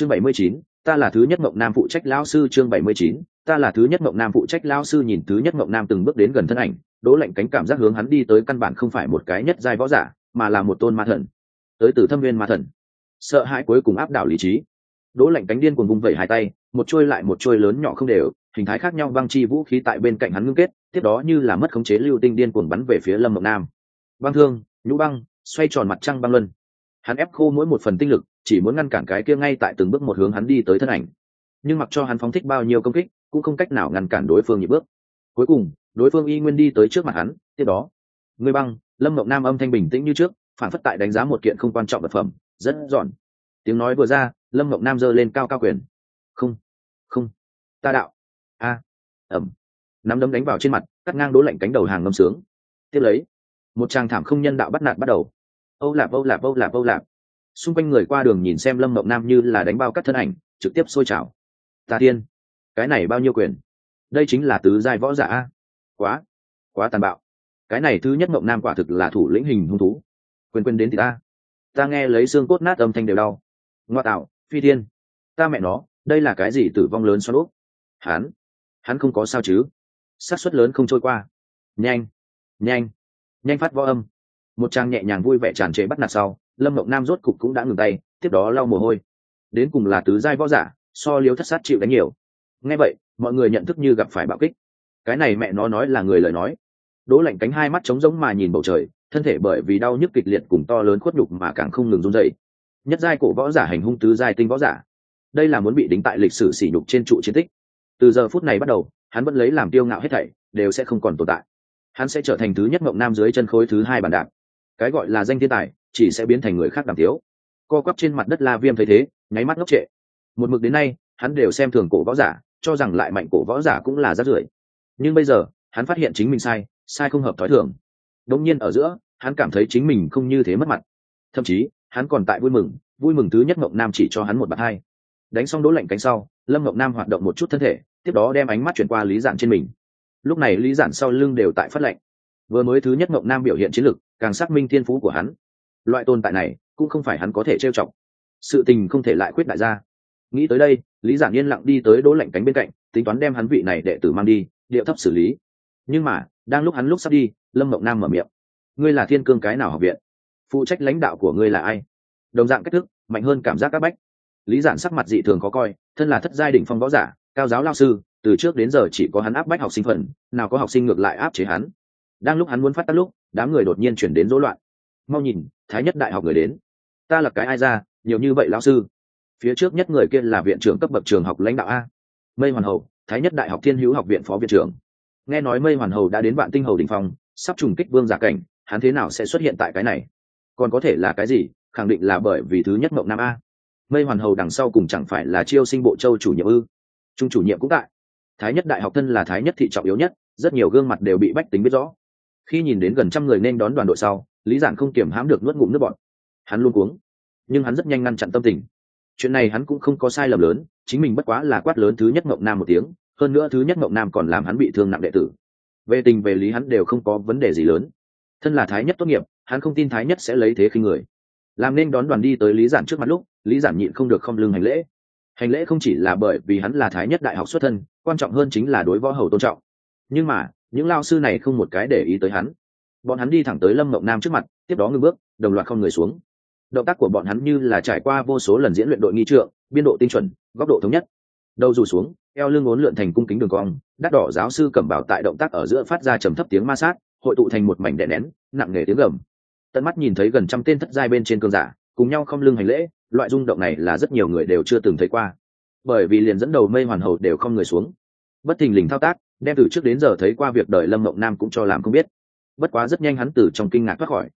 chương bảy mươi chín, ta là thứ nhất mộng nam phụ trách lão sư, chương bảy mươi chín, ta là thứ nhất mộng nam phụ trách lão sư nhìn thứ nhất mộng nam từng bước đến gần thân ảnh, đỗ lạnh cánh cảm giác hướng hắn đi tới căn bản không phải một cái nhất giai võ giả, mà là một tôn ma thần. Tới từ thâm viên ma thần. Sợ hãi cuối cùng áp đảo lý trí. Đỗ lạnh cánh điên cuồng vung vẩy hai tay, một trôi lại một trôi lớn nhỏ không đều, hình thái khác nhau băng chi vũ khí tại bên cạnh hắn ngưng kết, tiếp đó như là mất khống chế lưu tinh điên cuồng bắn về phía lâm mộng nam. Băng thương, nhũ băng, xoay tròn mặt trăng băng luân. Hắn ép khô mỗi một phần tinh lực chỉ muốn ngăn cản cái kia ngay tại từng bước một hướng hắn đi tới thân ảnh. Nhưng mặc cho hắn phóng thích bao nhiêu công kích, cũng không cách nào ngăn cản đối phương nhịp bước. Cuối cùng, đối phương y nguyên đi tới trước mặt hắn, tiếp đó người băng, lâm mộng nam âm thanh bình tĩnh như trước, phản phất tại đánh giá một kiện không quan trọng vật phẩm, rất giòn. Tiếng nói vừa ra, lâm mộng nam giơ lên cao cao quyền. Không không, ta đạo. A, ẩm. Nắm đấm đánh vào trên mặt, cắt ngang đố lạnh cánh đầu hàng ngâm sướng. Tiếp lấy, một tràng thảm không nhân đạo bắt nạt bắt đầu. Âu lạp âu lạp âu lạp âu lạp xung quanh người qua đường nhìn xem lâm mộng nam như là đánh bao cắt thân ảnh, trực tiếp sôi trào tà tiên, cái này bao nhiêu quyền? Đây chính là tứ giai võ giả a. Quá quá tàn bạo. Cái này thứ nhất mộng nam quả thực là thủ lĩnh hình hung thú. Quyền quyền đến thì ta. Ta nghe lấy xương cốt nát âm thanh đều đau. Ngoa tạo, phi thiên. Ta mẹ nó, đây là cái gì tử vong lớn xoắn úp hắn hắn không có sao chứ? Xác suất lớn không trôi qua. Nhanh nhanh nhanh phát võ âm. Một trang nhẹ nhàng vui vẻ tràn trề bắt nạt sau lâm mộng nam rốt cục cũng đã ngừng tay, tiếp đó lau mồ hôi. Đến cùng là tứ giai võ giả, so liếu thất sát chịu đánh nhiều. Nghe vậy, mọi người nhận thức như gặp phải bạo kích. Cái này mẹ nó nói là người lời nói. Đỗ lạnh cánh hai mắt trống rỗng mà nhìn bầu trời, thân thể bởi vì đau nhức kịch liệt cùng to lớn khuất nhục mà càng không ngừng run dậy nhất giai cổ võ giả hành hung tứ giai tinh võ giả. Đây là muốn bị đính tại lịch sử sỉ nhục trên trụ chiến tích. Từ giờ phút này bắt đầu, hắn vẫn lấy làm tiêu ngạo hết thảy, đều sẽ không còn tồn tại. Hắn sẽ trở thành thứ nhất mộng nam dưới chân khối thứ hai bàn đạp. Cái gọi là danh thiên tài chỉ sẽ biến thành người khác đàm thiếu. co quắp trên mặt đất la viêm thấy thế, nháy mắt ngốc trệ. Một mực đến nay, hắn đều xem thường cổ võ giả, cho rằng lại mạnh cổ võ giả cũng là rát rưởi. Nhưng bây giờ, hắn phát hiện chính mình sai sai không hợp thói thường. Đống nhiên ở giữa, hắn cảm thấy chính mình không như thế mất mặt. Thậm chí, hắn còn tại vui mừng vui mừng thứ nhất mộng nam chỉ cho hắn một bạt hai. Đánh xong đỗ lạnh cánh sau, lâm mộng nam hoạt động một chút thân thể, tiếp đó đem ánh mắt chuyển qua lý giản trên mình. Lúc này lý giản sau lưng đều tại phát lệnh. Vừa mới thứ nhất mộng nam biểu hiện chiến lực, càng xác minh thiên phú của hắn loại tồn tại này cũng không phải hắn có thể trêu chọc. Sự tình không thể lại quyết đại ra nghĩ tới đây, lý giản yên lặng đi tới đỗ lạnh cánh bên cạnh, tính toán đem hắn vị này đệ tử mang đi, điệu thấp xử lý. Nhưng mà, đang lúc hắn lúc sắp đi, lâm mộng nam mở miệng. Ngươi là thiên cương cái nào học viện? Phụ trách lãnh đạo của ngươi là ai? Đồng dạng cách thức, mạnh hơn cảm giác các bách. Lý giản sắc mặt dị thường khó coi, thân là thất giai đỉnh phong võ giả, cao giáo lao sư, từ trước đến giờ chỉ có hắn áp bách học sinh phần, nào có học sinh ngược lại áp chế hắn. Đang lúc hắn muốn phát tác lúc, đám người đột nhiên chuyển đến rối loạn mau nhìn, thái nhất đại học người đến. Ta là cái ai ra, nhiều như vậy lão sư? Phía trước nhất người kia là viện trưởng cấp bậc trường học lãnh đạo a. Mây hoàn hầu thái nhất đại học thiên hữu học viện phó viện trưởng. Nghe nói mây hoàn hầu đã đến vạn tinh hầu đình phong, sắp trùng kích vương giả cảnh, hắn thế nào sẽ xuất hiện tại cái này? Còn có thể là cái gì? Khẳng định là bởi vì thứ nhất mộng nam a. Mây hoàn hầu đằng sau cùng chẳng phải là chiêu sinh bộ châu chủ nhiệm ư? Trung chủ nhiệm cũng tại. Thái nhất đại học thân là thái nhất thị trọng yếu nhất, rất nhiều gương mặt đều bị bách tính biết rõ. Khi nhìn đến gần trăm người nên đón đoàn đội sau lý giản không kiểm hãm được nuốt ngụm nước bọn hắn luôn cuống. Nhưng hắn rất nhanh ngăn chặn tâm tình. Chuyện này hắn cũng không có sai lầm lớn, chính mình bất quá là quát lớn thứ nhất mộng nam một tiếng, hơn nữa thứ nhất mộng nam còn làm hắn bị thương nặng đệ tử. Về tình về lý hắn đều không có vấn đề gì lớn. Thân là thái nhất tốt nghiệp, hắn không tin thái nhất sẽ lấy thế khi người. Làm nên đón đoàn đi tới lý giản trước mặt lúc, lý giản nhịn không được không lưng hành lễ. Hành lễ không chỉ là bởi vì hắn là thái nhất đại học xuất thân, quan trọng hơn chính là đối võ hầu tôn trọng. Nhưng mà, những lao sư này không một cái để ý tới hắn bọn hắn đi thẳng tới lâm mộng nam trước mặt, tiếp đó ngưng bước, đồng loạt không người xuống. Động tác của bọn hắn như là trải qua vô số lần diễn luyện đội nghi trượng, biên độ tinh chuẩn, góc độ thống nhất. Đầu rủ xuống, eo lưng ốn lượn thành cung kính đường cong, đắt đỏ giáo sư cẩm bảo tại động tác ở giữa phát ra trầm thấp tiếng ma sát, hội tụ thành một mảnh đè nén, nặng nề tiếng gầm. Tận mắt nhìn thấy gần trăm tên thất giai bên trên cương giả, cùng nhau không lưng hành lễ, loại rung động này là rất nhiều người đều chưa từng thấy qua. Bởi vì liền dẫn đầu mây hoàn hầu đều không người xuống. Bất thình lình thao tác, đem từ trước đến giờ thấy qua việc đời lâm mộng nam cũng cho làm không biết bất quá rất nhanh hắn từ trong kinh ngạc thoát khỏi.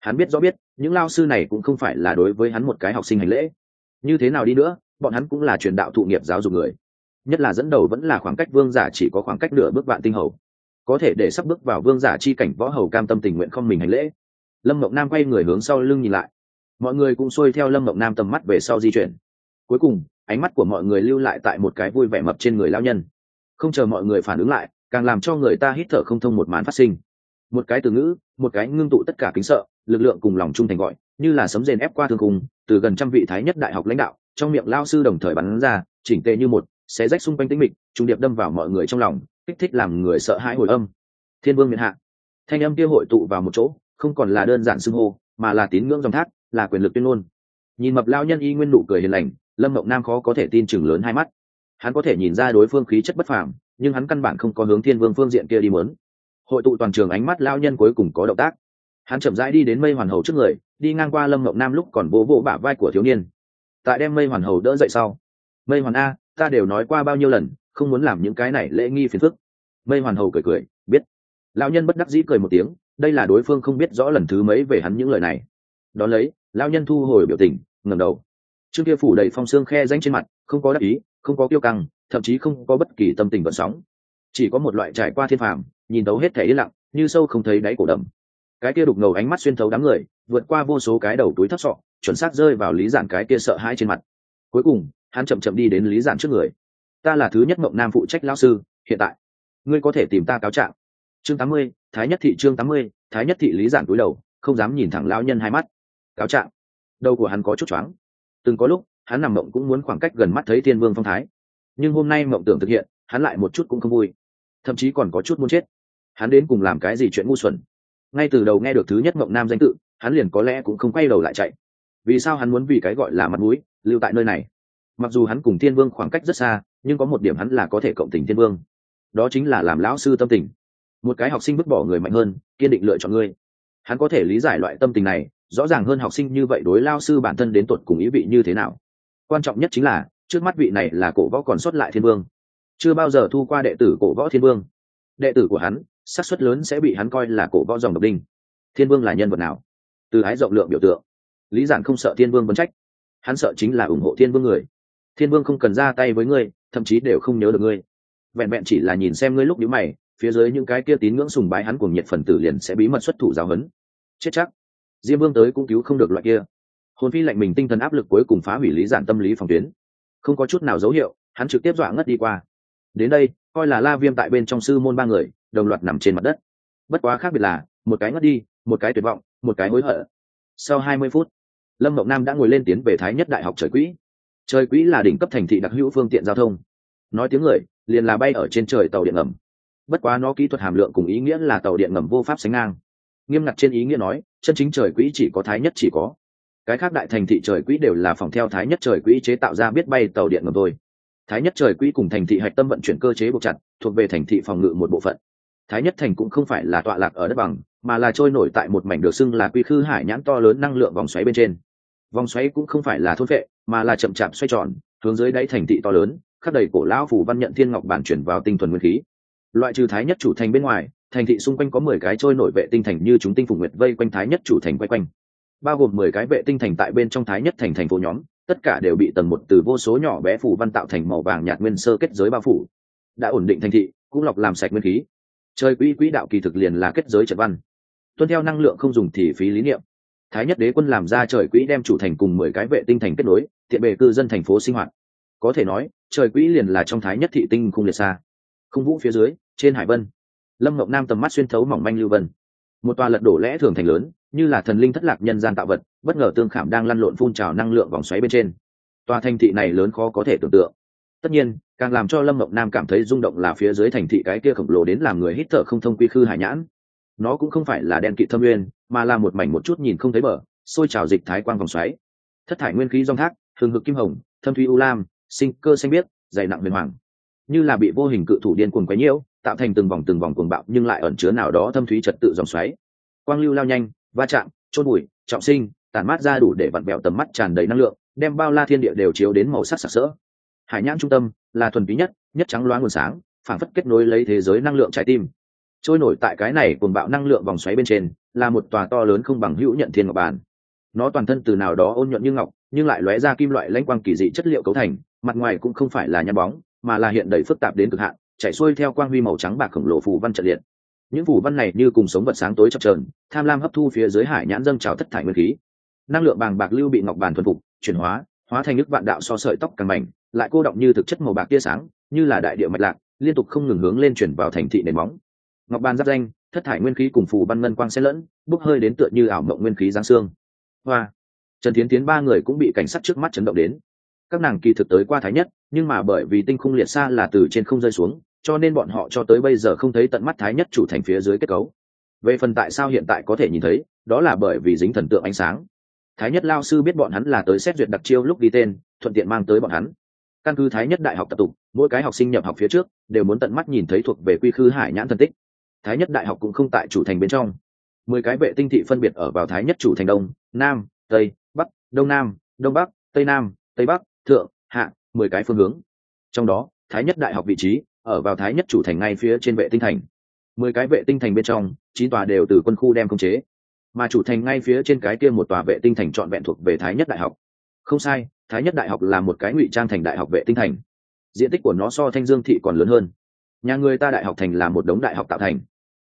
Hắn biết rõ biết, những lao sư này cũng không phải là đối với hắn một cái học sinh hành lễ. Như thế nào đi nữa, bọn hắn cũng là truyền đạo thụ nghiệp giáo dục người. Nhất là dẫn đầu vẫn là khoảng cách vương giả chỉ có khoảng cách nửa bước vạn tinh hầu. Có thể để sắp bước vào vương giả chi cảnh võ hầu cam tâm tình nguyện không mình hành lễ. Lâm mộng nam quay người hướng sau lưng nhìn lại. Mọi người cũng xuôi theo lâm mộng nam tầm mắt về sau di chuyển. Cuối cùng, ánh mắt của mọi người lưu lại tại một cái vui vẻ mập trên người lao nhân. Không chờ mọi người phản ứng lại, càng làm cho người ta hít thở không thông một màn phát sinh một cái từ ngữ, một cái ngưng tụ tất cả kính sợ, lực lượng cùng lòng trung thành gọi, như là sấm rền ép qua thương cùng từ gần trăm vị thái nhất đại học lãnh đạo, trong miệng lao sư đồng thời bắn ra, chỉnh tề như một, xé rách xung quanh tĩnh mịch, trung điệp đâm vào mọi người trong lòng, kích thích làm người sợ hãi hồi âm. Thiên vương miền hạ. Thanh âm kia hội tụ vào một chỗ, không còn là đơn giản xưng hô, mà là tín ngưỡng dòng thác, là quyền lực tuyên ngôn. Nhìn mập lao nhân y nguyên nụ cười hiền lành, lâm mộng nam khó có thể tin chừng lớn hai mắt. Hắn có thể nhìn ra đối phương khí chất bất phàm, nhưng hắn căn bản không có hướng thiên vương phương diện kia đi mớn hội tụ toàn trường ánh mắt lao nhân cuối cùng có động tác. Hắn chậm rãi đi đến mây hoàn hầu trước người, đi ngang qua lâm mộng nam lúc còn vỗ vỗ bả vai của thiếu niên. Tại đem mây hoàn hầu đỡ dậy sau, mây hoàn a, ta đều nói qua bao nhiêu lần, không muốn làm những cái này lễ nghi phiền phức. Mây hoàn hầu cười cười, biết. Lao nhân bất đắc dĩ cười một tiếng, đây là đối phương không biết rõ lần thứ mấy về hắn những lời này. Đón lấy lao nhân thu hồi biểu tình, ngẩng đầu. Trước kia phủ đầy phong xương khe danh trên mặt, không có đắc ý, không có kiêu căng, thậm chí không có bất kỳ tâm tình vận sóng. Chỉ có một loại trải qua thiên phàm nhìn đấu hết thể yên lặng, như sâu không thấy đáy cổ đầm. Cái kia đục ngầu ánh mắt xuyên thấu đám người, vượt qua vô số cái đầu túi thấp sọ, chuẩn xác rơi vào lý giản cái kia sợ hãi trên mặt. Cuối cùng, hắn chậm chậm đi đến lý giản trước người. Ta là thứ nhất mộng nam phụ trách lao sư, hiện tại ngươi có thể tìm ta cáo trạng. Chương tám mươi, thái nhất thị chương tám mươi, thái nhất thị lý giản túi đầu, không dám nhìn thẳng lao nhân hai mắt. Cáo trạng? Đầu của hắn có chút choáng. Từng có lúc, hắn nằm mộng cũng muốn khoảng cách gần mắt thấy thiên vương phong thái. Nhưng hôm nay mộng tưởng thực hiện, hắn lại một chút cũng không vui. Thậm chí còn có chút muốn chết hắn đến cùng làm cái gì chuyện ngu xuẩn? Ngay từ đầu nghe được thứ nhất mộng nam danh tự, hắn liền có lẽ cũng không quay đầu lại chạy. Vì sao hắn muốn vì cái gọi là mặt mũi, lưu tại nơi này? Mặc dù hắn cùng thiên vương khoảng cách rất xa, nhưng có một điểm hắn là có thể cộng tình thiên vương. Đó chính là làm lão sư tâm tình. Một cái học sinh vứt bỏ người mạnh hơn, kiên định lựa chọn ngươi. Hắn có thể lý giải loại tâm tình này, rõ ràng hơn học sinh như vậy đối lao sư bản thân đến tột cùng ý vị như thế nào. Quan trọng nhất chính là, trước mắt vị này là cổ võ còn xuất lại thiên vương. Chưa bao giờ thu qua đệ tử cổ võ thiên vương. Đệ tử của hắn xác suất lớn sẽ bị hắn coi là cổ võ dòng độc đinh. Thiên vương là nhân vật nào? Từ ái rộng lượng biểu tượng. Lý giản không sợ thiên vương vấn trách. Hắn sợ chính là ủng hộ thiên vương người. Thiên vương không cần ra tay với ngươi, thậm chí đều không nhớ được ngươi. Vẹn vẹn chỉ là nhìn xem ngươi lúc nhíu mày, phía dưới những cái kia tín ngưỡng sùng bái hắn cùng nhiệt phần tử liền sẽ bí mật xuất thủ giáo huấn. Chết chắc. Diêm vương tới cũng cứu không được loại kia. Hồn phi lạnh mình tinh thần áp lực cuối cùng phá hủy lý giản tâm lý phòng tuyến. Không có chút nào dấu hiệu, hắn trực tiếp dọa ngất đi qua. Đến đây, coi là la viêm tại bên trong sư môn ba người đồng loạt nằm trên mặt đất. Bất quá khác biệt là, một cái ngất đi, một cái tuyệt vọng, một cái hối hận. Sau hai mươi phút, lâm mộng nam đã ngồi lên tiến về thái nhất đại học trời quỹ. Trời quỹ là đỉnh cấp thành thị đặc hữu phương tiện giao thông. Nói tiếng người, liền là bay ở trên trời tàu điện ngầm. Bất quá nó kỹ thuật hàm lượng cùng ý nghĩa là tàu điện ngầm vô pháp sánh ngang. Nghiêm ngặt trên ý nghĩa nói, chân chính trời quỹ chỉ có thái nhất chỉ có. Cái khác đại thành thị trời quỹ đều là phòng theo thái nhất trời quỹ chế tạo ra biết bay tàu điện ngầm thôi. Thái nhất trời quỹ cùng thành thị hạch tâm vận chuyển cơ chế buộc chặt, thuộc về thành thị phòng ngự một bộ phận thái nhất thành cũng không phải là tọa lạc ở đất bằng, mà là trôi nổi tại một mảnh được xưng là quy khư hải nhãn to lớn năng lượng vòng xoáy bên trên. Vòng xoáy cũng không phải là thôn vệ mà là chậm chạp xoay tròn, hướng dưới đáy thành thị to lớn khắc đầy cổ lão phủ văn nhận thiên ngọc bản chuyển vào tinh thuần nguyên khí. Loại trừ thái nhất chủ thành bên ngoài, thành thị xung quanh có mười cái trôi nổi vệ tinh thành như chúng tinh phục nguyệt vây quanh thái nhất chủ thành quay quanh. Bao gồm mười cái vệ tinh thành tại bên trong thái nhất thành thành phố nhóm, tất cả đều bị tầng một từ vô số nhỏ bé phủ văn tạo thành màu vàng nhạt nguyên sơ kết giới bao phủ. Đã ổn định thành thị, cũng lọc làm sạch nguyên khí. Trời quỹ quỹ đạo kỳ thực liền là kết giới trận văn. Tuân theo năng lượng không dùng thì phí lý niệm. Thái nhất đế quân làm ra trời quỹ đem chủ thành cùng mười cái vệ tinh thành kết nối, tiện bề cư dân thành phố sinh hoạt. Có thể nói, trời quỹ liền là trong thái nhất thị tinh khung liệt xa. Không vũ phía dưới, trên hải vân, lâm ngọc nam tầm mắt xuyên thấu mỏng manh lưu vân. Một tòa lật đổ lẽ thường thành lớn, như là thần linh thất lạc nhân gian tạo vật, bất ngờ tương khảm đang lăn lộn phun trào năng lượng vòng xoáy bên trên. Tòa thành thị này lớn khó có thể tưởng tượng. Tất nhiên càng làm cho lâm mộng nam cảm thấy rung động là phía dưới thành thị cái kia khổng lồ đến làm người hít thở không thông quy khư hải nhãn. Nó cũng không phải là đen kỵ thâm nguyên, mà là một mảnh một chút nhìn không thấy bờ xôi trào dịch thái quang vòng xoáy. Thất thải nguyên khí dòng thác thường hực kim hồng, thâm thủy u lam, sinh cơ xanh biếc, dày nặng huyền hoàng. Như là bị vô hình cự thủ điên cuồng quấy nhiễu, tạo thành từng vòng từng vòng cuồng bạo nhưng lại ẩn chứa nào đó thâm thúy trật tự dòng xoáy. Quang lưu lao nhanh, va chạm, chôn bụi, trọng sinh, tản mát ra đủ để vặn bẹo tầm mắt tràn đầy năng lượng, đem bao la thiên địa đều chiếu đến màu sắc sặc sỡ hải nhãn trung tâm là thuần túy nhất nhất trắng loáng nguồn sáng, phản phất kết nối lấy thế giới năng lượng trái tim. Trôi nổi tại cái này cùng bạo năng lượng vòng xoáy bên trên là một tòa to lớn không bằng hữu nhận thiên ngọc bàn. Nó toàn thân từ nào đó ôn nhuận như ngọc, nhưng lại lóe ra kim loại lãnh quang kỳ dị chất liệu cấu thành, mặt ngoài cũng không phải là nhăn bóng, mà là hiện đầy phức tạp đến cực hạn, chạy xuôi theo quang huy màu trắng bạc khổng lồ phù văn trận liệt. Những phù văn này như cùng sống vật sáng tối chập trờn tham lam hấp thu phía dưới hải nhãn dâng trào thất thải nguyên khí. Năng lượng bàng bạc lưu bị ngọc bàn thuần phục, chuyển hóa hóa thành nước vạn đạo so sợi tóc càng mảnh lại cô động như thực chất màu bạc tia sáng, như là đại địa mạch lạc, liên tục không ngừng hướng lên chuyển vào thành thị nền móng. Ngọc bàn giáp danh, thất thải nguyên khí cùng phù văn ngân quang xen lẫn, bốc hơi đến tựa như ảo mộng nguyên khí giáng xương. Hoa! Trần tiến tiến ba người cũng bị cảnh sát trước mắt chấn động đến. Các nàng kỳ thực tới qua thái nhất, nhưng mà bởi vì tinh khung liệt xa là từ trên không rơi xuống, cho nên bọn họ cho tới bây giờ không thấy tận mắt thái nhất chủ thành phía dưới kết cấu. Về phần tại sao hiện tại có thể nhìn thấy, đó là bởi vì dính thần tượng ánh sáng. Thái nhất lao sư biết bọn hắn là tới xét duyệt đặc chiêu lúc ghi tên, thuận tiện mang tới bọn hắn căn cứ thái nhất đại học tập tục, mỗi cái học sinh nhập học phía trước đều muốn tận mắt nhìn thấy thuộc về quy khư hải nhãn thân tích. Thái nhất đại học cũng không tại chủ thành bên trong. Mười cái vệ tinh thị phân biệt ở vào thái nhất chủ thành đông, nam, tây, bắc, đông nam, đông bắc, tây nam, tây bắc, thượng, hạ, mười cái phương hướng. Trong đó, thái nhất đại học vị trí ở vào thái nhất chủ thành ngay phía trên vệ tinh thành. Mười cái vệ tinh thành bên trong, chín tòa đều từ quân khu đem khống chế. Mà chủ thành ngay phía trên cái kia một tòa vệ tinh thành trọn vẹn thuộc về thái nhất đại học. Không sai thái nhất đại học là một cái ngụy trang thành đại học vệ tinh thành. Diện tích của nó so thanh dương thị còn lớn hơn. Nhà người ta đại học thành là một đống đại học tạo thành.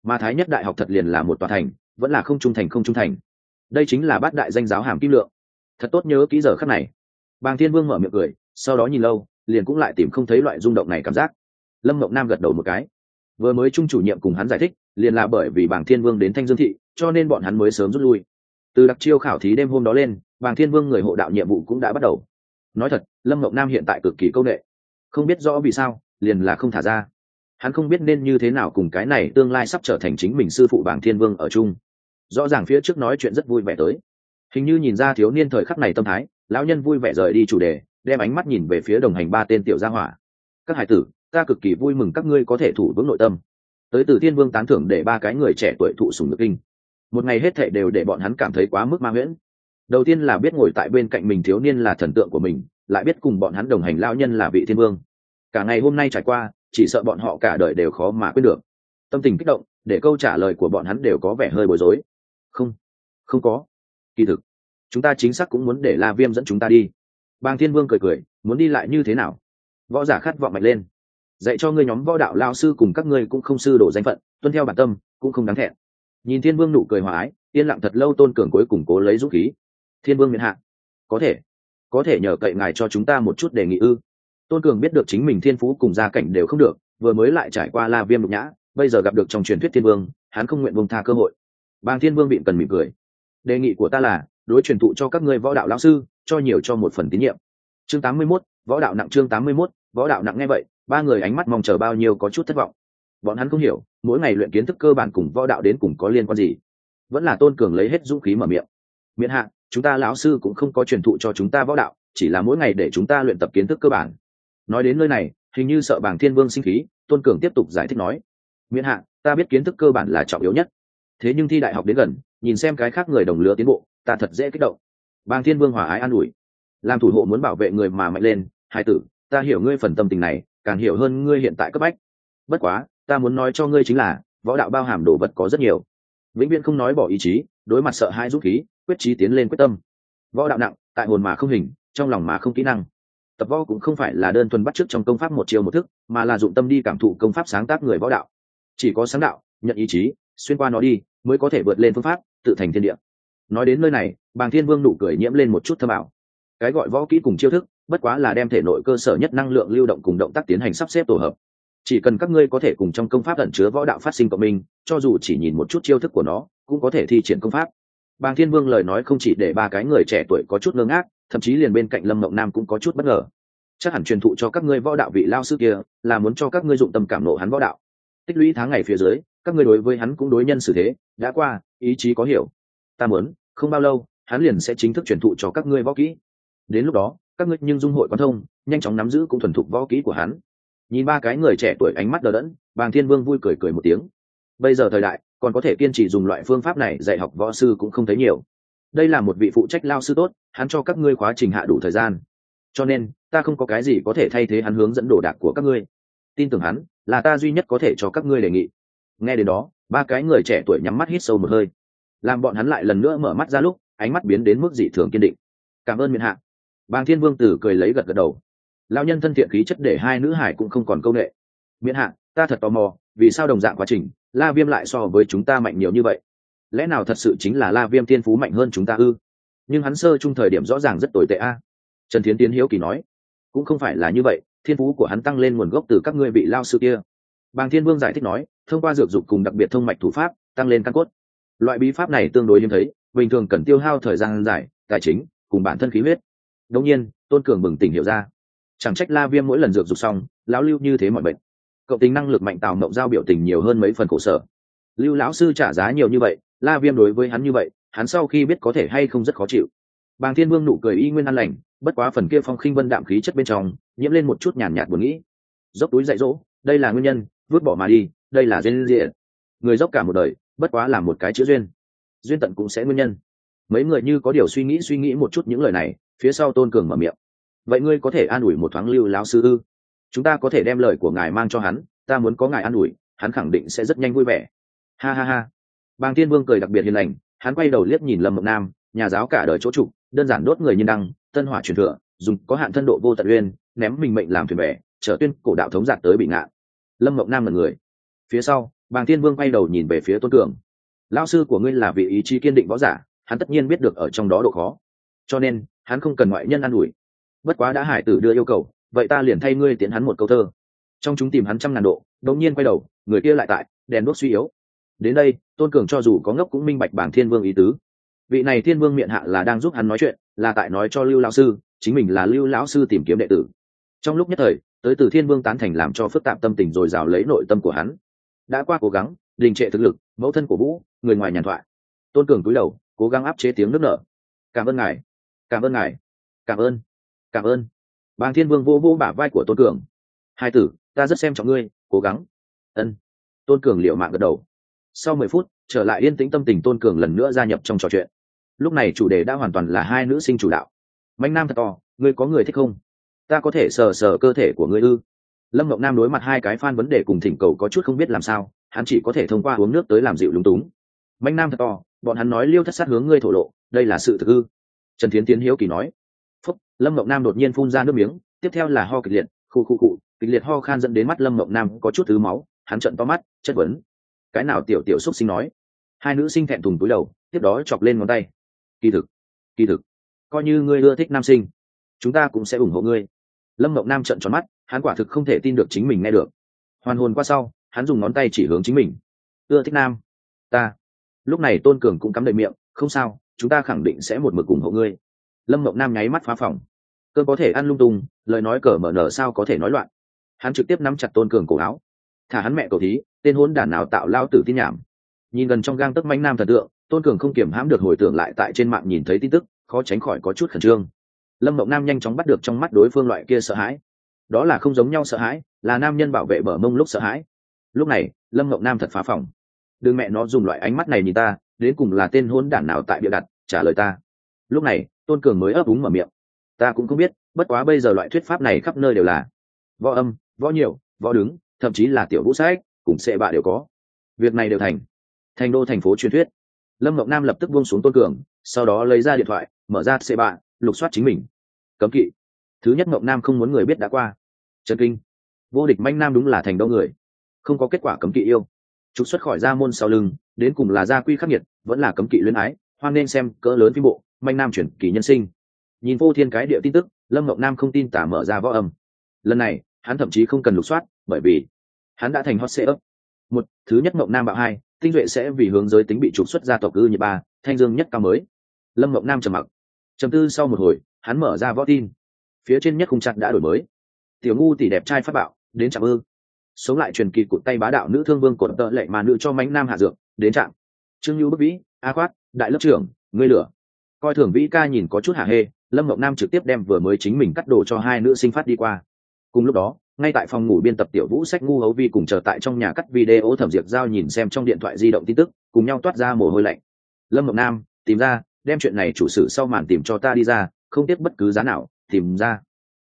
Mà thái nhất đại học thật liền là một tòa thành, vẫn là không trung thành không trung thành. Đây chính là bát đại danh giáo hàm kim lượng. Thật tốt nhớ kỹ giờ khắc này. Bàng thiên vương mở miệng cười, sau đó nhìn lâu, liền cũng lại tìm không thấy loại rung động này cảm giác. Lâm mộng nam gật đầu một cái. Vừa mới trung chủ nhiệm cùng hắn giải thích, liền là bởi vì bàng thiên vương đến thanh dương thị, cho nên bọn hắn mới sớm rút lui. Từ đặc chiêu khảo thí đêm hôm đó lên bàng thiên vương người hộ đạo nhiệm vụ cũng đã bắt đầu. Nói thật lâm mộng nam hiện tại cực kỳ câu nệ, không biết rõ vì sao liền là không thả ra. Hắn không biết nên như thế nào cùng cái này tương lai sắp trở thành chính mình sư phụ bảng thiên vương ở chung. Rõ ràng phía trước nói chuyện rất vui vẻ tới. Hình như nhìn ra thiếu niên thời khắc này tâm thái lão nhân vui vẻ rời đi chủ đề đem ánh mắt nhìn về phía đồng hành ba tên tiểu gia hỏa. Các hải tử ta cực kỳ vui mừng các ngươi có thể thủ vững nội tâm. Tới từ thiên vương tán thưởng để ba cái người trẻ tuổi thụ sùng nước kinh. Một ngày hết thệ đều để bọn hắn cảm thấy quá mức ma nguyễn đầu tiên là biết ngồi tại bên cạnh mình thiếu niên là thần tượng của mình, lại biết cùng bọn hắn đồng hành lao nhân là vị thiên vương. Cả ngày hôm nay trải qua, chỉ sợ bọn họ cả đời đều khó mà quên được. Tâm tình kích động, để câu trả lời của bọn hắn đều có vẻ hơi bối rối. Không không có. Kỳ thực, chúng ta chính xác cũng muốn để la viêm dẫn chúng ta đi. Bàng thiên vương cười cười, muốn đi lại như thế nào? Võ giả khát vọng mạnh lên. Dạy cho ngươi nhóm võ đạo lao sư cùng các ngươi cũng không sư đổ danh phận, tuân theo bản tâm, cũng không đáng thẹn. Nhìn thiên vương nụ cười hòa ái, yên lặng thật lâu tôn cường cuối cùng cố lấy dũng khí thiên vương miền hạ. Có thể. Có thể nhờ cậy ngài cho chúng ta một chút đề nghị ư. Tôn cường biết được chính mình thiên phú cùng gia cảnh đều không được vừa mới lại trải qua la viêm nhục nhã bây giờ gặp được trong truyền thuyết thiên vương hắn không nguyện bông tha cơ hội. Bang thiên vương bị cần mỉm cười. Đề nghị của ta là đối truyền thụ cho các ngươi võ đạo lão sư cho nhiều cho một phần tín nhiệm. Chương 81, võ đạo nặng chương 81, võ đạo nặng nghe vậy ba người ánh mắt mong chờ bao nhiêu có chút thất vọng. Bọn hắn không hiểu mỗi ngày luyện kiến thức cơ bản cùng võ đạo đến cùng có liên quan gì. Vẫn là tôn cường lấy hết dũng khí mở miệng. Miễn hạ chúng ta lão sư cũng không có truyền thụ cho chúng ta võ đạo, chỉ là mỗi ngày để chúng ta luyện tập kiến thức cơ bản. Nói đến nơi này, hình như sợ bảng thiên vương sinh khí, tôn cường tiếp tục giải thích nói, miễn hạ, ta biết kiến thức cơ bản là trọng yếu nhất. Thế nhưng thi đại học đến gần, nhìn xem cái khác người đồng lứa tiến bộ, ta thật dễ kích động. Bang thiên vương hòa ái an ủi, làm thủ hộ muốn bảo vệ người mà mạnh lên, hai tử, ta hiểu ngươi phần tâm tình này, càng hiểu hơn ngươi hiện tại cấp bách. Bất quá, ta muốn nói cho ngươi chính là, võ đạo bao hàm đồ vật có rất nhiều. Vĩnh viễn không nói bỏ ý chí, đối mặt sợ hai rút khí quyết trí tiến lên quyết tâm. Võ đạo nặng, tại hồn mà không hình, trong lòng mà không kỹ năng. Tập võ cũng không phải là đơn thuần bắt chước trong công pháp một chiều một thức, mà là dụng tâm đi cảm thụ công pháp sáng tác người võ đạo. Chỉ có sáng đạo, nhận ý chí, xuyên qua nó đi, mới có thể vượt lên phương pháp, tự thành thiên địa. Nói đến nơi này, bàng thiên vương nụ cười nhiễm lên một chút thơ bảo cái gọi võ kỹ cùng chiêu thức, bất quá là đem thể nội cơ sở nhất năng lượng lưu động cùng động tác tiến hành sắp xếp tổ hợp. Chỉ cần các ngươi có thể cùng trong công pháp ẩn chứa võ đạo phát sinh cộng minh, cho dù chỉ nhìn một chút chiêu thức của nó, cũng có thể thi triển công pháp bàng thiên vương lời nói không chỉ để ba cái người trẻ tuổi có chút ngơ ngác, thậm chí liền bên cạnh lâm mộng nam cũng có chút bất ngờ. Chắc hẳn truyền thụ cho các ngươi võ đạo vị lao sư kia, là muốn cho các ngươi dụng tâm cảm nộ hắn võ đạo. Tích lũy tháng ngày phía dưới, các ngươi đối với hắn cũng đối nhân xử thế, đã qua, ý chí có hiểu. Ta muốn, không bao lâu, hắn liền sẽ chính thức truyền thụ cho các ngươi võ kỹ. Đến lúc đó, các ngươi nhưng dung hội quan thông, nhanh chóng nắm giữ cũng thuần thục võ kỹ của hắn. Nhìn ba cái người trẻ tuổi ánh mắt đờ đẫn, bàng thiên vương vui cười cười một tiếng. Bây giờ thời đại còn có thể kiên trì dùng loại phương pháp này, dạy học võ sư cũng không thấy nhiều. Đây là một vị phụ trách lao sư tốt, hắn cho các ngươi khóa trình hạ đủ thời gian. Cho nên, ta không có cái gì có thể thay thế hắn hướng dẫn đồ đạc của các ngươi. Tin tưởng hắn, là ta duy nhất có thể cho các ngươi đề nghị. Nghe đến đó, ba cái người trẻ tuổi nhắm mắt hít sâu một hơi. Làm bọn hắn lại lần nữa mở mắt ra lúc, ánh mắt biến đến mức dị thường kiên định. Cảm ơn miền hạ. Bàng thiên vương tử cười lấy gật gật đầu. Lao nhân thân thiện khí chất để hai nữ hải cũng không còn công nghệ miễn hạ, ta thật tò mò vì sao đồng dạng quá trình, la viêm lại so với chúng ta mạnh nhiều như vậy? Lẽ nào thật sự chính là la viêm thiên phú mạnh hơn chúng ta ư? Nhưng hắn sơ chung thời điểm rõ ràng rất tồi tệ a. Trần thiến tiến hiếu kỳ nói, cũng không phải là như vậy, thiên phú của hắn tăng lên nguồn gốc từ các ngươi bị lao sư kia. Bàng thiên vương giải thích nói, thông qua dược dục cùng đặc biệt thông mạch thủ pháp, tăng lên căn cốt. Loại bí pháp này tương đối hiếm thấy, bình thường cần tiêu hao thời gian dài, tài chính, cùng bản thân khí huyết. Đông nhiên, tôn cường bừng tỉnh hiểu ra. Chẳng trách la viêm mỗi lần dược dục xong, lão lưu như thế mọi bệnh cộng tính năng lực mạnh tào mộng giao biểu tình nhiều hơn mấy phần khổ sở. Lưu lão sư trả giá nhiều như vậy, la viêm đối với hắn như vậy, hắn sau khi biết có thể hay không rất khó chịu. Bàng thiên vương nụ cười y nguyên an lành, bất quá phần kia phong khinh vân đạm khí chất bên trong, nhiễm lên một chút nhàn nhạt buồn nghĩ. Dốc túi dạy dỗ, đây là nguyên nhân, vứt bỏ mà đi, đây là duyên diện. Người dốc cả một đời, bất quá là một cái chữ duyên. Duyên tận cũng sẽ nguyên nhân. Mấy người như có điều suy nghĩ suy nghĩ một chút những lời này, phía sau tôn cường mở miệng. Vậy ngươi có thể an ủi một thoáng lưu lão sư ư? Chúng ta có thể đem lời của ngài mang cho hắn, ta muốn có ngài an ủi, hắn khẳng định sẽ rất nhanh vui vẻ. Ha ha ha. Bàng tiên vương cười đặc biệt hiền lành, hắn quay đầu liếc nhìn lâm mộng nam, nhà giáo cả đời chỗ trục đơn giản đốt người nhân đăng, tân hỏa truyền thừa, dùng có hạn thân độ vô tận uyên, ném mình mệnh làm thuyền bè, trở tuyên cổ đạo thống giạt tới bị ngạn. Lâm mộng nam là người. Phía sau, bàng tiên vương quay đầu nhìn về phía tôn cường. Lao sư của ngươi là vị ý chí kiên định võ giả, hắn tất nhiên biết được ở trong đó độ khó. Cho nên, hắn không cần ngoại nhân an ủi. Bất quá đã hải tử đưa yêu cầu vậy ta liền thay ngươi tiến hắn một câu thơ. Trong chúng tìm hắn trăm ngàn độ đột nhiên quay đầu, người kia lại tại, đèn đuốc suy yếu. Đến đây, tôn cường cho dù có ngốc cũng minh bạch bảng thiên vương ý tứ. Vị này thiên vương miệng hạ là đang giúp hắn nói chuyện, là tại nói cho lưu lão sư, chính mình là lưu lão sư tìm kiếm đệ tử. Trong lúc nhất thời, tới từ thiên vương tán thành làm cho phức tạp tâm tình rồi rào lấy nội tâm của hắn. Đã qua cố gắng, đình trệ thực lực, mẫu thân của vũ, người ngoài nhàn thoại. Tôn cường cúi đầu, cố gắng áp chế tiếng nước nở. Cảm ơn ngài, cảm ơn ngài, cảm ơn cảm ơn bàng thiên vương vô vô bả vai của tôn cường. Hai tử, ta rất xem trọng ngươi, cố gắng. Ân. Tôn cường liệu mạng gật đầu. Sau mười phút, trở lại yên tĩnh tâm tình, tôn cường lần nữa gia nhập trong trò chuyện. Lúc này chủ đề đã hoàn toàn là hai nữ sinh chủ đạo. Mạnh nam thật to, ngươi có người thích không? Ta có thể sờ sờ cơ thể của ngươi ư? Lâm ngọc nam đối mặt hai cái fan vấn đề cùng thỉnh cầu có chút không biết làm sao, hắn chỉ có thể thông qua uống nước tới làm dịu lúng túng. Mạnh nam thật to, bọn hắn nói liêu thất sát hướng ngươi thổ lộ, đây là sự thực ư? Trần thiến tiến hiếu kỳ nói phúc, lâm mộng nam đột nhiên phun ra nước miếng, tiếp theo là ho kịch liệt khu khu cụ kịch liệt ho khan dẫn đến mắt lâm mộng nam có chút thứ máu, hắn trận to mắt, chất vấn. Cái nào tiểu tiểu xúc sinh nói? Hai nữ sinh thẹn thùng túi đầu, tiếp đó chọc lên ngón tay. Kỳ thực kỳ thực, coi như ngươi ưa thích nam sinh, chúng ta cũng sẽ ủng hộ ngươi. Lâm mộng nam trận tròn mắt, hắn quả thực không thể tin được chính mình nghe được. Hoàn hồn qua sau, hắn dùng ngón tay chỉ hướng chính mình. Ưa thích nam, ta. Lúc này tôn cường cũng cắm đầy miệng, không sao, chúng ta khẳng định sẽ một mực ủng hộ ngươi lâm mộng nam nháy mắt phá phòng. Cơ có thể ăn lung tung, lời nói cờ mở nở sao có thể nói loạn. Hắn trực tiếp nắm chặt tôn cường cổ áo. Thả hắn mẹ cầu thí, tên hôn đản nào tạo lao tử tin nhảm. Nhìn gần trong gang tấc manh nam thần tượng, tôn cường không kiểm hãm được hồi tưởng lại tại trên mạng nhìn thấy tin tức, khó tránh khỏi có chút khẩn trương. Lâm mộng nam nhanh chóng bắt được trong mắt đối phương loại kia sợ hãi. Đó là không giống nhau sợ hãi, là nam nhân bảo vệ bờ mông lúc sợ hãi. Lúc này, lâm mộng nam thật phá phòng. Đừng mẹ nó dùng loại ánh mắt này nhìn ta, đến cùng là tên hôn đản nào tại bịa đặt, trả lời ta. Lúc này tôn cường mới ấp úng mở miệng. Ta cũng không biết, bất quá bây giờ loại thuyết pháp này khắp nơi đều là võ âm, võ nhiều, võ đứng, thậm chí là tiểu vũ sách, cùng sẽ bạ đều có. Việc này đều thành. Thành đô, thành phố truyền thuyết. Lâm ngọc nam lập tức buông xuống tôn cường, sau đó lấy ra điện thoại, mở ra xe bạ, lục soát chính mình. Cấm kỵ. Thứ nhất ngọc nam không muốn người biết đã qua. Trần kinh. Vô địch manh nam đúng là thành đô người. Không có kết quả cấm kỵ yêu. Trục xuất khỏi ra môn sau lưng, đến cùng là gia quy khắc nghiệt, vẫn là cấm kỵ luyến ái, hoan nên xem cỡ lớn phim bộ manh nam chuyển kỳ nhân sinh. Nhìn vô thiên cái địa tin tức, lâm ngọc nam không tin tả mở ra võ âm. Lần này, hắn thậm chí không cần lục soát, bởi vì hắn đã thành hot sale một, thứ nhất mộng nam bạo hai, tinh duệ sẽ vì hướng giới tính bị trục xuất ra tộc ư như ba, thanh dương nhất cao mới. Lâm mộng nam trầm mặc. Trầm tư sau một hồi, hắn mở ra võ tin. Phía trên nhất khung chặt đã đổi mới. Tiểu ngu tỷ đẹp trai phát bạo, đến trạm ư. Sống lại truyền kỳ cụt tay bá đạo nữ thương vương cột tợ lệ mà nữ cho mánh nam hạ dược, đến trạm. Trương nhu bất vĩ, a khoát đại lớp trưởng, ngươi lửa coi thường vĩ ca nhìn có chút hạ hê lâm mộng nam trực tiếp đem vừa mới chính mình cắt đồ cho hai nữ sinh phát đi qua. Cùng lúc đó ngay tại phòng ngủ biên tập tiểu vũ sách ngu hấu vi cùng chờ tại trong nhà cắt video thẩm diệt giao nhìn xem trong điện thoại di động tin tức cùng nhau toát ra mồ hôi lạnh. Lâm mộng nam tìm ra đem chuyện này chủ sử sau màn tìm cho ta đi ra không tiếp bất cứ giá nào tìm ra.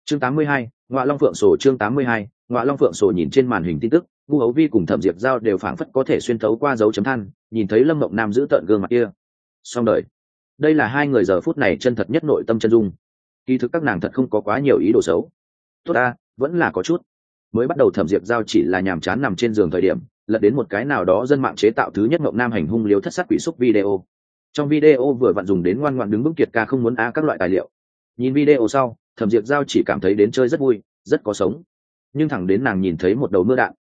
Chương 82, ngoại long phượng sổ chương 82, ngoại long phượng sổ nhìn trên màn hình tin tức ngu hấu vi cùng thẩm diệt giao đều phảng phất có thể xuyên thấu qua dấu chấm than nhìn thấy lâm mộng nam giữ tận gương mặt kia. Xong đời đây là hai người giờ phút này chân thật nhất nội tâm chân dung. Kỳ thực các nàng thật không có quá nhiều ý đồ xấu. Tốt ta, vẫn là có chút. Mới bắt đầu thẩm diệp giao chỉ là nhàm chán nằm trên giường thời điểm, lật đến một cái nào đó dân mạng chế tạo thứ nhất mộng nam hành hung liếu thất sát quỷ xúc video. Trong video vừa vặn dùng đến ngoan ngoan đứng bước kiệt ca không muốn a các loại tài liệu. Nhìn video sau, thẩm diệp giao chỉ cảm thấy đến chơi rất vui, rất có sống. Nhưng thẳng đến nàng nhìn thấy một đầu mưa đạn.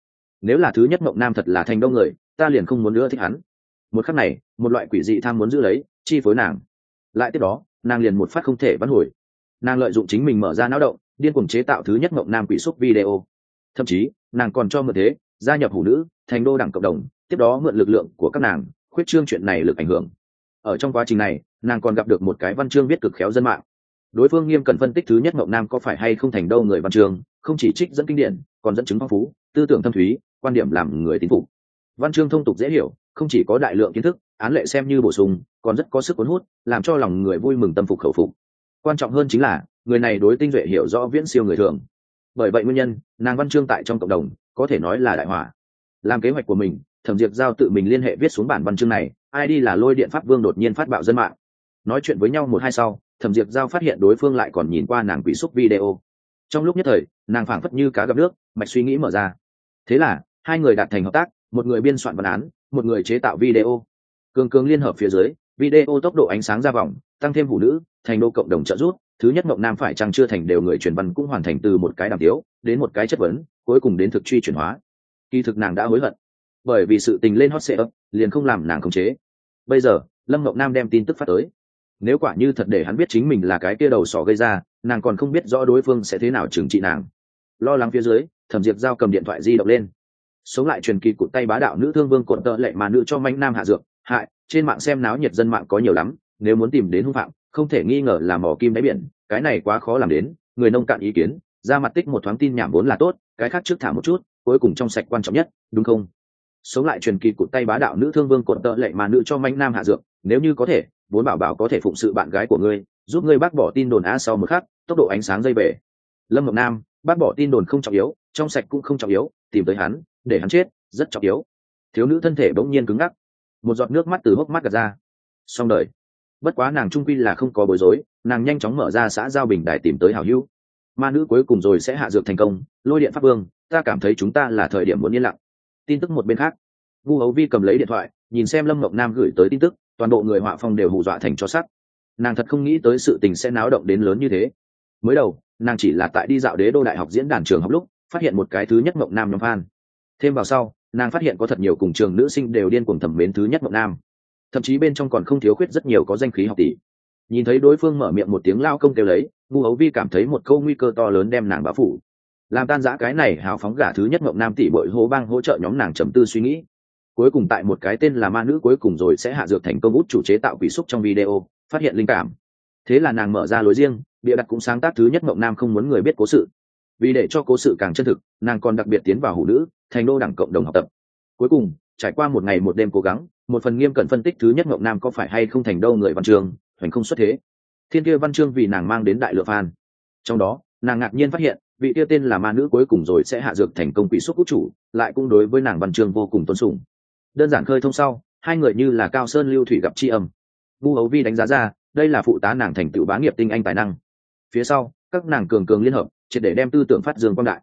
Nếu là thứ nhất mộng nam thật là thành đông người, ta liền không muốn nữa thích hắn. Một khắc này, một loại quỷ dị tham muốn giữ lấy chi phối nàng. Lại tiếp đó, nàng liền một phát không thể vãn hồi. Nàng lợi dụng chính mình mở ra não động, điên cuồng chế tạo thứ nhất mộng nam quỷ xúc video. Thậm chí, nàng còn cho mượn thế, gia nhập hủ nữ, thành đô đảng cộng đồng, tiếp đó mượn lực lượng của các nàng, khuyết trương chuyện này lực ảnh hưởng. Ở trong quá trình này, nàng còn gặp được một cái văn chương viết cực khéo dân mạng. Đối phương nghiêm cần phân tích thứ nhất mộng nam có phải hay không thành đâu người văn chương, không chỉ trích dẫn kinh điển, còn dẫn chứng phong phú, tư tưởng thâm thúy, quan điểm làm người tín phục. Văn chương thông tục dễ hiểu không chỉ có đại lượng kiến thức, án lệ xem như bổ sung, còn rất có sức cuốn hút, làm cho lòng người vui mừng tâm phục khẩu phục. Quan trọng hơn chính là, người này đối tinh duệ hiểu rõ viễn siêu người thường. Bởi vậy nguyên nhân, nàng văn chương tại trong cộng đồng, có thể nói là đại hỏa làm kế hoạch của mình, thẩm diệt giao tự mình liên hệ viết xuống bản văn chương này, ai đi là lôi điện pháp vương đột nhiên phát bạo dân mạng. Nói chuyện với nhau một hai sau, thẩm diệt giao phát hiện đối phương lại còn nhìn qua nàng quỷ xúc video. Trong lúc nhất thời, nàng phảng phất như cá gặp nước, mạch suy nghĩ mở ra. Thế là, hai người đạt thành hợp tác, một người biên soạn văn án một người chế tạo video. Cường cường liên hợp phía dưới, video tốc độ ánh sáng ra vòng, tăng thêm phụ nữ, thành đô cộng đồng trợ giúp. Thứ nhất mộng nam phải chăng chưa thành đều người truyền văn cũng hoàn thành từ một cái đàm tiếu, đến một cái chất vấn, cuối cùng đến thực truy chuyển hóa. Kỳ thực nàng đã hối hận, bởi vì sự tình lên hot sệ ấp liền không làm nàng khống chế. Bây giờ, lâm mộng nam đem tin tức phát tới. Nếu quả như thật để hắn biết chính mình là cái kia đầu sỏ gây ra, nàng còn không biết rõ đối phương sẽ thế nào trừng trị nàng. Lo lắng phía dưới, thẩm diệp giao cầm điện thoại di động lên sống lại truyền kỳ cụt tay bá đạo nữ thương vương cột tợ lệ mà nữ cho mánh nam hạ dược. Hại, trên mạng xem náo nhiệt dân mạng có nhiều lắm, nếu muốn tìm đến hung phạm, không thể nghi ngờ là mỏ kim đáy biển, cái này quá khó làm đến, người nông cạn ý kiến, ra mặt tích một thoáng tin nhảm vốn là tốt, cái khác trước thả một chút, cuối cùng trong sạch quan trọng nhất, đúng không? Sống lại truyền kỳ cụt tay bá đạo nữ thương vương cột tợ lệ mà nữ cho mánh nam hạ dược, nếu như có thể, vốn bảo bảo có thể phụng sự bạn gái của ngươi, giúp ngươi bác bỏ tin đồn a sau một khắc, tốc độ ánh sáng dây về lâm ngọc nam, bác bỏ tin đồn không trọng yếu, trong sạch cũng không trọng yếu, tìm tới hắn để hắn chết, rất trọng yếu. Thiếu nữ thân thể bỗng nhiên cứng ngắc. Một giọt nước mắt từ hốc mắt gạt ra. Xong đời. Bất quá nàng trung quy là không có bối rối, nàng nhanh chóng mở ra xã giao bình đài tìm tới hảo hữu. Ma nữ cuối cùng rồi sẽ hạ dược thành công, lôi điện pháp vương, ta cảm thấy chúng ta là thời điểm muốn yên lặng. Tin tức một bên khác. Vu hấu vi cầm lấy điện thoại, nhìn xem lâm ngọc nam gửi tới tin tức, toàn bộ người họa phong đều hù dọa thành cho sắc nàng thật không nghĩ tới sự tình sẽ náo động đến lớn như thế. Mới đầu, nàng chỉ là tại đi dạo đế đô đại học diễn đàn trường học lúc, phát hiện một cái thứ nhất mộng nam nhóm phan thêm vào sau, nàng phát hiện có thật nhiều cùng trường nữ sinh đều điên cuồng thẩm mến thứ nhất mộng nam. Thậm chí bên trong còn không thiếu khuyết rất nhiều có danh khí học tỷ. Nhìn thấy đối phương mở miệng một tiếng lao công kêu lấy ngu hấu vi cảm thấy một câu nguy cơ to lớn đem nàng bá phủ. Làm tan giã cái này hào phóng gả thứ nhất mộng nam tỷ bội hô bang hỗ trợ nhóm nàng trầm tư suy nghĩ. Cuối cùng tại một cái tên là ma nữ cuối cùng rồi sẽ hạ dược thành công út chủ chế tạo quỷ xúc trong video, phát hiện linh cảm. Thế là nàng mở ra lối riêng, bịa đặt cũng sáng tác thứ nhất mộng nam không muốn người biết cố sự. Vì để cho cố sự càng chân thực, nàng còn đặc biệt tiến vào hủ nữ thành đô đẳng cộng đồng học tập. Cuối cùng, trải qua một ngày một đêm cố gắng, một phần nghiêm cẩn phân tích thứ nhất mộng nam có phải hay không thành đô người văn trường, hoành không xuất thế. Thiên kia văn chương vì nàng mang đến đại lượng phan trong đó, nàng ngạc nhiên phát hiện, vị kia tên là ma nữ cuối cùng rồi sẽ hạ dược thành công quỷ xuất quốc chủ, lại cũng đối với nàng văn chương vô cùng tôn sùng. Đơn giản khơi thông sau, hai người như là cao sơn lưu thủy gặp tri âm. Vu hấu vi đánh giá ra, đây là phụ tá nàng thành tựu bá nghiệp tinh anh tài năng. Phía sau, các nàng cường cường liên hợp, triệt để đem tư tưởng phát dương quang đại.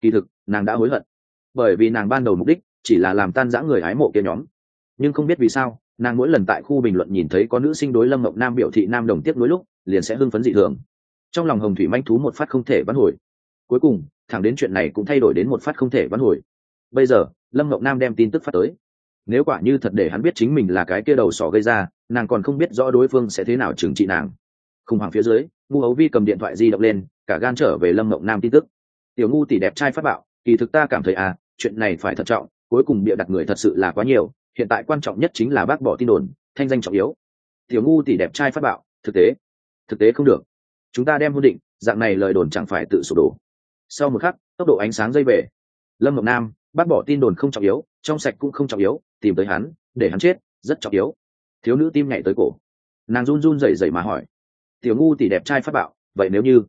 Kỳ thực, nàng đã hối hận bởi vì nàng ban đầu mục đích chỉ là làm tan rã người hái mộ kia nhóm. Nhưng không biết vì sao, nàng mỗi lần tại khu bình luận nhìn thấy có nữ sinh đối lâm mộng nam biểu thị nam đồng tiếp nối lúc, liền sẽ hưng phấn dị thường. Trong lòng hồng thủy manh thú một phát không thể bắn hồi. Cuối cùng, thẳng đến chuyện này cũng thay đổi đến một phát không thể bắn hồi. Bây giờ, lâm mộng nam đem tin tức phát tới. Nếu quả như thật để hắn biết chính mình là cái kia đầu sỏ gây ra, nàng còn không biết rõ đối phương sẽ thế nào trừng trị nàng. Khủng hoảng phía dưới, ngu hấu vi cầm điện thoại di động lên, cả gan trở về lâm mộng nam tin tức. Tiểu ngu tỷ đẹp trai phát bạo, kỳ thực ta cảm thấy à chuyện này phải thận trọng, cuối cùng bịa đặt người thật sự là quá nhiều, hiện tại quan trọng nhất chính là bác bỏ tin đồn, thanh danh trọng yếu. Tiểu ngu tỷ đẹp trai phát bạo, thực tế. Thực tế không được. Chúng ta đem hôn định, dạng này lời đồn chẳng phải tự sụp đổ. Sau một khắc, tốc độ ánh sáng dây về. Lâm ngọc nam, bác bỏ tin đồn không trọng yếu, trong sạch cũng không trọng yếu, tìm tới hắn, để hắn chết, rất trọng yếu. Thiếu nữ tim nhảy tới cổ. Nàng run run rẩy rẩy mà hỏi. Tiểu ngu tỷ đẹp trai phát bạo, vậy nếu như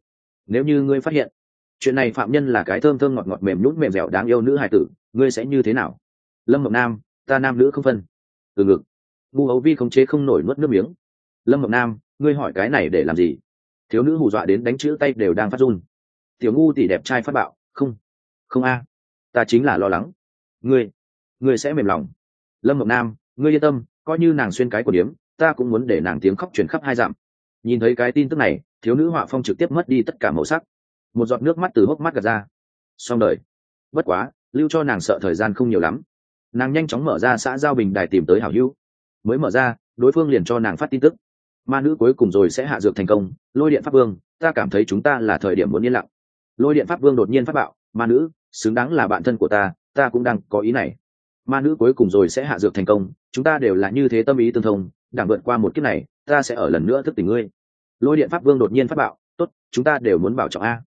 nếu như ngươi phát hiện chuyện này phạm nhân là cái thơm thơm ngọt ngọt mềm nhút mềm dẻo đáng yêu nữ hài tử, ngươi sẽ như thế nào? Lâm ngọc nam, ta nam nữ không phân. Từ ngực. Ngu hấu vi không chế không nổi nuốt nước miếng. Lâm ngọc nam, ngươi hỏi cái này để làm gì? Thiếu nữ hù dọa đến đánh chữ tay đều đang phát run. Tiểu ngu tỷ đẹp trai phát bạo, không. Không a. Ta chính là lo lắng. Ngươi ngươi sẽ mềm lòng. Lâm ngọc nam, ngươi yên tâm, coi như nàng xuyên cái của điếm, ta cũng muốn để nàng tiếng khóc truyền khắp hai dặm. Nhìn thấy cái tin tức này, thiếu nữ họa phong trực tiếp mất đi tất cả màu sắc một giọt nước mắt từ hốc mắt gạt ra. Xong đời. Bất quá, lưu cho nàng sợ thời gian không nhiều lắm. Nàng nhanh chóng mở ra xã giao bình đài tìm tới hảo hữu. Mới mở ra, đối phương liền cho nàng phát tin tức. Ma nữ cuối cùng rồi sẽ hạ dược thành công, lôi điện pháp vương, ta cảm thấy chúng ta là thời điểm muốn yên lặng. Lôi điện pháp vương đột nhiên phát bạo, ma nữ, xứng đáng là bạn thân của ta ta cũng đang có ý này. Ma nữ cuối cùng rồi sẽ hạ dược thành công, chúng ta đều là như thế tâm ý tương thông, đảng vượt qua một kiếp này, ta sẽ ở lần nữa thức tỉnh ngươi. Lôi điện pháp vương đột nhiên phát bạo, tốt, chúng ta đều muốn bảo trọng a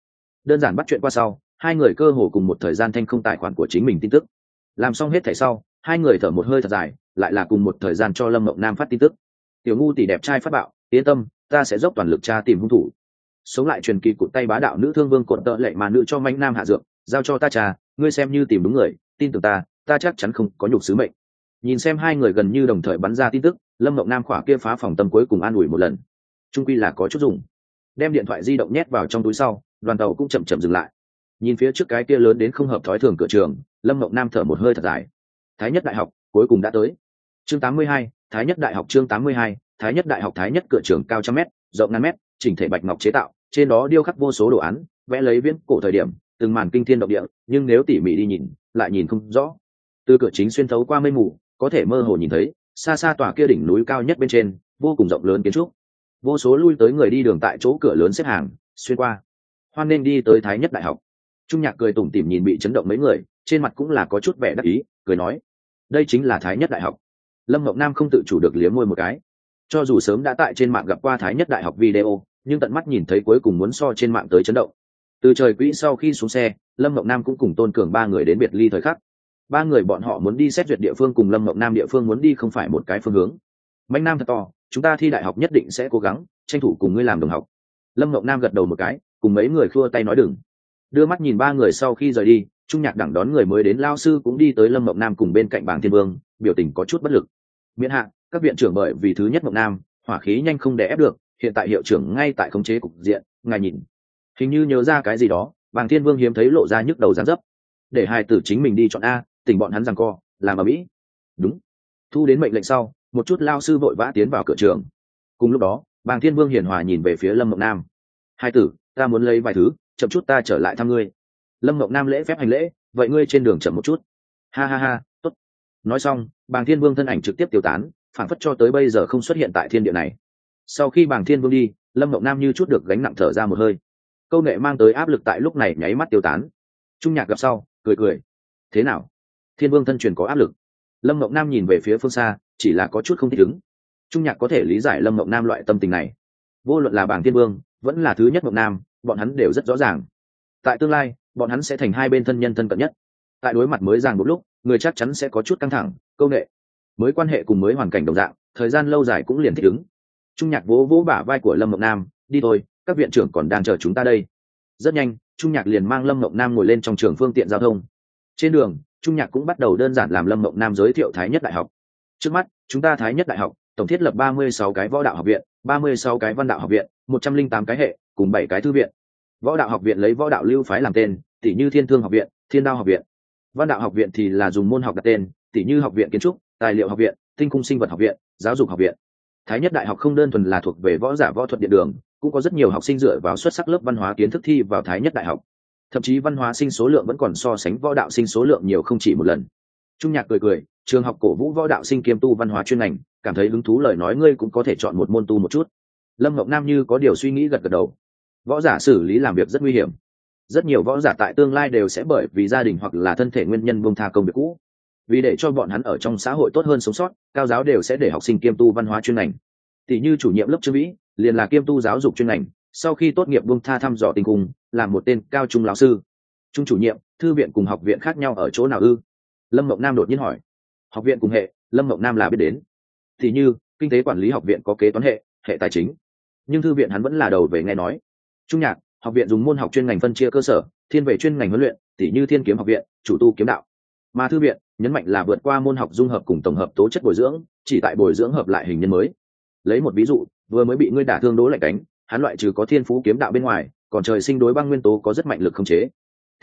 đơn giản bắt chuyện qua sau, hai người cơ hồ cùng một thời gian thanh không tài khoản của chính mình tin tức. Làm xong hết thảy sau, hai người thở một hơi thật dài, lại là cùng một thời gian cho lâm mộng nam phát tin tức. Tiểu ngu tỷ đẹp trai phát bạo, yên tâm, ta sẽ dốc toàn lực tra tìm hung thủ. Sống lại truyền kỳ cụt tay bá đạo nữ thương vương cột tợ lệ mà nữ cho mạnh nam hạ dược, giao cho ta trà, ngươi xem như tìm đúng người, tin tưởng ta ta chắc chắn không có nhục sứ mệnh. Nhìn xem hai người gần như đồng thời bắn ra tin tức, lâm mộng nam khỏa kia phá phòng tâm cuối cùng an ủi một lần. Trung quy là có chút dùng. Đem điện thoại di động nhét vào trong túi sau đoàn tàu cũng chậm chậm dừng lại. Nhìn phía trước cái kia lớn đến không hợp thói thường cửa trường lâm mộng nam thở một hơi thật dài. Thái nhất đại học cuối cùng đã tới. Chương 82, thái nhất đại học chương 82, thái nhất đại học thái nhất cửa trường cao trăm mét rộng ngàn mét chỉnh thể bạch ngọc chế tạo trên đó điêu khắc vô số đồ án vẽ lấy viễn cổ thời điểm từng màn kinh thiên động địa nhưng nếu tỉ mỉ đi nhìn lại nhìn không rõ. Từ cửa chính xuyên thấu qua mây mù có thể mơ hồ nhìn thấy xa xa tòa kia đỉnh núi cao nhất bên trên vô cùng rộng lớn kiến trúc. Vô số lui tới người đi đường tại chỗ cửa lớn xếp hàng xuyên qua hoan nên đi tới thái nhất đại học. Trung nhạc cười tủm tỉm nhìn bị chấn động mấy người, trên mặt cũng là có chút vẻ đắc ý, cười nói, đây chính là thái nhất đại học. Lâm ngọc nam không tự chủ được liếm môi một cái. Cho dù sớm đã tại trên mạng gặp qua thái nhất đại học video, nhưng tận mắt nhìn thấy cuối cùng muốn so trên mạng tới chấn động. Từ trời quỹ sau khi xuống xe, lâm mộng nam cũng cùng tôn cường ba người đến biệt ly thời khắc. Ba người bọn họ muốn đi xét duyệt địa phương cùng lâm mộng nam địa phương muốn đi không phải một cái phương hướng. Mạnh nam thật to, chúng ta thi đại học nhất định sẽ cố gắng, tranh thủ cùng ngươi làm đồng học. Lâm mộng nam gật đầu một cái cùng mấy người khua tay nói đừng. Đưa mắt nhìn ba người sau khi rời đi, trung nhạc đẳng đón người mới đến lao sư cũng đi tới lâm mộng nam cùng bên cạnh bảng thiên vương, biểu tình có chút bất lực. Miễn hạ, các viện trưởng bởi vì thứ nhất mộng nam, hỏa khí nhanh không để ép được, hiện tại hiệu trưởng ngay tại khống chế cục diện, ngài nhìn. Hình như nhớ ra cái gì đó bàng thiên vương hiếm thấy lộ ra nhức đầu dán dấp. Để hai tử chính mình đi chọn a, tỉnh bọn hắn rằng co, làm ở mỹ. Đúng. Thu đến mệnh lệnh sau, một chút lao sư vội vã tiến vào cửa trường. Cùng lúc đó bàng thiên vương hiền hòa nhìn về phía lâm mộng nam. Hai tử ta muốn lấy vài thứ, chậm chút ta trở lại thăm ngươi. Lâm mộng nam lễ phép hành lễ, vậy ngươi trên đường chậm một chút. Ha ha ha, tốt. Nói xong, bàng thiên vương thân ảnh trực tiếp tiêu tán phản phất cho tới bây giờ không xuất hiện tại thiên địa này. Sau khi bàng thiên vương đi, lâm mộng nam như chút được gánh nặng thở ra một hơi. Câu nghệ mang tới áp lực tại lúc này nháy mắt tiêu tán. Trung nhạc gặp sau, cười cười. Thế nào? Thiên vương thân truyền có áp lực. Lâm mộng nam nhìn về phía phương xa, chỉ là có chút không thích ứng. Trung nhạc có thể lý giải lâm mộng nam loại tâm tình này. Vô luận là bảng thiên vương, vẫn là thứ nhất mộng nam bọn hắn đều rất rõ ràng. Tại tương lai, bọn hắn sẽ thành hai bên thân nhân thân cận nhất. Tại đối mặt mới ràng một lúc, người chắc chắn sẽ có chút căng thẳng công nghệ mới quan hệ cùng mới hoàn cảnh đồng dạng, thời gian lâu dài cũng liền thích ứng. Trung nhạc vỗ vỗ bả vai của lâm mộng nam, đi thôi, các viện trưởng còn đang chờ chúng ta đây. Rất nhanh, trung nhạc liền mang lâm mộng nam ngồi lên trong trường phương tiện giao thông. Trên đường, trung nhạc cũng bắt đầu đơn giản làm lâm mộng nam giới thiệu thái nhất đại học. Trước mắt, chúng ta thái nhất đại học, tổng thiết lập ba mươi sáu cái võ đạo học viện, ba mươi sáu cái văn đạo học viện, một trăm linh tám cái hệ, cùng bảy cái thư viện võ đạo học viện lấy võ đạo lưu phái làm tên tỷ như thiên thương học viện, thiên đao học viện. Văn đạo học viện thì là dùng môn học đặt tên tỷ như học viện kiến trúc, tài liệu học viện, tinh cung sinh vật học viện, giáo dục học viện. Thái nhất đại học không đơn thuần là thuộc về võ giả võ thuật điện đường, cũng có rất nhiều học sinh dựa vào xuất sắc lớp văn hóa kiến thức thi vào thái nhất đại học. Thậm chí văn hóa sinh số lượng vẫn còn so sánh võ đạo sinh số lượng nhiều không chỉ một lần. Trung nhạc cười cười, trường học cổ vũ võ đạo sinh kiêm tu văn hóa chuyên ngành, cảm thấy hứng thú lời nói ngươi cũng có thể chọn một môn tu một chút. Lâm ngọc nam như có điều suy nghĩ gật gật đầu võ giả xử lý làm việc rất nguy hiểm. Rất nhiều võ giả tại tương lai đều sẽ bởi vì gia đình hoặc là thân thể nguyên nhân bông tha công việc cũ. Vì để cho bọn hắn ở trong xã hội tốt hơn sống sót, cao giáo đều sẽ để học sinh kiêm tu văn hóa chuyên ngành. Tỷ như chủ nhiệm lớp chữ vĩ liền là kiêm tu giáo dục chuyên ngành, sau khi tốt nghiệp buông tha thăm dò tình cung làm một tên cao trung lão sư. Trung chủ nhiệm, thư viện cùng học viện khác nhau ở chỗ nào ư? Lâm mộng nam đột nhiên hỏi. Học viện cùng hệ, lâm mộng nam là biết đến. Thì như, kinh tế quản lý học viện có kế toán hệ hệ tài chính. Nhưng thư viện hắn vẫn là đầu về nghe nói trung nhạc, học viện dùng môn học chuyên ngành phân chia cơ sở, thiên về chuyên ngành huấn luyện tỷ như thiên kiếm học viện, chủ tu kiếm đạo. Mà thư viện, nhấn mạnh là vượt qua môn học dung hợp cùng tổng hợp tố chất bồi dưỡng, chỉ tại bồi dưỡng hợp lại hình nhân mới. Lấy một ví dụ, vừa mới bị ngươi đả thương đố lạnh cánh, hắn loại trừ có thiên phú kiếm đạo bên ngoài, còn trời sinh đối băng nguyên tố có rất mạnh lực không chế.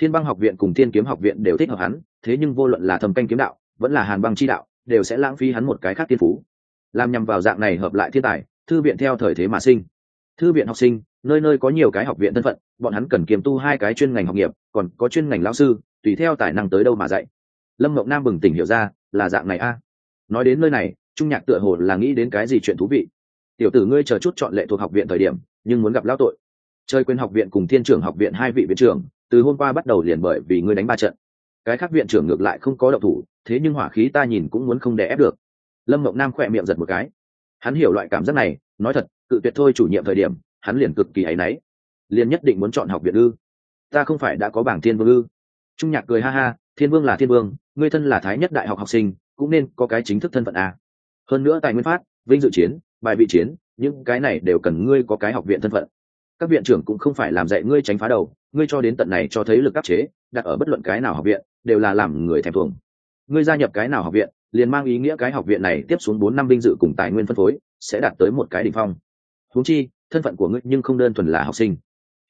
Thiên băng học viện cùng thiên kiếm học viện đều thích hợp hắn, thế nhưng vô luận là thầm canh kiếm đạo, vẫn là hàn băng chi đạo, đều sẽ lãng phí hắn một cái khác thiên phú. Làm nhằm vào dạng này hợp lại thiên tài, thư viện theo thời thế mà sinh. Thư viện học sinh nơi nơi có nhiều cái học viện thân phận, bọn hắn cần kiềm tu hai cái chuyên ngành học nghiệp, còn có chuyên ngành lao sư, tùy theo tài năng tới đâu mà dạy. Lâm mộng nam bừng tỉnh hiểu ra, là dạng này a. Nói đến nơi này, trung nhạc tựa hồ là nghĩ đến cái gì chuyện thú vị. Tiểu tử ngươi chờ chút chọn lệ thuộc học viện thời điểm, nhưng muốn gặp lão tội. Chơi quên học viện cùng thiên trưởng học viện hai vị viện trưởng, từ hôm qua bắt đầu liền bởi vì ngươi đánh ba trận. Cái khác viện trưởng ngược lại không có động thủ, thế nhưng hỏa khí ta nhìn cũng muốn không đè ép được. Lâm mộng nam khỏe miệng giật một cái. Hắn hiểu loại cảm giác này, nói thật, cự tuyệt thôi chủ nhiệm thời điểm hắn liền cực kỳ áy náy, liền nhất định muốn chọn học viện ư ta không phải đã có bảng thiên vương ư trung nhạc cười ha ha, thiên vương là thiên vương, ngươi thân là thái nhất đại học học sinh, cũng nên có cái chính thức thân phận a hơn nữa tài nguyên phát, vinh dự chiến, bài vị chiến, những cái này đều cần ngươi có cái học viện thân phận. Các viện trưởng cũng không phải làm dạy ngươi tránh phá đầu, ngươi cho đến tận này cho thấy lực áp chế, đặt ở bất luận cái nào học viện, đều là làm người thèm thuồng. Ngươi gia nhập cái nào học viện, liền mang ý nghĩa cái học viện này tiếp xuống bốn năm vinh dự cùng tài nguyên phân phối, sẽ đạt tới một cái đỉnh phong. Huống chi thân phận của ngươi nhưng không đơn thuần là học sinh.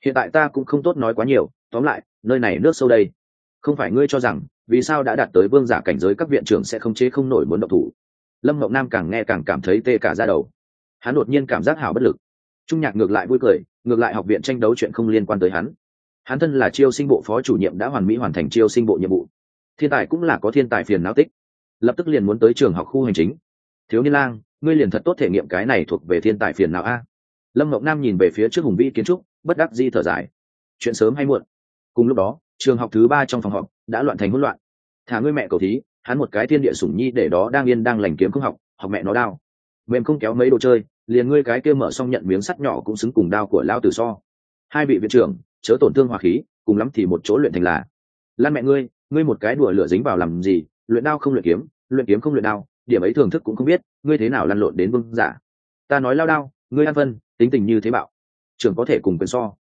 Hiện tại ta cũng không tốt nói quá nhiều, tóm lại, nơi này nước sâu đây. Không phải ngươi cho rằng, vì sao đã đạt tới vương giả cảnh giới các viện trưởng sẽ không chế không nổi muốn độc thủ? Lâm ngọc nam càng nghe càng cảm thấy tê cả ra đầu. Hắn đột nhiên cảm giác hảo bất lực. Trung nhạc ngược lại vui cười, ngược lại học viện tranh đấu chuyện không liên quan tới hắn. Hắn thân là chiêu sinh bộ phó chủ nhiệm đã hoàn mỹ hoàn thành chiêu sinh bộ nhiệm vụ. Thiên tài cũng là có thiên tài phiền não tích. Lập tức liền muốn tới trường học khu hành chính. Thiếu niên lang, ngươi liền thật tốt thể nghiệm cái này thuộc về thiên tài phiền não a lâm ngọc nam nhìn về phía trước hùng vĩ kiến trúc, bất đắc di thở dài. Chuyện sớm hay muộn? Cùng lúc đó, trường học thứ ba trong phòng họp đã loạn thành hỗn loạn. Thả ngươi mẹ cầu thí, hắn một cái thiên địa sủng nhi để đó đang yên đang lành kiếm không học học mẹ nó đao. Mềm không kéo mấy đồ chơi, liền ngươi cái kia mở xong nhận miếng sắt nhỏ cũng xứng cùng đao của lao tử so. Hai vị viện trưởng, chớ tổn thương hòa khí, cùng lắm thì một chỗ luyện thành là. Lan mẹ ngươi ngươi một cái đùa lửa dính vào làm gì, luyện đao không luyện kiếm luyện kiếm không luyện đao, điểm ấy thưởng thức cũng không biết, ngươi thế nào lăn lộn đến vương giả. Ta nói lao đao ngươi an vân, tính tình như thế bạo, trưởng có thể cùng quyền so.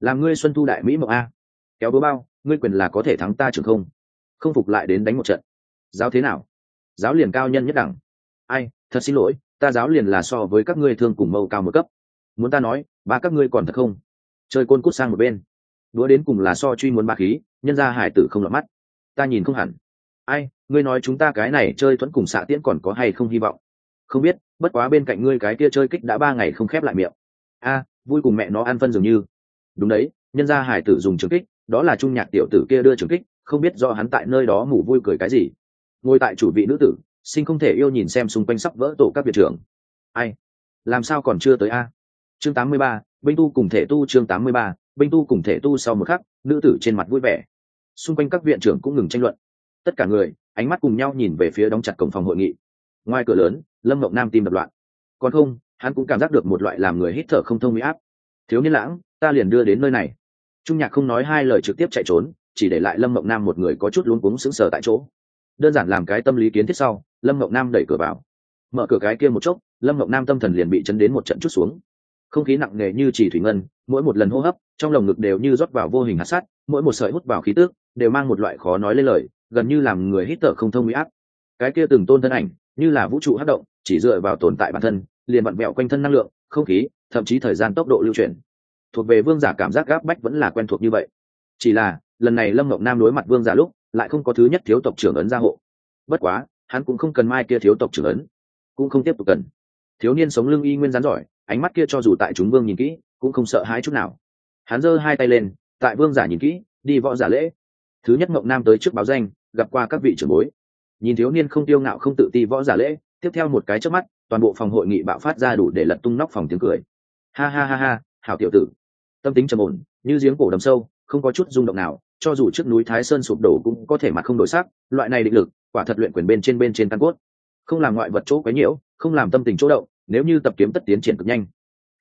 Làm ngươi xuân thu đại mỹ mộng a. Kéo búa bao, ngươi quyền là có thể thắng ta trưởng không. Không phục lại đến đánh một trận. Giáo thế nào? Giáo liền cao nhân nhất đẳng. Ai, thật xin lỗi, ta giáo liền là so với các ngươi thương cùng mâu cao một cấp. Muốn ta nói, ba các ngươi còn thật không? Chơi côn cút sang một bên. Đũa đến cùng là so truy muốn ba khí, nhân ra hải tử không lọt mắt. Ta nhìn không hẳn. Ai, ngươi nói chúng ta cái này chơi thuẫn cùng xạ tiễn còn có hay không hy vọng? Không biết bất quá bên cạnh ngươi cái kia chơi kích đã ba ngày không khép lại miệng. A vui cùng mẹ nó ăn phân dường như. Đúng đấy nhân gia hải tử dùng trường kích đó là trung nhạc tiểu tử kia đưa trường kích không biết do hắn tại nơi đó ngủ vui cười cái gì. Ngồi tại chủ vị nữ tử sinh không thể yêu nhìn xem xung quanh sắp vỡ tổ các biệt trưởng. Ai? Làm sao còn chưa tới a? Chương 83, binh tu cùng thể tu chương 83, binh tu cùng thể tu sau một khắc nữ tử trên mặt vui vẻ. Xung quanh các viện trưởng cũng ngừng tranh luận. Tất cả người ánh mắt cùng nhau nhìn về phía đóng chặt cổng phòng hội nghị ngoài cửa lớn, lâm mộng nam tim đập loạn. Còn không, hắn cũng cảm giác được một loại làm người hít thở không thông huy áp. Thiếu niên lãng, ta liền đưa đến nơi này. Trung nhạc không nói hai lời trực tiếp chạy trốn, chỉ để lại lâm mộng nam một người có chút luống cuống sững sờ tại chỗ. Đơn giản làm cái tâm lý kiến thiết sau, lâm mộng nam đẩy cửa vào. Mở cửa cái kia một chốc, lâm mộng nam tâm thần liền bị chấn đến một trận chút xuống. Không khí nặng nề như chỉ thủy ngân, mỗi một lần hô hấp, trong lồng ngực đều như rót vào vô hình hạt sát mỗi một sợi hút vào khí tước đều mang một loại khó nói lên lời, gần như làm người hít thở không thông huy áp. Cái kia từng tôn thân ảnh như là vũ trụ hát động, chỉ dựa vào tồn tại bản thân, liền vặn vẹo quanh thân năng lượng, không khí, thậm chí thời gian tốc độ lưu chuyển. Thuộc về vương giả cảm giác gáp bách vẫn là quen thuộc như vậy. Chỉ là, lần này lâm ngọc nam đối mặt vương giả lúc, lại không có thứ nhất thiếu tộc trưởng ấn gia hộ. Bất quá, hắn cũng không cần mai kia thiếu tộc trưởng ấn, cũng không tiếp tục cần. Thiếu niên sống lưng y nguyên rắn giỏi, ánh mắt kia cho dù tại chúng vương nhìn kỹ, cũng không sợ hãi chút nào. Hắn giơ hai tay lên, tại vương giả nhìn kỹ, đi võ giả lễ. Thứ nhất ngọc nam tới trước báo danh, gặp qua các vị trưởng bối nhìn thiếu niên không tiêu ngạo không tự ti võ giả lễ, tiếp theo một cái trước mắt, toàn bộ phòng hội nghị bạo phát ra đủ để lật tung nóc phòng tiếng cười. Ha ha ha ha, hảo tiểu tử. Tâm tính trầm ổn, như giếng cổ đầm sâu, không có chút rung động nào, cho dù trước núi thái sơn sụp đổ cũng có thể mặt không đổi sắc, loại này định lực, quả thật luyện quyền bên trên bên trên căn cốt. Không làm ngoại vật chỗ quấy nhiễu, không làm tâm tình chỗ động, nếu như tập kiếm tất tiến triển cực nhanh.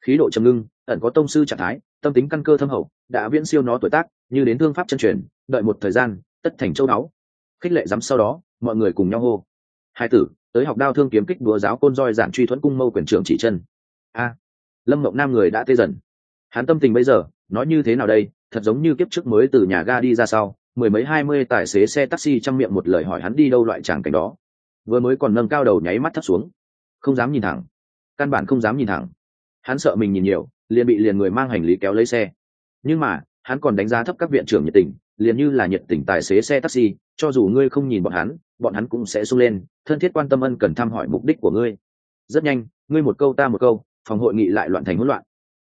Khí độ trầm ngưng, ẩn có tông sư trạng thái, tâm tính căn cơ thâm hậu, đã viễn siêu nó tuổi tác, như đến thương pháp chân truyền, đợi một thời gian, tất thành châu đáo khích lệ dám sau đó mọi người cùng nhau hô. Hai tử, tới học đao thương kiếm kích đùa giáo côn roi giản truy thuẫn cung mâu quyền trưởng chỉ chân. A. Lâm mộng nam người đã tê dần. Hắn tâm tình bây giờ, nói như thế nào đây? Thật giống như kiếp trước mới từ nhà ga đi ra sau, mười mấy hai mươi tài xế xe taxi trong miệng một lời hỏi hắn đi đâu loại tràng cảnh đó. Vừa mới còn nâng cao đầu nháy mắt thấp xuống. Không dám nhìn thẳng. Căn bản không dám nhìn thẳng. Hắn sợ mình nhìn nhiều, liền bị liền người mang hành lý kéo lấy xe. Nhưng mà, hắn còn đánh giá thấp các viện trưởng nhiệt tình, liền như là nhiệt tình tài xế xe taxi, cho dù ngươi không nhìn bọn hắn bọn hắn cũng sẽ sung lên, thân thiết quan tâm ân cần thăm hỏi mục đích của ngươi. Rất nhanh, ngươi một câu ta một câu, phòng hội nghị lại loạn thành hỗn loạn.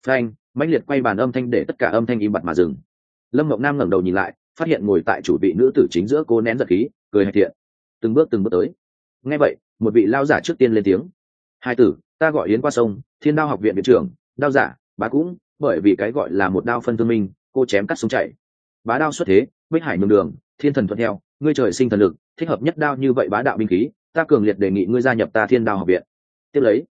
Frank mãnh liệt quay bàn âm thanh để tất cả âm thanh im bặt mà dừng. Lâm mộng nam ngẩng đầu nhìn lại, phát hiện ngồi tại chủ vị nữ tử chính giữa cô nén giật khí, cười hạch thiện. Từng bước từng bước tới. Ngay vậy, một vị lao giả trước tiên lên tiếng. Hai tử, ta gọi yến qua sông, thiên đao học viện viện trưởng, đao giả, bá cũng, bởi vì cái gọi là một đao phân thương minh, cô chém cắt súng chạy. Bá đao xuất thế, bích hải nhường đường thiên thần thuận theo, ngươi trời sinh thần lực, thích hợp nhất đao như vậy bá đạo binh khí, ta cường liệt đề nghị ngươi gia nhập ta thiên đao học viện. Tiếp lấy,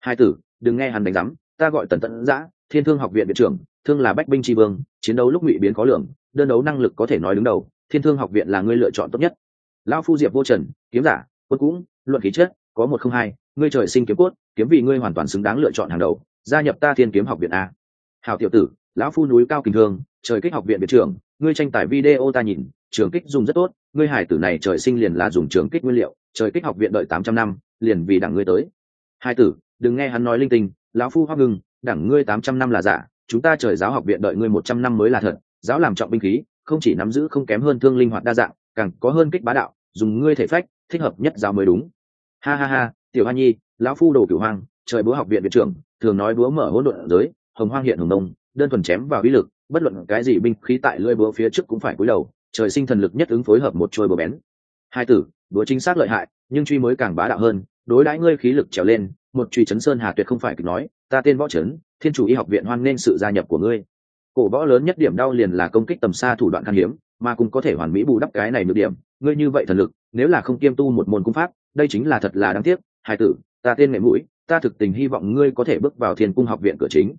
hai tử, đừng nghe hắn đánh giám, ta gọi tần tẫn giã, thiên thương học viện viện trưởng, thương là bách binh tri vương, chiến đấu lúc ngụy biến khó lường, đơn đấu năng lực có thể nói đứng đầu, thiên thương học viện là ngươi lựa chọn tốt nhất. Lão phu diệp vô trần, kiếm giả, quân cũng, luận khí chất, có một không hai, ngươi trời sinh kiếm cốt, kiếm vì ngươi hoàn toàn xứng đáng lựa chọn hàng đầu, gia nhập ta thiên kiếm học viện a. Hào tiểu tử, lão phu núi cao kình thương, trời kích học viện viện trưởng, ngươi tranh tài video ta nhìn trường kích dùng rất tốt, ngươi hải tử này trời sinh liền là dùng trường kích nguyên liệu, trời kích học viện đợi tám trăm năm, liền vì đảng ngươi tới. Hai tử, đừng nghe hắn nói linh tinh, lão phu hoắc ngưng, đảng ngươi tám trăm năm là giả, chúng ta trời giáo học viện đợi ngươi một trăm năm mới là thật, giáo làm trọng binh khí, không chỉ nắm giữ không kém hơn thương linh hoạt đa dạng, càng có hơn kích bá đạo, dùng ngươi thể phách, thích hợp nhất giáo mới đúng. Ha ha ha, tiểu hoa nhi, lão phu đồ cửu hoang, trời búa học viện viện trưởng, thường nói búa mở hỗn độn giới, hồng hoang hiện hồng đông, đơn thuần chém vào uy lực, bất luận cái gì binh khí tại lưỡi búa phía trước cũng phải cúi đầu trời sinh thần lực nhất ứng phối hợp một trôi bờ bén. Hai tử, đũa chính xác lợi hại, nhưng truy mới càng bá đạo hơn, đối đãi ngươi khí lực trèo lên, một truy chấn sơn hà tuyệt không phải kịch nói, ta tên võ trấn thiên chủ y học viện hoan nên sự gia nhập của ngươi. Cổ võ lớn nhất điểm đau liền là công kích tầm xa thủ đoạn khan hiếm, mà cũng có thể hoàn mỹ bù đắp cái này được điểm, ngươi như vậy thần lực, nếu là không kiêm tu một môn cung pháp, đây chính là thật là đáng tiếc. Hai tử, ta tên nghệ mũi, ta thực tình hy vọng ngươi có thể bước vào thiên cung học viện cửa chính.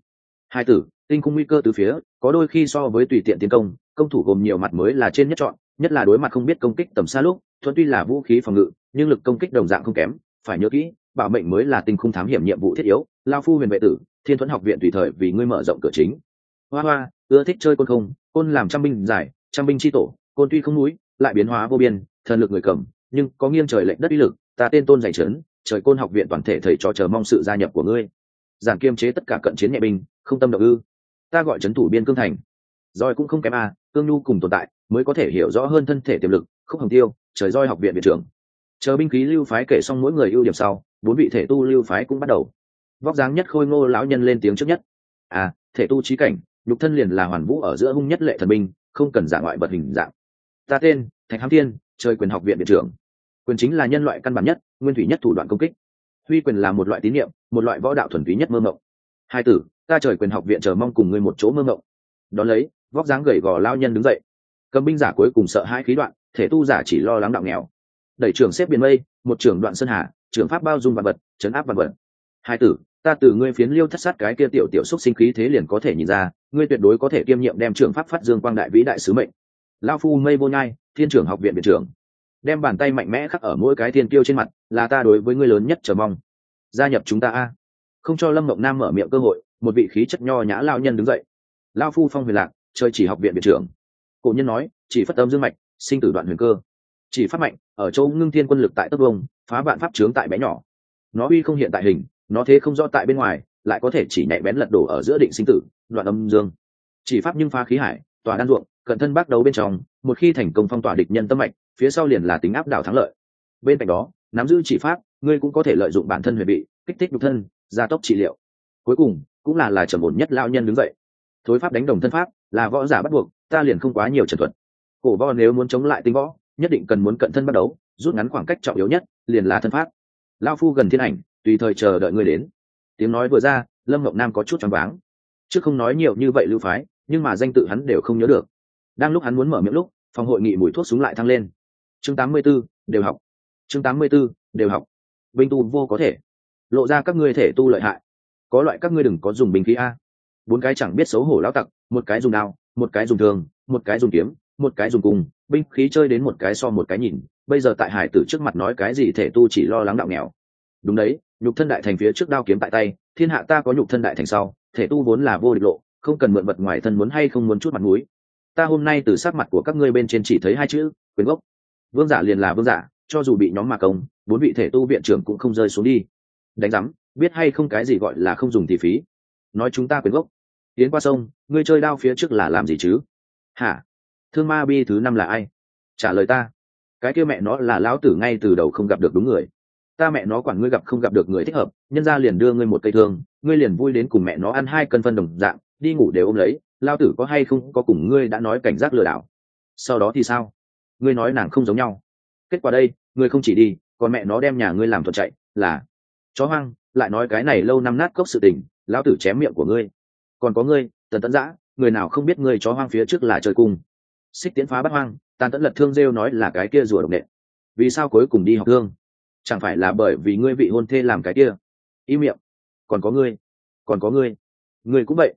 Hai tử tinh cung nguy cơ từ phía, có đôi khi so với tùy tiện tiến công công thủ gồm nhiều mặt mới là trên nhất chọn, nhất là đối mặt không biết công kích tầm xa lúc thuận tuy là vũ khí phòng ngự, nhưng lực công kích đồng dạng không kém, phải nhớ kỹ, bảo mệnh mới là tinh khung thám hiểm nhiệm vụ thiết yếu, lao phu huyền vệ tử, thiên thuẫn học viện tùy thời vì ngươi mở rộng cửa chính. Hoa hoa, ưa thích chơi côn không, côn làm trăm binh giải, trăm binh chi tổ, côn tuy không núi, lại biến hóa vô biên, thần lực người cầm, nhưng có nghiêng trời lệnh đất uy lực, ta tên tôn giải trấn, trời côn học viện toàn thể thầy cho chờ mong sự gia nhập của ngươi. Giản kiêm chế tất cả cận chiến nhẹ binh, không tâm động ư. Ta gọi trấn thủ biên cương thành roi cũng không kém a cương nhu cùng tồn tại mới có thể hiểu rõ hơn thân thể tiềm lực không hồng tiêu, trời roi học viện viện trưởng. Chờ binh khí lưu phái kể xong mỗi người ưu điểm sau, bốn vị thể tu lưu phái cũng bắt đầu. Vóc dáng nhất khôi ngô lão nhân lên tiếng trước nhất. À thể tu trí cảnh, nhục thân liền là hoàn vũ ở giữa hung nhất lệ thần binh, không cần giả ngoại vật hình dạng. Ta tên, thạch hám thiên chơi quyền học viện viện trưởng. Quyền chính là nhân loại căn bản nhất, nguyên thủy nhất thủ đoạn công kích. Huy quyền là một loại tín nhiệm một loại võ đạo thuần túy nhất mơ mộng. Hai tử, ta trời quyền học viện chờ mong cùng ngươi một chỗ mơ mộng. Đón lấy vóc dáng gầy gò lao nhân đứng dậy. Cầm binh giả cuối cùng sợ hai khí đoạn, thể tu giả chỉ lo lắng đạo nghèo. Đẩy trưởng xếp biển mây, một trưởng đoạn sơn hà, trưởng pháp bao dung vật vật chấn áp vật vật. Hai tử, ta từ ngươi phiến liêu thất sát cái kia tiểu tiểu xúc sinh khí thế liền có thể nhìn ra, ngươi tuyệt đối có thể kiêm nhiệm đem trưởng pháp phát dương quang đại vĩ đại sứ mệnh. Lao phu mây vô nhai, thiên trưởng học viện viện trưởng. Đem bàn tay mạnh mẽ khắc ở mỗi cái thiên kiêu trên mặt, là ta đối với ngươi lớn nhất chờ mong. Gia nhập chúng ta a. Không cho lâm mộng nam mở miệng cơ hội, một vị khí chất nho nhã lao nhân đứng dậy. Lao phu phong huyền lạc chơi chỉ học viện viện trưởng. Cổ nhân nói, chỉ phất âm dương mạch, sinh tử đoạn huyền cơ. Chỉ phát mạnh, ở châu ngưng thiên quân lực tại tấp vông phá vạn pháp trướng tại bé nhỏ. Nó uy không hiện tại hình, nó thế không rõ tại bên ngoài, lại có thể chỉ nhạy bén lật đổ ở giữa định sinh tử, đoạn âm dương. Chỉ pháp nhưng phá khí hải, tòa đan ruộng, cận thân bác đấu bên trong, một khi thành công phong tỏa địch nhân tâm mạch, phía sau liền là tính áp đảo thắng lợi. Bên cạnh đó, nắm giữ chỉ pháp, ngươi cũng có thể lợi dụng bản thân huyền bị kích thích nhục thân, gia tốc trị liệu. Cuối cùng, cũng là là trầm ổn nhất lao nhân đứng dậy thối pháp đánh đồng thân pháp là võ giả bắt buộc ta liền không quá nhiều trần thuật. Cổ võ nếu muốn chống lại tinh võ nhất định cần muốn cận thân bắt đấu rút ngắn khoảng cách trọng yếu nhất liền là thân pháp. Lao phu gần thiên ảnh tùy thời chờ đợi người đến. Tiếng nói vừa ra lâm ngọc nam có chút choáng váng. Chứ không nói nhiều như vậy lưu phái nhưng mà danh tự hắn đều không nhớ được. Đang lúc hắn muốn mở miệng lúc phòng hội nghị mùi thuốc súng lại thăng lên. Chương 84, đều học. Chương 84, đều học. Binh tu vô có thể. Lộ ra các ngươi thể tu lợi hại. Có loại các ngươi đừng có dùng binh khí a bốn cái chẳng biết xấu hổ lão tặc một cái dùng đao một cái dùng thường một cái dùng kiếm một cái dùng cung, binh khí chơi đến một cái so một cái nhìn bây giờ tại hải tử trước mặt nói cái gì thể tu chỉ lo lắng đạo nghèo. Đúng đấy nhục thân đại thành phía trước đao kiếm tại tay thiên hạ ta có nhục thân đại thành sau thể tu vốn là vô địch lộ không cần mượn vật ngoài thân muốn hay không muốn chút mặt mũi. Ta hôm nay từ sát mặt của các ngươi bên trên chỉ thấy hai chữ quyền gốc. Vương giả liền là vương giả cho dù bị nhóm mà công bốn vị thể tu viện trưởng cũng không rơi xuống đi. Đánh giám biết hay không cái gì gọi là không dùng thì phí nói chúng ta quyền gốc. Tiến qua sông, ngươi chơi đao phía trước là làm gì chứ? Hả? Thương ma bi thứ năm là ai? Trả lời ta. Cái kia mẹ nó là lão tử ngay từ đầu không gặp được đúng người. Ta mẹ nó quản ngươi gặp không gặp được người thích hợp, nhân ra liền đưa ngươi một cây thương, ngươi liền vui đến cùng mẹ nó ăn hai cân phân đồng dạng, đi ngủ đều ôm lấy lao tử có hay không có cùng ngươi đã nói cảnh giác lừa đảo. Sau đó thì sao? Ngươi nói nàng không giống nhau. Kết quả đây, ngươi không chỉ đi, còn mẹ nó đem nhà ngươi làm thuận chạy, là, chó hoang, lại nói cái này lâu năm nát cốc sự tình lão tử chém miệng của ngươi. Còn có ngươi, tần tẫn giã, người nào không biết ngươi chó hoang phía trước là chơi cung xích tiến phá bắt hoang, tàn tẫn lật thương rêu nói là cái kia rùa độc nệ. vì sao cuối cùng đi học thương? Chẳng phải là bởi vì ngươi vị hôn thê làm cái kia? Im miệng. Còn có ngươi. Còn có ngươi. Ngươi cũng vậy.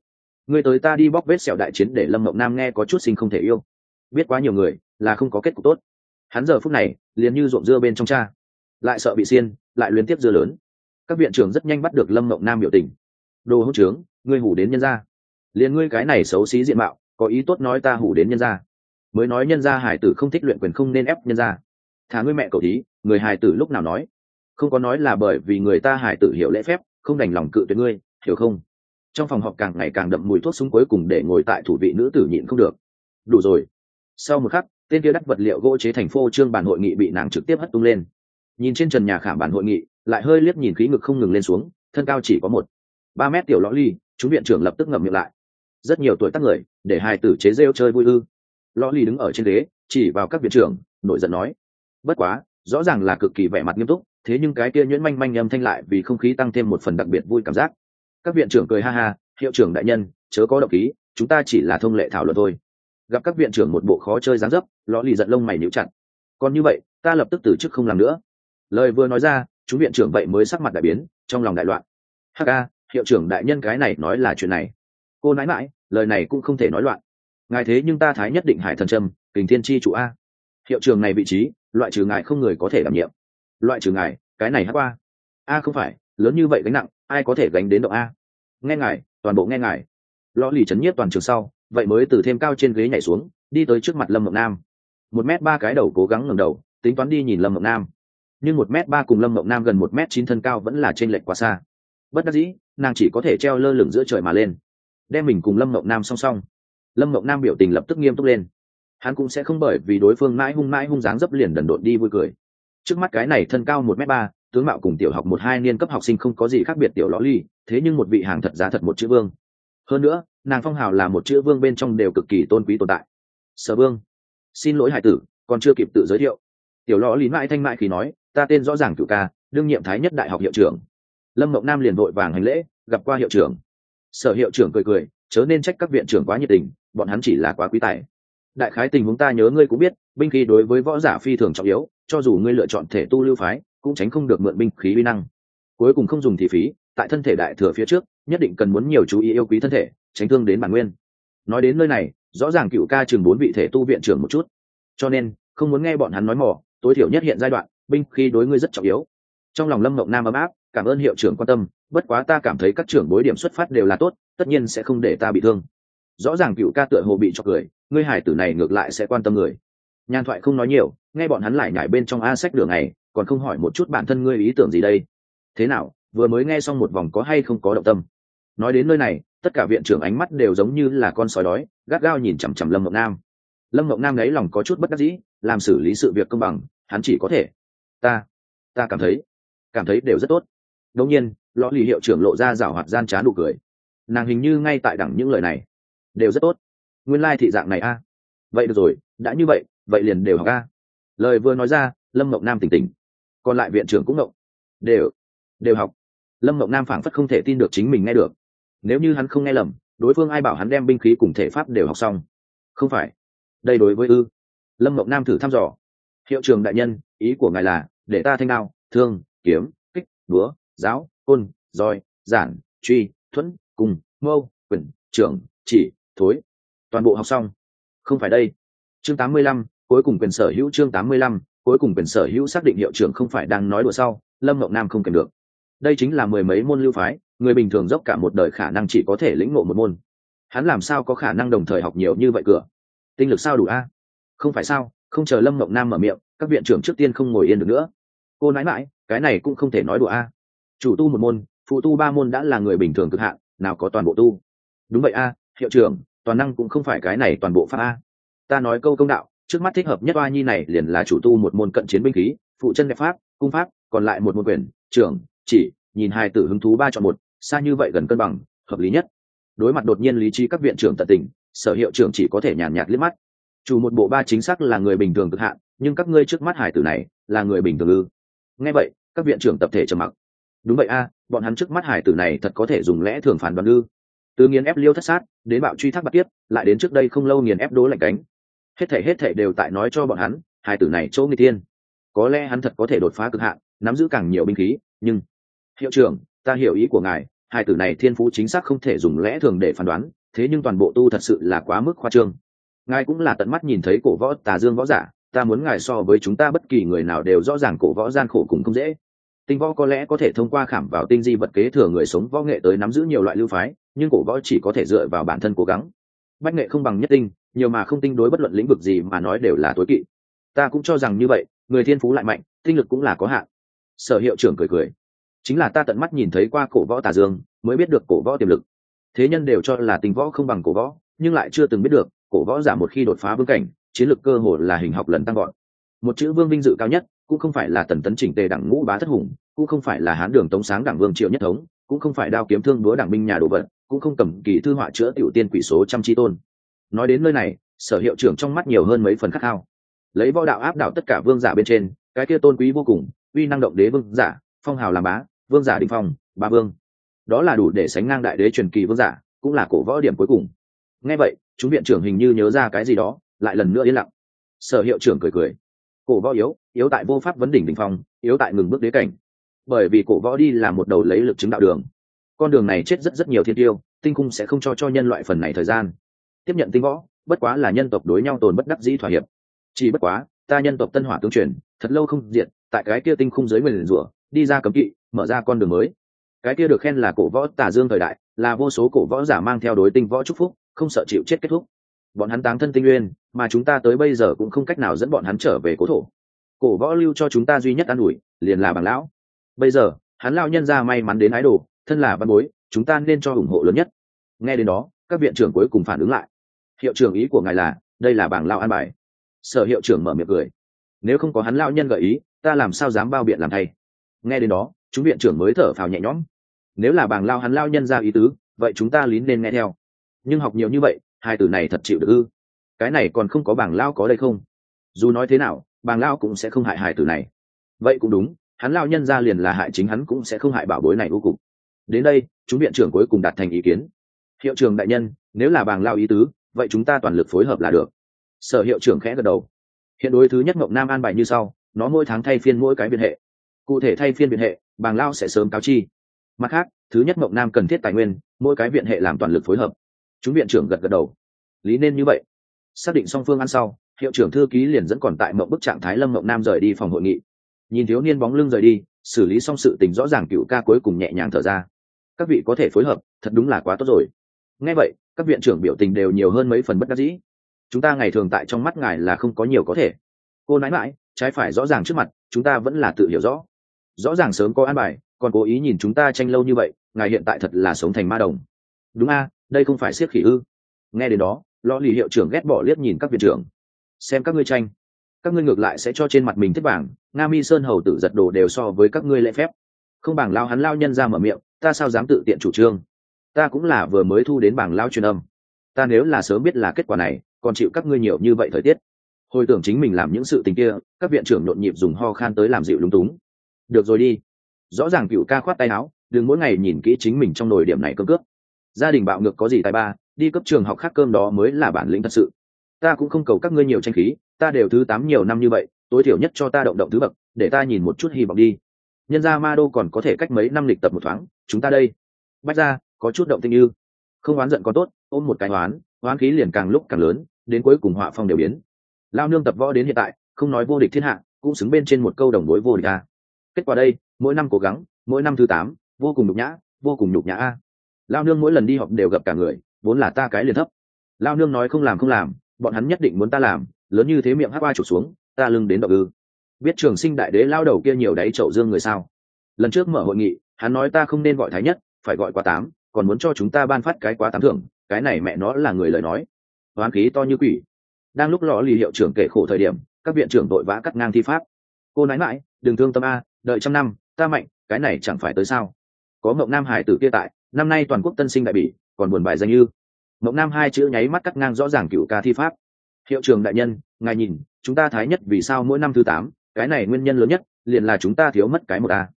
Ngươi tới ta đi bóc vết sẹo đại chiến để lâm mộng nam nghe có chút sinh không thể yêu. Biết quá nhiều người, là không có kết cục tốt. Hắn giờ phút này, liền như ruộng dưa bên trong cha. Lại sợ bị xiên, lại luyến tiếp dưa lớn. Các viện trưởng rất nhanh bắt được lâm mộng nam biểu tình đồ hỗn trướng, ngươi hủ đến nhân gia. Liền ngươi cái này xấu xí diện mạo, có ý tốt nói ta hủ đến nhân gia. Mới nói nhân gia hải tử không thích luyện quyền không nên ép nhân gia. Thả ngươi mẹ cậu thí, người hải tử lúc nào nói? Không có nói là bởi vì người ta hải tử hiểu lễ phép, không đành lòng cự tuyệt ngươi, hiểu không? Trong phòng họp càng ngày càng đậm mùi thuốc súng cuối cùng để ngồi tại thủ vị nữ tử nhịn không được. Đủ rồi. Sau một khắc, tên kia đắt vật liệu gỗ chế thành phô trương bản hội nghị bị nàng trực tiếp hất tung lên. Nhìn trên trần nhà khảm bản hội nghị, lại hơi liếc nhìn khí ngực không ngừng lên xuống, thân cao chỉ có một ba mét tiểu lõ ly, chúng viện trưởng lập tức ngậm miệng lại. Rất nhiều tuổi tác người, để hai tử chế rêu chơi vui ư. Lõ ly đứng ở trên ghế, chỉ vào các viện trưởng, nổi giận nói. Bất quá, rõ ràng là cực kỳ vẻ mặt nghiêm túc, thế nhưng cái kia nhuyễn manh manh âm thanh lại vì không khí tăng thêm một phần đặc biệt vui cảm giác. Các viện trưởng cười ha ha, hiệu trưởng đại nhân, chớ có động ký, chúng ta chỉ là thông lệ thảo luận thôi. Gặp các viện trưởng một bộ khó chơi dáng dấp, lõ lì giận lông mày níu chặt. Còn như vậy, ta lập tức từ chức không làm nữa. Lời vừa nói ra chú viện trưởng vậy mới sắc mặt đại biến, trong lòng đại loạn. Hk hiệu trưởng đại nhân cái này nói là chuyện này. Cô nói mãi lời này cũng không thể nói loạn. Ngài thế nhưng ta thái nhất định hải thần trâm, kình thiên tri chủ a. Hiệu trưởng này vị trí, loại trừ ngài không người có thể đảm nhiệm. Loại trừ ngài, cái này hát qua a không phải, lớn như vậy gánh nặng, ai có thể gánh đến độ a? Nghe ngài, toàn bộ nghe ngài. Lõ lì chấn nhiếp toàn trường sau, vậy mới từ thêm cao trên ghế nhảy xuống, đi tới trước mặt lâm mộng nam. Một m ba cái đầu cố gắng ngẩng đầu, tính toán đi nhìn lâm mộng nam. Nhưng một m ba cùng lâm mộng nam gần một m chín thân cao vẫn là t r ê n lệch quá xa bất đắc dĩ, nàng chỉ có thể treo lơ lửng giữa trời mà lên. Đem mình cùng lâm mộng nam song song. Lâm mộng nam biểu tình lập tức nghiêm túc lên. Hắn cũng sẽ không bởi vì đối phương mãi hung mãi hung dáng dấp liền đần độn đi vui cười. Trước mắt cái này thân cao một m ba, tướng mạo cùng tiểu học một hai niên cấp học sinh không có gì khác biệt tiểu ló ly, thế nhưng một vị hàng thật giá thật một chữ vương. Hơn nữa, nàng phong hào là một chữ vương bên trong đều cực kỳ tôn quý tồn tại. Sở vương, xin lỗi hải tử, còn chưa kịp tự giới thiệu. Tiểu ló lý mãi thanh mãi khi nói, ta tên rõ ràng cựu ca, đương nhiệm thái nhất đại học hiệu trưởng lâm mộng nam liền vội vàng hành lễ, gặp qua hiệu trưởng. Sở hiệu trưởng cười cười, chớ nên trách các viện trưởng quá nhiệt tình, bọn hắn chỉ là quá quý tài. Đại khái tình huống ta nhớ ngươi cũng biết, binh khí đối với võ giả phi thường trọng yếu, cho dù ngươi lựa chọn thể tu lưu phái, cũng tránh không được mượn binh khí uy năng. Cuối cùng không dùng thì phí, tại thân thể đại thừa phía trước, nhất định cần muốn nhiều chú ý yêu quý thân thể, tránh thương đến bản nguyên. Nói đến nơi này, rõ ràng cựu ca chừng bốn vị thể tu viện trưởng một chút. Cho nên, không muốn nghe bọn hắn nói mỏ tối thiểu nhất hiện giai đoạn, binh khí đối ngươi rất trọng yếu. Trong lòng lâm mộng nam ấm áp cảm ơn hiệu trưởng quan tâm, bất quá ta cảm thấy các trưởng bối điểm xuất phát đều là tốt, tất nhiên sẽ không để ta bị thương. Rõ ràng cựu ca tựa hồ bị cho cười, ngươi hải tử này ngược lại sẽ quan tâm người. Nhàn thoại không nói nhiều, nghe bọn hắn lại nhảy bên trong a sách đường này, còn không hỏi một chút bản thân ngươi ý tưởng gì đây. Thế nào, vừa mới nghe xong một vòng có hay không có động tâm? Nói đến nơi này, tất cả viện trưởng ánh mắt đều giống như là con sói đói, gắt gao nhìn chằm chằm lâm ngọc nam. Lâm ngọc nam lấy lòng có chút bất đắc dĩ, làm xử lý sự việc công bằng, hắn chỉ có thể. Ta ta cảm thấy cảm thấy đều rất tốt đống nhiên, lọ lì hiệu trưởng lộ ra rảo hoạt gian trá nụ cười. Nàng hình như ngay tại đẳng những lời này. Đều rất tốt. Nguyên lai thị dạng này a. Vậy được rồi, đã như vậy vậy liền đều học a. Lời vừa nói ra, lâm mộng nam tỉnh tỉnh. Còn lại viện trưởng cũng mộng đều đều học. Lâm mộng nam phảng phất không thể tin được chính mình nghe được. Nếu như hắn không nghe lầm, đối phương ai bảo hắn đem binh khí cùng thể pháp đều học xong? Không phải. Đây đối với ư. Lâm mộng nam thử thăm dò. Hiệu trường đại nhân, ý của ngài là, để ta thanh đao, thương, kiếm, kích, búa giáo, côn, roi, giản, truy, thuẫn cùng mâu quyền trưởng, chỉ, thối. Toàn bộ học xong. Không phải đây. Chương tám mươi lăm, cuối cùng quyền sở hữu chương tám mươi lăm, cuối cùng quyền sở hữu xác định hiệu trưởng không phải đang nói đùa sau, lâm mộng nam không kèm được. Đây chính là mười mấy môn lưu phái, người bình thường dốc cả một đời khả năng chỉ có thể lĩnh ngộ một môn. Hắn làm sao có khả năng đồng thời học nhiều như vậy cửa? Tinh lực sao đủ a? Không phải sao, không chờ lâm mộng nam mở miệng, các viện trưởng trước tiên không ngồi yên được nữa. Cô nói mãi cái này cũng không thể nói đùa a chủ tu một môn, phụ tu ba môn đã là người bình thường cực hạn, nào có toàn bộ tu. Đúng vậy a, hiệu trưởng, toàn năng cũng không phải cái này toàn bộ pháp a. Ta nói câu công đạo, trước mắt thích hợp nhất oa nhi này liền là chủ tu một môn cận chiến binh khí, phụ chân đẹp pháp, cung pháp, còn lại một môn quyền, trưởng, chỉ, nhìn hai tử hứng thú ba chọn một, xa như vậy gần cân bằng, hợp lý nhất. Đối mặt đột nhiên lý trí các viện trưởng tận tình, sở hiệu trưởng chỉ có thể nhàn nhạt liếc mắt. Chủ một bộ ba chính xác là người bình thường cực hạn, nhưng các ngươi trước mắt hải tử này là người bình thường ư. Nghe vậy, các viện trưởng tập thể trầm mặc đúng vậy a, bọn hắn trước mắt hải tử này thật có thể dùng lẽ thường phản đoán ư. Từ nghiền ép liêu thất sát, đến bạo truy thác bạc tiếp lại đến trước đây không lâu nghiền ép đố lạnh cánh. Hết thể hết thể đều tại nói cho bọn hắn, hải tử này chỗ người tiên. Có lẽ hắn thật có thể đột phá cực hạn, nắm giữ càng nhiều binh khí, nhưng, hiệu trưởng, ta hiểu ý của ngài, hải tử này thiên phú chính xác không thể dùng lẽ thường để phán đoán, thế nhưng toàn bộ tu thật sự là quá mức khoa trương. Ngài cũng là tận mắt nhìn thấy cổ võ tà dương võ giả, ta muốn ngài so với chúng ta bất kỳ người nào đều rõ ràng cổ võ gian khổ cùng không dễ tinh võ có lẽ có thể thông qua khảm vào tinh di vật kế thừa người sống võ nghệ tới nắm giữ nhiều loại lưu phái, nhưng cổ võ chỉ có thể dựa vào bản thân cố gắng. Bách nghệ không bằng nhất tinh, nhiều mà không tinh đối bất luận lĩnh vực gì mà nói đều là tối kỵ. Ta cũng cho rằng như vậy, người thiên phú lại mạnh, tinh lực cũng là có hạn. Sở hiệu trưởng cười cười. Chính là ta tận mắt nhìn thấy qua cổ võ tà dương, mới biết được cổ võ tiềm lực. Thế nhân đều cho là tinh võ không bằng cổ võ, nhưng lại chưa từng biết được, cổ võ giả một khi đột phá vương cảnh, chiến lược cơ hồ là hình học lần tăng gọn một chữ vương vinh dự cao nhất cũng không phải là tần tấn chỉnh tề đảng ngũ bá thất hùng, cũng không phải là hán đường tống sáng đảng vương triệu nhất thống, cũng không phải đao kiếm thương búa đảng binh nhà đồ vật, cũng không cầm kỳ thư họa chữa tiểu tiên quỷ số trăm chi tôn. Nói đến nơi này, sở hiệu trưởng trong mắt nhiều hơn mấy phần khát khao. Lấy võ đạo áp đảo tất cả vương giả bên trên, cái kia tôn quý vô cùng, uy năng động đế vương giả, phong hào làm bá, vương giả đình phong ba vương. Đó là đủ để sánh ngang đại đế truyền kỳ vương giả, cũng là cổ võ điểm cuối cùng. Nghe vậy, chúng viện trưởng hình như nhớ ra cái gì đó, lại lần nữa yên lặng. Sở hiệu trưởng cười cười cổ võ yếu yếu tại vô pháp vấn đỉnh đình phong, yếu tại ngừng bước đế cảnh. Bởi vì cổ võ đi là một đầu lấy lực chứng đạo đường. Con đường này chết rất rất nhiều thiên tiêu, tinh cung sẽ không cho cho nhân loại phần này thời gian. Tiếp nhận tinh võ, bất quá là nhân tộc đối nhau tồn bất đắc dĩ thỏa hiệp. Chỉ bất quá, ta nhân tộc tân hỏa tương truyền, thật lâu không diện tại cái kia tinh khung dưới nguyền rủa, đi ra cấm kỵ, mở ra con đường mới. Cái kia được khen là cổ võ tả dương thời đại, là vô số cổ võ giả mang theo đối tinh võ chúc phúc, không sợ chịu chết kết thúc bọn hắn táng thân tinh nguyên, mà chúng ta tới bây giờ cũng không cách nào dẫn bọn hắn trở về cố thổ. Cổ võ lưu cho chúng ta duy nhất an ủi, liền là bằng lão. Bây giờ, hắn lao nhân ra may mắn đến ái đồ, thân là văn bối, chúng ta nên cho ủng hộ lớn nhất. Nghe đến đó, các viện trưởng cuối cùng phản ứng lại. Hiệu trưởng ý của ngài là, đây là bảng lao an bài. Sở hiệu trưởng mở miệng cười. Nếu không có hắn lao nhân gợi ý, ta làm sao dám bao biện làm thay? Nghe đến đó, chúng viện trưởng mới thở phào nhẹ nhõm. Nếu là bảng lao hắn lao nhân ra ý tứ, vậy chúng ta lín nên nghe theo. Nhưng học nhiều như vậy hai từ này thật chịu được ư? Cái này còn không có bảng lao có đây không? Dù nói thế nào bảng lao cũng sẽ không hại hài từ này. Vậy cũng đúng, hắn lao nhân ra liền là hại chính hắn cũng sẽ không hại bảo bối này vô cùng. Đến đây, chúng viện trưởng cuối cùng đạt thành ý kiến. Hiệu trưởng đại nhân, nếu là bảng lao ý tứ, vậy chúng ta toàn lực phối hợp là được. Sở hiệu trưởng khẽ gật đầu. Hiện đối thứ nhất mộng nam an bài như sau, nó mỗi tháng thay phiên mỗi cái viện hệ. Cụ thể thay phiên viện hệ, bàng lao sẽ sớm cáo chi. Mặt khác, thứ nhất mộng nam cần thiết tài nguyên, mỗi cái viện hệ làm toàn lực phối hợp chúng viện trưởng gật gật đầu. Lý nên như vậy. Xác định song phương ăn sau, hiệu trưởng thư ký liền dẫn còn tại mộng bức trạng thái lâm mộng nam rời đi phòng hội nghị. Nhìn thiếu niên bóng lưng rời đi, xử lý xong sự tình rõ ràng cựu ca cuối cùng nhẹ nhàng thở ra. Các vị có thể phối hợp, thật đúng là quá tốt rồi. Nghe vậy, các viện trưởng biểu tình đều nhiều hơn mấy phần bất đắc dĩ. Chúng ta ngày thường tại trong mắt ngài là không có nhiều có thể. Cô nói mãi, trái phải rõ ràng trước mặt, chúng ta vẫn là tự hiểu rõ. Rõ ràng sớm có an bài, còn cố ý nhìn chúng ta tranh lâu như vậy, ngài hiện tại thật là sống thành ma đồng. Đúng a đây không phải siết khỉ ư? Nghe đến đó lo lì hiệu trưởng ghét bỏ liếc nhìn các viện trưởng. Xem các ngươi tranh. Các ngươi ngược lại sẽ cho trên mặt mình thất bảng, nga mi sơn hầu tử giật đồ đều so với các ngươi lễ phép. Không bảng lao hắn lao nhân ra mở miệng, ta sao dám tự tiện chủ trương? Ta cũng là vừa mới thu đến bảng lao truyền âm. Ta nếu là sớm biết là kết quả này, còn chịu các ngươi nhiều như vậy thời tiết. Hồi tưởng chính mình làm những sự tình kia, các viện trưởng nhộn nhịp dùng ho khan tới làm dịu lúng túng. Được rồi đi. Rõ ràng cựu ca khoát tay áo, đừng mỗi ngày nhìn kỹ chính mình trong nồi điểm này cơm cướp gia đình bạo ngược có gì tài ba, đi cấp trường học khác cơm đó mới là bản lĩnh thật sự. Ta cũng không cầu các ngươi nhiều tranh khí, ta đều thứ tám nhiều năm như vậy, tối thiểu nhất cho ta động động thứ bậc, để ta nhìn một chút hy vọng đi. Nhân ra ma đô còn có thể cách mấy năm lịch tập một thoáng, chúng ta đây. Bách ra có chút động tình như. Không oán giận có tốt, ôm một cái oán oán khí liền càng lúc càng lớn, đến cuối cùng họa phong đều biến. Lao nương tập võ đến hiện tại, không nói vô địch thiên hạ, cũng xứng bên trên một câu đồng đối vô địch a. Kết quả đây, mỗi năm cố gắng, mỗi năm thứ tám, vô cùng nhục nhã, vô cùng nhục nhã a lao nương mỗi lần đi học đều gặp cả người, vốn là ta cái liền thấp. Lao nương nói không làm không làm, bọn hắn nhất định muốn ta làm, lớn như thế miệng hát qua trục xuống, ta lưng đến độc ư. Biết trường sinh đại đế lao đầu kia nhiều đáy chậu dương người sao? Lần trước mở hội nghị, hắn nói ta không nên gọi thái nhất, phải gọi quá tám, còn muốn cho chúng ta ban phát cái quá tám thưởng, cái này mẹ nó là người lời nói. Hoán khí to như quỷ. Đang lúc lò lì hiệu trưởng kể khổ thời điểm, các viện trưởng đội vã cắt ngang thi pháp. Cô nói mãi đừng thương tâm a, đợi trăm năm, ta mạnh, cái này chẳng phải tới sao? Có mộng nam hải tử kia tại năm nay toàn quốc tân sinh đại bỉ, còn buồn bài danh như. Mộng nam hai chữ nháy mắt cắt ngang rõ ràng cựu ca thi pháp. Hiệu trường đại nhân, ngài nhìn, chúng ta thái nhất vì sao mỗi năm thứ tám, cái này nguyên nhân lớn nhất, liền là chúng ta thiếu mất cái một a.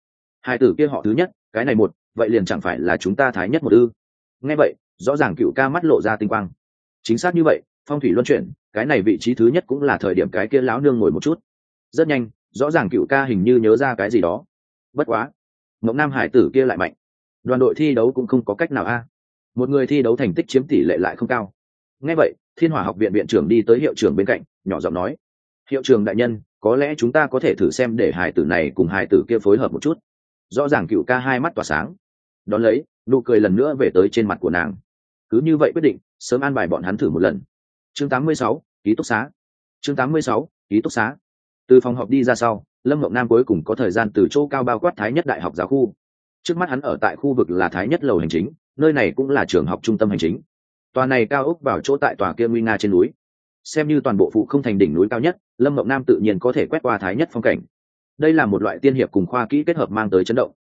Hai tử kia họ thứ nhất, cái này một, vậy liền chẳng phải là chúng ta thái nhất một ư? Nghe vậy, rõ ràng cựu ca mắt lộ ra tinh quang. Chính xác như vậy, phong thủy luân chuyển, cái này vị trí thứ nhất cũng là thời điểm cái kia lão nương ngồi một chút. Rất nhanh, rõ ràng cựu ca hình như nhớ ra cái gì đó. Bất quá mộng nam hải tử kia lại mạnh đoàn đội thi đấu cũng không có cách nào a. Một người thi đấu thành tích chiếm tỷ lệ lại không cao. Nghe vậy thiên hỏa học viện viện trưởng đi tới hiệu trưởng bên cạnh nhỏ giọng nói hiệu trưởng đại nhân có lẽ chúng ta có thể thử xem để hải tử này cùng hải tử kia phối hợp một chút. Rõ ràng cựu ca hai mắt tỏa sáng. Đón lấy nụ cười lần nữa về tới trên mặt của nàng. Cứ như vậy quyết định sớm an bài bọn hắn thử một lần. Chương 86, ký túc xá. Chương 86, ký túc xá. Từ phòng họp đi ra sau lâm ngọc nam cuối cùng có thời gian từ chỗ cao bao quát thái nhất đại học giáo khu trước mắt hắn ở tại khu vực là thái nhất lầu hành chính, nơi này cũng là trường học trung tâm hành chính. Tòa này cao ốc vào chỗ tại tòa kia nguy nga trên núi. Xem như toàn bộ phụ không thành đỉnh núi cao nhất, lâm mộng nam tự nhiên có thể quét qua thái nhất phong cảnh. Đây là một loại tiên hiệp cùng khoa kỹ kết hợp mang tới chấn động.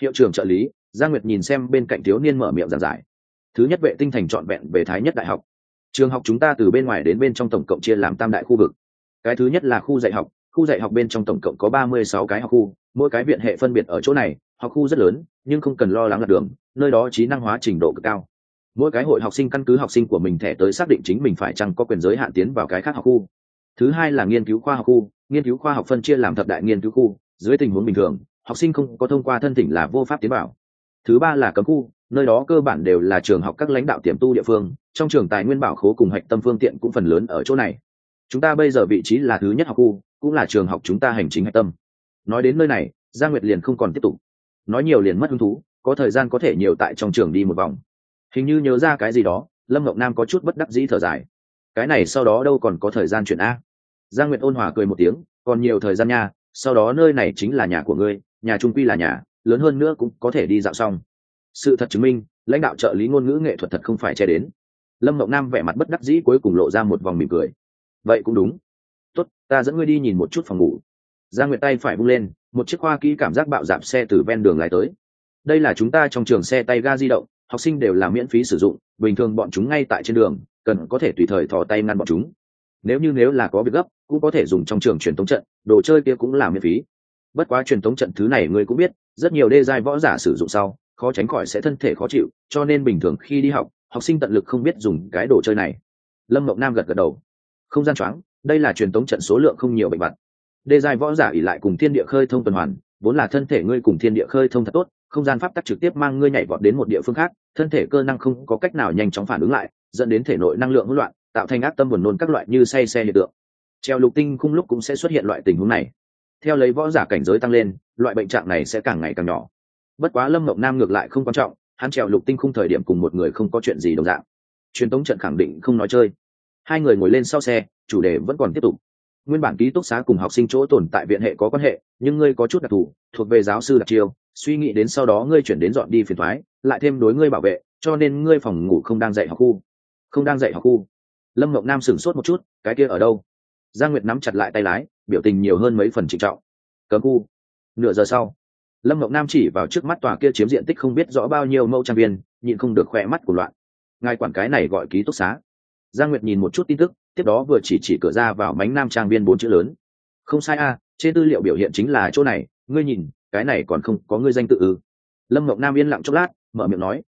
Hiệu trưởng trợ lý, Giang nguyệt nhìn xem bên cạnh thiếu niên mở miệng giảng giải. Thứ nhất vệ tinh thành trọn vẹn về thái nhất đại học. Trường học chúng ta từ bên ngoài đến bên trong tổng cộng chia làm tam đại khu vực. Cái thứ nhất là khu dạy học khu dạy học bên trong tổng cộng có ba mươi sáu cái học khu, mỗi cái viện hệ phân biệt ở chỗ này, học khu rất lớn, nhưng không cần lo lắng lạc đường, nơi đó trí năng hóa trình độ cực cao. Mỗi cái hội học sinh căn cứ học sinh của mình thẻ tới xác định chính mình phải chăng có quyền giới hạn tiến vào cái khác học khu. Thứ hai là nghiên cứu khoa học khu, nghiên cứu khoa học phân chia làm thập đại nghiên cứu khu, dưới tình huống bình thường, học sinh không có thông qua thân thỉnh là vô pháp tiến vào. Thứ ba là cấm khu, nơi đó cơ bản đều là trường học các lãnh đạo tiềm tu địa phương, trong trường tài nguyên bảo khố cùng hạch tâm phương tiện cũng phần lớn ở chỗ này. Chúng ta bây giờ vị trí là thứ nhất học khu cũng là trường học chúng ta hành chính hạch tâm. Nói đến nơi này, gia nguyệt liền không còn tiếp tục. Nói nhiều liền mất hứng thú, có thời gian có thể nhiều tại trong trường đi một vòng. Hình như nhớ ra cái gì đó, lâm ngọc nam có chút bất đắc dĩ thở dài. Cái này sau đó đâu còn có thời gian chuyển a? Gia nguyệt ôn hòa cười một tiếng, còn nhiều thời gian nha, sau đó nơi này chính là nhà của ngươi, nhà trung quy là nhà, lớn hơn nữa cũng có thể đi dạo xong. Sự thật chứng minh, lãnh đạo trợ lý ngôn ngữ nghệ thuật thật không phải che đến. Lâm ngọc nam vẻ mặt bất đắc dĩ cuối cùng lộ ra một vòng mỉm cười. Vậy cũng đúng tốt, ta dẫn ngươi đi nhìn một chút phòng ngủ. Giang nguyệt tay phải bung lên, một chiếc khoa kỹ cảm giác bạo dạp xe từ ven đường lái tới. Đây là chúng ta trong trường xe tay ga di động, học sinh đều là miễn phí sử dụng, bình thường bọn chúng ngay tại trên đường, cần có thể tùy thời thò tay ngăn bọn chúng. Nếu như nếu là có việc gấp, cũng có thể dùng trong trường truyền thống trận, đồ chơi kia cũng là miễn phí. Bất quá truyền thống trận thứ này ngươi cũng biết, rất nhiều đê giai võ giả sử dụng sau, khó tránh khỏi sẽ thân thể khó chịu, cho nên bình thường khi đi học học sinh tận lực không biết dùng cái đồ chơi này. Lâm mộng nam gật gật đầu. Không gian choáng đây là truyền thống trận số lượng không nhiều bệnh vật. đê giai võ giả ỉ lại cùng thiên địa khơi thông tuần hoàn, vốn là thân thể ngươi cùng thiên địa khơi thông thật tốt, không gian pháp tắc trực tiếp mang ngươi nhảy vọt đến một địa phương khác, thân thể cơ năng không có cách nào nhanh chóng phản ứng lại, dẫn đến thể nội năng lượng hỗn loạn, tạo thành ác tâm buồn nôn các loại như say xe hiện tượng. Treo lục tinh khung lúc cũng sẽ xuất hiện loại tình huống này. Theo lấy võ giả cảnh giới tăng lên, loại bệnh trạng này sẽ càng ngày càng nhỏ. Bất quá lâm mộng nam ngược lại không quan trọng, hắn trèo lục tinh khung thời điểm cùng một người không có chuyện gì đồng dạng. Truyền tống trận khẳng định không nói chơi hai người ngồi lên sau xe, chủ đề vẫn còn tiếp tục. Nguyên bản ký túc xá cùng học sinh chỗ tồn tại viện hệ có quan hệ, nhưng ngươi có chút đặc thù, thuộc về giáo sư đặc chiêu. Suy nghĩ đến sau đó ngươi chuyển đến dọn đi phiền thoái lại thêm đối ngươi bảo vệ, cho nên ngươi phòng ngủ không đang dạy học khu. Không đang dạy học khu. Lâm mộng nam sửng sốt một chút, cái kia ở đâu? Giang nguyệt nắm chặt lại tay lái, biểu tình nhiều hơn mấy phần trịnh trọng. Cấm khu. Nửa giờ sau, lâm mộng nam chỉ vào trước mắt tòa kia chiếm diện tích không biết rõ bao nhiêu mẫu trang viên, nhịn không được khỏe mắt của loạn. Ngài quản cái này gọi ký túc xá giang nguyệt nhìn một chút tin tức, tiếp đó vừa chỉ chỉ cửa ra vào mánh nam trang viên bốn chữ lớn. Không sai a, trên tư liệu biểu hiện chính là chỗ này, ngươi nhìn, cái này còn không có ngươi danh tự ư. Lâm mộng nam yên lặng chốc lát, mở miệng nói.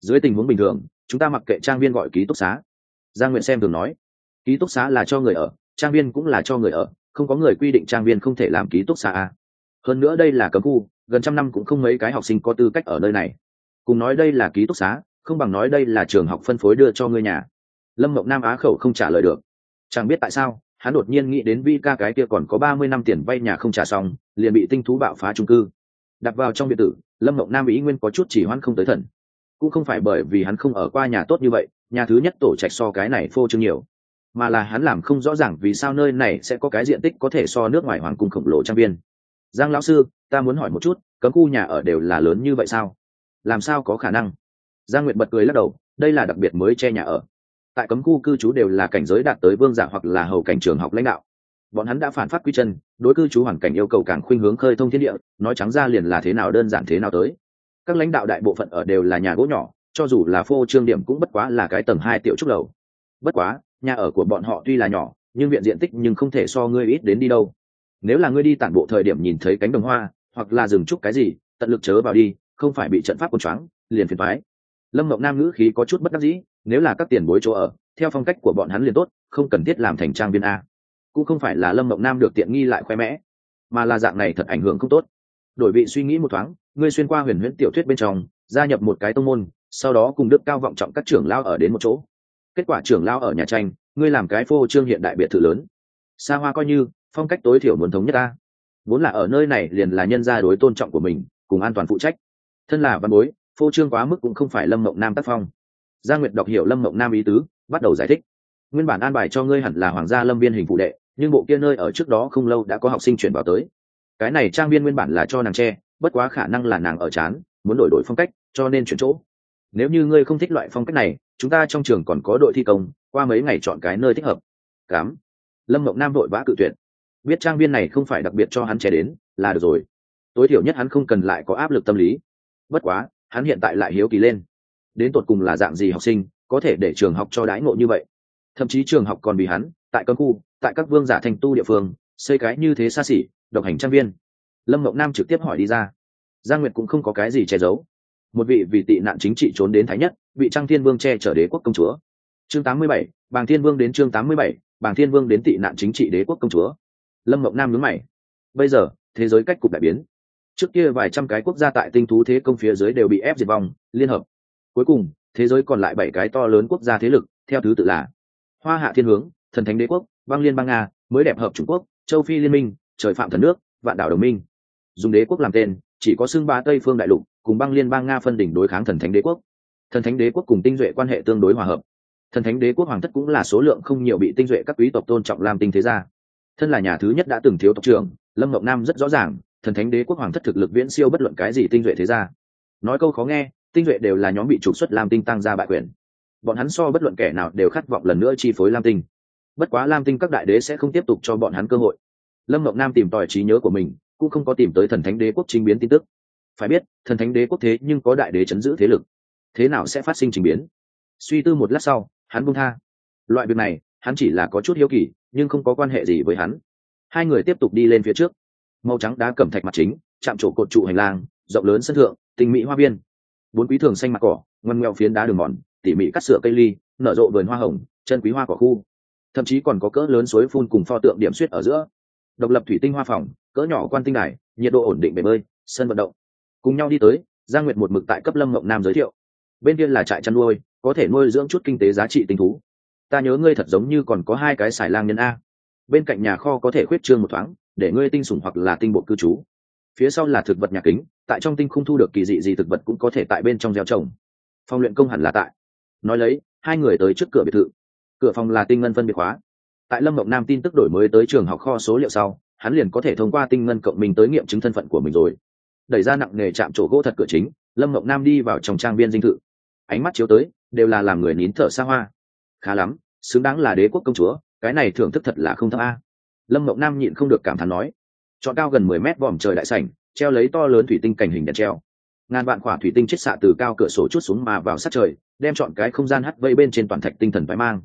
Dưới tình huống bình thường, chúng ta mặc kệ trang viên gọi ký túc xá. Giang nguyện xem thường nói. Ký túc xá là cho người ở, trang viên cũng là cho người ở, không có người quy định trang viên không thể làm ký túc xá a. Hơn nữa đây là cấm khu, gần trăm năm cũng không mấy cái học sinh có tư cách ở nơi này. Cùng nói đây là ký túc xá, không bằng nói đây là trường học phân phối đưa cho ngươi nhà lâm mộng nam á khẩu không trả lời được. Chẳng biết tại sao, hắn đột nhiên nghĩ đến vi ca cái kia còn có ba mươi năm tiền vay nhà không trả xong, liền bị tinh thú bạo phá trung cư. Đặt vào trong biệt tử, lâm mộng nam ý nguyên có chút chỉ hoan không tới thần. Cũng không phải bởi vì hắn không ở qua nhà tốt như vậy, nhà thứ nhất tổ trạch so cái này phô trương nhiều. Mà là hắn làm không rõ ràng vì sao nơi này sẽ có cái diện tích có thể so nước ngoài hoàng cung khổng lồ trang viên. Giang lão sư, ta muốn hỏi một chút, cấm khu nhà ở đều là lớn như vậy sao? Làm sao có khả năng? Giang nguyệt bật cười lắc đầu, đây là đặc biệt mới che nhà ở tại cấm khu cư trú đều là cảnh giới đạt tới vương giả hoặc là hầu cảnh trường học lãnh đạo. Bọn hắn đã phản phát quy chân, đối cư trú hoàn cảnh yêu cầu càng khuynh hướng khơi thông thiên địa, nói trắng ra liền là thế nào đơn giản thế nào tới. Các lãnh đạo đại bộ phận ở đều là nhà gỗ nhỏ, cho dù là phô trương điểm cũng bất quá là cái tầng hai tiểu trúc lầu. Bất quá, nhà ở của bọn họ tuy là nhỏ, nhưng viện diện tích nhưng không thể so ngươi ít đến đi đâu. Nếu là ngươi đi tản bộ thời điểm nhìn thấy cánh đồng hoa, hoặc là rừng trúc cái gì, tận lực chớ vào đi, không phải bị trận pháp quân choáng, liền phiền thoái lâm mộng nam ngữ khí có chút bất đắc dĩ, nếu là các tiền bối chỗ ở, theo phong cách của bọn hắn liền tốt, không cần thiết làm thành trang viên a. Cũng không phải là lâm mộng nam được tiện nghi lại khoe mẽ, mà là dạng này thật ảnh hưởng không tốt. Đổi vị suy nghĩ một thoáng, ngươi xuyên qua huyền huyễn tiểu thuyết bên trong, gia nhập một cái tông môn, sau đó cùng đức cao vọng trọng các trưởng lao ở đến một chỗ. Kết quả trưởng lao ở nhà tranh, ngươi làm cái phô trương hiện đại biệt thự lớn. Xa hoa coi như, phong cách tối thiểu muốn thống nhất ta. Vốn là ở nơi này liền là nhân gia đối tôn trọng của mình, cùng an toàn phụ trách. Thân là văn bối phô trương quá mức cũng không phải lâm mộng nam tác phong. Gia nguyệt đọc hiểu lâm mộng nam ý tứ, bắt đầu giải thích. Nguyên bản an bài cho ngươi hẳn là hoàng gia lâm viên hình phụ đệ, nhưng bộ kia nơi ở trước đó không lâu đã có học sinh chuyển vào tới. Cái này trang viên nguyên bản là cho nàng tre bất quá khả năng là nàng ở chán, muốn đổi đổi phong cách, cho nên chuyển chỗ. Nếu như ngươi không thích loại phong cách này, chúng ta trong trường còn có đội thi công, qua mấy ngày chọn cái nơi thích hợp. Cám. Lâm mộng nam đội vã cự tuyệt. Biết trang viên này không phải đặc biệt cho hắn trẻ đến, là được rồi. Tối thiểu nhất hắn không cần lại có áp lực tâm lý. Bất quá hắn hiện tại lại hiếu kỳ lên. Đến tột cùng là dạng gì học sinh có thể để trường học cho đái ngộ như vậy? Thậm chí trường học còn bị hắn tại cấm khu tại các vương giả thành tu địa phương xây cái như thế xa xỉ độc hành trang viên. Lâm mộng nam trực tiếp hỏi đi ra. Giang nguyệt cũng không có cái gì che giấu. Một vị vì tị nạn chính trị trốn đến thái nhất vị trang thiên vương che chở đế quốc công chúa. Chương 87, bàng thiên vương đến chương 87, bàng thiên vương đến tị nạn chính trị đế quốc công chúa. Lâm mộng nam nhớ mày. Bây giờ thế giới cách cục đại biến trước kia vài trăm cái quốc gia tại tinh thú thế công phía dưới đều bị ép diệt vong, liên hợp. Cuối cùng, thế giới còn lại bảy cái to lớn quốc gia thế lực, theo thứ tự là hoa hạ thiên hướng, thần thánh đế quốc, băng liên bang nga, mới đẹp hợp trung quốc, châu phi liên minh, trời phạm thần nước, vạn đảo đồng minh. Dùng đế quốc làm tên, chỉ có xưng ba tây phương đại lục, cùng băng liên bang nga phân đỉnh đối kháng thần thánh đế quốc. Thần thánh đế quốc cùng tinh duệ quan hệ tương đối hòa hợp. Thần thánh đế quốc hoàng thất cũng là số lượng không nhiều bị tinh duệ các quý tộc tôn trọng làm tinh thế gia. Thân là nhà thứ nhất đã từng thiếu tộc trưởng, lâm ngọc nam rất rõ ràng thần thánh đế quốc hoàng thất thực lực viễn siêu bất luận cái gì tinh duệ thế gia. Nói câu khó nghe, tinh duệ đều là nhóm bị trục xuất lam tinh tăng ra bại quyền. Bọn hắn so bất luận kẻ nào đều khát vọng lần nữa chi phối lam tinh. Bất quá lam tinh các đại đế sẽ không tiếp tục cho bọn hắn cơ hội. Lâm ngọc nam tìm tòi trí nhớ của mình, cũng không có tìm tới thần thánh đế quốc trình biến tin tức. Phải biết, thần thánh đế quốc thế nhưng có đại đế chấn giữ thế lực. Thế nào sẽ phát sinh trình biến? Suy tư một lát sau, hắn buông tha. Loại việc này, hắn chỉ là có chút hiếu kỳ, nhưng không có quan hệ gì với hắn. Hai người tiếp tục đi lên phía trước màu trắng đá cẩm thạch mặt chính, chạm trổ cột trụ hành lang, rộng lớn sân thượng tình mỹ hoa viên. Bốn quý thường xanh mặt cỏ ngoằn ngoèo phiến đá đường mòn, tỉ mỉ cắt sửa cây ly, nở rộ vườn hoa hồng, chân quý hoa cỏ khu. Thậm chí còn có cỡ lớn suối phun cùng pho tượng điểm xuyết ở giữa. Độc lập thủy tinh hoa phòng, cỡ nhỏ quan tinh đài, nhiệt độ ổn định bể bơi, sân vận động. Cùng nhau đi tới, giang nguyệt một mực tại cấp lâm ngọc nam giới thiệu. Bên kia là trại chăn nuôi, có thể nuôi dưỡng chút kinh tế giá trị tinh thú. Ta nhớ ngươi thật giống như còn có hai cái xài lang nhân a. Bên cạnh nhà kho có thể khuyết trương một thoáng để ngươi tinh sủng hoặc là tinh bộ cư trú. Phía sau là thực vật nhà kính, tại trong tinh không thu được kỳ dị gì thực vật cũng có thể tại bên trong gieo trồng. Phòng luyện công hẳn là tại. Nói lấy, hai người tới trước cửa biệt thự. Cửa phòng là tinh ngân phân biệt hóa tại lâm mộng nam tin tức đổi mới tới trường học kho số liệu sau, hắn liền có thể thông qua tinh ngân cộng mình tới nghiệm chứng thân phận của mình rồi. Đẩy ra nặng nề chạm chỗ gỗ thật cửa chính, lâm mộng nam đi vào trong trang viên dinh thự. Ánh mắt chiếu tới, đều là làm người nín thở xa hoa. Khá lắm, xứng đáng là đế quốc công chúa, cái này thưởng thức thật là không thấp a lâm mộng nam nhịn không được cảm thán nói, chọn cao gần mười mét vòm trời đại sảnh, treo lấy to lớn thủy tinh cảnh hình đèn treo. Ngàn vạn khỏa thủy tinh chết xạ từ cao cửa sổ chút xuống mà vào sát trời, đem chọn cái không gian hắt vây bên trên toàn thạch tinh thần phải mang.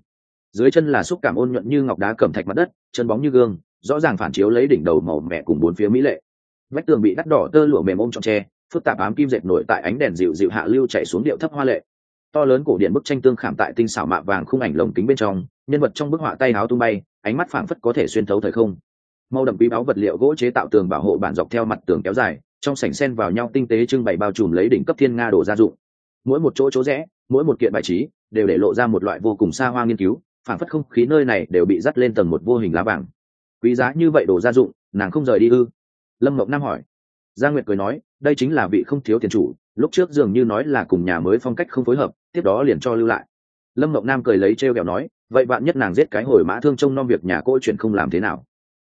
Dưới chân là xúc cảm ôn nhuận như ngọc đá cẩm thạch mặt đất, chân bóng như gương, rõ ràng phản chiếu lấy đỉnh đầu màu mẹ cùng bốn phía mỹ lệ. Vách tường bị đắt đỏ tơ lụa mềm ôm trọn tre, phức tạp ám kim dệt nổi tại ánh đèn dịu dịu hạ lưu chạy xuống điệu thấp hoa lệ. To lớn cổ điện bức tranh tương khảm tại tinh xảo mạ vàng khung ảnh lồng kính bên trong, nhân vật trong bức họa tay áo tung bay ánh mắt phảng phất có thể xuyên thấu thời không. Màu đậm quý báu vật liệu gỗ chế tạo tường bảo hộ bản dọc theo mặt tường kéo dài, trong sảnh sen vào nhau tinh tế trưng bày bao trùm lấy đỉnh cấp thiên nga đồ gia dụng. Mỗi một chỗ chỗ rẽ, mỗi một kiện bài trí đều để lộ ra một loại vô cùng xa hoa nghiên cứu, phảng phất không khí nơi này đều bị dắt lên tầng một vô hình lá vàng quý giá như vậy đồ gia dụng, nàng không rời đi ư? Lâm mộng nam hỏi. Gia nguyệt cười nói, đây chính là vị không thiếu tiền chủ, lúc trước dường như nói là cùng nhà mới phong cách không phối hợp, tiếp đó liền cho lưu lại. Lâm mộng nam cười lấy t r e o kẹo nói vậy bạn nhất nàng giết cái hồi mã thương trông nom việc nhà cô chuyện không làm thế nào.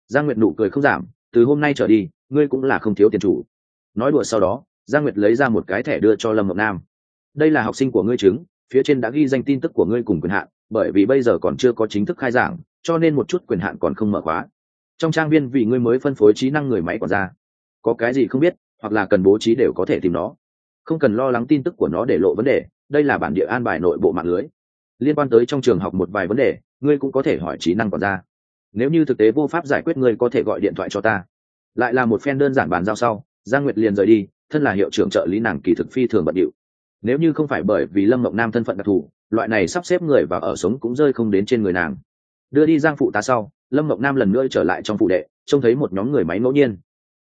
Giang nguyệt nụ cười không giảm, từ hôm nay trở đi, ngươi cũng là không thiếu tiền chủ. Nói đùa sau đó, giang nguyệt lấy ra một cái thẻ đưa cho lâm mộng nam. Đây là học sinh của ngươi chứng, phía trên đã ghi danh tin tức của ngươi cùng quyền hạn, bởi vì bây giờ còn chưa có chính thức khai giảng, cho nên một chút quyền hạn còn không mở khóa. Trong trang viên vì ngươi mới phân phối trí năng người máy còn ra. Có cái gì không biết, hoặc là cần bố trí đều có thể tìm nó. Không cần lo lắng tin tức của nó để lộ vấn đề, đây là bản địa an bài nội bộ mạng lưới liên quan tới trong trường học một vài vấn đề, ngươi cũng có thể hỏi trí năng còn ra nếu như thực tế vô pháp giải quyết, ngươi có thể gọi điện thoại cho ta. Lại là một phen đơn giản bàn giao sau, giang nguyệt liền rời đi, thân là hiệu trưởng trợ lý nàng kỳ thực phi thường bận điệu. Nếu như không phải bởi vì lâm mộng nam thân phận đặc thù, loại này sắp xếp người và ở sống cũng rơi không đến trên người nàng. Đưa đi giang phụ tá sau, lâm mộng nam lần nữa trở lại trong phụ đệ, trông thấy một nhóm người máy ngẫu nhiên.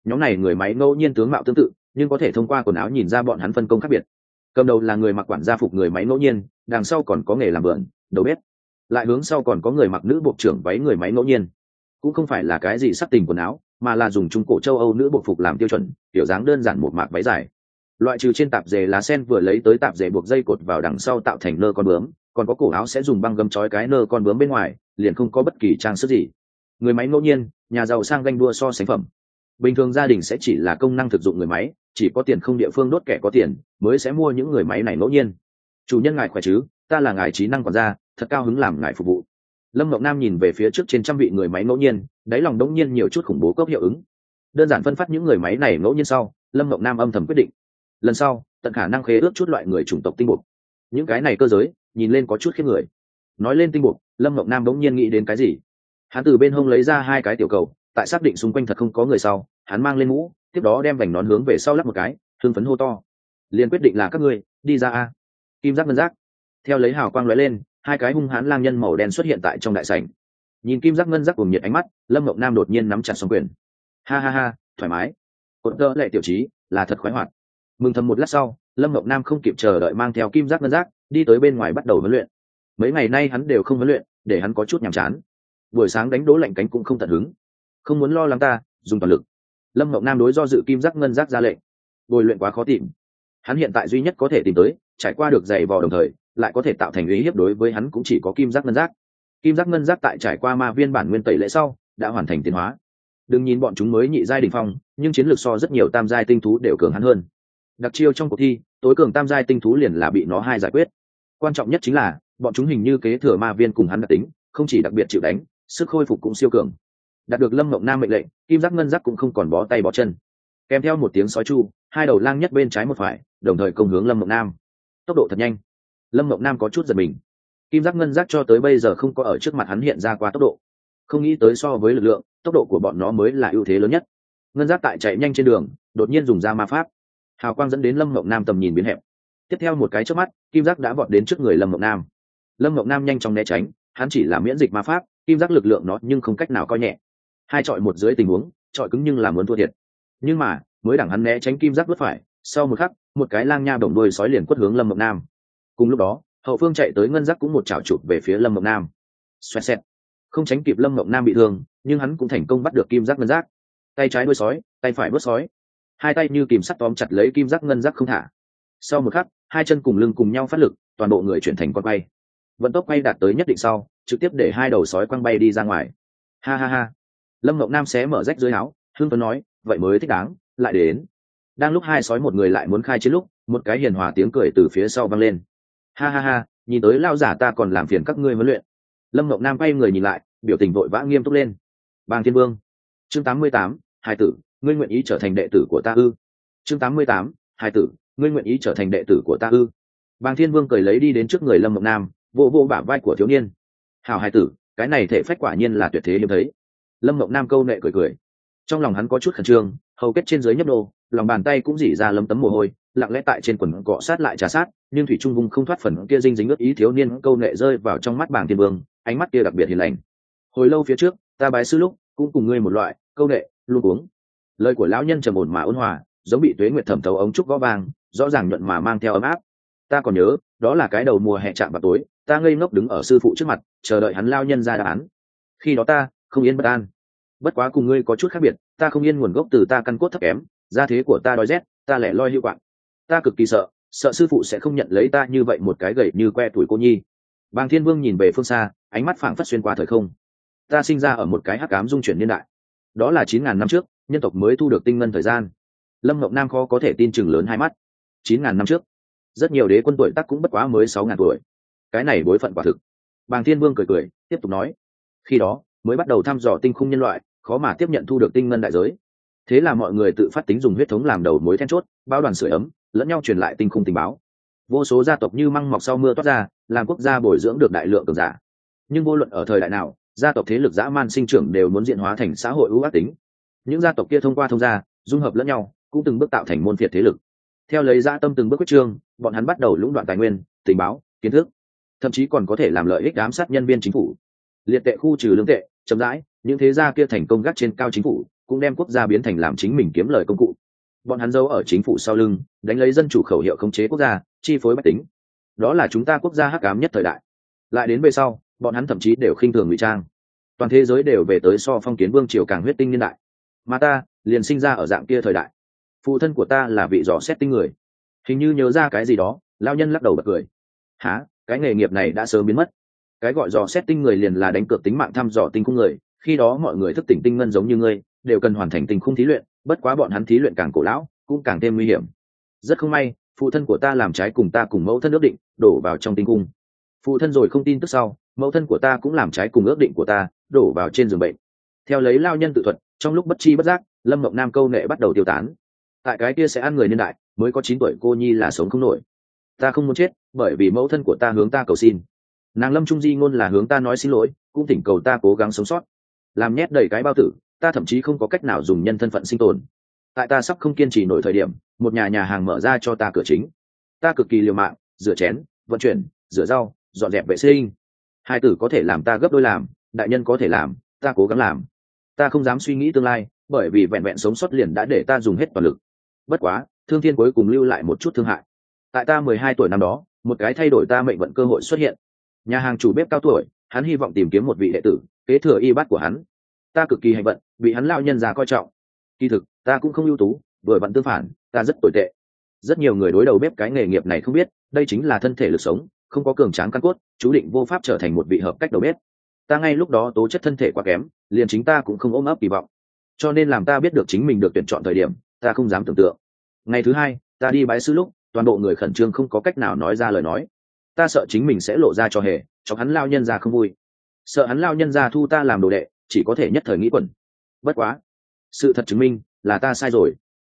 Nhóm này người máy ngẫu nhiên tướng mạo tương tự, nhưng có thể thông qua quần áo nhìn ra bọn hắn phân công khác biệt cầm đầu là người mặc quản gia phục người máy ngẫu nhiên, đằng sau còn có nghề làm bượn đầu bếp. Lại hướng sau còn có người mặc nữ bộ trưởng váy người máy ngẫu nhiên. Cũng không phải là cái gì sắc tình quần áo, mà là dùng trung cổ châu âu nữ bộ phục làm tiêu chuẩn, kiểu dáng đơn giản một mạc váy dài. Loại trừ trên tạp dề lá sen vừa lấy tới tạp dề buộc dây cột vào đằng sau tạo thành nơ con bướm, còn có cổ áo sẽ dùng băng gấm trói cái nơ con bướm bên ngoài, liền không có bất kỳ trang sức gì. Người máy ngẫu nhiên, nhà giàu sang ganh đua so sánh phẩm bình thường gia đình sẽ chỉ là công năng thực dụng người máy, chỉ có tiền không địa phương đốt kẻ có tiền mới sẽ mua những người máy này ngẫu nhiên. Chủ nhân ngài khỏe chứ? Ta là ngài trí năng quản gia, thật cao hứng làm ngài phục vụ. Lâm ngọc nam nhìn về phía trước trên trăm vị người máy ngẫu nhiên, đáy lòng đống nhiên nhiều chút khủng bố cốc hiệu ứng. Đơn giản phân phát những người máy này ngẫu nhiên sau, lâm ngọc nam âm thầm quyết định. Lần sau, tận khả năng khế ước chút loại người chủng tộc tinh bục những cái này cơ giới, nhìn lên có chút khiếp người. Nói lên tinh bục lâm ngọc nam đống nhiên nghĩ đến cái gì? Hắn từ bên hông lấy ra hai cái tiểu cầu tại xác định xung quanh thật không có người sau, hắn mang lên mũ, tiếp đó đem vành nón hướng về sau lắp một cái thương phấn hô to. Liền quyết định là các ngươi, đi ra a. Kim giác ngân giác. Theo lấy hào quang lóe lên, hai cái hung hãn lang nhân màu đen xuất hiện tại trong đại sảnh. Nhìn kim giác ngân giác cùng nhiệt ánh mắt, lâm mộng nam đột nhiên nắm chặt xong quyền. Ha ha ha, thoải mái. Cột tơ lệ tiểu trí, là thật khoái hoạt. Mừng thầm một lát sau, lâm mộng nam không kịp chờ đợi mang theo kim giác ngân giác, đi tới bên ngoài bắt đầu huấn luyện. Mấy ngày nay hắn đều không huấn luyện, để hắn có chút nhàm chán. Buổi sáng đánh đố lạnh cánh cũng không tận hứng không muốn lo lắng ta, dùng toàn lực. Lâm mộng nam đối do dự kim giác ngân giác ra lệnh. Bồi luyện quá khó tìm. Hắn hiện tại duy nhất có thể tìm tới, trải qua được dày vò đồng thời, lại có thể tạo thành uy hiếp đối với hắn cũng chỉ có kim giác ngân giác. Kim giác ngân giác tại trải qua ma viên bản nguyên tẩy lễ sau, đã hoàn thành tiến hóa. Đừng nhìn bọn chúng mới nhị giai đình phong, nhưng chiến lược so rất nhiều tam giai tinh thú đều cường hắn hơn. Đặc chiêu trong cuộc thi, tối cường tam giai tinh thú liền là bị nó hai giải quyết. Quan trọng nhất chính là, bọn chúng hình như kế thừa ma viên cùng hắn đặc tính, không chỉ đặc biệt chịu đánh, sức khôi phục cũng siêu cường đạt được lâm mộng nam mệnh lệnh, kim giác ngân giác cũng không còn bó tay bó chân. Kèm theo một tiếng sói chu, hai đầu lang nhất bên trái một phải, đồng thời công hướng lâm mộng nam. Tốc độ thật nhanh. Lâm mộng nam có chút giật mình. Kim giác ngân giác cho tới bây giờ không có ở trước mặt hắn hiện ra qua tốc độ. Không nghĩ tới so với lực lượng, tốc độ của bọn nó mới là ưu thế lớn nhất. Ngân giác tại chạy nhanh trên đường, đột nhiên dùng ra ma pháp. Hào quang dẫn đến lâm mộng nam tầm nhìn biến hẹp. Tiếp theo một cái trước mắt, kim giác đã vọt đến trước người lâm mộng nam. Lâm mộng nam nhanh chóng né tránh, hắn chỉ là miễn dịch ma pháp, kim giác lực lượng nó nhưng không cách nào coi nhẹ hai trọi một dưới tình huống, trọi cứng nhưng là muốn thua thiệt. Nhưng mà, mới đẳng hắn né tránh kim giác vứt phải, sau một khắc, một cái lang nha đồng đôi sói liền quất hướng lâm mộng nam. Cùng lúc đó, hậu phương chạy tới ngân giác cũng một chảo chụp về phía lâm mộng nam. Xoẹt xẹt. Không tránh kịp lâm mộng nam bị thương, nhưng hắn cũng thành công bắt được kim giác ngân giác tay trái đuôi sói, tay phải bớt sói. Hai tay như kìm sắt tóm chặt lấy kim giác ngân giác không thả. Sau một khắc, hai chân cùng lưng cùng nhau phát lực, toàn bộ người chuyển thành con bay vận tốc bay đạt tới nhất định sau, trực tiếp để hai đầu sói quăng bay đi ra ngoài. Ha ha ha lâm ngọc nam xé mở rách dưới áo hương tuấn nói, vậy mới thích đáng, lại đến. Đang lúc hai sói một người lại muốn khai chiến lúc, một cái hiền hòa tiếng cười từ phía sau vang lên. Ha ha ha, nhìn tới lao giả ta còn làm phiền các ngươi huấn luyện. Lâm ngọc nam quay người nhìn lại, biểu tình vội vã nghiêm túc lên. Bang thiên vương, chương tám mươi tám, hai tử, ngươi nguyện ý trở thành đệ tử của ta ư? Chương tám mươi tám, hai tử, ngươi nguyện ý trở thành đệ tử của ta ư? Bang thiên vương cười lấy đi đến trước người lâm ngọc nam vô vô bả vai của thiếu niên. Hào hai tử, cái này thể phách quả nhiên là tuyệt thế hiếm thấy lâm ngọc nam câu nệ cười cười. Trong lòng hắn có chút khẩn trương, hầu kết trên dưới nhấp đô lòng bàn tay cũng dỉ ra lấm tấm mồ hôi, lặng lẽ tại trên quần cọ sát lại trà sát, nhưng thủy trung vùng không thoát phần kia dinh dính ướt ý thiếu niên câu nệ rơi vào trong mắt bảng thiên vương, ánh mắt kia đặc biệt hiền lành. Hồi lâu phía trước, ta bái sư lúc, cũng cùng ngươi một loại, câu nệ, luôn uống. Lời của lão nhân trầm ổn mà ôn hòa, giống bị tuế nguyệt thẩm thấu ống trúc võ vàng rõ ràng nhuận mà mang theo ấm áp. Ta còn nhớ, đó là cái đầu mùa hè chạm vào tối, ta ngây ngốc đứng ở sư phụ trước mặt, chờ đợi hắn lao nhân ra đáp án. Khi đó ta không yên bất an. Bất quá cùng ngươi có chút khác biệt, ta không yên nguồn gốc từ ta căn cốt thấp kém, gia thế của ta đói rét, ta lẻ loi hữu quạng. Ta cực kỳ sợ sợ sư phụ sẽ không nhận lấy ta như vậy một cái gậy như que tuổi cô nhi. Bàng thiên vương nhìn về phương xa, ánh mắt phảng phất xuyên qua thời không. Ta sinh ra ở một cái hắc ám dung chuyển niên đại. Đó là chín ngàn năm trước, nhân tộc mới thu được tinh ngân thời gian. Lâm ngọc nam khó có thể tin chừng lớn hai mắt. Chín ngàn năm trước, rất nhiều đế quân tuổi tắc cũng bất quá mới sáu ngàn tuổi. Cái này bối phận quả thực. Bàng thiên vương cười cười, tiếp tục nói. Khi đó mới bắt đầu thăm dò tinh khung nhân loại, khó mà tiếp nhận thu được tinh ngân đại giới. Thế là mọi người tự phát tính dùng huyết thống làm đầu mối then chốt, bao đoàn sửa ấm, lẫn nhau truyền lại tinh khung tình báo. Vô số gia tộc như măng mọc sau mưa toát ra, làm quốc gia bồi dưỡng được đại lượng cường giả. Nhưng vô luận ở thời đại nào, gia tộc thế lực dã man sinh trưởng đều muốn diện hóa thành xã hội ưu ác tính. Những gia tộc kia thông qua thông gia, dung hợp lẫn nhau, cũng từng bước tạo thành môn phiệt thế lực. Theo lấy gia tâm từng bước quyết trương, bọn hắn bắt đầu lũng đoạn tài nguyên, tình báo, kiến thức. Thậm chí còn có thể làm lợi ích giám sát nhân viên chính phủ liệt tệ khu trừ lương tệ, chậm rãi, những thế gia kia thành công gác trên cao chính phủ, cũng đem quốc gia biến thành làm chính mình kiếm lời công cụ. Bọn hắn giấu ở chính phủ sau lưng, đánh lấy dân chủ khẩu hiệu khống chế quốc gia, chi phối bách tính. Đó là chúng ta quốc gia hắc ám nhất thời đại. Lại đến về sau, bọn hắn thậm chí đều khinh thường ngụy trang. Toàn thế giới đều về tới so phong kiến vương triều càng huyết tinh niên đại. Mà ta, liền sinh ra ở dạng kia thời đại. Phụ thân của ta là vị dò xét tinh người. Hình như nhớ ra cái gì đó lao nhân lắc đầu bật cười. Há cái nghề nghiệp này đã sớm biến mất cái gọi dò xét tinh người liền là đánh cược tính mạng thăm dò tinh khung người, khi đó mọi người thức tỉnh tinh ngân giống như ngươi, đều cần hoàn thành tình khung thí luyện, bất quá bọn hắn thí luyện càng cổ lão, cũng càng thêm nguy hiểm. Rất không may, phụ thân của ta làm trái cùng ta cùng mẫu thân ước định, đổ vào trong tinh cung. Phụ thân rồi không tin tức sau, mẫu thân của ta cũng làm trái cùng ước định của ta, đổ vào trên giường bệnh. Theo lấy lao nhân tự thuật, trong lúc bất chi bất giác, lâm mộng nam câu nệ bắt đầu tiêu tán. Tại cái kia sẽ ăn người niên đại, mới có chín tuổi cô nhi là sống không nổi. Ta không muốn chết, bởi vì mẫu thân của ta hướng ta cầu xin nàng lâm trung di ngôn là hướng ta nói xin lỗi, cũng thỉnh cầu ta cố gắng sống sót. Làm nhét đầy cái bao tử, ta thậm chí không có cách nào dùng nhân thân phận sinh tồn. Tại ta sắp không kiên trì nổi thời điểm, một nhà nhà hàng mở ra cho ta cửa chính. Ta cực kỳ liều mạng, rửa chén, vận chuyển, rửa rau, dọn dẹp vệ sinh. Hai tử có thể làm ta gấp đôi làm, đại nhân có thể làm, ta cố gắng làm. Ta không dám suy nghĩ tương lai, bởi vì vẹn vẹn sống sót liền đã để ta dùng hết toàn lực. Bất quá, thương thiên cuối cùng lưu lại một chút thương hại. Tại ta mười hai tuổi năm đó, một cái thay đổi ta mệnh vận cơ hội xuất hiện nhà hàng chủ bếp cao tuổi, hắn hy vọng tìm kiếm một vị đệ tử, kế thừa y bát của hắn. Ta cực kỳ hạnh vận bị hắn lao nhân già coi trọng. Kỳ thực, ta cũng không ưu tú, vừa vặn tương phản, ta rất tồi tệ. Rất nhiều người đối đầu bếp cái nghề nghiệp này không biết, đây chính là thân thể lực sống, không có cường tráng căn cốt, chú định vô pháp trở thành một vị hợp cách đầu bếp. Ta ngay lúc đó tố chất thân thể quá kém, liền chính ta cũng không ôm ấp kỳ vọng. Cho nên làm ta biết được chính mình được tuyển chọn thời điểm, ta không dám tưởng tượng. Ngày thứ hai, ta đi bãi sư lúc, toàn bộ người khẩn trương không có cách nào nói ra lời nói ta sợ chính mình sẽ lộ ra cho hề cho hắn lao nhân ra không vui. Sợ hắn lao nhân ra thu ta làm đồ đệ, chỉ có thể nhất thời nghĩ quẩn. Bất quá, sự thật chứng minh là ta sai rồi.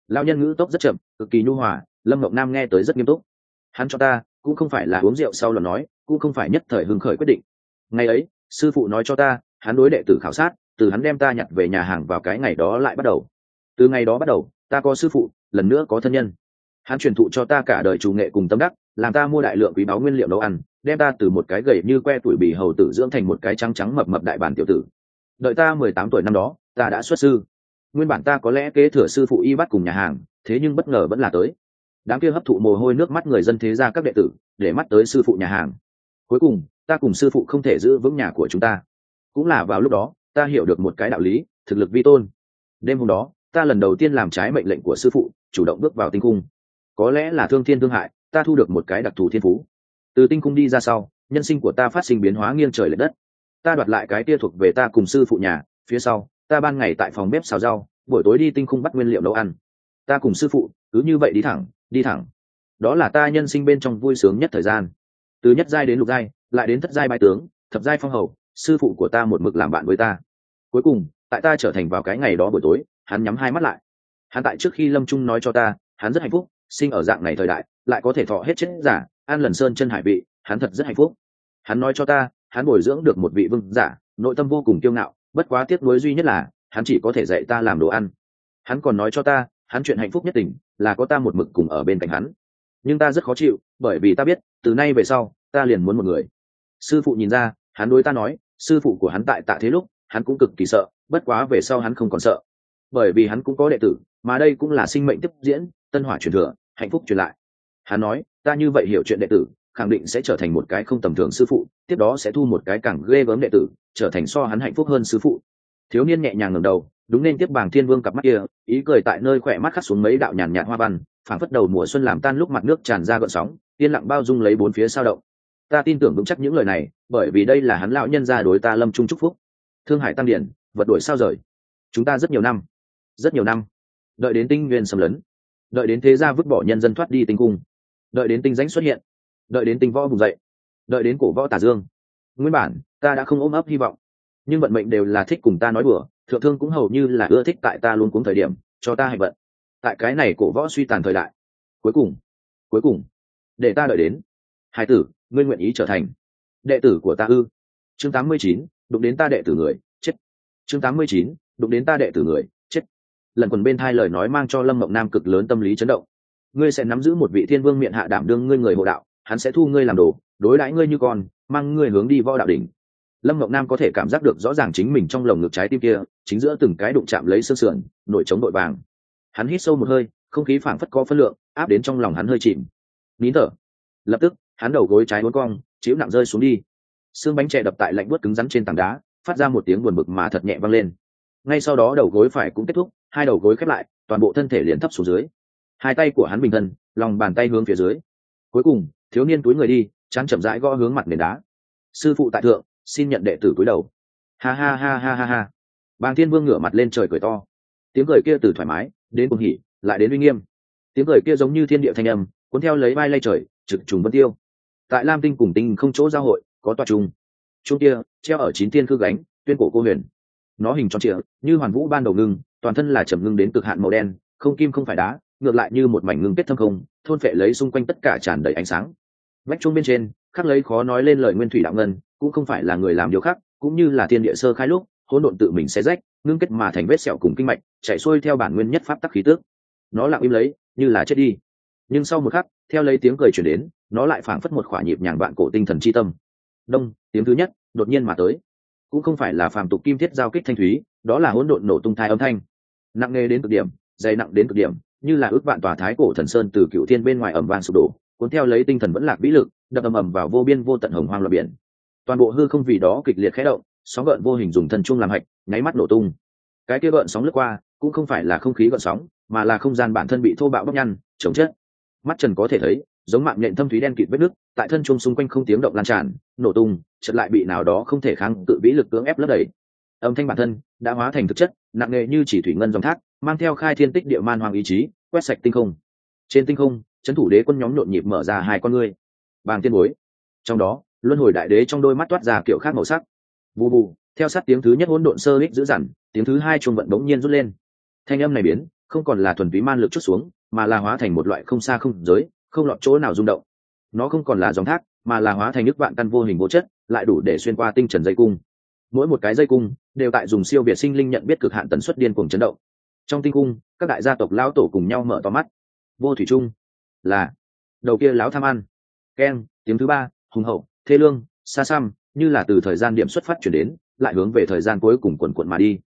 Lao nhân ngữ tốc rất chậm, cực kỳ nhu hòa, lâm ngọc nam nghe tới rất nghiêm túc. Hắn cho ta, cũng không phải là uống rượu sau lần nói, cũng không phải nhất thời hưng khởi quyết định. Ngày ấy, sư phụ nói cho ta, hắn đối đệ tử khảo sát, từ hắn đem ta nhặt về nhà hàng vào cái ngày đó lại bắt đầu. Từ ngày đó bắt đầu, ta có sư phụ, lần nữa có thân nhân. Hắn truyền thụ cho ta cả đời chủ nghệ cùng tâm đắc làm ta mua đại lượng quý báu nguyên liệu nấu ăn, đem ta từ một cái gầy như que tuổi bì hầu tử dưỡng thành một cái trắng trắng mập mập đại bản tiểu tử. Đợi ta mười tám tuổi năm đó, ta đã xuất sư. Nguyên bản ta có lẽ kế thừa sư phụ y bắt cùng nhà hàng, thế nhưng bất ngờ vẫn là tới. Đám kia hấp thụ mồ hôi nước mắt người dân thế ra các đệ tử, để mắt tới sư phụ nhà hàng. Cuối cùng, ta cùng sư phụ không thể giữ vững nhà của chúng ta. Cũng là vào lúc đó, ta hiểu được một cái đạo lý, thực lực vi tôn. Đêm hôm đó, ta lần đầu tiên làm trái mệnh lệnh của sư phụ, chủ động bước vào tinh cung. Có lẽ là thương thiên thương hại ta thu được một cái đặc thù thiên phú. Từ tinh cung đi ra sau, nhân sinh của ta phát sinh biến hóa nghiêng trời l ệ đất. Ta đoạt lại cái tia thuộc về ta cùng sư phụ nhà, phía sau, ta ban ngày tại phòng bếp xào rau, buổi tối đi tinh khung bắt nguyên liệu nấu ăn. Ta cùng sư phụ, cứ như vậy đi thẳng đi thẳng. Đó là ta nhân sinh bên trong vui sướng nhất thời gian. Từ nhất giai đến lục giai, lại đến thất giai bài tướng, thập giai phong hầu, sư phụ của ta một mực làm bạn với ta. Cuối cùng, tại ta trở thành vào cái ngày đó buổi tối, hắn nhắm hai mắt lại. Hắn tại trước khi lâm trung nói cho ta, hắn rất hạnh phúc, sinh ở dạng này thời đại lại có thể thọ hết chết giả, an lần sơn chân hải vị, hắn thật rất hạnh phúc. Hắn nói cho ta, hắn bồi dưỡng được một vị vương giả, nội tâm vô cùng kiêu ngạo, bất quá tiếc nuối duy nhất là, hắn chỉ có thể dạy ta làm đồ ăn. Hắn còn nói cho ta, hắn chuyện hạnh phúc nhất tình, là có ta một mực cùng ở bên cạnh hắn. Nhưng ta rất khó chịu, bởi vì ta biết, từ nay về sau, ta liền muốn một người. Sư phụ nhìn ra, hắn đối ta nói, sư phụ của hắn tại tạ thế lúc, hắn cũng cực kỳ sợ, bất quá về sau hắn không còn sợ. Bởi vì hắn cũng có đệ tử, mà đây cũng là sinh mệnh tiếp diễn, tân hỏa truyền thừa, hạnh phúc truyền lại hắn nói, ta như vậy hiểu chuyện đệ tử, khẳng định sẽ trở thành một cái không tầm thường sư phụ, tiếp đó sẽ thu một cái càng ghê gớm đệ tử, trở thành so hắn hạnh phúc hơn sư phụ. Thiếu niên nhẹ nhàng ngẩng đầu, đúng nên tiếp bảng thiên vương cặp mắt kia, ý cười tại nơi khỏe mắt khắc xuống mấy đạo nhàn nhạt hoa văn, phảng phất đầu mùa xuân làm tan lúc mặt nước tràn ra gợn sóng, yên lặng bao dung lấy bốn phía sao động. Ta tin tưởng vững chắc những lời này, bởi vì đây là hắn lão nhân gia đối ta lâm trung chúc phúc. Thương hải tăng điển, vật đuổi sao rời? Chúng ta rất nhiều năm, rất nhiều năm, đợi đến tinh nguyên xâm lấn, đợi đến thế gia vứt bỏ nhân dân thoát đi tinh cung đợi đến tinh danh xuất hiện, đợi đến tinh võ vùng dậy, đợi đến cổ võ tả dương. Nguyên bản, ta đã không ôm ấp hy vọng, nhưng vận mệnh đều là thích cùng ta nói đùa, thượng thương cũng hầu như là ưa thích tại ta luôn cuống thời điểm, cho ta hạnh vận. Tại cái này cổ võ suy tàn thời đại, cuối cùng cuối cùng, để ta đợi đến. Hai tử, ngươi nguyện ý trở thành đệ tử của ta ư? Chương tám mươi chín, đụng đến ta đệ tử người, chết. Chương tám mươi chín, đụng đến ta đệ tử người, chết. Lần quần bên thai lời nói mang cho lâm mộng nam cực lớn tâm lý chấn động ngươi sẽ nắm giữ một vị thiên vương miệng hạ đảm đương ngươi người hộ đạo, hắn sẽ thu ngươi làm đồ, đối đãi ngươi như con, mang ngươi hướng đi võ đạo đỉnh. Lâm mộng nam có thể cảm giác được rõ ràng chính mình trong lồng ngực trái tim kia, chính giữa từng cái đụng chạm lấy sơ sườn, nổi trống đội vàng. Hắn hít sâu một hơi, không khí phảng phất có phân lượng, áp đến trong lòng hắn hơi chìm. Nín thở. Lập tức, hắn đầu gối trái uốn cong, chịu nặng rơi xuống đi. Xương bánh chè đập tại lạnh buốt cứng rắn trên tảng đá, phát ra một tiếng buồn bực mà thật nhẹ vang lên. Ngay sau đó đầu gối phải cũng kết thúc, hai đầu gối khép lại, toàn bộ thân thể liền thấp xuống dưới hai tay của hắn bình thân, lòng bàn tay hướng phía dưới. Cuối cùng, thiếu niên túi người đi, chán chậm rãi gõ hướng mặt nền đá. Sư phụ tại thượng, xin nhận đệ tử túi đầu. Ha ha ha ha ha ha. Bàng thiên vương ngửa mặt lên trời cười to. Tiếng cười kia từ thoải mái, đến cùng hỉ, lại đến uy nghiêm. Tiếng cười kia giống như thiên địa thanh âm, cuốn theo lấy vai lay trời, trực trùng vân tiêu. Tại lam tinh cùng tinh không chỗ giao hội, có tòa trung trung kia, treo ở chín thiên khư gánh, tuyên cổ cô huyền. Nó hình tròn trịa, như hoàn vũ ban đầu ngưng, toàn thân là trầm ngưng đến cực hạn màu đen, không kim không phải đá ngược lại như một mảnh ngưng kết thâm không, thôn phệ lấy xung quanh tất cả tràn đầy ánh sáng. Vách chuông bên trên, khắc lấy khó nói lên lời nguyên thủy đạo ngân, cũng không phải là người làm điều khác, cũng như là thiên địa sơ khai lúc, hỗn độn tự mình sẽ rách, ngưng kết mà thành vết sẹo cùng kinh mạch, chạy xuôi theo bản nguyên nhất pháp tắc khí tước nó lặng im lấy, như là chết đi. Nhưng sau một khắc, theo lấy tiếng cười chuyển đến, nó lại phảng phất một khỏa nhịp nhàng bạn cổ tinh thần chi tâm. Đông, tiếng thứ nhất, đột nhiên mà tới. Cũng không phải là phàm tục kim thiết giao kích thanh thúy, đó là hỗn độn nổ tung thai âm thanh. Nặng nề đến cực điểm, dày nặng đến cực điểm như là ước vạn tòa thái cổ thần sơn từ cựu thiên bên ngoài ẩm vang sụp đổ, cuốn theo lấy tinh thần vẫn lạc vĩ lực, đập ầm ầm vào vô biên vô tận hồng hoang loạn biển. Toàn bộ hư không vì đó kịch liệt khẽ động, sóng gợn vô hình dùng thân chung làm hạch, nháy mắt nổ tung. Cái kia gợn sóng lướt qua, cũng không phải là không khí gợn sóng, mà là không gian bản thân bị thô bạo bóc nhăn, chống chết. Mắt trần có thể thấy, giống mạng nhện thâm thúy đen kịt vết nước tại thân chung xung quanh không tiếng động lan tràn, nổ tung chật lại bị nào đó không thể kháng tự vĩ lực cưỡng ép lấp đầy. Âm thanh bản thân đã hóa thành thực chất, nặng nề như chỉ thủy ngân dòng thác mang theo khai thiên tích địa man hoàng ý chí, quét sạch tinh không. Trên tinh không trấn thủ đế quân nhóm nhộn nhịp mở ra hai con ngươi. Bàng tiên bối. Trong đó, luân hồi đại đế trong đôi mắt toát ra kiểu khác màu sắc. Bù bù theo sát tiếng thứ nhất hỗn độn sơ ích dữ dằn, tiếng thứ hai chuông vận bỗng nhiên rút lên. Thanh âm này biến, không còn là thuần túy man lực chút xuống, mà là hóa thành một loại không xa không giới, không lọt chỗ nào rung động. Nó không còn là dòng thác, mà là hóa thành nước vạn căn vô hình vô chất, lại đủ để xuyên qua tinh trần dây cung. Mỗi một cái dây cung, đều tại dùng siêu việt sinh linh nhận biết cực hạn tần suất điên cuồng chấn động trong tinh cung các đại gia tộc lão tổ cùng nhau mở to mắt. Vô thủy trung là, đầu kia lão tham ăn. Keng tiếng thứ ba, hùng hậu, thê lương, xa xăm, như là từ thời gian điểm xuất phát chuyển đến, lại hướng về thời gian cuối cùng quần quận mà đi.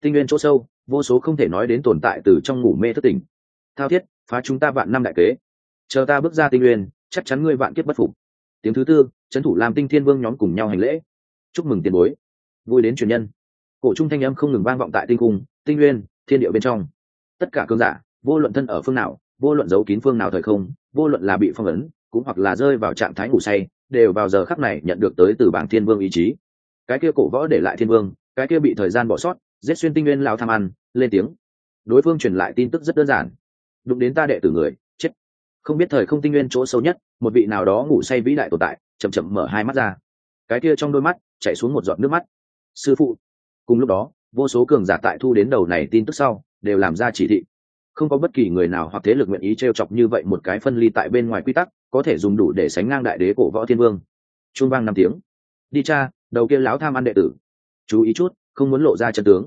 Tinh nguyên chỗ sâu, vô số không thể nói đến tồn tại từ trong ngủ mê thất tỉnh. Thao thiết, phá chúng ta vạn năm đại kế. Chờ ta bước ra tinh nguyên, chắc chắn ngươi vạn kiếp bất phục. Tiếng thứ tư, trấn thủ làm tinh thiên vương nhóm cùng nhau hành lễ. Chúc mừng tiền bối. Vui đến truyền nhân. Cổ trung thanh âm không ngừng vang vọng tại tinh cung tinh nguyên thiên địa bên trong. Tất cả cương giả, vô luận thân ở phương nào, vô luận giấu kín phương nào thời không, vô luận là bị phong ấn, cũng hoặc là rơi vào trạng thái ngủ say, đều vào giờ khắc này nhận được tới từ bảng thiên vương ý chí. Cái kia cổ võ để lại thiên vương, cái kia bị thời gian bỏ sót, giết xuyên tinh nguyên lao tham ăn, lên tiếng. Đối phương truyền lại tin tức rất đơn giản. Đụng đến ta đệ tử người, chết. Không biết thời không tinh nguyên chỗ sâu nhất, một vị nào đó ngủ say vĩ đại tồn tại, chậm chậm mở hai mắt ra. Cái kia trong đôi mắt, chảy xuống một giọt nước mắt. Sư phụ. Cùng lúc đó vô số cường giả tại thu đến đầu này tin tức sau, đều làm ra chỉ thị. Không có bất kỳ người nào hoặc thế lực nguyện ý t r e o chọc như vậy một cái phân ly tại bên ngoài quy tắc, có thể dùng đủ để sánh ngang đại đế cổ võ thiên vương. Trung vang năm tiếng. Đi cha, đầu kia láo tham ăn đệ tử. Chú ý chút, không muốn lộ ra chân tướng.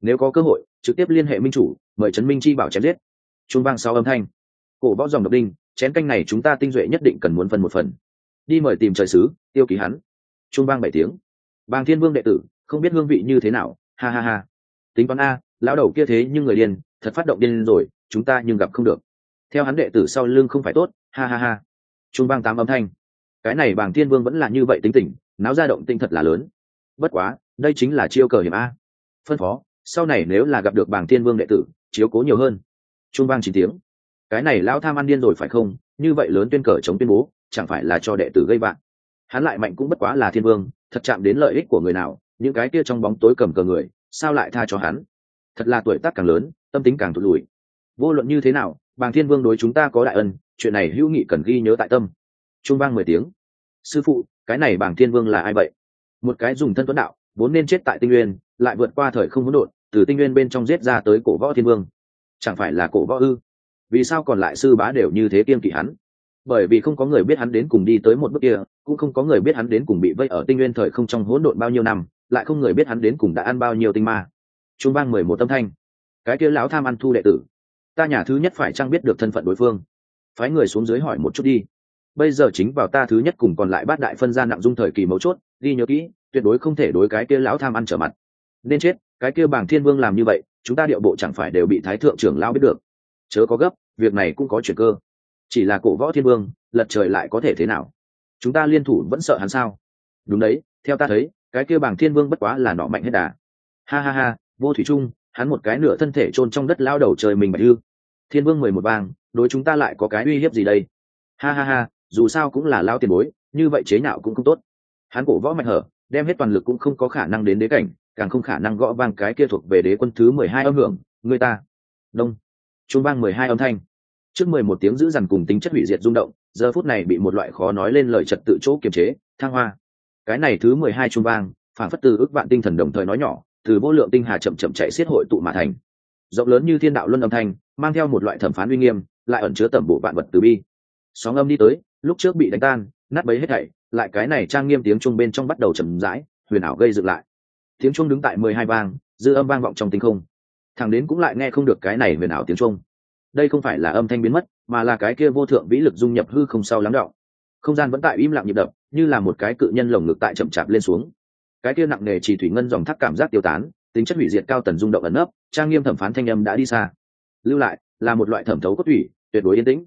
Nếu có cơ hội, trực tiếp liên hệ minh chủ, mời trấn minh chi bảo chém giết. Trung vang sau âm thanh. Cổ võ dòng độc đinh, chén canh này chúng ta tinh duệ nhất định cần muốn phân một phần. Đi mời tìm trời sứ, tiêu ký hắn. Trung vang bảy tiếng. Bàng thiên vương đệ tử, không biết hương vị như thế nào ha ha ha. Tính toán a, lão đầu kia thế nhưng người điên, thật phát động điên rồi, chúng ta nhưng gặp không được. Theo hắn đệ tử sau lưng không phải tốt, ha ha ha. Trung bang tám âm thanh. Cái này bảng thiên vương vẫn là như vậy tính tình, náo ra động tinh thật là lớn. Bất quá, đây chính là chiêu cờ hiểm a. Phân phó, sau này nếu là gặp được bảng thiên vương đệ tử, chiếu cố nhiều hơn. Trung bang chín tiếng. Cái này lão tham ăn điên rồi phải không? Như vậy lớn tuyên cờ chống tuyên bố, chẳng phải là cho đệ tử gây bạn. Hắn lại mạnh cũng bất quá là thiên vương, thật chạm đến lợi ích của người nào những cái kia trong bóng tối cầm cờ người, sao lại tha cho hắn? Thật là tuổi tác càng lớn, tâm tính càng thụt lùi. Vô luận như thế nào, bàng thiên vương đối chúng ta có đại ân, chuyện này hữu nghị cần ghi nhớ tại tâm. Trung vang mười tiếng. Sư phụ, cái này bàng thiên vương là ai vậy? Một cái dùng thân tuấn đạo, vốn nên chết tại tinh nguyên, lại vượt qua thời không hỗn độn từ tinh nguyên bên trong giết ra tới cổ võ thiên vương. Chẳng phải là cổ võ ư? Vì sao còn lại sư bá đều như thế kiên kỵ hắn? Bởi vì không có người biết hắn đến cùng đi tới một bước kia, cũng không có người biết hắn đến cùng bị vây ở tinh nguyên thời không trong hỗn độn bao nhiêu năm lại không người biết hắn đến cùng đã ăn bao nhiêu tinh ma. Chúng vang mười một tâm thanh. Cái kia lão tham ăn thu đệ tử. Ta nhà thứ nhất phải chăng biết được thân phận đối phương? Phái người xuống dưới hỏi một chút đi. Bây giờ chính vào ta thứ nhất cùng còn lại bát đại phân gia nặng dung thời kỳ mấu chốt, ghi nhớ kỹ, tuyệt đối không thể đối cái kia lão tham ăn trở mặt. Nên chết, cái kia bảng thiên vương làm như vậy, chúng ta điệu bộ chẳng phải đều bị thái thượng trưởng lao biết được. Chớ có gấp, việc này cũng có chuyện cơ. Chỉ là cổ võ thiên vương, lật trời lại có thể thế nào? Chúng ta liên thủ vẫn sợ hắn sao? Đúng đấy, theo ta thấy cái kia bảng thiên vương bất quá là nọ mạnh hết đà. Ha ha ha, vô thủy trung hắn một cái nửa thân thể chôn trong đất lao đầu trời mình bạch ư thiên vương mười một bang đối chúng ta lại có cái uy hiếp gì đây? Ha ha ha, dù sao cũng là lao tiền bối, như vậy chế nhạo cũng không tốt. Hắn cổ võ mạnh hở, đem hết toàn lực cũng không có khả năng đến đế cảnh, càng không khả năng gõ vang cái kia thuộc về đế quân thứ mười hai âm hưởng, người ta. Đông. Chuông vang mười hai âm thanh. Trước mười một tiếng giữ dằn cùng tính chất hủy diệt rung động, giờ phút này bị một loại khó nói lên lời trật tự chỗ kiềm chế, thăng hoa cái này thứ mười hai trung vang phản phất từ ước vạn tinh thần đồng thời nói nhỏ, từ vô lượng tinh hà chậm chậm chạy xiết hội tụ mà thành. Rộng lớn như thiên đạo luân âm thanh, mang theo một loại thẩm phán uy nghiêm, lại ẩn chứa tẩm bộ vạn vật từ bi. Sóng âm đi tới, lúc trước bị đánh tan, nát bấy hết thảy, lại cái này trang nghiêm tiếng trung bên trong bắt đầu chậm rãi, huyền ảo gây dựng lại. Tiếng trung đứng tại mười hai vang, dư âm vang vọng trong tinh không. Thằng đến cũng lại nghe không được cái này huyền ảo tiếng trung đây không phải là âm thanh biến mất, mà là cái kia vô thượng vĩ lực dung nhập hư không sau lắng đọng không gian vẫn tại im lặng nhịp đập như là một cái cự nhân lồng ngực tại chậm chạp lên xuống. Cái kia nặng nề chỉ thủy ngân dòng thác cảm giác tiêu tán, tính chất hủy diệt cao tần rung động ẩn nấp, trang nghiêm thẩm phán thanh âm đã đi xa. Lưu lại, là một loại thẩm thấu cốt thủy, tuyệt đối yên tĩnh.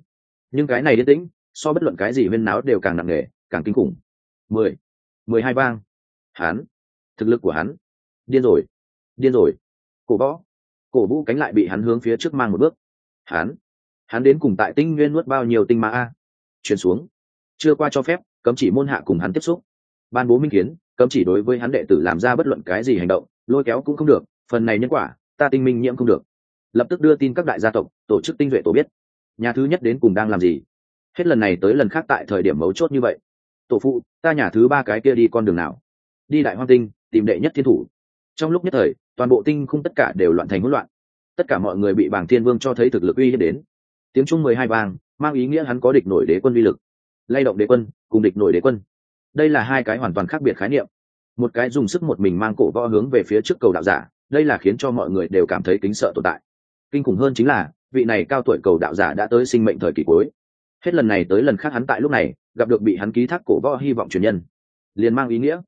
Nhưng cái này yên tĩnh, so bất luận cái gì huyên náo đều càng nặng nề, càng kinh khủng. Mười mười hai bang. Hắn thực lực của hắn. Điên rồi. Điên rồi. Cổ võ. Cổ vũ cánh lại bị hắn hướng phía trước mang một bước. Hắn hắn đến cùng tại tinh nguyên nuốt bao nhiêu tinh ma a? Chuyển xuống. Chưa qua cho phép cấm chỉ môn hạ cùng hắn tiếp xúc. Ban bố minh kiến, cấm chỉ đối với hắn đệ tử làm ra bất luận cái gì hành động, lôi kéo cũng không được, phần này nhân quả, ta tinh minh nhiễm không được. Lập tức đưa tin các đại gia tộc, tổ chức tinh duệ tổ biết. Nhà thứ nhất đến cùng đang làm gì? Hết lần này tới lần khác tại thời điểm mấu chốt như vậy. Tổ phụ, ta nhà thứ ba cái kia đi con đường nào? Đi đại hoang tinh, tìm đệ nhất thiên thủ. Trong lúc nhất thời, toàn bộ tinh không tất cả đều loạn thành hỗn loạn. Tất cả mọi người bị bảng thiên vương cho thấy thực lực uy hiếp đến. Tiếng trung mười hai vàng mang ý nghĩa hắn có địch nổi đế quân vi lực lay động đế quân, cùng địch nổi đế quân. Đây là hai cái hoàn toàn khác biệt khái niệm. Một cái dùng sức một mình mang cổ võ hướng về phía trước cầu đạo giả, đây là khiến cho mọi người đều cảm thấy kính sợ tồn tại. Kinh khủng hơn chính là, vị này cao tuổi cầu đạo giả đã tới sinh mệnh thời kỳ cuối. Hết lần này tới lần khác hắn tại lúc này, gặp được bị hắn ký thác cổ võ hy vọng truyền nhân. Liền mang ý nghĩa.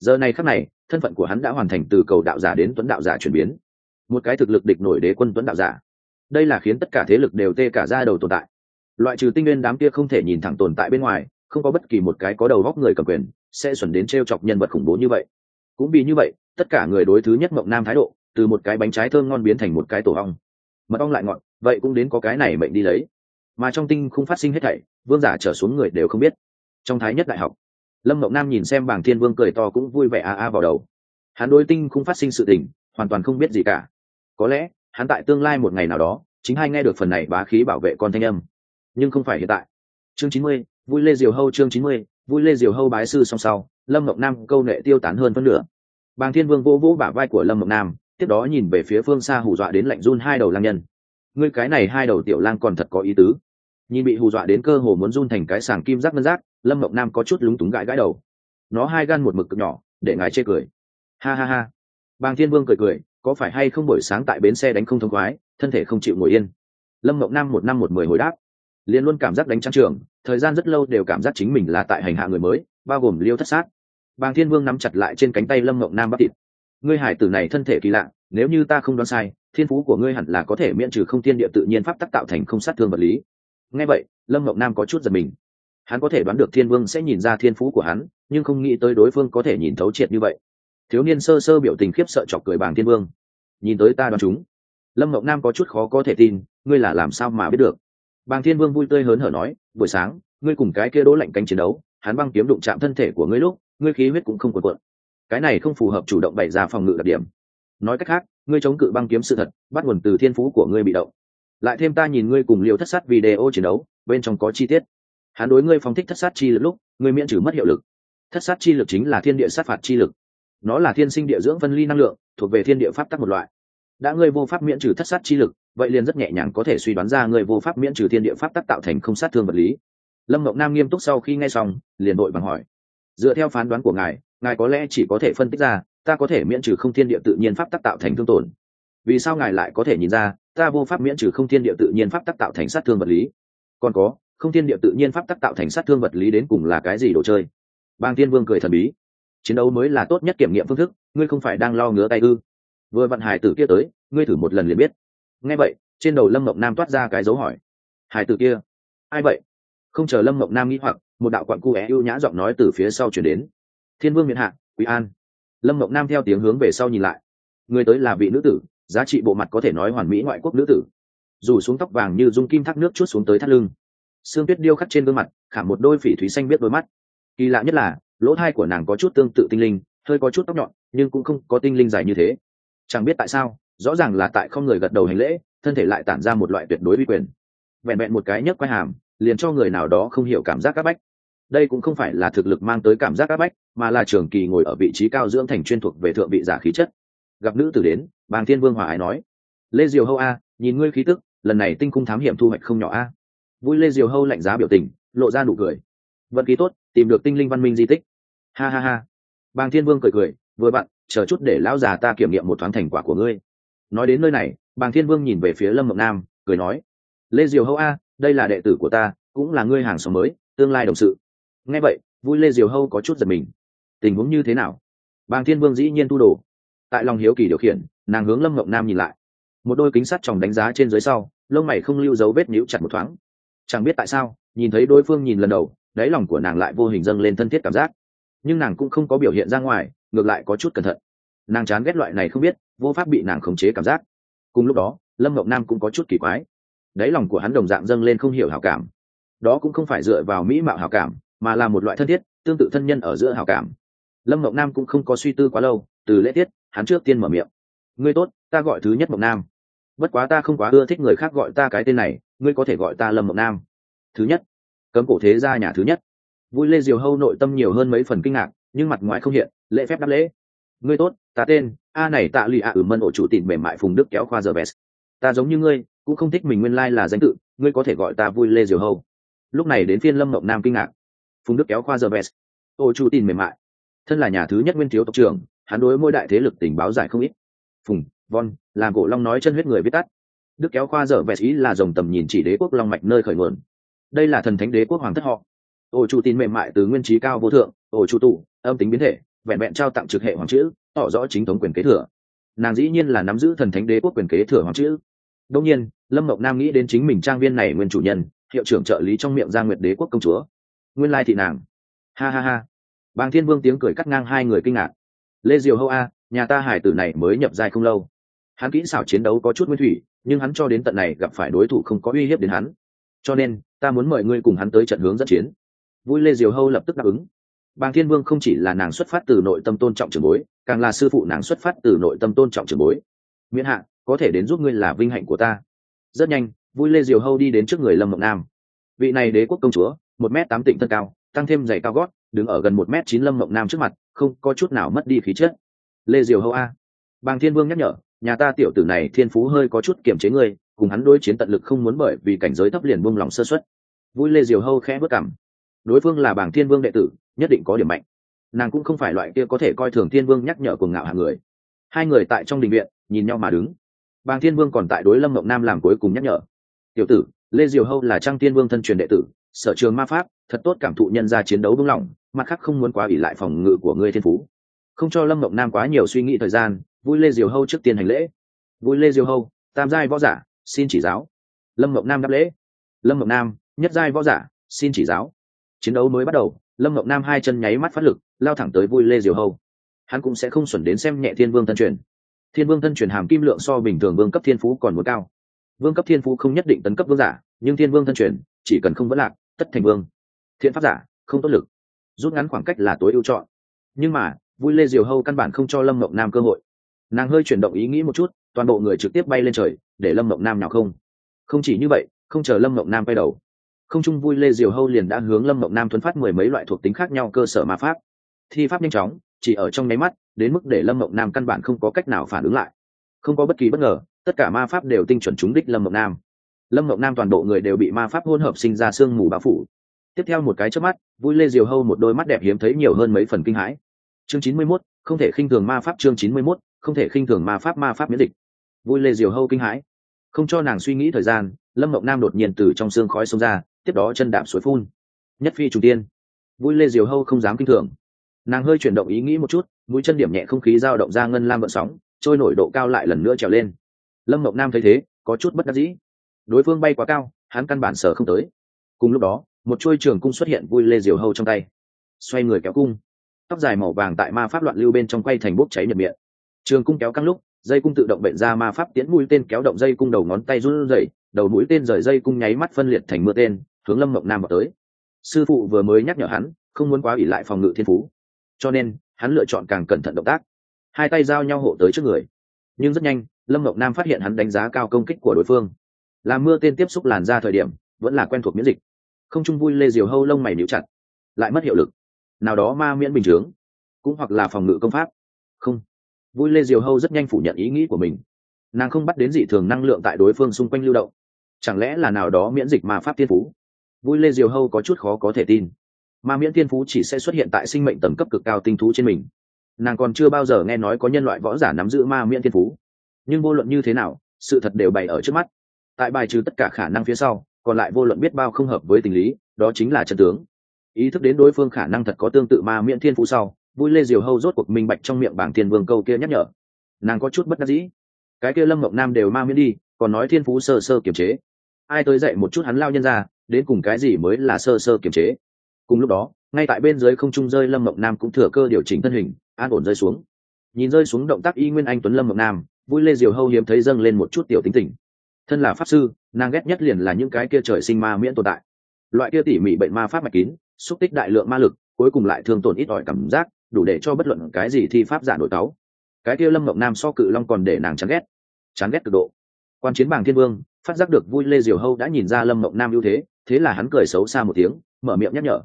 Giờ này khác này, thân phận của hắn đã hoàn thành từ cầu đạo giả đến tuấn đạo giả chuyển biến. Một cái thực lực địch nổi đế quân tuấn đạo giả. Đây là khiến tất cả thế lực đều tê cả ra đầu tồn tại loại trừ tinh nguyên đám kia không thể nhìn thẳng tồn tại bên ngoài, không có bất kỳ một cái có đầu góc người cầm quyền, sẽ xuẩn đến t r e o chọc nhân vật khủng bố như vậy. Cũng vì như vậy, tất cả người đối thứ nhất mộng nam thái độ, từ một cái bánh trái thơm ngon biến thành một cái tổ ong. Mật ong lại ngọn vậy cũng đến có cái này mệnh đi lấy. Mà trong tinh không phát sinh hết thảy, vương giả trở xuống người đều không biết. Trong thái nhất đại học, lâm mộng nam nhìn xem bảng thiên vương cười to cũng vui vẻ a a vào đầu. Hắn đối tinh không phát sinh sự tình, hoàn toàn không biết gì cả. Có lẽ, hắn tại tương lai một ngày nào đó, chính hay nghe được phần này bá khí bảo vệ con thanh âm nhưng không phải hiện tại. Chương chín mươi, vui lê diều hâu, chương chín mươi, vui lê diều hâu bái sư song sau, lâm mộng nam câu nệ tiêu tán hơn phân nửa. Bàng thiên vương vỗ vỗ bả vai của lâm mộng nam, tiếp đó nhìn về phía phương xa hù dọa đến lạnh run hai đầu lang nhân. Ngươi cái này hai đầu tiểu lang còn thật có ý tứ. Nhìn bị hù dọa đến cơ hồ muốn run thành cái sàng kim giác ngân giác lâm mộng nam có chút lúng túng gãi gãi đầu. Nó hai gan một mực cực nhỏ, để ngài chê cười. Ha ha ha. Bàng thiên vương cười cười, có phải hay không buổi sáng tại bến xe đánh không thông khoái, thân thể không chịu ngồi yên. Lâm mộng nam một năm một mười hồi đáp liền luôn cảm giác đánh trắng trường, thời gian rất lâu đều cảm giác chính mình là tại hành hạ người mới, bao gồm liêu thất sát. Bàng thiên vương nắm chặt lại trên cánh tay lâm mộng nam bắt thịt. Ngươi hải tử này thân thể kỳ lạ, nếu như ta không đoán sai, thiên phú của ngươi hẳn là có thể miễn trừ không thiên địa tự nhiên pháp tắc tạo thành không sát thương vật lý. Nghe vậy, lâm mộng nam có chút giật mình. Hắn có thể đoán được thiên vương sẽ nhìn ra thiên phú của hắn, nhưng không nghĩ tới đối phương có thể nhìn thấu triệt như vậy. Thiếu niên sơ sơ biểu tình khiếp sợ chọc cười bàng thiên vương. Nhìn tới ta đoán chúng. Lâm mộng nam có chút khó có thể tin, ngươi là làm sao mà biết được? Bàng thiên vương vui tươi hớn hở nói, buổi sáng, ngươi cùng cái kia đỗ lạnh cánh chiến đấu, hắn băng kiếm đụng chạm thân thể của ngươi lúc, ngươi khí huyết cũng không cuộn cuộn. Cái này không phù hợp chủ động bày ra phòng ngự đặc điểm. Nói cách khác, ngươi chống cự băng kiếm sự thật, bắt nguồn từ thiên phú của ngươi bị động. Lại thêm ta nhìn ngươi cùng liều thất sát video chiến đấu, bên trong có chi tiết. Hắn đối ngươi phóng thích thất sát chi lực lúc, ngươi miễn trừ mất hiệu lực. Thất sát chi lực chính là thiên địa sát phạt chi lực. Nó là thiên sinh địa dưỡng phân ly năng lượng, thuộc về thiên địa pháp tắc một loại. Đã ngươi vô pháp miễn trừ thất sát chi lực vậy liền rất nhẹ nhàng có thể suy đoán ra người vô pháp miễn trừ thiên địa pháp tắc tạo thành không sát thương vật lý. Lâm mộng nam nghiêm túc sau khi nghe xong, liền đội bằng hỏi. Dựa theo phán đoán của ngài ngài có lẽ chỉ có thể phân tích ra, ta có thể miễn trừ không thiên địa tự nhiên pháp tắc tạo thành thương tổn. Vì sao ngài lại có thể nhìn ra, ta vô pháp miễn trừ không thiên địa tự nhiên pháp tắc tạo thành sát thương vật lý? Còn có, không thiên địa tự nhiên pháp tắc tạo thành sát thương vật lý đến cùng là cái gì đồ chơi? Bang thiên vương cười thần bí. Chiến đấu mới là tốt nhất kiểm nghiệm phương thức, ngươi không phải đang lo ngứa tay ư? Vừa vận hải tử kia tới, ngươi thử một lần liền biết nghe vậy, trên đầu lâm mộng nam toát ra cái dấu hỏi. Hải từ kia? Ai vậy? Không chờ lâm mộng nam nghĩ hoặc, một đạo quặn cu é ưu nhã giọng nói từ phía sau chuyển đến. Thiên vương miền hạ, quý an. Lâm mộng nam theo tiếng hướng về sau nhìn lại. Người tới là vị nữ tử, giá trị bộ mặt có thể nói hoàn mỹ ngoại quốc nữ tử. Dù xuống tóc vàng như dung kim thác nước chút xuống tới thắt lưng. Xương tuyết điêu khắc trên gương mặt, khảm một đôi phỉ thúy xanh biết đôi mắt. Kỳ lạ nhất là, lỗ thai của nàng có chút tương tự tinh linh, hơi có chút tóc nhọn, nhưng cũng không có tinh linh dài như thế. Chẳng biết tại sao rõ ràng là tại không người gật đầu hành lễ, thân thể lại tản ra một loại tuyệt đối uy quyền. Vẹn vẹn một cái nhấc quay hàm, liền cho người nào đó không hiểu cảm giác áp bách. Đây cũng không phải là thực lực mang tới cảm giác áp bách, mà là trường kỳ ngồi ở vị trí cao dưỡng thành chuyên thuộc về thượng vị giả khí chất. Gặp nữ tử đến, bàng thiên vương hòa ái nói, lê diều hâu a, nhìn ngươi khí tức, lần này tinh cung thám hiểm thu hoạch không nhỏ a. Vui lê diều hâu lạnh giá biểu tình, lộ ra nụ cười. Vận khí tốt, tìm được tinh linh văn minh di tích. Ha ha ha. Bàng thiên vương cười cười, vừa bạn, chờ chút để lão già ta kiểm nghiệm một thoáng thành quả của ngươi nói đến nơi này, bàng thiên vương nhìn về phía lâm mộng nam, cười nói, lê diều hâu a, đây là đệ tử của ta, cũng là ngươi hàng xóm mới, tương lai đồng sự. Nghe vậy, vui lê diều hâu có chút giật mình. Tình huống như thế nào? Bàng thiên vương dĩ nhiên tu đồ. Tại lòng hiếu kỳ điều khiển, nàng hướng lâm mộng nam nhìn lại. Một đôi kính sắt tròng đánh giá trên dưới sau, lông mày không lưu dấu vết níu chặt một thoáng. Chẳng biết tại sao, nhìn thấy đối phương nhìn lần đầu, đáy lòng của nàng lại vô hình dâng lên thân thiết cảm giác. Nhưng nàng cũng không có biểu hiện ra ngoài, ngược lại có chút cẩn thận. Nàng chán ghét loại này không biết vô pháp bị nàng khống chế cảm giác. Cùng lúc đó, lâm mộng nam cũng có chút kỳ quái. Đáy lòng của hắn đồng dạng dâng lên không hiểu hảo cảm. Đó cũng không phải dựa vào mỹ mạo hảo cảm, mà là một loại thân thiết, tương tự thân nhân ở giữa hảo cảm. Lâm mộng nam cũng không có suy tư quá lâu, từ lễ tiết, hắn trước tiên mở miệng. Ngươi tốt, ta gọi thứ nhất mộng nam. Bất quá ta không quá ưa thích người khác gọi ta cái tên này, ngươi có thể gọi ta lâm mộng nam. Thứ nhất? Cấm cổ thế gia nhà thứ nhất. Vui lê diều hâu nội tâm nhiều hơn mấy phần kinh ngạc, nhưng mặt ngoài không hiện, lễ phép đáp lễ ngươi tốt, ta tên, a này tạ lụy ạ ử ừ, mân ổ chủ tịn mềm mại phùng đức kéo khoa giờ vest ta giống như ngươi, cũng không thích mình nguyên lai、like、là danh tự, ngươi có thể gọi ta vui lê diều hâu. Lúc này đến phiên lâm mộng nam kinh ngạc. Phùng đức kéo khoa giờ vest ổ chủ tịn mềm mại. Thân là nhà thứ nhất nguyên thiếu tộc trưởng, hắn đối mỗi đại thế lực tình báo giải không ít. Phùng, von làm cổ long nói chân huyết người viết tắt. Đức kéo khoa dở vẹt ý là dòng tầm nhìn chỉ đế quốc long mạch nơi khởi nguồn. Đây là thần thánh đế quốc hoàng thất họ. Ổ chủ tin mềm mại từ nguyên trí cao vô thượng, ổ chủ tụ, âm tính biến thể vẹn vẹn trao tặng trực hệ hoàng chữ, tỏ rõ chính thống quyền kế thừa. Nàng dĩ nhiên là nắm giữ thần thánh đế quốc quyền kế thừa hoàng chữ. Đông nhiên, lâm mộng nam nghĩ đến chính mình trang viên này nguyên chủ nhân, hiệu trưởng trợ lý trong miệng gia nguyệt đế quốc công chúa. Nguyên lai thị nàng. Ha ha ha. Bàng thiên vương tiếng cười cắt ngang hai người kinh ngạc. Lê diều hâu a, nhà ta hải tử này mới nhập giai không lâu. Hắn kỹ xảo chiến đấu có chút nguyên thủy, nhưng hắn cho đến tận này gặp phải đối thủ không có uy hiếp đến hắn. Cho nên, ta muốn mời ngươi cùng hắn tới trận hướng dẫn chiến. Vui lê diều hâu lập tức đáp ứng bàng thiên vương không chỉ là nàng xuất phát từ nội tâm tôn trọng trường bối, càng là sư phụ nàng xuất phát từ nội tâm tôn trọng trường bối. Miễn hạ, có thể đến giúp ngươi là vinh hạnh của ta. Rất nhanh, vui lê diều hâu đi đến trước người lâm mộng nam. Vị này đế quốc công chúa, một m tám tịnh thân cao, tăng thêm giày cao gót, đứng ở gần một m chín lâm mộng nam trước mặt, không có chút nào mất đi khí chất. Lê diều hâu a. Bàng thiên vương nhắc nhở, nhà ta tiểu tử này thiên phú hơi có chút kiềm chế ngươi, cùng hắn đối chiến tận lực không muốn bởi vì cảnh giới thấp liền buông lòng sơ xuất vui lê diều hâu khẽ bước cảm đối phương là bảng thiên vương đệ tử, nhất định có điểm mạnh. Nàng cũng không phải loại kia có thể coi thường thiên vương nhắc nhở cuồng ngạo hàng người. Hai người tại trong đình viện, nhìn nhau mà đứng. Bàng thiên vương còn tại đối lâm mộng nam làm cuối cùng nhắc nhở. Tiểu tử, lê diều hâu là trang thiên vương thân truyền đệ tử, sở trường ma pháp, thật tốt cảm thụ nhân ra chiến đấu vững lòng, mặt khác không muốn quá ỉ lại phòng ngự của ngươi thiên phú. Không cho lâm mộng nam quá nhiều suy nghĩ thời gian, vui lê diều hâu trước tiên hành lễ. Vui lê diều hâu, tam giai võ giả, xin chỉ giáo. Lâm mộng nam đáp lễ. Lâm mộng nam, nhất giai võ giả, xin chỉ giáo chiến đấu mới bắt đầu, lâm ngọc nam hai chân nháy mắt phát lực, lao thẳng tới vui lê diều hâu. Hắn cũng sẽ không xuẩn đến xem nhẹ thiên vương thân truyền. Thiên vương thân truyền hàm kim lượng so bình thường vương cấp thiên phú còn muốn cao. Vương cấp thiên phú không nhất định tấn cấp vương giả, nhưng thiên vương thân truyền, chỉ cần không vẫn lạc, tất thành vương. Thiện pháp giả, không tốt lực. Rút ngắn khoảng cách là tối ưu chọn. Nhưng mà, vui lê diều hâu căn bản không cho lâm mộng nam cơ hội. Nàng hơi chuyển động ý nghĩ một chút, toàn bộ người trực tiếp bay lên trời, để lâm mộng nam nào không. Không chỉ như vậy, không chờ lâm mộng nam bay đầu không trung vui lê diều hâu liền đã hướng lâm mộng nam thuấn phát mười mấy loại thuộc tính khác nhau cơ sở ma pháp. Thi pháp nhanh chóng, chỉ ở trong nháy mắt, đến mức để lâm mộng nam căn bản không có cách nào phản ứng lại. Không có bất kỳ bất ngờ, tất cả ma pháp đều tinh chuẩn trúng đích lâm mộng nam. Lâm mộng nam toàn bộ người đều bị ma pháp hôn hợp sinh ra sương mù bao phủ. Tiếp theo một cái trước mắt, vui lê diều hâu một đôi mắt đẹp hiếm thấy nhiều hơn mấy phần kinh hãi. Chương chín mươi mốt, không thể khinh thường ma pháp chương chín mươi mốt, không thể khinh thường ma pháp ma pháp miễn dịch. Vui lê diều hâu kinh hãi. Không cho nàng suy nghĩ thời gian, lâm mộng nam đột nhiên từ trong xương khói xông ra tiếp đó chân đạp suối phun. Nhất phi trùng tiên. Vui lê diều hâu không dám kinh thường. Nàng hơi chuyển động ý nghĩ một chút, mũi chân điểm nhẹ không khí dao động ra ngân lam vận sóng, trôi nổi độ cao lại lần nữa trèo lên. Lâm mộng nam thấy thế, có chút bất đắc dĩ. Đối phương bay quá cao, hắn căn bản sở không tới. Cùng lúc đó, một chuôi trường cung xuất hiện vui lê diều hâu trong tay. Xoay người kéo cung. Tóc dài màu vàng tại ma pháp loạn lưu bên trong quay thành bốc cháy nhập miệng. Trường cung kéo căng lúc, dây cung tự động bệnh ra ma pháp tiễn mũi tên kéo động dây cung đầu ngón tay run rẩy, đầu mũi tên rời dây cung nháy mắt phân liệt thành mưa tên hướng lâm mộng nam vào tới. Sư phụ vừa mới nhắc nhở hắn, không muốn quá ủy lại phòng ngự thiên phú. Cho nên, hắn lựa chọn càng cẩn thận động tác. Hai tay giao nhau hộ tới trước người. Nhưng rất nhanh, lâm mộng nam phát hiện hắn đánh giá cao công kích của đối phương. Làm mưa tên tiếp xúc làn ra thời điểm, vẫn là quen thuộc miễn dịch. Không chung vui lê diều hâu lông mày níu chặt. Lại mất hiệu lực. Nào đó ma miễn bình chướng. Cũng hoặc là phòng ngự công pháp. Không. Vui lê diều hâu rất nhanh phủ nhận ý nghĩ của mình. Nàng không bắt đến dị thường năng lượng tại đối phương xung quanh lưu động. Chẳng lẽ là nào đó miễn dịch ma pháp tiên phú? Vui lê diều hâu có chút khó có thể tin. Ma miễn tiên phú chỉ sẽ xuất hiện tại sinh mệnh tầm cấp cực cao tinh thú trên mình. Nàng còn chưa bao giờ nghe nói có nhân loại võ giả nắm giữ ma miễn tiên phú. Nhưng vô luận như thế nào, sự thật đều bày ở trước mắt. Tại bài trừ tất cả khả năng phía sau, còn lại vô luận biết bao không hợp với tình lý, đó chính là chân tướng. Ý thức đến đối phương khả năng thật có tương tự ma miễn thiên phú sau, vui lê diều hâu rốt cuộc minh bạch trong miệng bảng thiên vương câu kia nhắc nhở. Nàng có chút bất đắc dĩ. Cái kia lâm mộng nam đều ma miễn đi, còn nói thiên phú sơ sơ kiềm chế. Ai tới dậy một chút hắn lao nhân ra đến cùng cái gì mới là sơ sơ kiềm chế. Cùng lúc đó, ngay tại bên dưới không trung rơi lâm mộng nam cũng thừa cơ điều chỉnh thân hình, an ổn rơi xuống. Nhìn rơi xuống động tác y nguyên anh tuấn lâm mộng nam, vui lê diều hâu hiếm thấy dâng lên một chút tiểu tính tình. Thân là pháp sư, nàng ghét nhất liền là những cái kia trời sinh ma miễn tồn tại. Loại kia tỉ mỉ bệnh ma pháp mạch kín, xúc tích đại lượng ma lực, cuối cùng lại thương tổn ít ỏi cảm giác, đủ để cho bất luận cái gì thi pháp giả nổi táo. cái kia lâm mộng nam so cự long còn để nàng chán ghét. Chán ghét cực độ. Quan chiến bảng thiên vương, phát giác được vui lê diều hâu đã nhìn ra lâm mộng nam ưu thế thế là hắn cười xấu xa một tiếng, mở miệng nhắc nhở.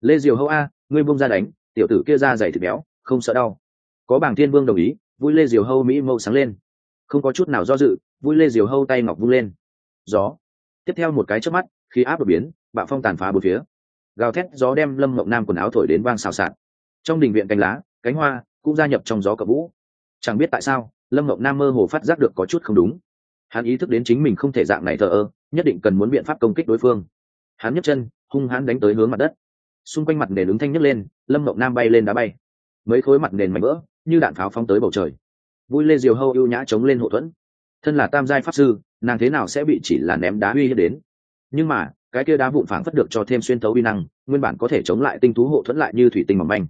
Lê diều hâu a, ngươi bông ra đánh, tiểu tử kia ra dày thịt béo, không sợ đau. Có bảng thiên vương đồng ý, vui lê diều hâu mỹ mâu sáng lên. Không có chút nào do dự, vui lê diều hâu tay ngọc vung lên. Gió. Tiếp theo một cái trước mắt, khi áp đột biến, bạo phong tàn phá bốn phía. Gào thét, gió đem lâm mộng nam quần áo thổi đến vang xào xạc. Trong đình viện cánh lá, cánh hoa cũng gia nhập trong gió cập vũ. Chẳng biết tại sao, lâm mộng nam mơ hồ phát giác được có chút không đúng. Hắn ý thức đến chính mình không thể dạng này thờ ơ, nhất định cần muốn biện pháp công kích đối phương hắn nhấc chân, hung hãn đánh tới hướng mặt đất. Xung quanh mặt nền ứng thanh nhấc lên, lâm mộng nam bay lên đá bay. Mấy khối mặt nền mảnh vỡ, như đạn pháo phóng tới bầu trời. Vui lê diều hâu ưu nhã chống lên hộ thuẫn. Thân là tam giai pháp sư, nàng thế nào sẽ bị chỉ là ném đá uy hiếp đến? Nhưng mà, cái kia đá vụn phảng phất được cho thêm xuyên thấu uy năng, nguyên bản có thể chống lại tinh thú hộ thuẫn lại như thủy tinh mỏng manh.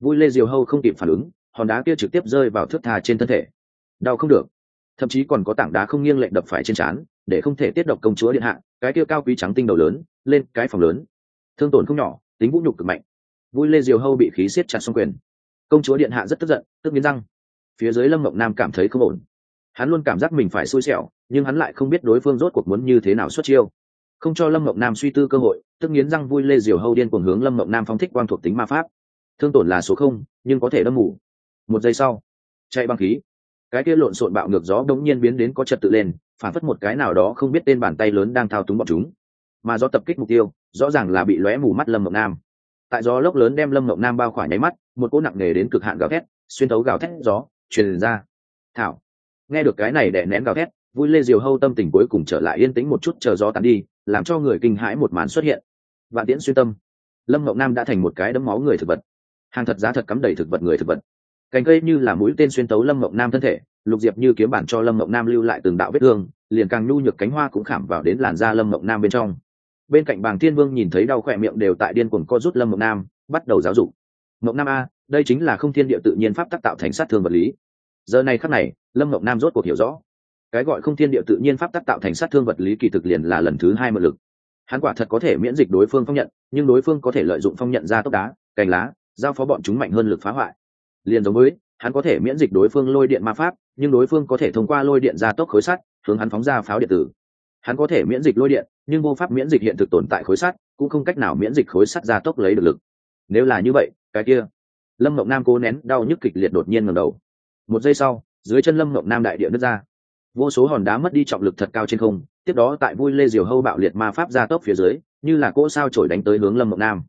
Vui lê diều hâu không kịp phản ứng, hòn đá kia trực tiếp rơi vào thước thà trên thân thể. Đau không được. Thậm chí còn có tảng đá không nghiêng lệnh đập phải trên trán để không thể tiết độc công chúa điện hạ, cái kia cao quý trắng tinh đầu lớn, lên cái phòng lớn. Thương tổn không nhỏ, tính vũ nhục cực mạnh. Vui lê diều hâu bị khí siết chặt xong quyền. Công chúa điện hạ rất tức giận, tức nghiến răng. Phía dưới lâm mộng nam cảm thấy không ổn. Hắn luôn cảm giác mình phải xui xẻo, nhưng hắn lại không biết đối phương rốt cuộc muốn như thế nào xuất chiêu. Không cho lâm mộng nam suy tư cơ hội, tức nghiến răng vui lê diều hâu điên cuồng hướng lâm mộng nam phong thích quang thuộc tính ma pháp. Thương tổn là số không, nhưng có thể đâm mù. Một giây sau, chạy băng khí cái kia lộn xộn bạo ngược gió đống nhiên biến đến có trật tự lên, phản phất một cái nào đó không biết tên bàn tay lớn đang thao túng bọn chúng. Mà do tập kích mục tiêu, rõ ràng là bị lóe mù mắt lâm mộng nam. Tại gió lốc lớn đem lâm mộng nam bao khỏa nháy mắt, một cỗ nặng nề đến cực hạn gào thét, xuyên thấu gào thét gió, truyền ra. Thảo, nghe được cái này đè nén gào thét, vui lê diều hâu tâm tình cuối cùng trở lại yên tĩnh một chút chờ gió tàn đi, làm cho người kinh hãi một màn xuất hiện. Vạn tiễn xuyên tâm, lâm mộng nam đã thành một cái đấm máu người thực vật. Hàng thật giá thật cắm đầy thực vật người thực vật cành cây như là mũi tên xuyên tấu lâm ngọc nam thân thể, lục diệp như kiếm bản cho lâm ngọc nam lưu lại từng đạo vết thương, liền càng nhu nhược cánh hoa cũng khảm vào đến làn da lâm ngọc nam bên trong. Bên cạnh bàng thiên vương nhìn thấy đau khỏe miệng đều tại điên cuồng co rút lâm ngọc nam, bắt đầu giáo dục. Ngọc nam a, đây chính là không thiên địa tự nhiên pháp tác tạo thành sát thương vật lý. Giờ này khắc này, lâm ngọc nam rốt cuộc hiểu rõ. Cái gọi không thiên địa tự nhiên pháp tác tạo thành sát thương vật lý kỳ thực liền là lần thứ hai mượn lực. Hắn quả thật có thể miễn dịch đối phương phong nhận, nhưng đối phương có thể lợi dụng phong nhận ra tốc đá, cành lá, giao phó bọn chúng mạnh hơn lực phá hoại liền giống với, hắn có thể miễn dịch đối phương lôi điện ma pháp, nhưng đối phương có thể thông qua lôi điện ra tốc khối sắt, hướng hắn phóng ra pháo điện tử. Hắn có thể miễn dịch lôi điện, nhưng vô pháp miễn dịch hiện thực tồn tại khối sắt, cũng không cách nào miễn dịch khối sắt ra tốc lấy được lực. Nếu là như vậy, cái kia. Lâm mộng nam cố nén đau nhức kịch liệt đột nhiên ngầm đầu. Một giây sau, dưới chân lâm mộng nam đại địa nước ra. Vô số hòn đá mất đi trọng lực thật cao trên không, tiếp đó tại vui lê diều hâu bạo liệt ma pháp ra tốc phía dưới, như là cỗ sao trổi đánh tới hướng lâm mộng nam.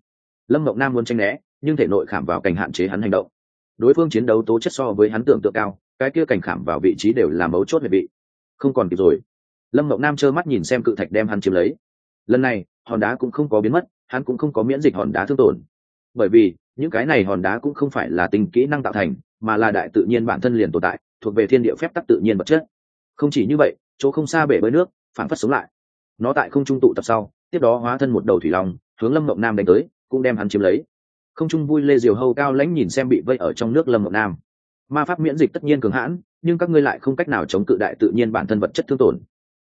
Lâm mộng nam muốn tranh né, nhưng thể nội khảm vào cảnh hạn chế hắn hành động đối phương chiến đấu tố chất so với hắn tưởng tượng cao, cái kia cảnh khảm vào vị trí đều là mấu chốt về vị. Không còn kịp rồi. Lâm mộng nam trơ mắt nhìn xem cự thạch đem hắn chiếm lấy. Lần này, hòn đá cũng không có biến mất, hắn cũng không có miễn dịch hòn đá thương tổn. Bởi vì, những cái này hòn đá cũng không phải là tình kỹ năng tạo thành, mà là đại tự nhiên bản thân liền tồn tại, thuộc về thiên địa phép tắc tự nhiên vật chất. Không chỉ như vậy, chỗ không xa bể bơi nước, phản phất sống lại. Nó tại không trung tụ tập sau, tiếp đó hóa thân một đầu thủy long, hướng lâm mộng nam đánh tới, cũng đem hắn chiếm lấy không trung vui lê diều hâu cao lãnh nhìn xem bị vây ở trong nước lâm mộng nam. Ma pháp miễn dịch tất nhiên cường hãn, nhưng các ngươi lại không cách nào chống cự đại tự nhiên bản thân vật chất thương tổn.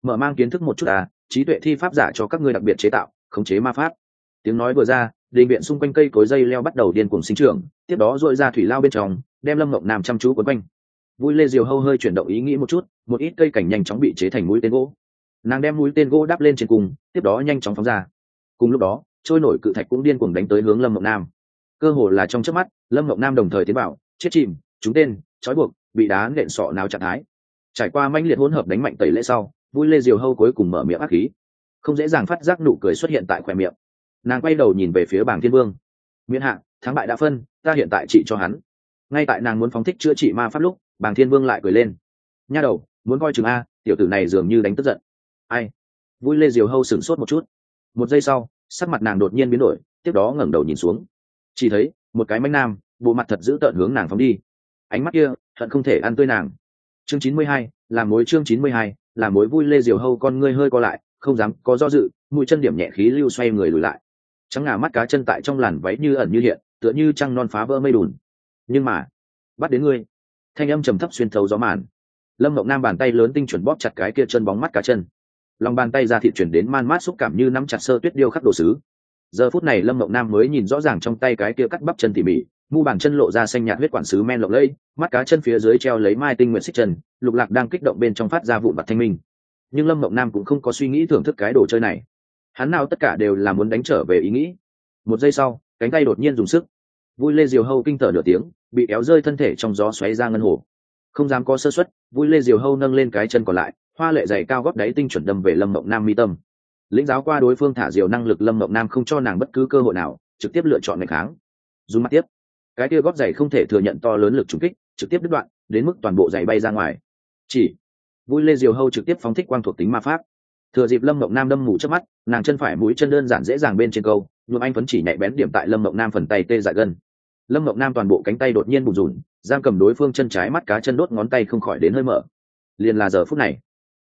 Mở mang kiến thức một chút à trí tuệ thi pháp giả cho các ngươi đặc biệt chế tạo, khống chế ma pháp. Tiếng nói vừa ra, đình viện xung quanh cây cối dây leo bắt đầu điên cuồng sinh trưởng, tiếp đó dội ra thủy lao bên trong, đem lâm mộng nam chăm chú quấn quanh. Vui lê diều hâu hơi chuyển động ý nghĩ một chút, một ít cây cảnh nhanh chóng bị chế thành mũi tên gỗ. Nàng đem mũi tên gỗ đắp lên trên cùng, tiếp đó nhanh chóng phóng ra. Cùng lúc đó, trôi nổi cự thạch cũng điên cuồng đánh tới hướng lâm mộng nam cơ hồ là trong chớp mắt, lâm ngọc nam đồng thời tiến bảo chết chìm, trúng tên, trói buộc, bị đá nện sọ nào trạng thái. Trải qua manh liệt hỗn hợp đánh mạnh tẩy lễ sau, vui lê diều hâu cuối cùng mở miệng ác khí. Không dễ dàng phát giác nụ cười xuất hiện tại khỏe miệng. Nàng quay đầu nhìn về phía bảng thiên vương. Miễn hạ, thắng bại đã phân, ta hiện tại trị cho hắn. Ngay tại nàng muốn phóng thích chữa trị ma pháp lúc, bảng thiên vương lại cười lên. Nha đầu, muốn coi chừng a, tiểu tử này dường như đánh tức giận. Ai? Vui lê diều hâu sửng sốt một chút. Một giây sau, sắc mặt nàng đột nhiên biến đổi, tiếp đó ngẩng đầu nhìn xuống chỉ thấy, một cái mánh nam, bộ mặt thật giữ tợn hướng nàng phóng đi. Ánh mắt kia thận không thể ăn tươi nàng. Chương chín mươi hai làm mối chương chín mươi hai làm mối vui lê diều hâu con ngươi hơi co lại, không dám có do dự, mũi chân điểm nhẹ khí lưu xoay người lùi lại. Trắng ngà mắt cá chân tại trong làn váy như ẩn như hiện, tựa như trăng non phá vỡ mây đùn. Nhưng mà, bắt đến ngươi. Thanh âm trầm thấp xuyên thấu gió màn. Lâm mộng nam bàn tay lớn tinh chuẩn bóp chặt cái kia chân bóng mắt cá chân. Lòng bàn tay ra thị chuyển đến man mát xúc cảm như nắm chặt sơ tuyết điêu khắc đồ sứ giờ phút này lâm mộng nam mới nhìn rõ ràng trong tay cái kia cắt bắp chân tỉ mỉ, mu bàn chân lộ ra xanh nhạt huyết quản sứ men lộng lẫy, mắt cá chân phía dưới treo lấy mai tinh nguyện xích chân, lục lạc đang kích động bên trong phát ra vụn mặt thanh minh. Nhưng lâm mộng nam cũng không có suy nghĩ thưởng thức cái đồ chơi này. Hắn nào tất cả đều là muốn đánh trở về ý nghĩ. Một giây sau, cánh tay đột nhiên dùng sức. Vui lê diều hâu kinh thở nửa tiếng, bị éo rơi thân thể trong gió xoáy ra ngân hồ. Không dám có sơ xuất vui lê diều hâu nâng lên cái chân còn lại, hoa lệ dày cao góp đáy tinh chuẩn đâm về lâm mộng nam mi tâm lĩnh giáo qua đối phương thả diều năng lực lâm mộng nam không cho nàng bất cứ cơ hội nào, trực tiếp lựa chọn ngày kháng. Dù mắt tiếp. Cái kia góp giày không thể thừa nhận to lớn lực trúng kích, trực tiếp đứt đoạn, đến mức toàn bộ giày bay ra ngoài. Chỉ. Vui lê diều hâu trực tiếp phóng thích quang thuộc tính ma pháp. Thừa dịp lâm mộng nam đâm mù trước mắt, nàng chân phải mũi chân đơn giản dễ dàng bên trên câu, nhuộm anh phấn chỉ nhạy bén điểm tại lâm mộng nam phần tay tê dại gân. Lâm mộng nam toàn bộ cánh tay đột nhiên bùn rùn giam cầm đối phương chân trái mắt cá chân đốt ngón tay không khỏi đến hơi mở. Liền là giờ phút này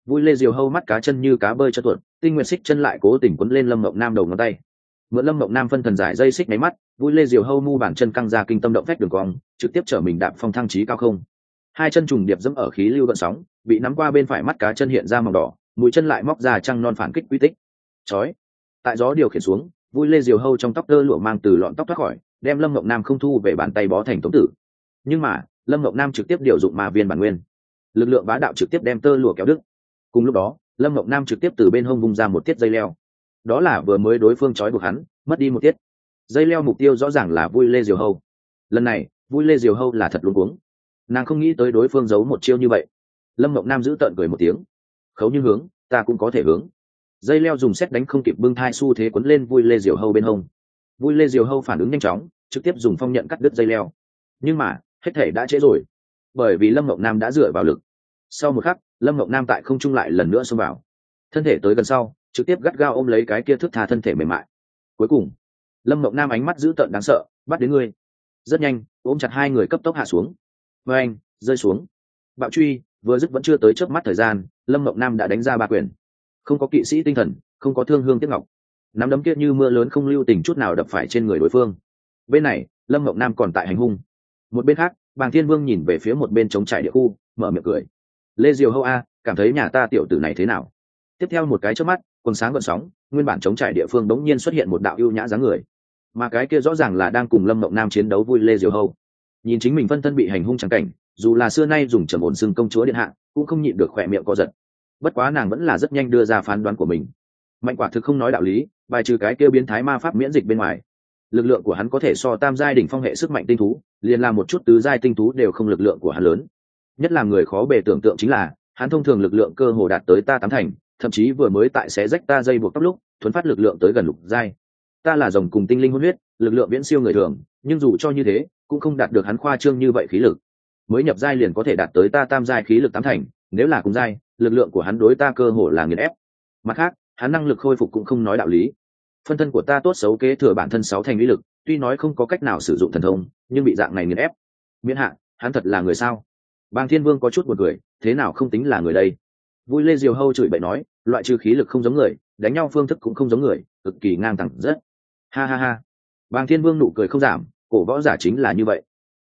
vui lê diều hâu mắt cá chân như cá bơi cho tuột, tinh nguyện xích chân lại cố tình quấn lên lâm mộng nam đầu ngón tay. Mượn lâm mộng nam phân thần giải dây xích máy mắt, vui lê diều hâu mu bàn chân căng ra kinh tâm động phách đường cong, trực tiếp chở mình đạp phong thăng trí cao không. Hai chân trùng điệp dẫm ở khí lưu vận sóng, bị nắm qua bên phải mắt cá chân hiện ra màu đỏ, mũi chân lại móc ra trăng non phản kích quy tích. Chói. Tại gió điều khiển xuống, vui lê diều hâu trong tóc tơ lụa mang từ lọn tóc thoát khỏi, đem lâm ngọc nam không thu về bàn tay bó thành tống tử. Nhưng mà, lâm ngọc nam trực tiếp điều dụng mà viên bản nguyên. Lực lượng bá đạo trực tiếp đem tơ lụa kéo đứt cùng lúc đó, lâm ngọc nam trực tiếp từ bên hông vung ra một tiết dây leo. Đó là vừa mới đối phương trói buộc hắn, mất đi một tiết. Dây leo mục tiêu rõ ràng là vui lê diều hâu. Lần này, vui lê diều hâu là thật luôn cuống. Nàng không nghĩ tới đối phương giấu một chiêu như vậy. Lâm ngọc nam giữ tợn cười một tiếng. Khấu như hướng, ta cũng có thể hướng. Dây leo dùng xét đánh không kịp bưng thai xu thế quấn lên vui lê diều hâu bên hông. Vui lê diều hâu phản ứng nhanh chóng, trực tiếp dùng phong nhận cắt đứt dây leo. Nhưng mà, hết thể đã trễ rồi. Bởi vì lâm ngọc nam đã dựa vào lực. Sau một khắc lâm mộng nam tại không trung lại lần nữa xông vào. Thân thể tới gần sau, trực tiếp gắt gao ôm lấy cái kia thức tha thân thể mềm mại. Cuối cùng, lâm mộng nam ánh mắt dữ tợn đáng sợ, bắt đến ngươi. Rất nhanh, ôm chặt hai người cấp tốc hạ xuống. Và anh, rơi xuống. Bạo truy, vừa dứt vẫn chưa tới trước mắt thời gian, lâm mộng nam đã đánh ra ba quyền. Không có kỵ sĩ tinh thần, không có thương hương tiếc ngọc. Nắm đấm kia như mưa lớn không lưu tình chút nào đập phải trên người đối phương. Bên này, lâm mộng nam còn tại hành hung. Một bên khác, bàng thiên vương nhìn về phía một bên trống trải địa khu, mở miệng cười lê diều hâu a, cảm thấy nhà ta tiểu tử này thế nào? Tiếp theo một cái trước mắt, quần sáng gợn sóng, nguyên bản chống trải địa phương đống nhiên xuất hiện một đạo ưu nhã dáng người. Mà cái kia rõ ràng là đang cùng lâm mộng nam chiến đấu vui lê diều hâu nhìn chính mình phân thân bị hành hung trắng cảnh, dù là xưa nay dùng trầm ổn xưng công chúa điện hạ, cũng không nhịn được khỏe miệng co giật. Bất quá nàng vẫn là rất nhanh đưa ra phán đoán của mình. Mạnh quả thực không nói đạo lý, bài trừ cái kêu biến thái ma pháp miễn dịch bên ngoài. Lực lượng của hắn có thể so tam giai đỉnh phong hệ sức mạnh tinh thú, liền làm một chút tứ giai tinh thú đều không lực lượng của hắn lớn nhất là người khó bề tưởng tượng chính là, hắn thông thường lực lượng cơ hồ đạt tới ta tám thành, thậm chí vừa mới tại xé rách ta dây buộc tóc lúc, thuấn phát lực lượng tới gần lục giai. Ta là dòng cùng tinh linh hôn huyết, lực lượng viễn siêu người thường, nhưng dù cho như thế, cũng không đạt được hắn khoa trương như vậy khí lực. Mới nhập giai liền có thể đạt tới ta tam giai khí lực tám thành, nếu là cùng giai, lực lượng của hắn đối ta cơ hồ là nghiền ép. Mặt khác, hắn năng lực khôi phục cũng không nói đạo lý. Phân thân của ta tốt xấu kế thừa bản thân sáu thành lý lực, tuy nói không có cách nào sử dụng thần thông, nhưng bị dạng này nghiền ép. Miễn hạ, hắn thật là người sao? Bàng thiên vương có chút một người thế nào không tính là người đây? Vui lê diều hâu chửi bậy nói, loại trừ khí lực không giống người, đánh nhau phương thức cũng không giống người, cực kỳ ngang thẳng rất. Ha ha ha. Bàng thiên vương nụ cười không giảm, cổ võ giả chính là như vậy.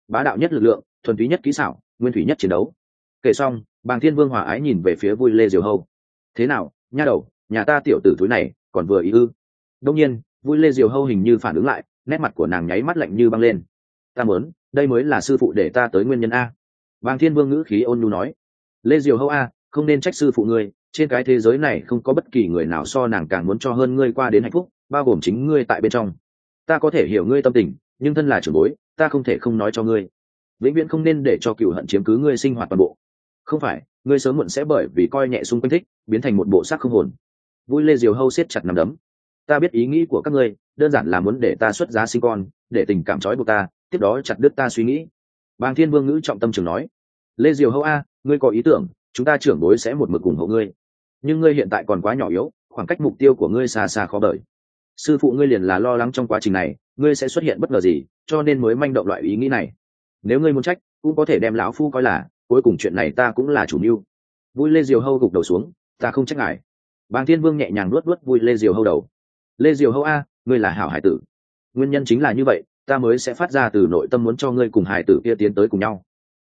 Bá đạo nhất lực lượng, thuần túy nhất kỹ xảo, nguyên thủy nhất chiến đấu. Kể xong bàng thiên vương hòa ái nhìn về phía vui lê diều hâu. Thế nào, nha đầu, nhà ta tiểu tử túi này, còn vừa ý ư? Đông nhiên, vui lê diều hâu hình như phản ứng lại, nét mặt của nàng nháy mắt lạnh như băng lên. Ta muốn, đây mới là sư phụ để ta tới nguyên nhân a vàng thiên vương ngữ khí ôn nhu nói, lê diều hâu a, không nên trách sư phụ ngươi, trên cái thế giới này không có bất kỳ người nào so nàng càng muốn cho hơn ngươi qua đến hạnh phúc, bao gồm chính ngươi tại bên trong. Ta có thể hiểu ngươi tâm tình, nhưng thân là trưởng bối, ta không thể không nói cho ngươi. Vĩnh viễn không nên để cho cựu hận chiếm cứ ngươi sinh hoạt toàn bộ. Không phải, ngươi sớm muộn sẽ bởi vì coi nhẹ xung quanh thích, biến thành một bộ xác không hồn. Vui lê diều hâu siết chặt nằm đấm. Ta biết ý nghĩ của các ngươi, đơn giản là muốn để ta xuất giá sinh con, để tình cảm trói buộc ta, tiếp đó chặt đứt ta suy nghĩ bàng thiên vương ngữ trọng tâm trường nói, lê diều hâu a, ngươi có ý tưởng, chúng ta trưởng bối sẽ một mực ủng hộ ngươi. Nhưng ngươi hiện tại còn quá nhỏ yếu, khoảng cách mục tiêu của ngươi xa xa khó đợi. Sư phụ ngươi liền là lo lắng trong quá trình này, ngươi sẽ xuất hiện bất ngờ gì, cho nên mới manh động loại ý nghĩ này. Nếu ngươi muốn trách, cũng có thể đem lão phu coi là, cuối cùng chuyện này ta cũng là chủ mưu. Vui lê diều hâu gục đầu xuống, ta không trách ngài. Bàng thiên vương nhẹ nhàng luốt luốt vui lê diều hâu đầu. Lê diều hâu a, ngươi là hảo hải tử. Nguyên nhân chính là như vậy ta mới sẽ phát ra từ nội tâm muốn cho ngươi cùng hải tử kia tiến tới cùng nhau.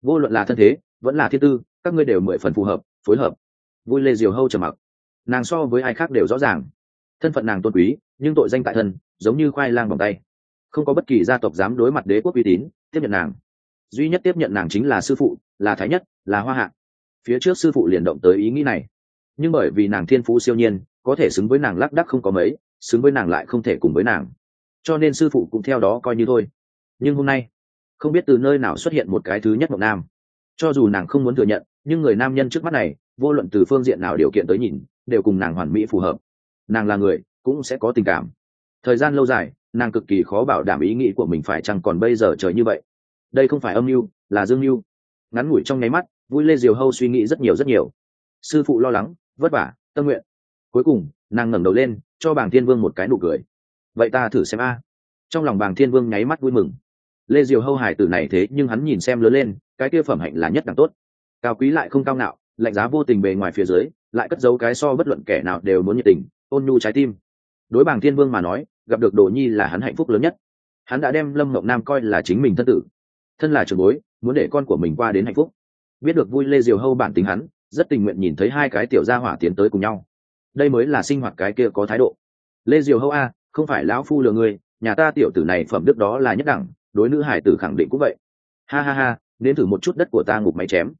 Vô luận là thân thế, vẫn là thiên tư, các ngươi đều mười phần phù hợp, phối hợp. Vui lê diều hâu trầm mặc. Nàng so với ai khác đều rõ ràng. Thân phận nàng tôn quý, nhưng tội danh tại thân, giống như khoai lang bằng tay. Không có bất kỳ gia tộc dám đối mặt đế quốc uy tín, tiếp nhận nàng. Duy nhất tiếp nhận nàng chính là sư phụ, là thái nhất, là hoa hạ. Phía trước sư phụ liền động tới ý nghĩ này. Nhưng bởi vì nàng thiên phú siêu nhiên, có thể xứng với nàng lác đắc không có mấy, xứng với nàng lại không thể cùng với nàng cho nên sư phụ cũng theo đó coi như thôi. Nhưng hôm nay, không biết từ nơi nào xuất hiện một cái thứ nhất mộng nam. Cho dù nàng không muốn thừa nhận, nhưng người nam nhân trước mắt này, vô luận từ phương diện nào điều kiện tới nhìn, đều cùng nàng hoàn mỹ phù hợp. Nàng là người, cũng sẽ có tình cảm. Thời gian lâu dài, nàng cực kỳ khó bảo đảm ý nghĩ của mình phải chăng còn bây giờ trời như vậy. Đây không phải âm mưu, là dương mưu. Ngắn ngủi trong nháy mắt, vui lê diều hâu suy nghĩ rất nhiều rất nhiều. Sư phụ lo lắng, vất vả, tâm nguyện. Cuối cùng, nàng ngẩng đầu lên, cho Bảng thiên vương một cái nụ cười vậy ta thử xem a. Trong lòng bàng thiên vương nháy mắt vui mừng. Lê diều hâu hải tử này thế nhưng hắn nhìn xem lớn lên, cái kia phẩm hạnh là nhất đẳng tốt. Cao quý lại không cao nạo lạnh giá vô tình bề ngoài phía dưới, lại cất giấu cái so bất luận kẻ nào đều muốn nhiệt tình, ôn nhu trái tim. Đối bàng thiên vương mà nói, gặp được đồ nhi là hắn hạnh phúc lớn nhất. Hắn đã đem lâm mộng nam coi là chính mình thân tử. Thân là trường bối, muốn để con của mình qua đến hạnh phúc. Biết được vui lê diều hâu bản tính hắn, rất tình nguyện nhìn thấy hai cái tiểu gia hỏa tiến tới cùng nhau. Đây mới là sinh hoạt cái kia có thái độ. Lê diều hâu a không phải lão phu lừa ngươi, nhà ta tiểu tử này phẩm đức đó là nhất đẳng đối nữ hải tử khẳng định cũng vậy. Ha ha ha nên thử một chút đất của ta ngục máy chém.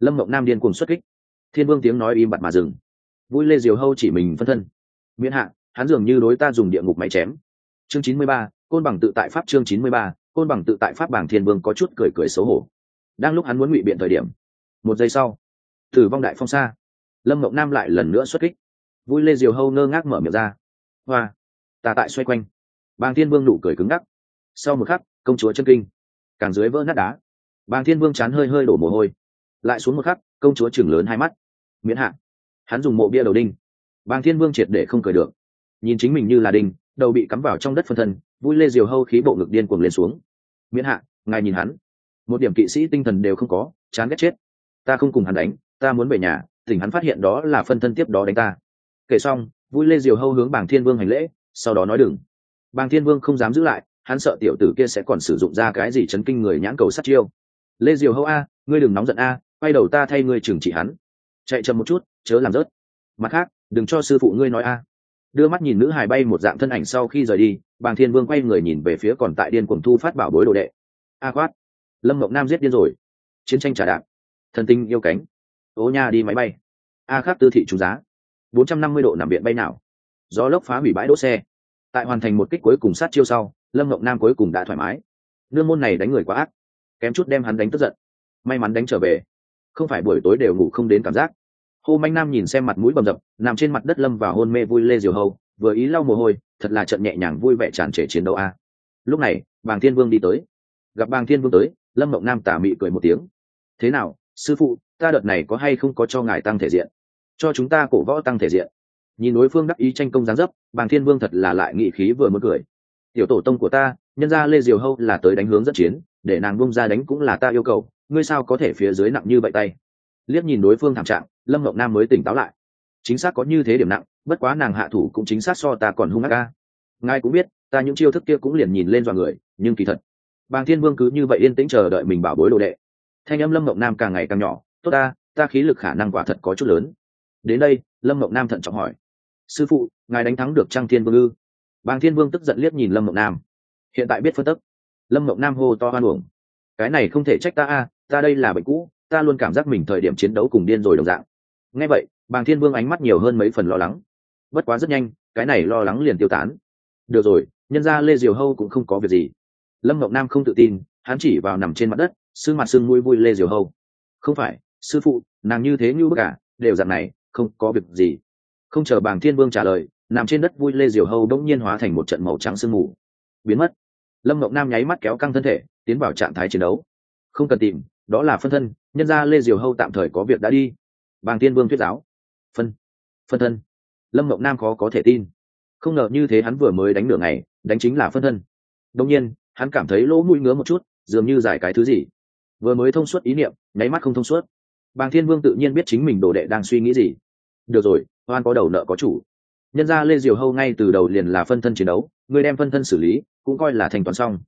Lâm mộng nam điên cùng xuất kích. Thiên vương tiếng nói im bặt mà dừng. Vui lê diều hâu chỉ mình phân thân. Miễn hạ hắn dường như đối ta dùng địa ngục máy chém. Chương chín mươi ba côn bằng tự tại pháp chương chín mươi ba côn bằng tự tại pháp bảng thiên vương có chút cười cười xấu hổ. Đang lúc hắn muốn ngụy biện thời điểm một giây sau tử vong đại phong xa. Lâm mộng nam lại lần nữa xuất kích. Vui lê diều hâu ngơ ngác mở miệng ra. Hoa ta tại xoay quanh. Bàng thiên vương nụ cười cứng ngắc. Sau một khắc, công chúa chân kinh. Càng dưới vỡ nát đá. Bàng thiên vương chán hơi hơi đổ mồ hôi. Lại xuống một khắc, công chúa chừng lớn hai mắt. Miễn hạn hắn dùng mộ bia đầu đinh. Bàng thiên vương triệt để không cười được. Nhìn chính mình như là đinh, đầu bị cắm vào trong đất phân thân, vui lê diều hâu khí bộ ngực điên cuồng lên xuống. Miễn hạ, ngài nhìn hắn. Một điểm kỵ sĩ tinh thần đều không có, chán ghét chết. Ta không cùng hắn đánh, ta muốn về nhà tỉnh hắn phát hiện đó là phân thân tiếp đó đánh ta. Kể xong, vui lê diều hâu hướng bảng thiên vương hành lễ sau đó nói đừng. Bàng thiên vương không dám giữ lại, hắn sợ tiểu tử kia sẽ còn sử dụng ra cái gì chấn kinh người nhãn cầu sát chiêu. Lê diều hâu a, ngươi đừng nóng giận a, quay đầu ta thay ngươi trừng trị hắn. Chạy chậm một chút, chớ làm rớt. Mặt khác, đừng cho sư phụ ngươi nói a. Đưa mắt nhìn nữ hài bay một dạng thân ảnh sau khi rời đi, bàng thiên vương quay người nhìn về phía còn tại điên cuồng thu phát bảo bối đồ đệ. A khoát lâm mộng nam giết điên rồi. Chiến tranh trả đạn. Thần tinh yêu cánh. Ố nha đi máy bay. A khắc tư thị trúng giá. Bốn trăm năm mươi độ nằm viện bay nào? Gió lốc phá hủy bãi đỗ xe. Tại hoàn thành một kích cuối cùng sát chiêu sau, lâm Ngọc nam cuối cùng đã thoải mái. Nương môn này đánh người quá ác, kém chút đem hắn đánh tức giận. May mắn đánh trở về, không phải buổi tối đều ngủ không đến cảm giác. Hô manh nam nhìn xem mặt mũi bầm dập, nằm trên mặt đất lâm và hôn mê vui lê diều hầu vừa ý lau mồ hôi, thật là trận nhẹ nhàng vui vẻ tràn trề chiến đấu a. À. Lúc này, bàng thiên vương đi tới. Gặp bàng thiên vương tới, lâm mộng nam tà mị cười một tiếng. Thế nào, sư phụ, ta đợt này có hay không có cho ngài tăng thể diện? Cho chúng ta cổ võ tăng thể diện nhìn đối phương đắc ý tranh công gián dấp, bàng thiên vương thật là lại nghị khí vừa mới cười. Tiểu tổ tông của ta, nhân ra lê diều hâu là tới đánh hướng dẫn chiến, để nàng bông ra đánh cũng là ta yêu cầu, ngươi sao có thể phía dưới nặng như vậy tay? Liếc nhìn đối phương thảm trạng, lâm ngọc nam mới tỉnh táo lại. Chính xác có như thế điểm nặng, bất quá nàng hạ thủ cũng chính xác so ta còn hung ác ca ngài cũng biết, ta những chiêu thức kia cũng liền nhìn lên dọa người, nhưng kỳ thật. Bàng thiên vương cứ như vậy yên tĩnh chờ đợi mình bảo bối đồ đệ. Thanh âm lâm ngọc nam càng ngày càng nhỏ. Tốt ta ta khí lực khả năng quả thật có chút lớn. Đến đây, lâm ngọc nam thận trọng hỏi sư phụ, ngài đánh thắng được trang thiên vương ư? Bàng thiên vương tức giận liếc nhìn lâm mộng nam. Hiện tại biết phân tức. Lâm mộng nam hô to hoan uổng. Cái này không thể trách ta a, ta đây là bệnh cũ, ta luôn cảm giác mình thời điểm chiến đấu cùng điên rồi đồng dạng. Ngay vậy, bàng thiên vương ánh mắt nhiều hơn mấy phần lo lắng. Bất quá rất nhanh, cái này lo lắng liền tiêu tán. Được rồi, nhân ra lê diều hâu cũng không có việc gì. Lâm mộng nam không tự tin, hắn chỉ vào nằm trên mặt đất sưng mặt sưng mũi vui lê diều hâu. Không phải, sư phụ, nàng như thế như bất cả à, đều dặn này, không có việc gì không chờ bàng thiên vương trả lời, nằm trên đất vui lê diều hâu bỗng nhiên hóa thành một trận màu trắng sương mù. Biến mất. Lâm Mộng nam nháy mắt kéo căng thân thể, tiến vào trạng thái chiến đấu. Không cần tìm, đó là phân thân, nhân ra lê diều hâu tạm thời có việc đã đi. Bàng thiên vương thuyết giáo. Phân. Phân thân. Lâm Mộng nam khó có thể tin. Không ngờ như thế hắn vừa mới đánh nửa ngày, đánh chính là phân thân. Đông nhiên, hắn cảm thấy lỗ mũi ngứa một chút, dường như giải cái thứ gì. Vừa mới thông suốt ý niệm, nháy mắt không thông suốt. Bàng thiên vương tự nhiên biết chính mình đồ đệ đang suy nghĩ gì. Được rồi oan có đầu nợ có chủ. Nhân ra lê diều hâu ngay từ đầu liền là phân thân chiến đấu, người đem phân thân xử lý, cũng coi là thành toàn xong.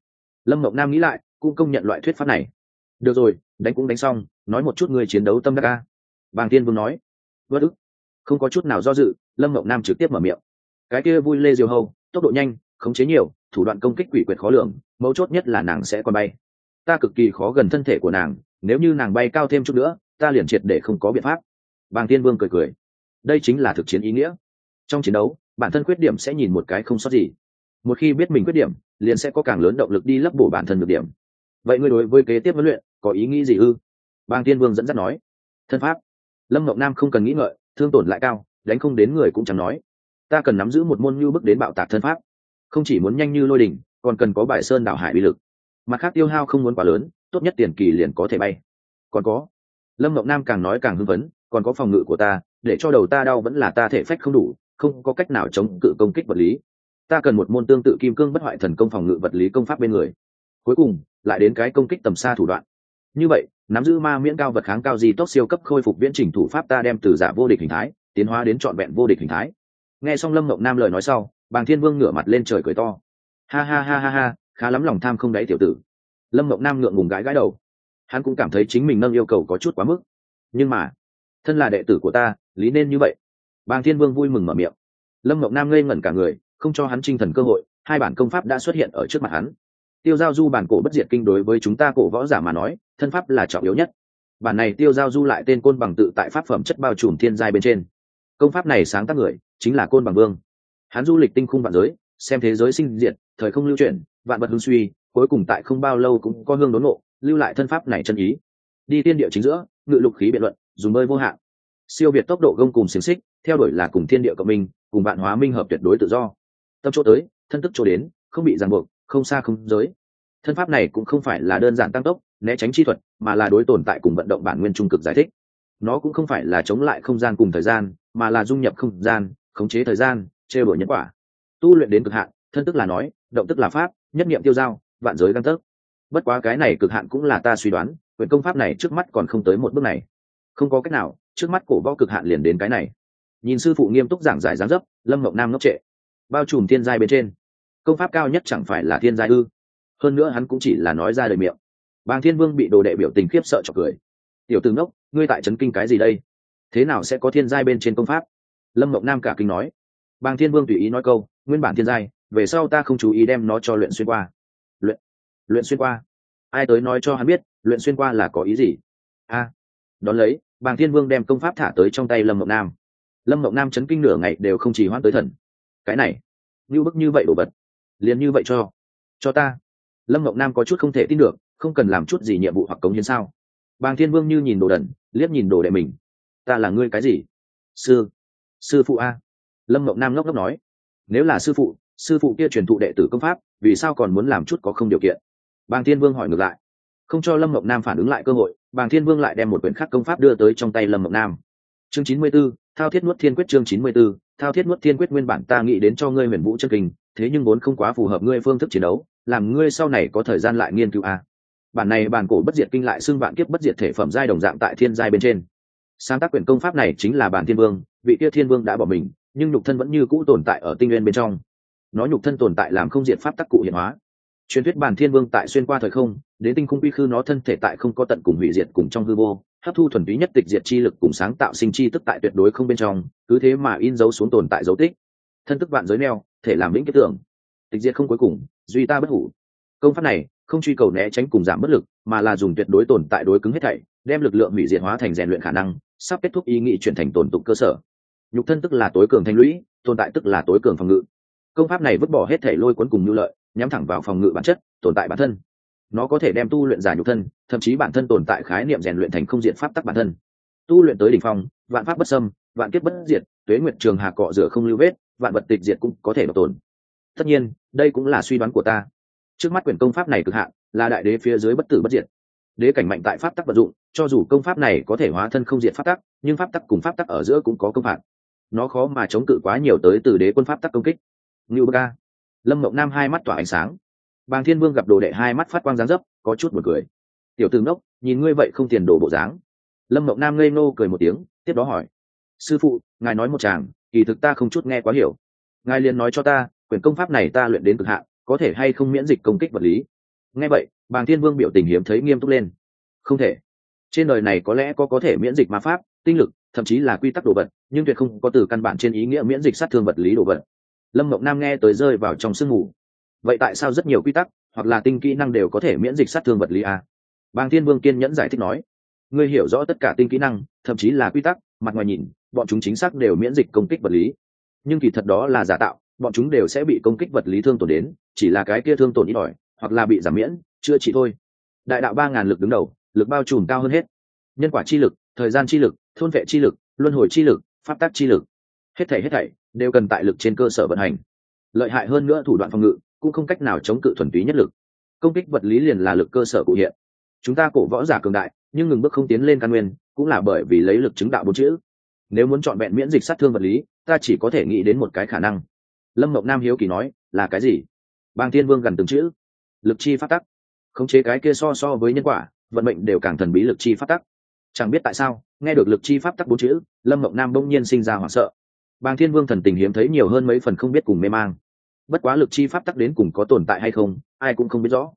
Lâm mộng nam nghĩ lại, cũng công nhận loại thuyết pháp này. Được rồi, đánh cũng đánh xong, nói một chút người chiến đấu tâm đắc ca bàng tiên vương nói. Vất ức. Không có chút nào do dự, lâm mộng nam trực tiếp mở miệng. Cái kia vui lê diều hâu, tốc độ nhanh, khống chế nhiều, thủ đoạn công kích quỷ quyệt khó lường, mấu chốt nhất là nàng sẽ còn bay. Ta cực kỳ khó gần thân thể của nàng, nếu như nàng bay cao thêm chút nữa, ta liền triệt để không có biện pháp. Bàng tiên vương cười cười đây chính là thực chiến ý nghĩa. Trong chiến đấu, bản thân khuyết điểm sẽ nhìn một cái không sót gì. Một khi biết mình khuyết điểm, liền sẽ có càng lớn động lực đi lấp bổ bản thân được điểm. Vậy ngươi đối với kế tiếp huấn luyện có ý nghĩ gì ư? Bàng tiên vương dẫn dắt nói. Thân pháp. Lâm ngọc nam không cần nghĩ ngợi, thương tổn lại cao, đánh không đến người cũng chẳng nói. Ta cần nắm giữ một môn như bước đến bạo tạc thân pháp. Không chỉ muốn nhanh như lôi đình còn cần có bài sơn đảo hải uy lực. Mặt khác tiêu hao không muốn quá lớn, tốt nhất tiền kỳ liền có thể bay. Còn có. Lâm ngọc nam càng nói càng hưng phấn, còn có phòng ngự của ta để cho đầu ta đau vẫn là ta thể phách không đủ, không có cách nào chống cự công kích vật lý. Ta cần một môn tương tự kim cương bất hoại thần công phòng ngự vật lý công pháp bên người. Cuối cùng, lại đến cái công kích tầm xa thủ đoạn. Như vậy, nắm giữ ma miễn cao vật kháng cao di tốt siêu cấp khôi phục viễn trình thủ pháp ta đem từ giả vô địch hình thái, tiến hóa đến trọn vẹn vô địch hình thái. Nghe xong lâm ngọc nam lời nói sau, bàng thiên vương ngửa mặt lên trời cười to. Ha ha ha ha ha, khá lắm lòng tham không đáy tiểu tử. Lâm ngọc nam ngượng ngùng gãi gãi đầu. Hắn cũng cảm thấy chính mình nâng yêu cầu có chút quá mức. Nhưng mà thân là đệ tử của ta, lý nên như vậy. Bàng thiên vương vui mừng mở miệng. Lâm ngọc nam ngây ngẩn cả người, không cho hắn trinh thần cơ hội, hai bản công pháp đã xuất hiện ở trước mặt hắn. Tiêu giao du bản cổ bất diệt kinh đối với chúng ta cổ võ giả mà nói, thân pháp là trọng yếu nhất. Bản này tiêu giao du lại tên côn bằng tự tại pháp phẩm chất bao trùm thiên giai bên trên. Công pháp này sáng tác người, chính là côn bằng vương. Hắn du lịch tinh khung vạn giới, xem thế giới sinh diệt, thời không lưu chuyển, vạn vật hương suy, cuối cùng tại không bao lâu cũng có hương đốn ngộ, lưu lại thân pháp này chân ý. Đi tiên địa chính giữa, ngự lục khí biện luận dùng bơi vô hạn. Siêu việt tốc độ gông cùng xiềng xích, theo đuổi là cùng thiên địa cộng minh, cùng bạn hóa minh hợp tuyệt đối tự do. Tâm chỗ tới, thân tức chỗ đến, không bị ràng buộc, không xa không giới. Thân pháp này cũng không phải là đơn giản tăng tốc, né tránh chi thuật, mà là đối tồn tại cùng vận động bản nguyên trung cực giải thích. Nó cũng không phải là chống lại không gian cùng thời gian, mà là dung nhập không gian, khống chế thời gian chê bửa nhân quả. Tu luyện đến cực hạn, thân tức là nói, động tức là pháp, nhất niệm tiêu giao, vạn giới găng tấc. Bất quá cái này cực hạn cũng là ta suy đoán quyền công pháp này trước mắt còn không tới một bước này không có cách nào, trước mắt cổ võ cực hạn liền đến cái này. Nhìn sư phụ nghiêm túc giảng giải gián dấp, lâm ngọc nam ngốc trệ. Bao trùm thiên giai bên trên. Công pháp cao nhất chẳng phải là thiên giai ư? Hơn nữa hắn cũng chỉ là nói ra đời miệng. Bàng thiên vương bị đồ đệ biểu tình khiếp sợ chọc cười. Tiểu tướng ngốc, ngươi tại trấn kinh cái gì đây? Thế nào sẽ có thiên giai bên trên công pháp? Lâm mộng nam cả kinh nói. Bàng thiên vương tùy ý nói câu, nguyên bản thiên giai, về sau ta không chú ý đem nó cho luyện xuyên qua. Luyện luyện xuyên qua. Ai tới nói cho hắn biết, luyện xuyên qua là có ý gì? A, đón lấy bàng thiên vương đem công pháp thả tới trong tay lâm mộng nam. Lâm mộng nam chấn kinh nửa ngày đều không chỉ hoãn tới thần. Cái này, như bức như vậy đồ vật, liền như vậy cho cho ta. Lâm mộng nam có chút không thể tin được, không cần làm chút gì nhiệm vụ hoặc cống hiến sao? Bàng thiên vương như nhìn đồ đần, liếc nhìn đồ đệ mình. Ta là ngươi cái gì? Sư sư phụ a. Lâm mộng nam ngốc ngốc nói. Nếu là sư phụ sư phụ kia truyền thụ đệ tử công pháp, vì sao còn muốn làm chút có không điều kiện? Bàng thiên vương hỏi ngược lại không cho lâm mộng nam phản ứng lại cơ hội bàng thiên vương lại đem một quyển khắc công pháp đưa tới trong tay lâm mộng nam. Chương chín mươi 94, thao thiết nuốt thiên quyết chương chín mươi 94, thao thiết nuốt thiên quyết nguyên bản ta nghĩ đến cho ngươi huyền vũ chân kinh thế nhưng vốn không quá phù hợp ngươi phương thức chiến đấu làm ngươi sau này có thời gian lại nghiên cứu a bản này bản cổ bất diệt kinh lại xưng vạn kiếp bất diệt thể phẩm giai đồng dạng tại thiên giai bên trên. Sáng tác quyển công pháp này chính là bản thiên vương vị kia thiên vương đã bỏ mình nhưng nhục thân vẫn như cũ tồn tại ở tinh nguyên bên trong. Nó nhục thân tồn tại làm không diệt pháp tắc cụ hiện hóa truyền thuyết bản thiên vương tại xuyên qua thời không, đến tinh khung quy khư nó thân thể tại không có tận cùng hủy diệt cùng trong hư vô, hấp thu thuần túy nhất tịch diệt chi lực cùng sáng tạo sinh chi tức tại tuyệt đối không bên trong, cứ thế mà in dấu xuống tồn tại dấu tích. Thân tức vạn giới neo, thể làm lĩnh kết tưởng. Tịch diệt không cuối cùng, duy ta bất hủ. Công pháp này, không truy cầu né tránh cùng giảm bất lực, mà là dùng tuyệt đối tồn tại đối cứng hết thảy, đem lực lượng hủy diệt hóa thành rèn luyện khả năng, sắp kết thúc ý nghĩ chuyển thành tồn tục cơ sở. Nhục thân tức là tối cường thanh lũy, tồn tại tức là tối cường phòng ngự. Công pháp này vứt bỏ hết thảy lôi cuốn cùng nhu lợi nhắm thẳng vào phòng ngự bản chất tồn tại bản thân. Nó có thể đem tu luyện giả nhục thân thậm chí bản thân tồn tại khái niệm rèn luyện thành không diện pháp tắc bản thân. Tu luyện tới đỉnh phong vạn pháp bất sâm, vạn kiếp bất diệt tuế nguyệt trường hà cọ rửa không lưu vết vạn vật tịch diệt cũng có thể bảo tồn. Tất nhiên đây cũng là suy đoán của ta. Trước mắt quyền công pháp này cực hạn là đại đế phía dưới bất tử bất diệt. Đế cảnh mạnh tại pháp tắc vận dụng cho dù công pháp này có thể hóa thân không diệt pháp tắc nhưng pháp tắc cùng pháp tắc ở giữa cũng có công phạt. Nó khó mà chống cự quá nhiều tới từ đế quân pháp tắc công kích. Ngưu ca lâm mộng nam hai mắt tỏa ánh sáng. Bàng thiên vương gặp đồ đệ hai mắt phát quang dáng dấp, có chút một cười. Tiểu tướng đốc nhìn ngươi vậy không tiền đồ bộ dáng. Lâm mộng nam ngây ngô cười một tiếng, tiếp đó hỏi, sư phụ, ngài nói một chàng, kỳ thực ta không chút nghe quá hiểu. Ngài liền nói cho ta quyền công pháp này ta luyện đến cực hạn, có thể hay không miễn dịch công kích vật lý? Nghe vậy, bàng thiên vương biểu tình hiếm thấy nghiêm túc lên. Không thể. Trên đời này có lẽ có có thể miễn dịch ma pháp, tinh lực, thậm chí là quy tắc đồ vật, nhưng tuyệt không có từ căn bản trên ý nghĩa miễn dịch sát thương vật lý đồ vật lâm mộng nam nghe tới rơi vào trong sương mù. Vậy tại sao rất nhiều quy tắc, hoặc là tinh kỹ năng đều có thể miễn dịch sát thương vật lý à? bàng thiên vương kiên nhẫn giải thích nói. Ngươi hiểu rõ tất cả tinh kỹ năng, thậm chí là quy tắc, mặt ngoài nhìn, bọn chúng chính xác đều miễn dịch công kích vật lý. Nhưng kỳ thật đó là giả tạo, bọn chúng đều sẽ bị công kích vật lý thương tổn đến, chỉ là cái kia thương tổn ít ỏi, hoặc là bị giảm miễn, chữa trị thôi. Đại đạo ba ngàn lực đứng đầu, lực bao trùm cao hơn hết. Nhân quả chi lực, thời gian chi lực, thôn vệ chi lực, luân hồi chi lực, pháp tác chi lực. Hết thảy hết thảy đều cần tại lực trên cơ sở vận hành. Lợi hại hơn nữa thủ đoạn phòng ngự, cũng không cách nào chống cự thuần túy nhất lực. Công kích vật lý liền là lực cơ sở cụ hiện. Chúng ta cổ võ giả cường đại, nhưng ngừng bước không tiến lên căn nguyên, cũng là bởi vì lấy lực chứng đạo bốn chữ. Nếu muốn chọn vẹn miễn dịch sát thương vật lý, ta chỉ có thể nghĩ đến một cái khả năng. Lâm mộng nam hiếu kỳ nói, là cái gì? Bang thiên vương gần từng chữ. Lực chi phát tắc. Khống chế cái kia so so với nhân quả, vận mệnh đều càng thần bí lực chi phát tắc. Chẳng biết tại sao, nghe được lực chi pháp tắc bốn chữ, lâm mộng nam bỗng nhiên sinh ra hoảng sợ bang thiên vương thần tình hiếm thấy nhiều hơn mấy phần không biết cùng mê mang. Bất quá lực chi pháp tắc đến cùng có tồn tại hay không, ai cũng không biết rõ.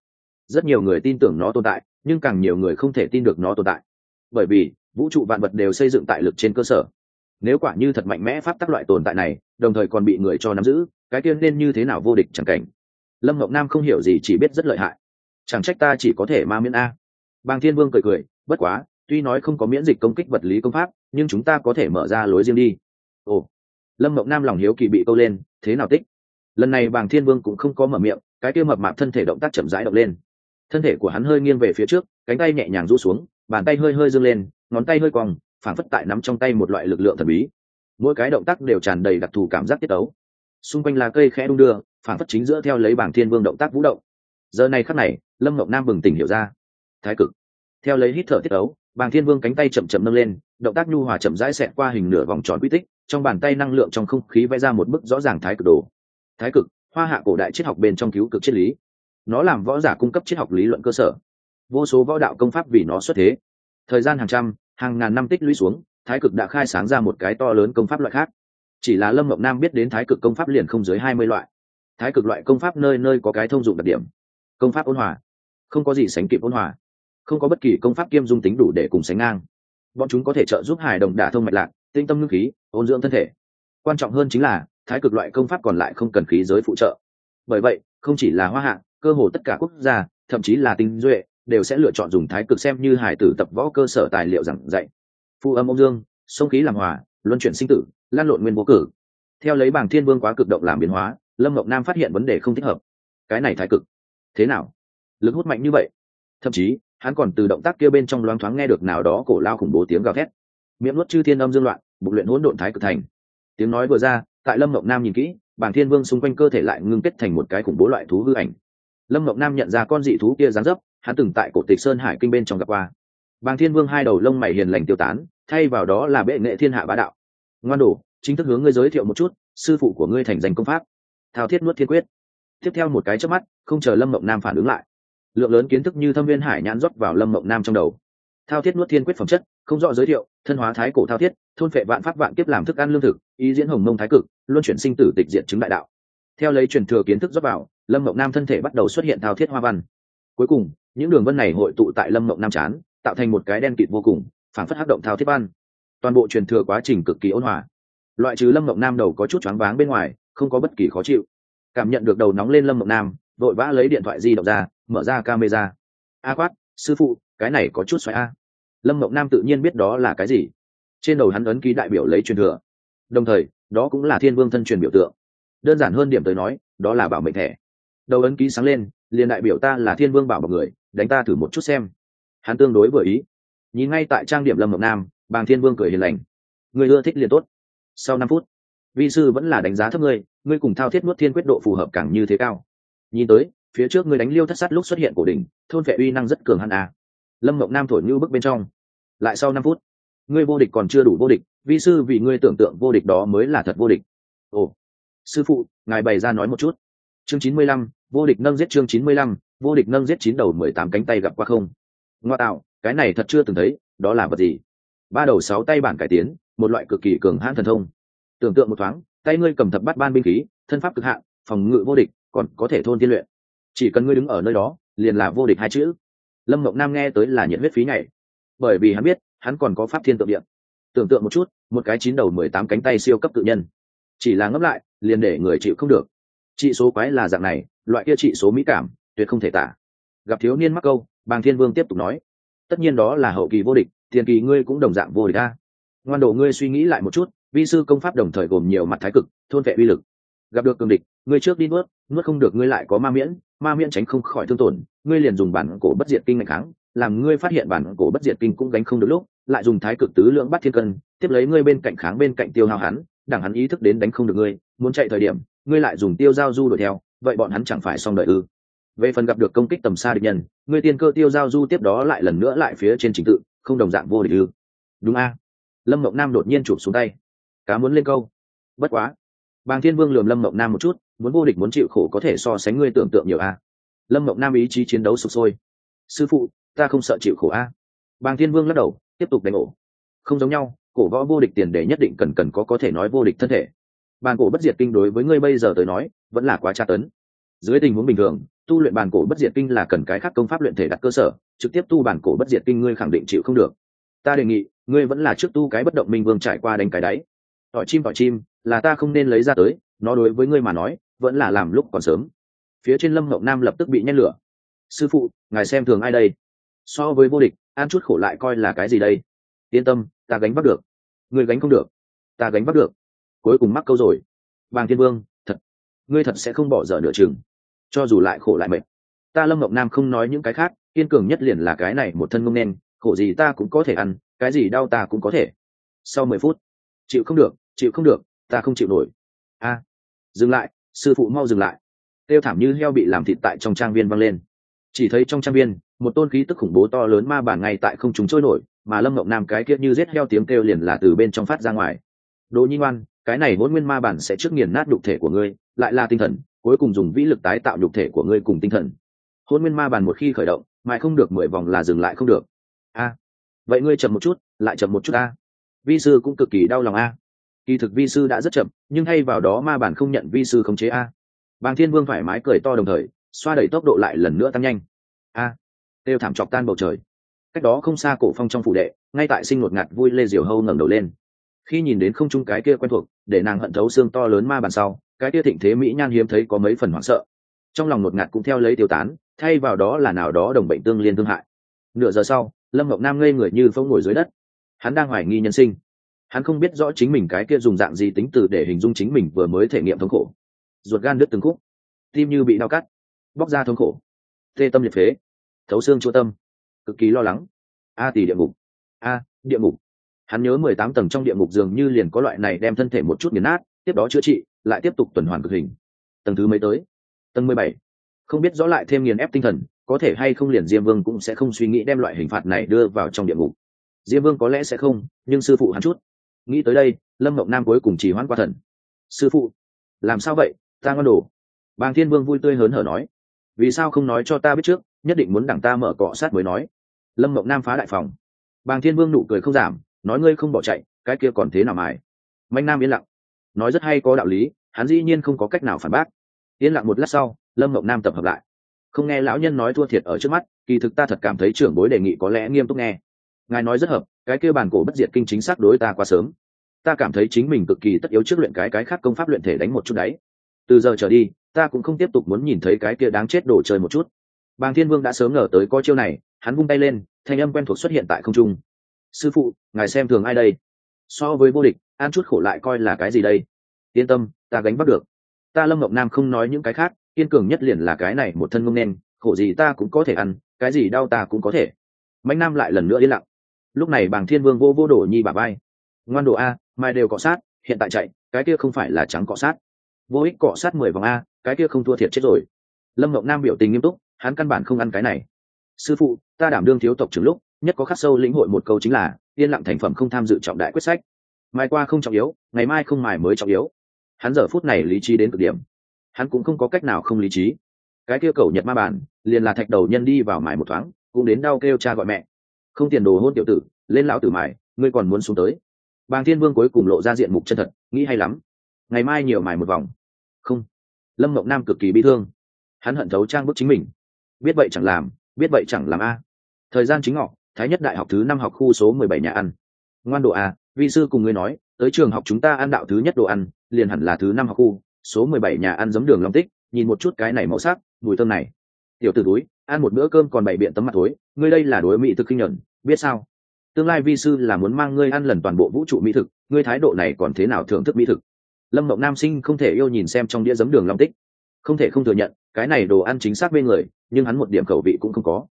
Rất nhiều người tin tưởng nó tồn tại, nhưng càng nhiều người không thể tin được nó tồn tại. Bởi vì, vũ trụ vạn vật đều xây dựng tại lực trên cơ sở. Nếu quả như thật mạnh mẽ pháp tắc loại tồn tại này, đồng thời còn bị người cho nắm giữ, cái tiên nên như thế nào vô địch chẳng cảnh? Lâm ngọc nam không hiểu gì, chỉ biết rất lợi hại. Chẳng trách ta chỉ có thể ma miễn a. Bàng thiên vương cười cười, bất quá, tuy nói không có miễn dịch công kích vật lý công pháp, nhưng chúng ta có thể mở ra lối riêng đi. Ồ lâm mộng nam lòng hiếu kỳ bị câu lên, thế nào tích? Lần này bàng thiên vương cũng không có mở miệng, cái kia mập mạp thân thể động tác chậm rãi động lên. Thân thể của hắn hơi nghiêng về phía trước, cánh tay nhẹ nhàng rũ xuống, bàn tay hơi hơi dâng lên, ngón tay hơi cong, phảng phất tại nắm trong tay một loại lực lượng thần bí. Mỗi cái động tác đều tràn đầy đặc thù cảm giác tiết ấu xung quanh là cây khẽ đung đưa, phảng phất chính giữa theo lấy bảng thiên vương động tác vũ động. Giờ này khắc này, lâm ngọc nam bừng tỉnh hiểu ra. Thái cực. Theo lấy hít thở tiết ấu bàng thiên vương cánh tay chậm chậm nâng lên, động tác nhu hòa chậm rãi xẹt qua hình nửa vòng tròn quy tích trong bàn tay năng lượng trong không khí vẽ ra một bức rõ ràng thái cực đồ. Thái cực, hoa hạ cổ đại triết học bên trong cứu cực triết lý. Nó làm võ giả cung cấp triết học lý luận cơ sở. Vô số võ đạo công pháp vì nó xuất thế. Thời gian hàng trăm, hàng ngàn năm tích lũy xuống, thái cực đã khai sáng ra một cái to lớn công pháp loại khác. Chỉ là lâm ngọc nam biết đến thái cực công pháp liền không dưới hai mươi loại. Thái cực loại công pháp nơi nơi có cái thông dụng đặc điểm. Công pháp ôn hòa. Không có gì sánh kịp ôn hòa. Không có bất kỳ công pháp kiêm dung tính đủ để cùng sánh ngang. Bọn chúng có thể trợ giúp hài đồng đả thông mạch lạc tinh tâm ngưng khí, ôn dưỡng thân thể. Quan trọng hơn chính là, thái cực loại công pháp còn lại không cần khí giới phụ trợ. Bởi vậy, không chỉ là hoa hạ, cơ hồ tất cả quốc gia, thậm chí là tinh duệ, đều sẽ lựa chọn dùng thái cực xem như hải tử tập võ cơ sở tài liệu giảng dạy. Phu âm ông dương, sông khí làm hòa, luân chuyển sinh tử, lan lộn nguyên vô cử. Theo lấy bảng thiên vương quá cực động làm biến hóa, lâm ngọc nam phát hiện vấn đề không thích hợp. Cái này thái cực, thế nào? Lực hút mạnh như vậy. Thậm chí, hắn còn từ động tác kia bên trong loáng thoáng nghe được nào đó cổ lao khủng bố tiếng gào thét miệng nuốt chư thiên âm dương loạn bục luyện hỗn độn thái cực thành. Tiếng nói vừa ra tại lâm mộng nam nhìn kỹ bảng thiên vương xung quanh cơ thể lại ngưng kết thành một cái khủng bố loại thú hư ảnh. Lâm mộng nam nhận ra con dị thú kia dáng dấp hắn từng tại cổ tịch sơn hải kinh bên trong gặp qua. Bàng thiên vương hai đầu lông mày hiền lành tiêu tán thay vào đó là bệ nghệ thiên hạ bá đạo. Ngoan đủ, chính thức hướng ngươi giới thiệu một chút sư phụ của ngươi thành danh công pháp. Thao thiết nuốt thiên quyết. Tiếp theo một cái chớp mắt không chờ lâm mộng nam phản ứng lại. Lượng lớn kiến thức như thâm viên hải nhãn rót vào lâm mộng nam trong đầu thao thiết nuốt thiên quyết phẩm chất, không rõ giới thiệu, thân hóa thái cổ thao thiết, thôn phệ vạn pháp vạn kiếp làm thức ăn lương thực, ý diễn hồng mông thái cực, luân chuyển sinh tử tịch diện chứng đại đạo. Theo lấy truyền thừa kiến thức dốc vào, lâm mộng nam thân thể bắt đầu xuất hiện thao thiết hoa văn. Cuối cùng, những đường vân này hội tụ tại lâm mộng nam chán, tạo thành một cái đen kịt vô cùng, phản phất hắc động thao thiết văn. Toàn bộ truyền thừa quá trình cực kỳ ôn hòa. Loại trừ lâm mộng nam đầu có chút choáng váng bên ngoài, không có bất kỳ khó chịu. Cảm nhận được đầu nóng lên lâm mộng nam, vội vã lấy điện thoại di động ra, mở ra camera. A quát, sư phụ, cái này có chút xoáy a lâm mộng nam tự nhiên biết đó là cái gì. Trên đầu hắn ấn ký đại biểu lấy truyền thừa. Đồng thời, đó cũng là thiên vương thân truyền biểu tượng. Đơn giản hơn điểm tới nói, đó là bảo mệnh thẻ. Đầu ấn ký sáng lên, liền đại biểu ta là thiên vương bảo một người, đánh ta thử một chút xem. Hắn tương đối vừa ý. Nhìn ngay tại trang điểm lâm mộng nam, bàng thiên vương cười hiền lành. Người ưa thích liền tốt. Sau năm phút, vi sư vẫn là đánh giá thấp ngươi ngươi cùng thao thiết nuốt thiên quyết độ phù hợp càng như thế cao. Nhìn tới, phía trước ngươi đánh liêu thất sát lúc xuất hiện cổ đỉnh, thôn vệ uy năng rất cường hẳn à lâm mộng nam thổi như bước bên trong. Lại sau năm phút, ngươi vô địch còn chưa đủ vô địch, vi sư vì ngươi tưởng tượng vô địch đó mới là thật vô địch. Ồ, sư phụ, ngài bày ra nói một chút. Chương chín mươi lăm, vô địch nâng giết chương chín mươi lăm, vô địch nâng giết chín đầu mười tám cánh tay gặp qua không? Ngoa tạo, cái này thật chưa từng thấy, đó là vật gì? Ba đầu sáu tay bản cải tiến, một loại cực kỳ cường hãn thần thông. Tưởng tượng một thoáng, tay ngươi cầm thập bắt ban binh khí, thân pháp cực hạn phòng ngự vô địch, còn có thể thôn tiên luyện. Chỉ cần ngươi đứng ở nơi đó, liền là vô địch hai chữ lâm mộng nam nghe tới là nhiệt huyết phí nhảy. Bởi vì hắn biết, hắn còn có pháp thiên tượng điện tưởng tượng một chút, một cái chín đầu mười tám cánh tay siêu cấp tự nhân. Chỉ là ngấp lại, liền để người chịu không được. Trị số quái là dạng này, loại kia trị số mỹ cảm, tuyệt không thể tả. Gặp thiếu niên mắc câu, bàng thiên vương tiếp tục nói. Tất nhiên đó là hậu kỳ vô địch, tiền kỳ ngươi cũng đồng dạng vô địch ta ngoan đồ ngươi suy nghĩ lại một chút, vi sư công pháp đồng thời gồm nhiều mặt thái cực, thôn vệ uy lực. Gặp được cường địch, ngươi trước đi nuốt nuốt không được ngươi lại có ma miễn ma miễn tránh không khỏi thương tổn, ngươi liền dùng bản cổ bất diệt kinh ngày kháng, làm ngươi phát hiện bản cổ bất diệt kinh cũng gánh không được lúc, lại dùng thái cực tứ lượng bắt thiên cân, tiếp lấy ngươi bên cạnh kháng bên cạnh tiêu hao hắn, đẳng hắn ý thức đến đánh không được ngươi, muốn chạy thời điểm, ngươi lại dùng tiêu giao du đuổi theo, vậy bọn hắn chẳng phải xong đợi ư. Về phần gặp được công kích tầm xa địch nhân, ngươi tiên cơ tiêu giao du tiếp đó lại lần nữa lại phía trên trình tự, không đồng dạng vô địch ư. Đúng a. Lâm mộng nam đột nhiên chụp xuống tay. Cá muốn lên câu. Bất quá. Bàng thiên vương lườm lâm mộng nam một chút muốn vô địch muốn chịu khổ có thể so sánh ngươi tưởng tượng nhiều a. Lâm mộng nam ý chí chiến đấu sụp sôi. Sư phụ, ta không sợ chịu khổ a. Bàng thiên vương lắc đầu, tiếp tục đánh ổ. Không giống nhau, cổ võ vô địch tiền đề nhất định cần cần có có thể nói vô địch thân thể. Bàn cổ bất diệt kinh đối với ngươi bây giờ tới nói, vẫn là quá tra tấn. Dưới tình huống bình thường, tu luyện bàn cổ bất diệt kinh là cần cái khác công pháp luyện thể đặt cơ sở, trực tiếp tu bàn cổ bất diệt kinh ngươi khẳng định chịu không được. Ta đề nghị, ngươi vẫn là trước tu cái bất động minh vương trải qua đánh cái đáy. Tỏi chim tỏi chim, là ta không nên lấy ra tới, nó đối với ngươi mà nói vẫn là làm lúc còn sớm. Phía trên lâm ngọc nam lập tức bị nhét lửa. Sư phụ, ngài xem thường ai đây? So với vô địch an chút khổ lại coi là cái gì đây? Yên tâm, ta gánh bắt được. Người gánh không được. Ta gánh bắt được. Cuối cùng mắc câu rồi. Bàng thiên vương, thật, ngươi thật sẽ không bỏ dở nửa chừng, cho dù lại khổ lại mệt. Ta lâm ngọc nam không nói những cái khác, kiên cường nhất liền là cái này một thân ngông đen khổ gì ta cũng có thể ăn, cái gì đau ta cũng có thể. Sau mười phút, chịu không được, chịu không được, ta không chịu nổi. A, dừng lại sư phụ mau dừng lại. Tiêu thảm như heo bị làm thịt tại trong trang viên văng lên. Chỉ thấy trong trang viên, một tôn khí tức khủng bố to lớn ma bản ngay tại không chúng trôi nổi, mà lâm ngọc nam cái kia như rết heo tiếng kêu liền là từ bên trong phát ra ngoài. Đỗ nhi ngoan, cái này hôn nguyên ma bản sẽ trước nghiền nát nhục thể của ngươi, lại là tinh thần, cuối cùng dùng vĩ lực tái tạo nhục thể của ngươi cùng tinh thần. Hôn nguyên ma bản một khi khởi động, mãi không được mười vòng là dừng lại không được. A, vậy ngươi chậm một chút, lại chậm một chút a vi sư cũng cực kỳ đau lòng a kỳ thực vi sư đã rất chậm nhưng thay vào đó ma bản không nhận vi sư khống chế a. Bàng thiên vương thoải mái cười to đồng thời xoa đẩy tốc độ lại lần nữa tăng nhanh. A. À, đều thảm chọc tan bầu trời. Cách đó không xa cổ phong trong phủ đệ ngay tại sinh ngột ngạt vui lê diều hâu ngẩng đầu lên. Khi nhìn đến không trung cái kia quen thuộc để nàng hận thấu xương to lớn ma bàn sau cái kia thịnh thế mỹ nhan hiếm thấy có mấy phần hoảng sợ. Trong lòng ngột ngạt cũng theo lấy tiêu tán thay vào đó là nào đó đồng bệnh tương liên thương hại. Nửa giờ sau lâm ngọc nam ngây người như phong ngồi dưới đất. Hắn đang hoài nghi nhân sinh hắn không biết rõ chính mình cái kia dùng dạng gì tính từ để hình dung chính mình vừa mới thể nghiệm thống khổ. Ruột gan đứt từng khúc. Tim như bị đau cắt. Bóc ra thống khổ. Tê tâm liệt phế. Thấu xương chỗ tâm. Cực kỳ lo lắng. A tỷ địa ngục. A, địa ngục. Hắn nhớ mười tám tầng trong địa ngục dường như liền có loại này đem thân thể một chút nghiền nát, tiếp đó chữa trị, lại tiếp tục tuần hoàn cực hình. Tầng thứ mấy tới? Tầng mười bảy. Không biết rõ lại thêm nghiền ép tinh thần, có thể hay không liền diêm vương cũng sẽ không suy nghĩ đem loại hình phạt này đưa vào trong địa ngục. Diêm vương có lẽ sẽ không, nhưng sư phụ hắn chút nghĩ tới đây, lâm mộng nam cuối cùng chỉ hoãn qua thần. Sư phụ, làm sao vậy? Ta ngon đồ. Bàng thiên vương vui tươi hớn hở nói. Vì sao không nói cho ta biết trước, nhất định muốn đảng ta mở cọ sát mới nói. Lâm mộng nam phá đại phòng. Bàng thiên vương nụ cười không giảm, nói, ngươi không bỏ chạy, cái kia còn thế nào mài? Manh nam yên lặng. Nói rất hay có đạo lý, hắn dĩ nhiên không có cách nào phản bác. Yên lặng một lát sau, lâm mộng nam tập hợp lại. Không nghe lão nhân nói thua thiệt ở trước mắt, kỳ thực ta thật cảm thấy trưởng bối đề nghị có lẽ nghiêm túc nghe. Ngài nói rất hợp cái kia bản cổ bất diệt kinh chính xác đối ta quá sớm. Ta cảm thấy chính mình cực kỳ tất yếu trước luyện cái cái khác công pháp luyện thể đánh một chút đấy. Từ giờ trở đi, ta cũng không tiếp tục muốn nhìn thấy cái kia đáng chết đổ chơi một chút. Bàng thiên vương đã sớm ngờ tới có chiêu này, hắn vung tay lên, thanh âm quen thuộc xuất hiện tại không trung. Sư phụ, ngài xem thường ai đây? So với vô địch, an chút khổ lại coi là cái gì đây? Yên tâm, ta gánh bắt được. Ta lâm ngọc nam không nói những cái khác, kiên cường nhất liền là cái này một thân ngông nên khổ gì ta cũng có thể ăn, cái gì đau ta cũng có thể. Mạnh nam lại lần nữa yên lặng lúc này bàng thiên vương vô vô đổ nhi bà bay ngoan đồ a, mai đều cọ sát, hiện tại chạy, cái kia không phải là trắng cọ sát. Vô ích cọ sát mười vòng a, cái kia không thua thiệt chết rồi. Lâm ngọc nam biểu tình nghiêm túc, hắn căn bản không ăn cái này. Sư phụ, ta đảm đương thiếu tộc trưởng lúc, nhất có khắc sâu lĩnh hội một câu chính là, yên lặng thành phẩm không tham dự trọng đại quyết sách. Mai qua không trọng yếu, ngày mai không mài mới trọng yếu. Hắn giờ phút này lý trí đến cực điểm. Hắn cũng không có cách nào không lý trí. Cái kia cầu nhật ma bản, liền là thạch đầu nhân đi vào mài một thoáng, cũng đến đau kêu cha gọi mẹ không tiền đồ hôn tiểu tử, lên lão tử mài, ngươi còn muốn xuống tới. Bàng thiên vương cuối cùng lộ ra diện mục chân thật, nghĩ hay lắm. Ngày mai nhiều mài một vòng. Không. Lâm mộng nam cực kỳ bị thương. Hắn hận thấu trang bức chính mình. Biết vậy chẳng làm, biết vậy chẳng làm a. Thời gian chính ngọ, thái nhất đại học thứ năm học khu số mười bảy nhà ăn. Ngoan độ a, vi sư cùng ngươi nói, tới trường học chúng ta ăn đạo thứ nhất đồ ăn, liền hẳn là thứ năm học khu, số mười bảy nhà ăn giống đường long tích, nhìn một chút cái này màu sắc, mùi thơm này. Tiểu tử túi ăn một bữa cơm còn bảy biện tấm mặt thối, ngươi đây là đối mỹ thực kinh nhuận biết sao? Tương lai vi sư là muốn mang ngươi ăn lần toàn bộ vũ trụ mỹ thực, ngươi thái độ này còn thế nào thưởng thức mỹ thực? Lâm mộng nam sinh không thể yêu nhìn xem trong đĩa giấm đường long tích. Không thể không thừa nhận, cái này đồ ăn chính xác bên người, nhưng hắn một điểm khẩu vị cũng không có.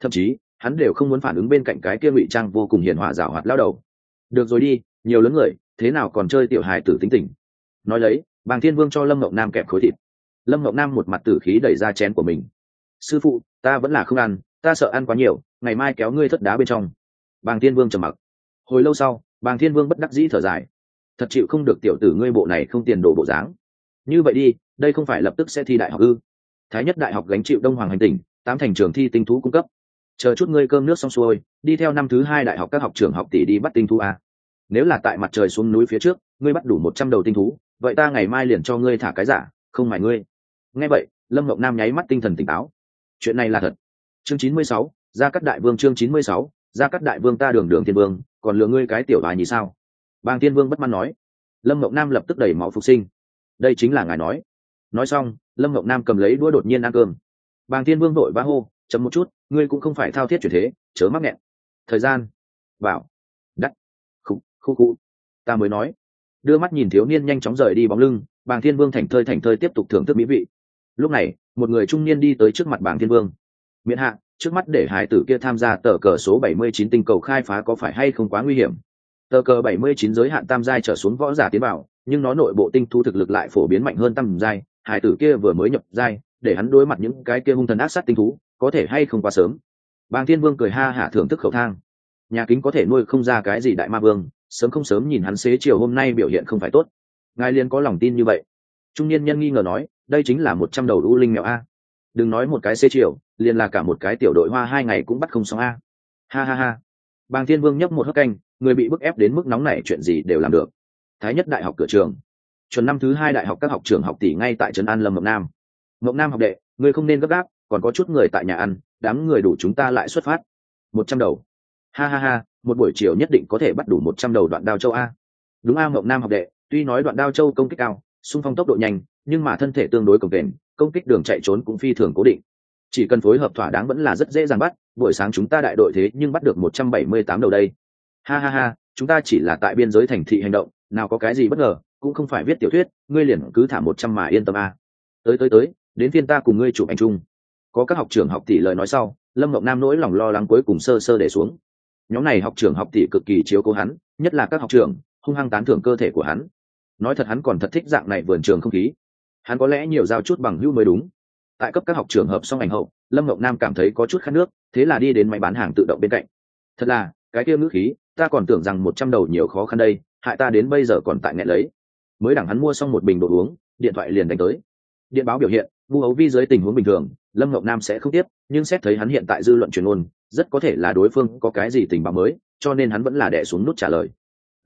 Thậm chí, hắn đều không muốn phản ứng bên cạnh cái kia ngụy trang vô cùng hiền hòa rào hoạt lao đầu. Được rồi đi, nhiều lớn người, thế nào còn chơi tiểu hài tử tính tình? Nói lấy, bàng thiên vương cho lâm ngọc nam kẹp khối thịt. Lâm ngọc nam một mặt tử khí đẩy ra chén của mình. Sư phụ, ta vẫn là không ăn, ta sợ ăn quá nhiều ngày mai kéo ngươi thất đá bên trong. Bàng thiên vương trầm mặc. Hồi lâu sau, bàng thiên vương bất đắc dĩ thở dài. Thật chịu không được tiểu tử ngươi bộ này không tiền đồ bộ dáng. Như vậy đi, đây không phải lập tức sẽ thi đại học ư? Thái nhất đại học gánh chịu đông hoàng hành tỉnh, tám thành trường thi tinh thú cung cấp. Chờ chút ngươi cơm nước xong xuôi, đi theo năm thứ hai đại học các học trường học tỷ đi bắt tinh thú a. Nếu là tại mặt trời xuống núi phía trước, ngươi bắt đủ một trăm đầu tinh thú, vậy ta ngày mai liền cho ngươi thả cái giả, không mải ngươi. Nghe vậy, lâm ngọc nam nháy mắt tinh thần tỉnh táo. Chuyện này là thật. Chương chín mươi sáu gia cắt đại vương chương chín mươi sáu, gia cắt đại vương ta đường đường thiên vương, còn lừa ngươi cái tiểu bà nhì sao? Bang thiên vương bất mãn nói. Lâm ngọc nam lập tức đẩy máu phục sinh. Đây chính là ngài nói. Nói xong, lâm ngọc nam cầm lấy đũa đột nhiên ăn cơm. Bàng thiên vương vội vã hô, chấm một chút, ngươi cũng không phải thao thiết chuyển thế, chớ mắc nghẹn. Thời gian vào. Đắt. Khu khu khu ta mới nói. Đưa mắt nhìn thiếu niên nhanh chóng rời đi bóng lưng, bàng thiên vương thành thơi thành thơi tiếp tục thưởng thức mỹ vị. Lúc này, một người trung niên đi tới trước mặt bàng thiên vương. Miễn hạ trước mắt để hải tử kia tham gia tờ cờ số 79 tinh cầu khai phá có phải hay không quá nguy hiểm. Tờ cờ 79 giới hạn tam giai trở xuống võ giả tiến vào, nhưng nó nội bộ tinh thu thực lực lại phổ biến mạnh hơn tam giai, hải tử kia vừa mới nhập giai, để hắn đối mặt những cái kia hung thần ác sát tinh thú, có thể hay không quá sớm. Bàng thiên vương cười ha hả thưởng thức khẩu thang. Nhà kính có thể nuôi không ra cái gì đại ma vương, sớm không sớm nhìn hắn xế chiều hôm nay biểu hiện không phải tốt. Ngài liền có lòng tin như vậy. Trung niên nhân nghi ngờ nói, đây chính là một trăm đầu u linh mèo a. Đừng nói một cái xế chiều liền là cả một cái tiểu đội hoa hai ngày cũng bắt không xong a. Ha ha ha. Bàng thiên vương nhấp một hớp canh, người bị bức ép đến mức nóng này chuyện gì đều làm được. Thái nhất đại học cửa trường. Chuẩn năm thứ hai đại học các học trường học tỷ ngay tại trấn an lâm mộng nam. Mộng nam học đệ, người không nên gấp gáp, còn có chút người tại nhà ăn, đám người đủ chúng ta lại xuất phát. Một trăm đầu. Ha ha ha, một buổi chiều nhất định có thể bắt đủ một trăm đầu đoạn đao châu a. Đúng a, mộng nam học đệ, tuy nói đoạn đao châu công kích cao, xung phong tốc độ nhanh, nhưng mà thân thể tương đối cồng kềnh công kích đường chạy trốn cũng phi thường cố định chỉ cần phối hợp thỏa đáng vẫn là rất dễ dàng bắt, buổi sáng chúng ta đại đội thế nhưng bắt được một trăm bảy mươi tám đầu đây. Ha ha ha, chúng ta chỉ là tại biên giới thành thị hành động, nào có cái gì bất ngờ, cũng không phải viết tiểu thuyết, ngươi liền cứ thả một trăm mà yên tâm a. Tới tới tới, đến phiên ta cùng ngươi chụp ảnh chung. Có các học trưởng học tỷ lời nói sau, lâm ngọc nam nỗi lòng lo lắng cuối cùng sơ sơ để xuống. Nhóm này học trưởng học tỷ cực kỳ chiếu cố hắn, nhất là các học trưởng, hung hăng tán thưởng cơ thể của hắn. Nói thật hắn còn thật thích dạng này vườn trường không khí. Hắn có lẽ nhiều giao chút bằng hữu mới đúng tại cấp các học trường hợp xong ảnh hậu, lâm ngọc nam cảm thấy có chút khát nước, thế là đi đến máy bán hàng tự động bên cạnh. Thật là, cái kia ngữ khí, ta còn tưởng rằng một trăm đầu nhiều khó khăn đây, hại ta đến bây giờ còn tại nghẹn lấy. Mới đẳng hắn mua xong một bình đồ uống, điện thoại liền đánh tới. Điện báo biểu hiện, vu ấu vi dưới tình huống bình thường, lâm ngọc nam sẽ không tiếp, nhưng xét thấy hắn hiện tại dư luận truyền ôn, rất có thể là đối phương có cái gì tình báo mới, cho nên hắn vẫn là đẻ xuống nút trả lời.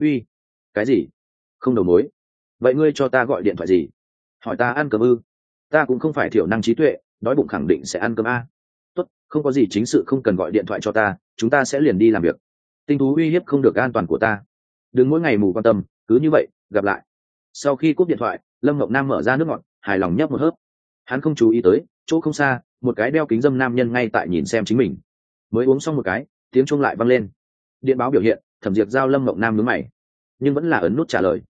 Uy, cái gì? Không đầu mối. Vậy ngươi cho ta gọi điện thoại gì? Hỏi ta ăn cơm ư? Ta cũng không phải thiểu năng trí tuệ, đói bụng khẳng định sẽ ăn cơm a. Tốt, không có gì chính sự không cần gọi điện thoại cho ta, chúng ta sẽ liền đi làm việc. Tinh thú uy hiếp không được an toàn của ta. Đừng mỗi ngày mù quan tâm, cứ như vậy, gặp lại. Sau khi cúp điện thoại, lâm ngọc nam mở ra nước ngọt, hài lòng nhấp một hớp. Hắn không chú ý tới, chỗ không xa, một cái đeo kính dâm nam nhân ngay tại nhìn xem chính mình. Mới uống xong một cái, tiếng chuông lại văng lên. Điện báo biểu hiện, thẩm diệt giao lâm ngọc nam mướn mày, nhưng vẫn là ấn nút trả lời.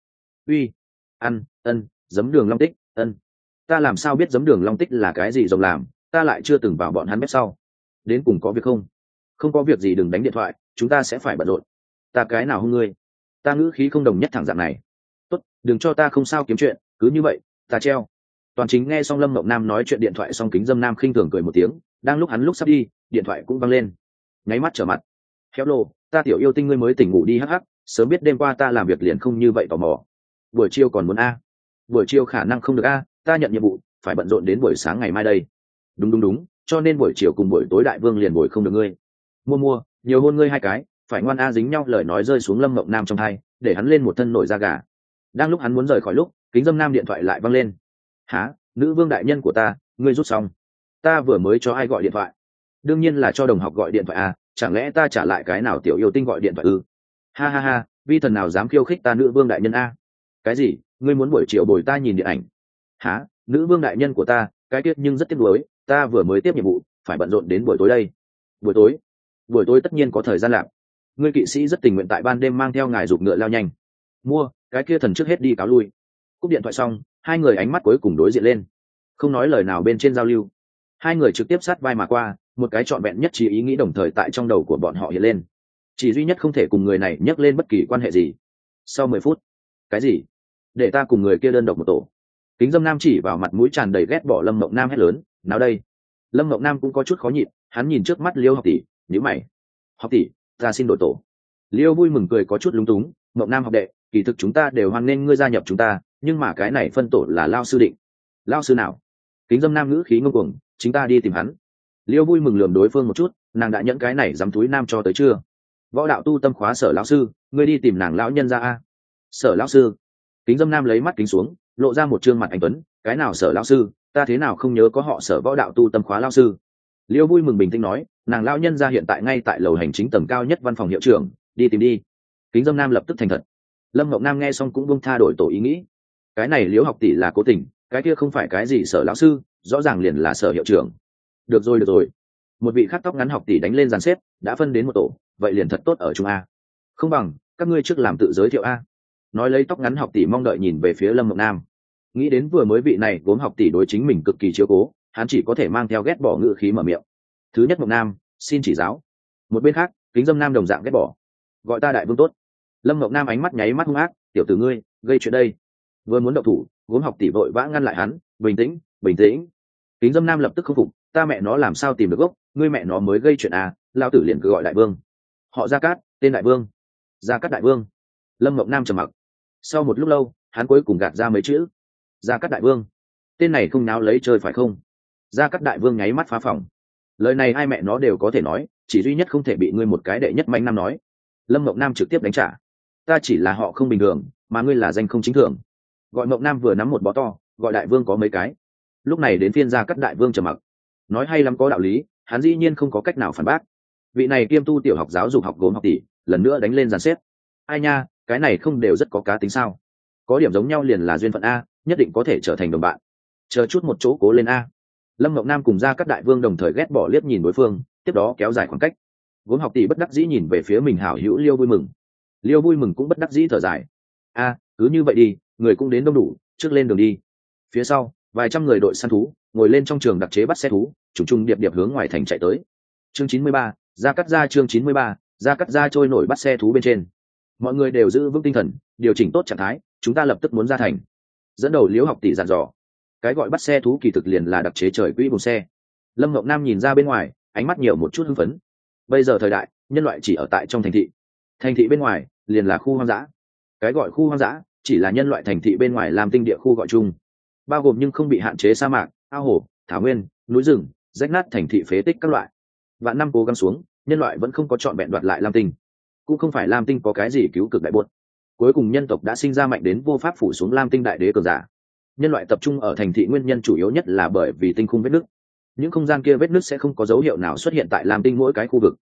Uy, ăn, ân, giấm đường long tích, ân ta làm sao biết giấm đường long tích là cái gì rồng làm, ta lại chưa từng vào bọn hắn bếp sau. Đến cùng có việc không? Không có việc gì đừng đánh điện thoại, chúng ta sẽ phải bận rộn. Ta cái nào hung ngươi? Ta ngữ khí không đồng nhất thẳng dạng này. Tốt, đừng cho ta không sao kiếm chuyện, cứ như vậy, ta treo. Toàn chính nghe xong lâm mộng nam nói chuyện điện thoại xong kính dâm nam khinh thường cười một tiếng, đang lúc hắn lúc sắp đi, điện thoại cũng văng lên. Nháy mắt trở mặt. Khéo lô, ta tiểu yêu tinh ngươi mới tỉnh ngủ đi hắc hắc, sớm biết đêm qua ta làm việc liền không như vậy tò mò. Buổi chiều còn muốn a? Buổi chiều khả năng không được a ta nhận nhiệm vụ, phải bận rộn đến buổi sáng ngày mai đây. Đúng đúng đúng, cho nên buổi chiều cùng buổi tối đại vương liền buổi không được ngươi. Mua mua, nhiều hôn ngươi hai cái, phải ngoan a à dính nhau lời nói rơi xuống lâm mộng nam trong hai để hắn lên một thân nổi da gà. Đang lúc hắn muốn rời khỏi lúc, kính dâm nam điện thoại lại văng lên. Há nữ vương đại nhân của ta, ngươi rút xong. Ta vừa mới cho ai gọi điện thoại? Đương nhiên là cho đồng học gọi điện thoại à chẳng lẽ ta trả lại cái nào tiểu yêu tinh gọi điện thoại ư? Ha ha ha, vi thần nào dám khiêu khích ta nữ vương đại nhân a? Cái gì? Ngươi muốn buổi chiều bồi ta nhìn điện ảnh? Há nữ vương đại nhân của ta, cái tiết nhưng rất tiếc nuối, ta vừa mới tiếp nhiệm vụ, phải bận rộn đến buổi tối đây. Buổi tối? Buổi tối tất nhiên có thời gian lạc ngươi kỵ sĩ rất tình nguyện tại ban đêm mang theo ngài giục ngựa lao nhanh. Mua, cái kia thần trước hết đi cáo lui. Cúp điện thoại xong, hai người ánh mắt cuối cùng đối diện lên. Không nói lời nào bên trên giao lưu. Hai người trực tiếp sát vai mà qua, một cái trọn vẹn nhất trí ý nghĩ đồng thời tại trong đầu của bọn họ hiện lên. Chỉ duy nhất không thể cùng người này nhắc lên bất kỳ quan hệ gì. Sau mười phút, cái gì? Để ta cùng người kia đơn độc một tổ kính dâm nam chỉ vào mặt mũi tràn đầy ghét bỏ lâm mộng nam hét lớn, nào đây? Lâm mộng nam cũng có chút khó nhịn, hắn nhìn trước mắt liêu học tỷ nhữ mày. Học tỷ, ta xin đổi tổ. Liêu vui mừng cười có chút lúng túng, mộng nam học đệ, kỳ thực chúng ta đều hoan nghênh ngươi gia nhập chúng ta, nhưng mà cái này phân tổ là lao sư định. Lao sư nào? Kính dâm nam ngữ khí ngông cuồng, chính ta đi tìm hắn. Liêu vui mừng lườm đối phương một chút, nàng đã nhẫn cái này dám túi nam cho tới chưa võ đạo tu tâm khóa sở lão sư, ngươi đi tìm nàng lão nhân ra a. Sở lão sư? Kính dâm nam lấy mắt kính xuống lộ ra một trương mặt anh tuấn, cái nào sở lão sư, ta thế nào không nhớ có họ sở võ đạo tu tâm khóa lão sư. Liêu vui mừng bình tĩnh nói, nàng lão nhân ra hiện tại ngay tại lầu hành chính tầng cao nhất văn phòng hiệu trưởng, đi tìm đi. Kính dâm nam lập tức thành thật. Lâm ngọc nam nghe xong cũng bông tha đổi tổ ý nghĩ. Cái này liễu học tỷ là cố tình, cái kia không phải cái gì sở lão sư, rõ ràng liền là sở hiệu trưởng. Được rồi được rồi. Một vị khát tóc ngắn học tỷ đánh lên dàn xếp, đã phân đến một tổ, vậy liền thật tốt ở trung a. Không bằng, các ngươi trước làm tự giới thiệu a nói lấy tóc ngắn học tỷ mong đợi nhìn về phía lâm mộng nam. Nghĩ đến vừa mới vị này vốn học tỷ đối chính mình cực kỳ chiếu cố, hắn chỉ có thể mang theo ghét bỏ ngự khí mở miệng. Thứ nhất mộng nam, xin chỉ giáo. Một bên khác, kính dâm nam đồng dạng ghét bỏ. Gọi ta đại vương tốt. Lâm mộng nam ánh mắt nháy mắt hung ác, tiểu tử ngươi, gây chuyện đây. Vừa muốn động thủ gốm học tỷ vội vã ngăn lại hắn, bình tĩnh bình tĩnh. Kính dâm nam lập tức khâm phục, ta mẹ nó làm sao tìm được gốc, ngươi mẹ nó mới gây chuyện à lao tử liền cứ gọi đại vương. Họ gia cát, tên đại vương. Gia cát đại vương. Lâm mộng nam trầm mặc sau một lúc lâu, hắn cuối cùng gạt ra mấy chữ, gia cát đại vương. Tên này không náo lấy chơi phải không? Gia cát đại vương nháy mắt phá phòng. Lời này hai mẹ nó đều có thể nói, chỉ duy nhất không thể bị ngươi một cái đệ nhất mạnh nam nói. Lâm mộng nam trực tiếp đánh trả. Ta chỉ là họ không bình thường, mà ngươi là danh không chính thường. Gọi mộng nam vừa nắm một bó to, gọi đại vương có mấy cái. Lúc này đến phiên gia cát đại vương trầm mặc. Nói hay lắm có đạo lý, hắn dĩ nhiên không có cách nào phản bác. Vị này kiêm tu tiểu học giáo dục học gốm học tỷ, lần nữa đánh lên dàn xếp. Ai nha cái này không đều rất có cá tính sao? Có điểm giống nhau liền là duyên phận a, nhất định có thể trở thành đồng bạn. Chờ chút một chỗ cố lên a. Lâm ngọc nam cùng ra các đại vương đồng thời ghét bỏ liếc nhìn đối phương, tiếp đó kéo dài khoảng cách. Vốn học tỷ bất đắc dĩ nhìn về phía mình hảo hữu liêu vui mừng. Liêu vui mừng cũng bất đắc dĩ thở dài. A, cứ như vậy đi, người cũng đến đông đủ, trước lên đường đi. Phía sau, vài trăm người đội săn thú, ngồi lên trong trường đặc chế bắt xe thú, trùng trùng điệp điệp hướng ngoài thành chạy tới. Chương chín mươi ba, ra cắt ra chương chín mươi ba, ra cắt ra trôi nổi bắt xe thú bên trên mọi người đều giữ vững tinh thần, điều chỉnh tốt trạng thái, chúng ta lập tức muốn ra thành. Dẫn đầu liễu học tỷ dàn dò. Cái gọi bắt xe thú kỳ thực liền là đặc chế trời quỹ bùng xe. Lâm ngọc nam nhìn ra bên ngoài, ánh mắt nhiều một chút hưng phấn. Bây giờ thời đại, nhân loại chỉ ở tại trong thành thị. Thành thị bên ngoài, liền là khu hoang dã. Cái gọi khu hoang dã, chỉ là nhân loại thành thị bên ngoài làm tinh địa khu gọi chung. Bao gồm nhưng không bị hạn chế sa mạc, ao hồ, thảo nguyên, núi rừng, rách nát thành thị phế tích các loại. Vạn năm cố gắng xuống, nhân loại vẫn không có chọn vẹn đoạt lại lam tinh cũng không phải lam tinh có cái gì cứu cực đại buốt cuối cùng nhân tộc đã sinh ra mạnh đến vô pháp phủ xuống lam tinh đại đế cờ giả. Nhân loại tập trung ở thành thị nguyên nhân chủ yếu nhất là bởi vì tinh khung vết nứt. Những không gian kia vết nứt sẽ không có dấu hiệu nào xuất hiện tại lam tinh mỗi cái khu vực.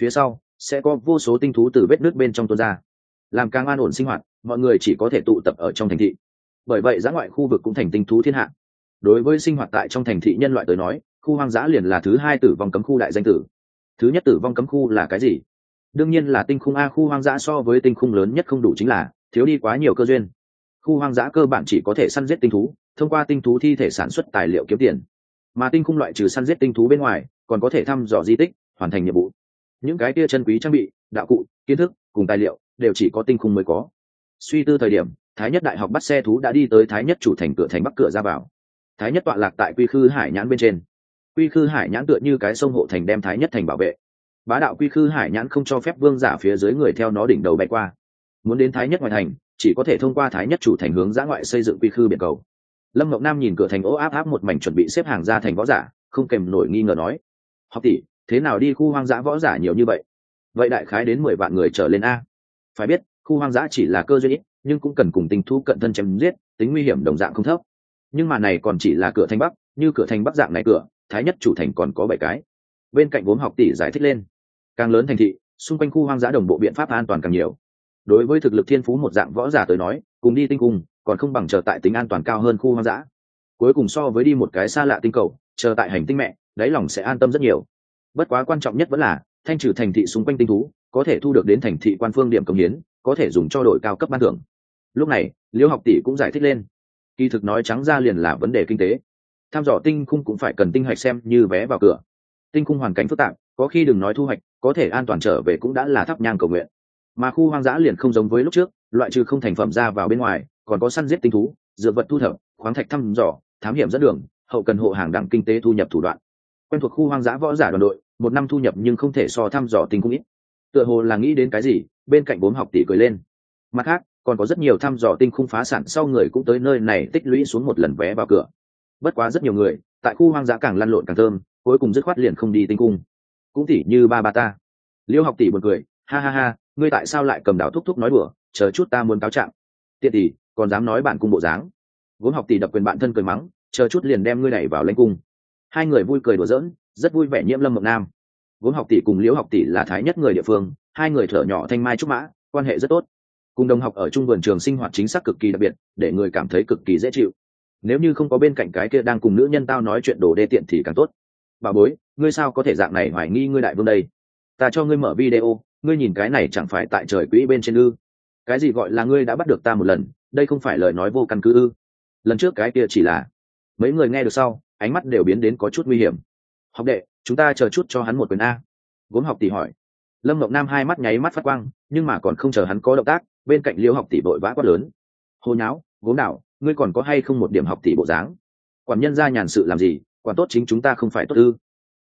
Phía sau, sẽ có vô số tinh thú từ vết nứt bên trong tuôn ra, làm càng an ổn sinh hoạt, mọi người chỉ có thể tụ tập ở trong thành thị. Bởi vậy, giã ngoại khu vực cũng thành tinh thú thiên hạ. Đối với sinh hoạt tại trong thành thị nhân loại tới nói, khu hoang dã liền là thứ hai tử vong cấm khu đại danh tử. Thứ nhất tử vong cấm khu là cái gì? Đương nhiên là tinh khung a khu hoang dã so với tinh khung lớn nhất không đủ chính là thiếu đi quá nhiều cơ duyên. Khu hoang dã cơ bản chỉ có thể săn giết tinh thú, thông qua tinh thú thi thể sản xuất tài liệu kiếm tiền. Mà tinh khung loại trừ săn giết tinh thú bên ngoài, còn có thể thăm dò di tích, hoàn thành nhiệm vụ. Những cái kia chân quý trang bị, đạo cụ, kiến thức cùng tài liệu đều chỉ có tinh khung mới có. Suy tư thời điểm, thái nhất đại học bắt xe thú đã đi tới thái nhất chủ thành cửa thành bắc cửa ra vào. Thái nhất tọa lạc tại quy khư hải nhãn bên trên. Quy khư hải nhãn tựa như cái sông hộ thành đem thái nhất thành bảo vệ bá đạo quy khư hải nhãn không cho phép vương giả phía dưới người theo nó đỉnh đầu bay qua. Muốn đến thái nhất ngoại thành, chỉ có thể thông qua thái nhất chủ thành hướng giã ngoại xây dựng quy khư biển cầu. Lâm ngọc nam nhìn cửa thành ố áp áp một mảnh chuẩn bị xếp hàng ra thành võ giả, không kèm nổi nghi ngờ nói, học tỷ, thế nào đi khu hoang dã võ giả nhiều như vậy? Vậy đại khái đến mười vạn người trở lên a. Phải biết, khu hoang dã chỉ là cơ duyên ít, nhưng cũng cần cùng tinh thú cận thân chém giết, tính nguy hiểm đồng dạng không thấp. Nhưng mà này còn chỉ là cửa thành bắc, như cửa thành bắc dạng này cửa, thái nhất chủ thành còn có bảy cái. Bên cạnh vốn học tỷ giải thích lên càng lớn thành thị, xung quanh khu hoang dã đồng bộ biện pháp an toàn càng nhiều. Đối với thực lực thiên phú một dạng võ giả tới nói, cùng đi tinh cung còn không bằng chờ tại tính an toàn cao hơn khu hoang dã. Cuối cùng so với đi một cái xa lạ tinh cầu, chờ tại hành tinh mẹ, đáy lòng sẽ an tâm rất nhiều. Bất quá quan trọng nhất vẫn là, thanh trừ thành thị xung quanh tinh thú, có thể thu được đến thành thị quan phương điểm công hiến, có thể dùng cho đội cao cấp ban thưởng. Lúc này liễu học tỷ cũng giải thích lên. Kỳ thực nói trắng ra liền là vấn đề kinh tế. Tham dò tinh khung cũng phải cần tinh hạch xem như vé vào cửa. Tinh khung hoàn cảnh phức tạp, có khi đừng nói thu hoạch có thể an toàn trở về cũng đã là thắp nhang cầu nguyện. Mà khu hoang dã liền không giống với lúc trước, loại trừ không thành phẩm ra vào bên ngoài, còn có săn giết tinh thú dựa vật thu thập, khoáng thạch thăm dò, thám hiểm dẫn đường, hậu cần hộ hàng đẳng kinh tế thu nhập thủ đoạn. Quen thuộc khu hoang dã võ giả đoàn đội, một năm thu nhập nhưng không thể so thăm dò tinh cung ít. Tựa hồ là nghĩ đến cái gì, bên cạnh bốn học tỷ cười lên. Mặt khác, còn có rất nhiều thăm dò tinh khung phá sản sau người cũng tới nơi này tích lũy xuống một lần vé vào cửa. Bất quá rất nhiều người, tại khu hoang dã càng lăn lộn càng thơm, cuối cùng dứt khoát liền không đi tinh cung cũng tỉ như ba ba ta. Liêu học tỷ buồn cười, ha ha ha, ngươi tại sao lại cầm đảo thúc thúc nói đùa, chờ chút ta muốn cáo trạng. Tiện tỷ, còn dám nói bạn cung bộ dáng. Vốn học tỷ đập quyền bạn thân cười mắng, chờ chút liền đem ngươi này vào lãnh cung. Hai người vui cười đùa giỡn, rất vui vẻ nhiễm lâm mộng nam. Vốn học tỷ cùng liễu học tỷ là thái nhất người địa phương, hai người thở nhỏ thanh mai trúc mã, quan hệ rất tốt. Cùng đồng học ở trung vườn trường sinh hoạt chính xác cực kỳ đặc biệt, để người cảm thấy cực kỳ dễ chịu. Nếu như không có bên cạnh cái kia đang cùng nữ nhân tao nói chuyện đồ đê tiện thì càng tốt bà bối, ngươi sao có thể dạng này hoài nghi ngươi đại vương đây? Ta cho ngươi mở video, ngươi nhìn cái này chẳng phải tại trời quỹ bên trên ư? Cái gì gọi là ngươi đã bắt được ta một lần, đây không phải lời nói vô căn cứ ư? Lần trước cái kia chỉ là mấy người nghe được sau, ánh mắt đều biến đến có chút nguy hiểm. Học đệ, chúng ta chờ chút cho hắn một quyền a. Gốm học tỷ hỏi. Lâm ngọc nam hai mắt nháy mắt phát quang, nhưng mà còn không chờ hắn có động tác, bên cạnh liêu học tỷ vội vã quát lớn. Hồ nháo, gốm nào ngươi còn có hay không một điểm học tỷ bộ dáng? Quản nhân ra nhàn sự làm gì? Quản tốt chính chúng ta không phải tốt ư.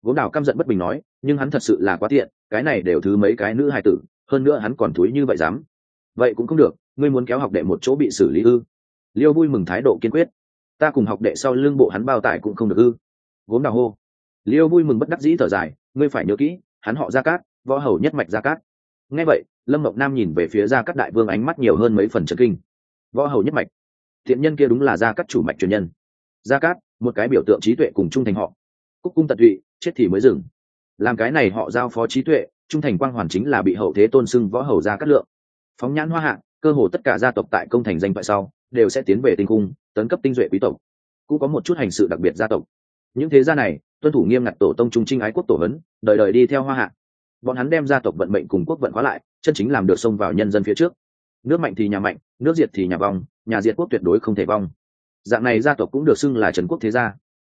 Gốm đào căm giận bất bình nói, nhưng hắn thật sự là quá tiện, cái này đều thứ mấy cái nữ hài tử, hơn nữa hắn còn thúi như vậy dám. Vậy cũng không được, ngươi muốn kéo học đệ một chỗ bị xử lý ư. Liêu vui mừng thái độ kiên quyết. Ta cùng học đệ sau lưng bộ hắn bao tải cũng không được ư. Gốm đào hô. Liêu vui mừng bất đắc dĩ thở dài, ngươi phải nhớ kỹ, hắn họ gia cát, võ hầu nhất mạch gia cát. Nghe vậy, lâm mộng nam nhìn về phía gia cát đại vương ánh mắt nhiều hơn mấy phần trần kinh. Võ hầu nhất mạch. Thiện nhân kia đúng là gia cát chủ mạch truyền nhân. Gia cát một cái biểu tượng trí tuệ cùng trung thành họ. Cúc cung tận tụy, chết thì mới dừng. Làm cái này họ giao phó trí tuệ, trung thành quang hoàn chính là bị hậu thế tôn xưng võ hầu gia cát lượng. Phóng nhãn hoa hạng cơ hồ tất cả gia tộc tại công thành danh vậy sau, đều sẽ tiến về tinh cung, tấn cấp tinh duệ quý tộc. Cũng có một chút hành sự đặc biệt gia tộc. Những thế gia này, tuân thủ nghiêm ngặt tổ tông trung trinh ái quốc tổ hấn đời đời đi theo hoa hạ. Bọn hắn đem gia tộc vận mệnh cùng quốc vận hóa lại, chân chính làm được xông vào nhân dân phía trước. Nước mạnh thì nhà mạnh, nước diệt thì nhà vong, nhà diệt quốc tuyệt đối không thể vong dạng này gia tộc cũng được xưng là trấn quốc thế gia.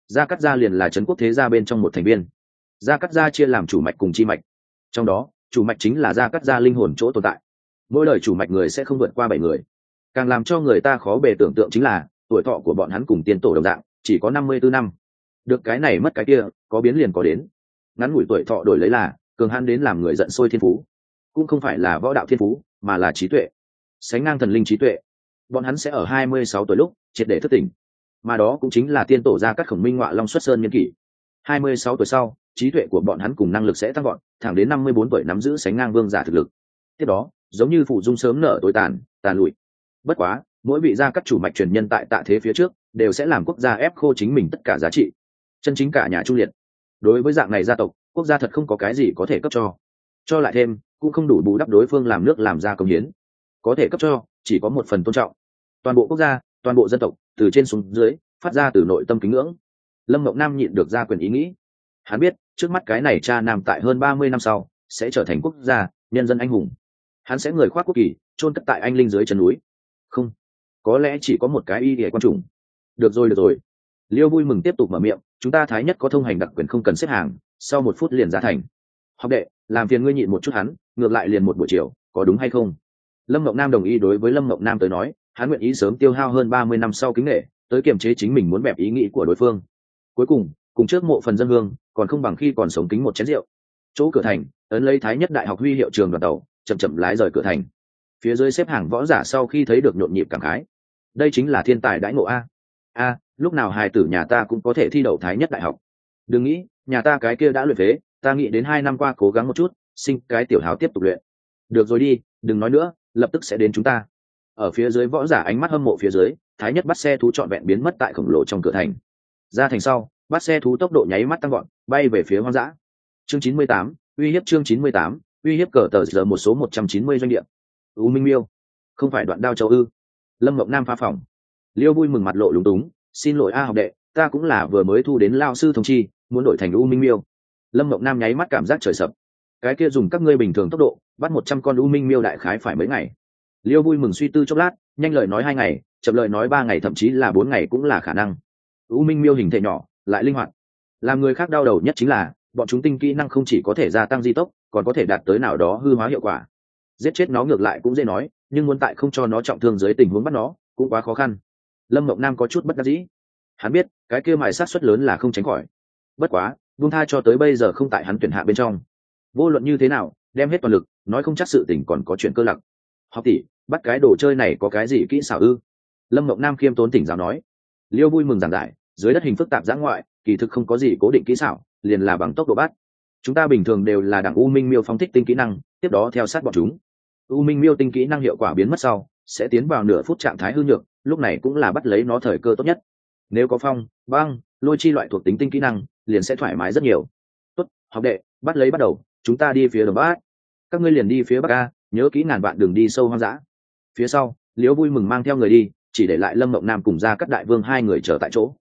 Gia cắt gia liền là trấn quốc thế gia bên trong một thành viên. Gia cắt gia chia làm chủ mạch cùng chi mạch. Trong đó, chủ mạch chính là gia cắt gia linh hồn chỗ tồn tại. Mỗi lời chủ mạch người sẽ không vượt qua bảy người. Càng làm cho người ta khó bề tưởng tượng chính là, tuổi thọ của bọn hắn cùng tiên tổ đồng dạng, chỉ có năm mươi bốn năm. Được cái này mất cái kia, có biến liền có đến. Ngắn ngủi tuổi thọ đổi lấy là, cường hắn đến làm người giận sôi thiên phú. Cũng không phải là võ đạo thiên phú, mà là trí tuệ. Sánh ngang thần linh trí tuệ. Bọn hắn sẽ ở hai mươi sáu tuổi lúc triệt để thức tỉnh mà đó cũng chính là tiên tổ ra các khổng minh ngoại long xuất sơn nhân kỷ. Hai mươi sáu tuổi sau, trí tuệ của bọn hắn cùng năng lực sẽ tăng gọn thẳng đến năm mươi bốn tuổi nắm giữ sánh ngang vương giả thực lực. Tiếp đó, giống như phụ dung sớm nở tối tàn tàn lụi. Bất quá, mỗi vị gia các chủ mạch truyền nhân tại tạ thế phía trước đều sẽ làm quốc gia ép khô chính mình tất cả giá trị. Chân chính cả nhà trung liệt. Đối với dạng này gia tộc, quốc gia thật không có cái gì có thể cấp cho. Cho lại thêm, cũng không đủ bù đắp đối phương làm nước làm ra công hiến. Có thể cấp cho, chỉ có một phần tôn trọng. Toàn bộ quốc gia toàn bộ dân tộc, từ trên xuống dưới, phát ra từ nội tâm kính ngưỡng. Lâm mộng nam nhịn được ra quyền ý nghĩ. Hắn biết, trước mắt cái này cha nam tại hơn ba mươi năm sau, sẽ trở thành quốc gia, nhân dân anh hùng. Hắn sẽ người khoác quốc kỳ, chôn cất tại anh linh dưới chân núi. Không, có lẽ chỉ có một cái y hệ quan trùng được rồi được rồi. Liêu vui mừng tiếp tục mở miệng, chúng ta thái nhất có thông hành đặc quyền không cần xếp hàng, sau một phút liền ra thành. Học đệ, làm phiền ngươi nhịn một chút hắn, ngược lại liền một buổi chiều, có đúng hay không? Lâm mộng nam đồng ý đối với lâm mộng nam tới nói hắn nguyện ý sớm tiêu hao hơn ba mươi năm sau kính nghệ tới kiềm chế chính mình muốn bẹp ý nghĩ của đối phương. Cuối cùng cùng trước mộ phần dân hương, còn không bằng khi còn sống kính một chén rượu. Chỗ cửa thành, ấn lấy thái nhất đại học huy hiệu trường đoàn tàu, chậm chậm lái rời cửa thành. Phía dưới xếp hàng võ giả sau khi thấy được nhộn nhịp cảm khái. Đây chính là thiên tài đãi ngộ a. A, lúc nào hài tử nhà ta cũng có thể thi đậu thái nhất đại học. Đừng nghĩ, nhà ta cái kia đã luyện phế, ta nghĩ đến hai năm qua cố gắng một chút, sinh cái tiểu hào tiếp tục luyện. Được rồi đi, đừng nói nữa, lập tức sẽ đến chúng ta ở phía dưới võ giả ánh mắt hâm mộ phía dưới, thái nhất bắt xe thú trọn vẹn biến mất tại khổng lồ trong cửa thành. Ra thành sau, bắt xe thú tốc độ nháy mắt tăng gọn bay về phía hoang dã. Chương chín mươi tám, uy hiếp chương chín mươi tám, uy hiếp cờ tờ giờ một số một trăm chín mươi doanh địa. U minh miêu, không phải đoạn đao châu ư. Lâm ngọc nam pha phòng. Liêu vui mừng mặt lộ lúng túng, xin lỗi a học đệ, ta cũng là vừa mới thu đến lao sư thông chi, muốn đổi thành u minh miêu. Lâm ngọc nam nháy mắt cảm giác trời sập. Cái kia dùng các ngươi bình thường tốc độ, bắt một trăm con u minh miêu đại khái phải mấy ngày? Liêu vui mừng suy tư chốc lát, nhanh lời nói hai ngày, chậm lời nói ba ngày, thậm chí là bốn ngày cũng là khả năng. U minh miêu hình thể nhỏ, lại linh hoạt. Làm người khác đau đầu nhất chính là, bọn chúng tinh kỹ năng không chỉ có thể gia tăng di tốc, còn có thể đạt tới nào đó hư hóa hiệu quả. Giết chết nó ngược lại cũng dễ nói, nhưng muốn tại không cho nó trọng thương dưới tình huống bắt nó, cũng quá khó khăn. Lâm mộng nam có chút bất đắc dĩ. Hắn biết, cái kia mài sát xuất lớn là không tránh khỏi. Bất quá, buông tha cho tới bây giờ không tại hắn tuyển hạ bên trong. Vô luận như thế nào, đem hết toàn lực, nói không chắc sự tình còn có chuyện cơ lặc. Học tỷ bắt cái đồ chơi này có cái gì kỹ xảo ư? Lâm mộng nam khiêm tốn tỉnh giáo nói. Liêu vui mừng giảng giải dưới đất hình phức tạp giã ngoại, kỳ thực không có gì cố định kỹ xảo, liền là bằng tốc độ bắt. Chúng ta bình thường đều là đảng u minh miêu phóng thích tinh kỹ năng, tiếp đó theo sát bọn chúng. U minh miêu tinh kỹ năng hiệu quả biến mất sau, sẽ tiến vào nửa phút trạng thái hư nhược, lúc này cũng là bắt lấy nó thời cơ tốt nhất. Nếu có phong, băng, lôi chi loại thuộc tính tinh kỹ năng, liền sẽ thoải mái rất nhiều. Tốt, học đệ, bắt lấy bắt đầu, chúng ta đi phía đồng bát. Các ngươi liền đi phía bắc a, nhớ kỹ ngàn vạn đường đi sâu hoang dã phía sau, liễu vui mừng mang theo người đi, chỉ để lại lâm mộng nam cùng ra các đại vương hai người chờ tại chỗ.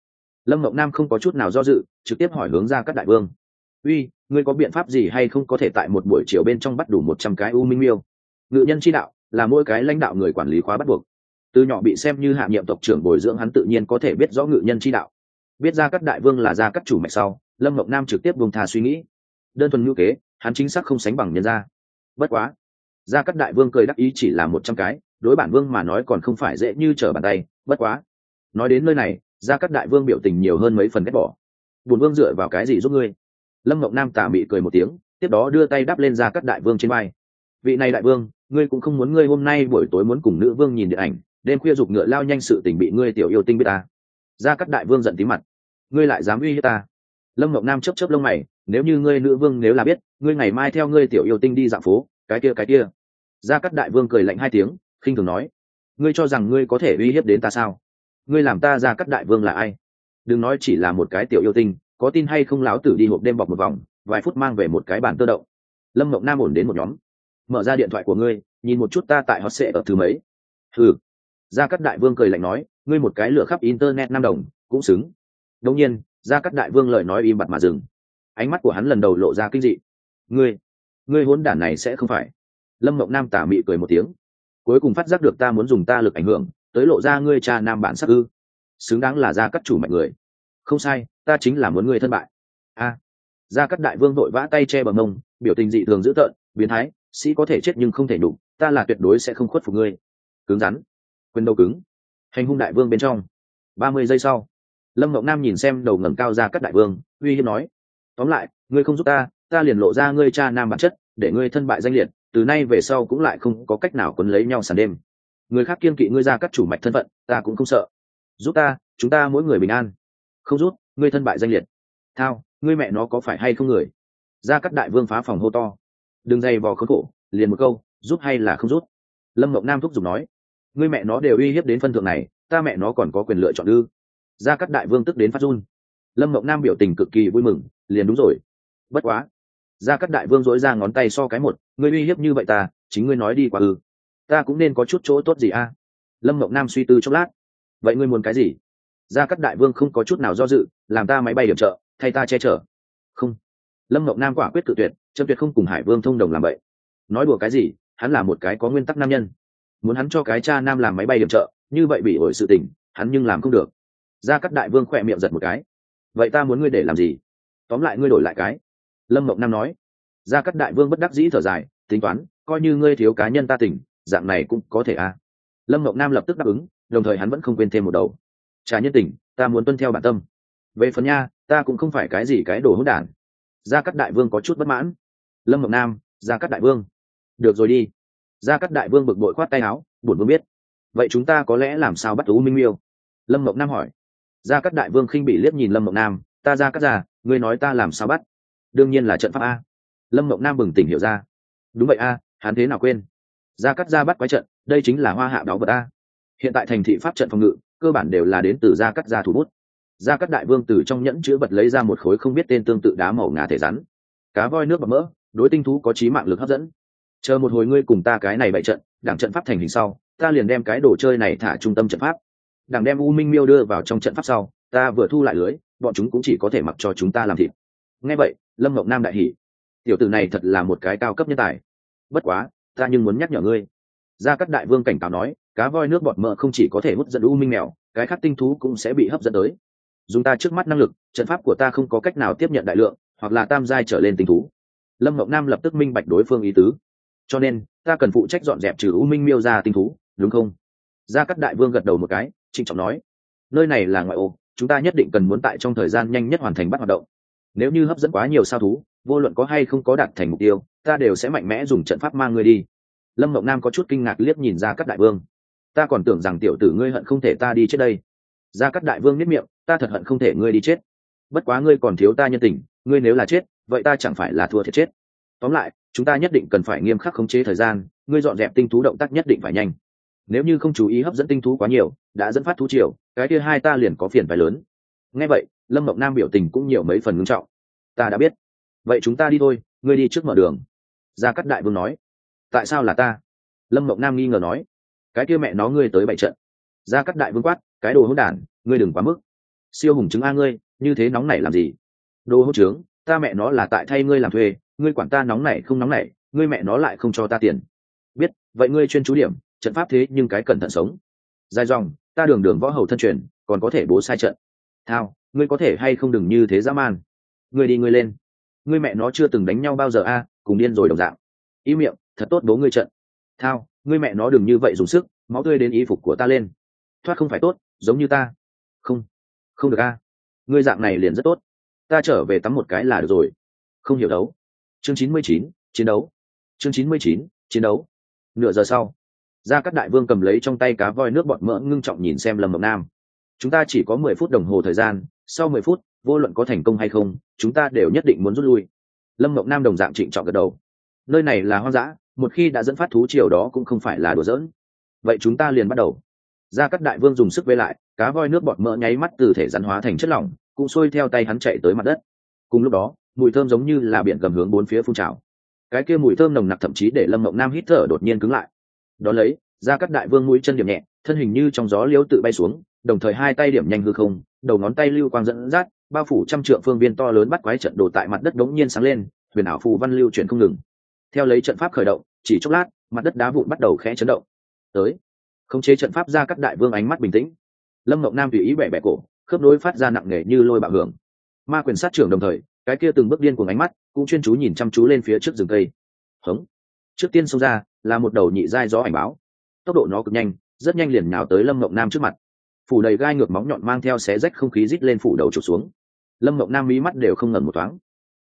Lâm mộng nam không có chút nào do dự, trực tiếp hỏi hướng ra các đại vương. Uy, ngươi có biện pháp gì hay không có thể tại một buổi chiều bên trong bắt đủ một trăm cái u minh miêu? Ngự nhân chi đạo là mỗi cái lãnh đạo người quản lý khóa bắt buộc. Từ nhỏ bị xem như hạ nhiệm tộc trưởng bồi dưỡng, hắn tự nhiên có thể biết rõ ngự nhân chi đạo. Biết ra các đại vương là ra các chủ mạch sau, lâm mộng nam trực tiếp buông thà suy nghĩ. Đơn thuần ngữ kế, hắn chính xác không sánh bằng nhân gia. Bất quá ra các đại vương cười đắc ý chỉ là một trăm cái đối bản vương mà nói còn không phải dễ như trở bàn tay, bất quá. Nói đến nơi này ra các đại vương biểu tình nhiều hơn mấy phần ghét bỏ. Bùn vương dựa vào cái gì giúp ngươi? Lâm ngọc nam tà mị cười một tiếng, tiếp đó đưa tay đắp lên ra các đại vương trên vai. Vị này đại vương, ngươi cũng không muốn ngươi hôm nay buổi tối muốn cùng nữ vương nhìn điện ảnh, đêm khuya giục ngựa lao nhanh sự tình bị ngươi tiểu yêu tinh biết ta. Ra các đại vương giận tí mặt. Ngươi lại dám uy hiếp ta? Lâm ngọc nam chấp chấp lông mày, nếu như ngươi nữ vương nếu là biết, ngươi ngày mai theo ngươi tiểu yêu tinh đi dạo phố, cái kia cái kia. Gia các đại vương cười lạnh hai tiếng khinh thường nói, ngươi cho rằng ngươi có thể uy hiếp đến ta sao? Ngươi làm ta gia cắt đại vương là ai? Đừng nói chỉ là một cái tiểu yêu tinh, có tin hay không láo tử đi hộp đêm bọc một vòng, vài phút mang về một cái bàn tơ động lâm mộng nam ổn đến một nhóm. Mở ra điện thoại của ngươi, nhìn một chút ta tại hot sệ ở thứ mấy. Ừ gia cắt đại vương cười lạnh nói, ngươi một cái lửa khắp internet năm đồng, cũng xứng. Đông nhiên, gia cắt đại vương lời nói im bặt mà dừng. Ánh mắt của hắn lần đầu lộ ra kinh dị. Ngươi ngươi hốn đản này sẽ không phải. Lâm mộng nam tả mị cười một tiếng cuối cùng phát giác được ta muốn dùng ta lực ảnh hưởng, tới lộ ra ngươi cha nam bản sắc ư. Xứng đáng là gia cắt chủ mạnh người. Không sai, ta chính là muốn ngươi thân bại. A. Gia cắt đại vương vội vã tay che bằng mông, biểu tình dị thường dữ tợn, biến thái, sĩ có thể chết nhưng không thể đủ ta là tuyệt đối sẽ không khuất phục ngươi. Cứng rắn. Quyền đầu cứng. Hành hung đại vương bên trong. Ba mươi giây sau, lâm ngọc nam nhìn xem đầu ngẩng cao ra các đại vương, uy hiếp nói, tóm lại, ngươi không giúp ta ta liền lộ ra ngươi cha nam bản chất, để ngươi thân bại danh liệt từ nay về sau cũng lại không có cách nào quấn lấy nhau sàn đêm. Người khác kiên kỵ ngươi ra các chủ mạch thân phận, ta cũng không sợ. Giúp ta, chúng ta mỗi người bình an. Không rút ngươi thân bại danh liệt. Thao, ngươi mẹ nó có phải hay không người? Ra các đại vương phá phòng hô to. Đừng dày vò khốn khổ, liền một câu, giúp hay là không rút lâm mộng nam thúc giục nói. Ngươi mẹ nó đều uy hiếp đến phân thượng này, ta mẹ nó còn có quyền lựa chọn ư? Ra các đại vương tức đến phát run. Lâm mộng nam biểu tình cực kỳ vui mừng, liền đúng rồi. Bất quá ra các đại vương dỗi ra ngón tay so cái một, ngươi uy hiếp như vậy ta, chính ngươi nói đi qua ư. Ta cũng nên có chút chỗ tốt gì a? Lâm mộng nam suy tư chốc lát. Vậy ngươi muốn cái gì? Ra các đại vương không có chút nào do dự, làm ta máy bay điểm trợ, thay ta che chở. Không. Lâm mộng nam quả quyết tự tuyệt, trâm tuyệt không cùng hải vương thông đồng làm vậy. Nói đùa cái gì, hắn là một cái có nguyên tắc nam nhân. Muốn hắn cho cái cha nam làm máy bay điểm trợ, như vậy bị ổi sự tình, hắn nhưng làm không được. Ra các đại vương khỏe miệng giật một cái. Vậy ta muốn ngươi để làm gì? Tóm lại ngươi đổi lại cái lâm mộng nam nói. Ra các đại vương bất đắc dĩ thở dài, tính toán, coi như ngươi thiếu cá nhân ta tỉnh, dạng này cũng có thể à? Lâm mộng nam lập tức đáp ứng, đồng thời hắn vẫn không quên thêm một đầu. Trả nhân tỉnh, ta muốn tuân theo bản tâm. Về phần nha, ta cũng không phải cái gì cái đồ hỗn đản. Gia cắt đại vương có chút bất mãn. Lâm mộng nam, gia cắt đại vương. Được rồi đi. Gia cắt đại vương bực bội khoát tay áo, buồn vương biết. Vậy chúng ta có lẽ làm sao bắt tú minh miêu? Lâm mộng nam hỏi. Gia cắt đại vương khinh bị liếc nhìn lâm mộng nam. Ta ra cắt già, ngươi nói ta làm sao bắt? Đương nhiên là trận pháp a. Lâm mộng nam bừng tỉnh hiểu ra. Đúng vậy a, hắn thế nào quên? Gia cắt gia bắt quái trận, đây chính là hoa hạ đáo vật a. Hiện tại thành thị pháp trận phòng ngự, cơ bản đều là đến từ gia cắt gia thủ bút. Gia cắt đại vương từ trong nhẫn chứa vật lấy ra một khối không biết tên tương tự đá màu ngà thể rắn. Cá voi nước và mỡ, đối tinh thú có trí mạng lực hấp dẫn. Chờ một hồi ngươi cùng ta cái này bậy trận, đảng trận pháp thành hình sau, ta liền đem cái đồ chơi này thả trung tâm trận pháp. Đảng đem u minh miêu đưa vào trong trận pháp sau, ta vừa thu lại lưới, bọn chúng cũng chỉ có thể mặc cho chúng ta làm thịt. Nghe vậy lâm mộng nam đại hỉ. Tiểu tử này thật là một cái cao cấp nhân tài. Bất quá, ta nhưng muốn nhắc nhở ngươi. Gia cắt đại vương cảnh cáo nói, cá voi nước bọt mỡ không chỉ có thể hút dẫn u minh mèo, cái khác tinh thú cũng sẽ bị hấp dẫn tới. Dùng ta trước mắt năng lực, trận pháp của ta không có cách nào tiếp nhận đại lượng, hoặc là tam giai trở lên tinh thú. Lâm mộng nam lập tức minh bạch đối phương ý tứ. Cho nên, ta cần phụ trách dọn dẹp trừ u minh miêu ra tinh thú, đúng không? Gia cắt đại vương gật đầu một cái, trịnh trọng nói. Nơi này là ngoại ô, chúng ta nhất định cần muốn tại trong thời gian nhanh nhất hoàn thành bắt hoạt động nếu như hấp dẫn quá nhiều sao thú, vô luận có hay không có đạt thành mục tiêu, ta đều sẽ mạnh mẽ dùng trận pháp mang ngươi đi. Lâm mộng nam có chút kinh ngạc liếc nhìn ra các đại vương. Ta còn tưởng rằng tiểu tử ngươi hận không thể ta đi chết đây. Ra các đại vương biết miệng, ta thật hận không thể ngươi đi chết. Bất quá ngươi còn thiếu ta nhân tình, ngươi nếu là chết, vậy ta chẳng phải là thua thiệt chết. Tóm lại, chúng ta nhất định cần phải nghiêm khắc khống chế thời gian, ngươi dọn dẹp tinh thú động tác nhất định phải nhanh. Nếu như không chú ý hấp dẫn tinh thú quá nhiều, đã dẫn phát thú triều, cái kia hai ta liền có phiền phái lớn. Ngay vậy lâm mộng nam biểu tình cũng nhiều mấy phần ngưng trọng. Ta đã biết. Vậy chúng ta đi thôi, ngươi đi trước mở đường. Gia cắt đại vương nói. Tại sao là ta? Lâm mộng nam nghi ngờ nói. Cái kia mẹ nó ngươi tới bảy trận. Gia cắt đại vương quát, cái đồ hỗn đản, ngươi đừng quá mức. Siêu hùng chứng a ngươi, như thế nóng này làm gì? Đồ hỗn trướng, ta mẹ nó là tại thay ngươi làm thuê, ngươi quản ta nóng này không nóng nảy, ngươi mẹ nó lại không cho ta tiền. Biết, vậy ngươi chuyên chú điểm, trận pháp thế nhưng cái cẩn thận sống. Dài dòng, ta đường đường võ hầu thân truyền, còn có thể bố sai trận. Thao ngươi có thể hay không đừng như thế dã man. Ngươi đi, ngươi lên. Ngươi mẹ nó chưa từng đánh nhau bao giờ a, cùng điên rồi đồng dạng. Ý miệng, thật tốt bố ngươi trận. Thao, ngươi mẹ nó đừng như vậy dùng sức, máu tươi đến y phục của ta lên. Thoát không phải tốt, giống như ta. Không không được a. Ngươi dạng này liền rất tốt. Ta trở về tắm một cái là được rồi. Không hiểu đấu. Chương chín mươi chín, chiến đấu. Chương chín mươi chín, chiến đấu. Nửa giờ sau ra các đại vương cầm lấy trong tay cá voi nước bọn mỡ ngưng trọng nhìn xem lâm mộng nam. Chúng ta chỉ có mười phút đồng hồ thời gian sau mười phút, vô luận có thành công hay không, chúng ta đều nhất định muốn rút lui. Lâm mộng nam đồng dạng trịnh trọng gật đầu. Nơi này là hoang dã, một khi đã dẫn phát thú triều đó cũng không phải là đùa giỡn. Vậy chúng ta liền bắt đầu. Ra các đại vương dùng sức vây lại, cá voi nước bọt mỡ nháy mắt từ thể rắn hóa thành chất lỏng, cũng xuôi theo tay hắn chạy tới mặt đất. Cùng lúc đó, mùi thơm giống như là biển gầm hướng bốn phía phun trào. Cái kia mùi thơm nồng nặc thậm chí để lâm mộng nam hít thở đột nhiên cứng lại. Đón lấy ra các đại vương mũi chân điểm nhẹ, thân hình như trong gió liễu tự bay xuống, đồng thời hai tay điểm nhanh hư không đầu ngón tay lưu quang dẫn dắt, bao phủ trăm trượng phương viên to lớn bắt quái trận đồ tại mặt đất đống nhiên sáng lên, huyền ảo phù văn lưu chuyển không ngừng. Theo lấy trận pháp khởi động, chỉ chốc lát, mặt đất đá vụn bắt đầu khẽ chấn động. Tới, khống chế trận pháp ra các đại vương ánh mắt bình tĩnh. Lâm mộng nam tùy ý bẻ bẻ cổ, khớp nối phát ra nặng nề như lôi bạo hưởng. Ma quyền sát trưởng đồng thời, cái kia từng bước điên cùng ánh mắt, cũng chuyên chú nhìn chăm chú lên phía trước rừng cây. Hống. Trước tiên xông ra, là một đầu nhị dai gió ảnh báo. Tốc độ nó cực nhanh, rất nhanh liền nhào tới lâm mộng nam trước mặt phủ đầy gai ngược móng nhọn mang theo xé rách không khí rít lên phủ đầu trục xuống. Lâm mộng nam mí mắt đều không ngẩn một thoáng.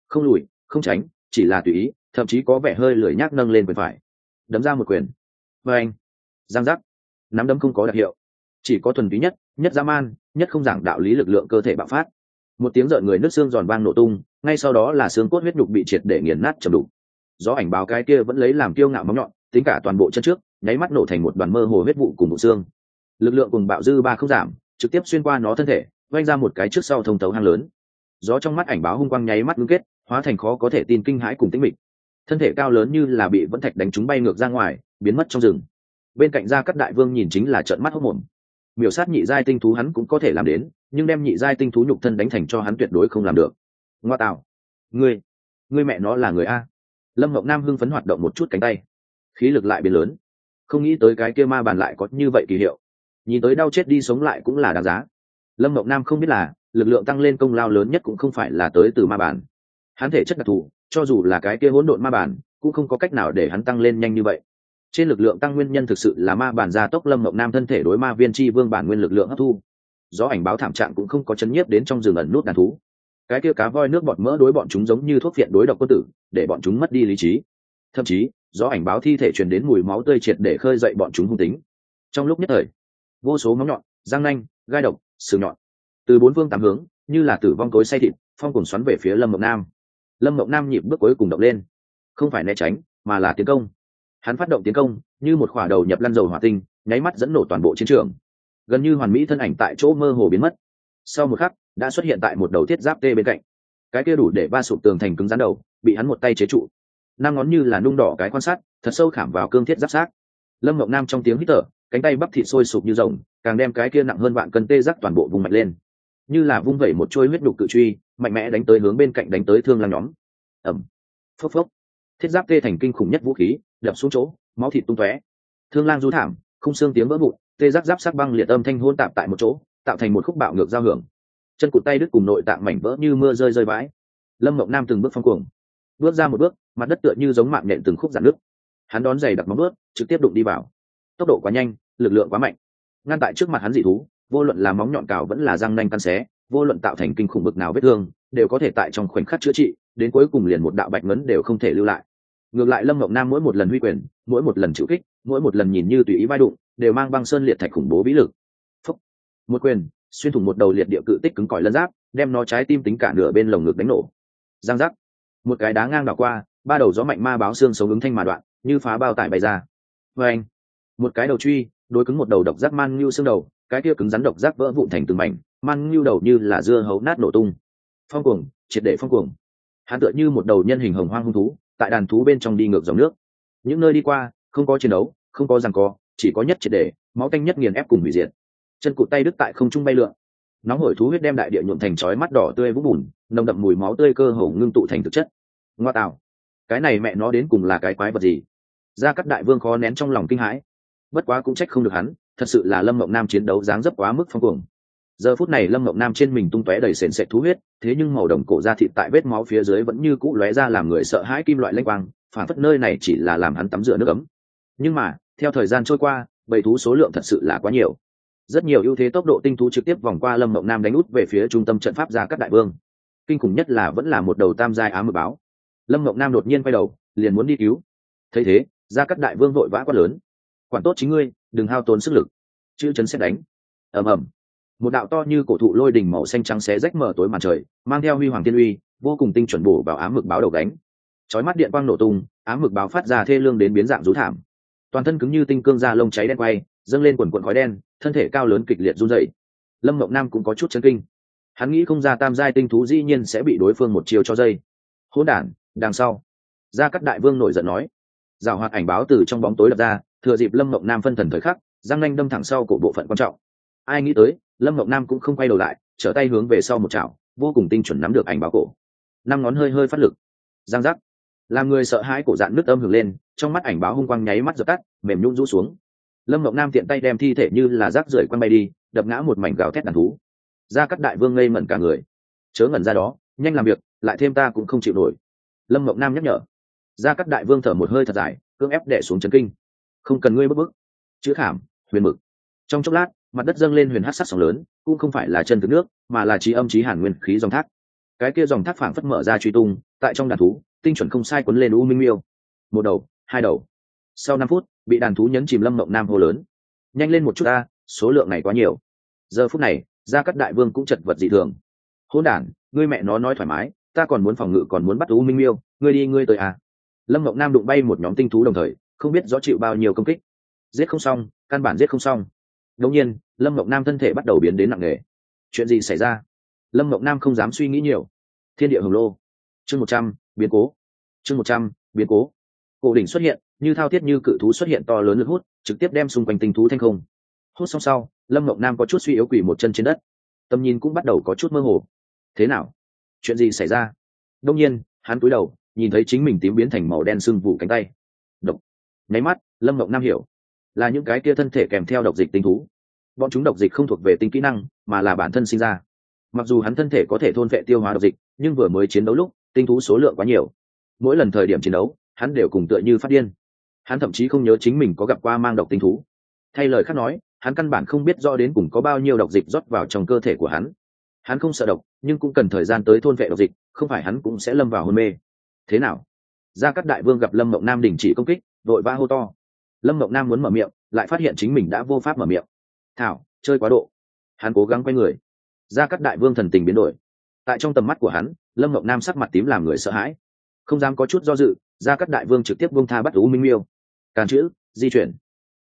Không lùi, không tránh, chỉ là tùy ý, thậm chí có vẻ hơi lười nhác nâng lên quyền phải. Đấm ra một quyền. Vê anh. Giang giác. Nắm đấm không có đặc hiệu. Chỉ có thuần túy nhất nhất dã man, nhất không giảng đạo lý lực lượng cơ thể bạo phát. Một tiếng rợn người nứt xương giòn vang nổ tung, ngay sau đó là xương cốt huyết nhục bị triệt để nghiền nát chầm đục. Gió ảnh báo cái kia vẫn lấy làm kiêu ngạo móng nhọn, tính cả toàn bộ chân trước, nháy mắt nổ thành một đoàn mơ hồ huyết vụ cùng bộ xương lực lượng cùng bạo dư ba không giảm, trực tiếp xuyên qua nó thân thể vanh ra một cái trước sau thông tấu hang lớn. Gió trong mắt ảnh báo hung quang nháy mắt ngưng kết, hóa thành khó có thể tin kinh hãi cùng tĩnh mịch. Thân thể cao lớn như là bị vẫn thạch đánh chúng bay ngược ra ngoài, biến mất trong rừng. Bên cạnh gia cắt đại vương nhìn chính là trợn mắt hốc mồm miểu sát nhị giai tinh thú hắn cũng có thể làm đến, nhưng đem nhị giai tinh thú nhục thân đánh thành cho hắn tuyệt đối không làm được. Ngoa tạo. Ngươi ngươi mẹ nó là người a. Lâm ngọc nam hưng phấn hoạt động một chút cánh tay. Khí lực lại biến lớn. Không nghĩ tới cái kia ma bàn lại có như vậy kỳ hiệu nhìn tới đau chết đi sống lại cũng là đáng giá. Lâm ngọc nam không biết là lực lượng tăng lên công lao lớn nhất cũng không phải là tới từ ma bản. Hắn thể chất đặc thù, cho dù là cái kia hỗn độn ma bản, cũng không có cách nào để hắn tăng lên nhanh như vậy. Trên lực lượng tăng nguyên nhân thực sự là ma bản gia tốc lâm ngọc nam thân thể đối ma viên chi vương bản nguyên lực lượng hấp thu. Do ảnh báo thảm trạng cũng không có chấn nhiếp đến trong rừng ẩn nút đàn thú. Cái kia cá voi nước bọt mỡ đối bọn chúng giống như thuốc phiện đối độc quân tử, để bọn chúng mất đi lý trí. Thậm chí do ảnh báo thi thể truyền đến mùi máu tươi triệt để khơi dậy bọn chúng hung tính. Trong lúc nhất thời vô số móng nhọn, răng nanh, gai độc, sừng nhọn. Từ bốn phương tám hướng, như là tử vong cối say thịt, phong cùng xoắn về phía lâm mộng nam. Lâm mộng nam nhịp bước cuối cùng động lên. Không phải né tránh, mà là tiến công. Hắn phát động tiến công, như một khỏa đầu nhập lăn dầu hỏa tinh, nháy mắt dẫn nổ toàn bộ chiến trường. Gần như hoàn mỹ thân ảnh tại chỗ mơ hồ biến mất. Sau một khắc, đã xuất hiện tại một đầu thiết giáp tê bên cạnh. Cái kia đủ để ba sụp tường thành cứng rắn đầu, bị hắn một tay chế trụ. Năm ngón như là nung đỏ cái quan sát, thật sâu khảm vào cương thiết giáp sát lâm ngọc nam trong tiếng hít thở cánh tay bắp thịt sôi sụp như rồng, càng đem cái kia nặng hơn vạn cân tê giác toàn bộ vùng mạch lên. Như là vung vẩy một trôi huyết đục cự truy, mạnh mẽ đánh tới hướng bên cạnh đánh tới thương lang nhóm. Ẩm phốc phốc. Thiết giáp tê thành kinh khủng nhất vũ khí, đập xuống chỗ, máu thịt tung tóe. Thương lang du thảm, không xương tiếng vỡ vụn, tê giác giáp sắc băng liệt âm thanh hôn tạp tại một chỗ, tạo thành một khúc bạo ngược giao hưởng. Chân cụt tay đứt cùng nội tạng mảnh vỡ như mưa rơi rơi vãi lâm mộng nam từng bước phong cuồng. Bước ra một bước, mặt đất tựa như giống mạng nhện từng khúc giãn nước. Hắn đón giày đặt móng bước trực tiếp đụng đi vào tốc độ quá nhanh, lực lượng quá mạnh. Ngăn tại trước mặt hắn dị thú, vô luận là móng nhọn cào vẫn là răng nanh căn xé, vô luận tạo thành kinh khủng bực nào vết thương, đều có thể tại trong khoảnh khắc chữa trị, đến cuối cùng liền một đạo bạch ngấn đều không thể lưu lại. Ngược lại lâm ngọc nam mỗi một lần huy quyền, mỗi một lần chịu kích, mỗi một lần nhìn như tùy ý vai đụng, đều mang băng sơn liệt thạch khủng bố vĩ lực. Phúc. một quyền, xuyên thủng một đầu liệt địa cự tích cứng cỏi lân giáp, đem nó trái tim tính cả nửa bên lồng ngực đánh nổ. Giang giác. Một cái đá ngang đảo qua, ba đầu gió mạnh ma báo xương sống ứng thanh mà đoạn, như phá bao tải bay ra. Vê anh một cái đầu truy, đối cứng một đầu độc giác man như xương đầu, cái kia cứng rắn độc giác vỡ vụn thành từng mảnh man như đầu như là dưa hấu nát nổ tung. Phong cuồng, triệt để phong cuồng. Hắn tựa như một đầu nhân hình hồng hoang hung thú, tại đàn thú bên trong đi ngược dòng nước. Những nơi đi qua, không có chiến đấu, không có rằng co, chỉ có nhất triệt để, máu tanh nhất nghiền ép cùng hủy diệt. Chân cụt tay đứt tại không trung bay lượn. Nóng hổi thú huyết đem đại địa nhuộm thành chói mắt đỏ tươi vũng bùn, nồng đậm mùi máu tươi cơ hồ ngưng tụ thành thực chất. Ngoa tạo. Cái này mẹ nó đến cùng là cái quái vật gì? Ra các đại vương khó nén trong lòng kinh hãi bất quá cũng trách không được hắn, thật sự là lâm mộng nam chiến đấu dáng dấp quá mức phong cuồng. Giờ phút này lâm mộng nam trên mình tung tóe đầy sền sệt thú huyết, thế nhưng màu đồng cổ da thịt tại vết máu phía dưới vẫn như cũ lóe ra làm người sợ hãi kim loại lênh quang phản phất nơi này chỉ là làm hắn tắm rửa nước ấm. Nhưng mà, theo thời gian trôi qua, bầy thú số lượng thật sự là quá nhiều. Rất nhiều ưu thế tốc độ tinh thú trực tiếp vòng qua lâm mộng nam đánh út về phía trung tâm trận pháp ra các đại vương. Kinh khủng nhất là vẫn là một đầu tam giai ám mực báo. Lâm mộng nam đột nhiên quay đầu, liền muốn đi cứu. Thấy thế, ra các đại vương vội vã quá lớn quản tốt chính ngươi, đừng hao tốn sức lực. Chữ chấn xét đánh. Ầm ầm. Một đạo to như cổ thụ lôi đỉnh màu xanh trắng xé rách mở tối màn trời, mang theo huy hoàng tiên uy, vô cùng tinh chuẩn bổ vào ám mực báo đầu đánh chói mắt điện quang nổ tung, ám mực báo phát ra thê lương đến biến dạng rú thảm. Toàn thân cứng như tinh cương da lông cháy đen quay, dâng lên quần quần khói đen, thân thể cao lớn kịch liệt run dậy lâm mộng nam cũng có chút chấn kinh. Hắn nghĩ không ra tam giai tinh thú dĩ nhiên sẽ bị đối phương một chiều cho dây. Hỗn đản, đằng sau. Gia cắt đại vương nổi giận nói. Rào hoạt ảnh báo từ trong bóng tối đập ra thừa dịp lâm mộng nam phân thần thời khắc, giang nanh đâm thẳng sau cổ bộ phận quan trọng. Ai nghĩ tới, lâm mộng nam cũng không quay đầu lại, trở tay hướng về sau một chảo, vô cùng tinh chuẩn nắm được ảnh báo cổ. Năm ngón hơi hơi phát lực. Giang giác. Làm người sợ hãi cổ dạn nước âm hưởng lên, trong mắt ảnh báo hung quang nháy mắt dập tắt, mềm nhún rũ xuống. Lâm mộng nam tiện tay đem thi thể như là rác rưởi quăng bay đi, đập ngã một mảnh gào thét đàn thú. Ra cắt đại vương ngây mẩn cả người. Chớ ngẩn ra đó, nhanh làm việc, lại thêm ta cũng không chịu nổi. Lâm mộng nam nhắc nhở. Ra cắt đại vương thở một hơi thật dài, cưỡng ép đẻ xuống trấn kinh không cần ngươi bức bức. Chữ khảm, huyền mực. Trong chốc lát, mặt đất dâng lên huyền hát sắc sóng lớn, cũng không phải là chân từ nước, mà là trí âm trí hàn nguyên khí dòng thác. Cái kia dòng thác phảng phất mở ra truy tung, tại trong đàn thú, tinh chuẩn không sai quấn lên u minh miêu. Một đầu, hai đầu. Sau năm phút, bị đàn thú nhấn chìm lâm mộng nam hô lớn. Nhanh lên một chút ta, số lượng này quá nhiều. Giờ phút này, gia cắt đại vương cũng chật vật dị thường. Hôn đản, ngươi mẹ nó nói thoải mái, ta còn muốn phòng ngự còn muốn bắt u minh miêu, ngươi đi, ngươi tới à. Lâm mộng nam đụng bay một nhóm tinh thú đồng thời không biết rõ chịu bao nhiêu công kích. Giết không xong, căn bản giết không xong. Đông nhiên, lâm mộng nam thân thể bắt đầu biến đến nặng nề. Chuyện gì xảy ra? Lâm mộng nam không dám suy nghĩ nhiều. Thiên địa hồng lô. Chương một trăm, biến cố. Chương một trăm, biến cố. Cổ đỉnh xuất hiện, như thao thiết như cự thú xuất hiện to lớn lực hút, trực tiếp đem xung quanh tinh thú thanh không. Hút xong sau, lâm mộng nam có chút suy yếu quỷ một chân trên đất. Tầm nhìn cũng bắt đầu có chút mơ hồ. Thế nào? Chuyện gì xảy ra? Đông nhiên, hắn cúi đầu, nhìn thấy chính mình tím biến thành màu đen sưng vụ cánh tay. Độc nháy mắt, lâm mộng nam hiểu. Là những cái kia thân thể kèm theo độc dịch tinh thú. Bọn chúng độc dịch không thuộc về tinh kỹ năng, mà là bản thân sinh ra. Mặc dù hắn thân thể có thể thôn vệ tiêu hóa độc dịch, nhưng vừa mới chiến đấu lúc, tinh thú số lượng quá nhiều. Mỗi lần thời điểm chiến đấu, hắn đều cùng tựa như phát điên. Hắn thậm chí không nhớ chính mình có gặp qua mang độc tinh thú. Thay lời khác nói, hắn căn bản không biết do đến cùng có bao nhiêu độc dịch rót vào trong cơ thể của hắn. Hắn không sợ độc, nhưng cũng cần thời gian tới thôn vệ độc dịch, không phải hắn cũng sẽ lâm vào hôn mê. Thế nào? Gia cát đại vương gặp lâm mộng nam đình chỉ công kích đội ba hô to. Lâm mộng nam muốn mở miệng, lại phát hiện chính mình đã vô pháp mở miệng. Thảo, chơi quá độ. Hắn cố gắng quay người. Gia cát đại vương thần tình biến đổi. Tại trong tầm mắt của hắn, lâm mộng nam sắc mặt tím làm người sợ hãi. Không dám có chút do dự gia cát đại vương trực tiếp buông tha bắt u minh miêu. Càn chữ, di chuyển.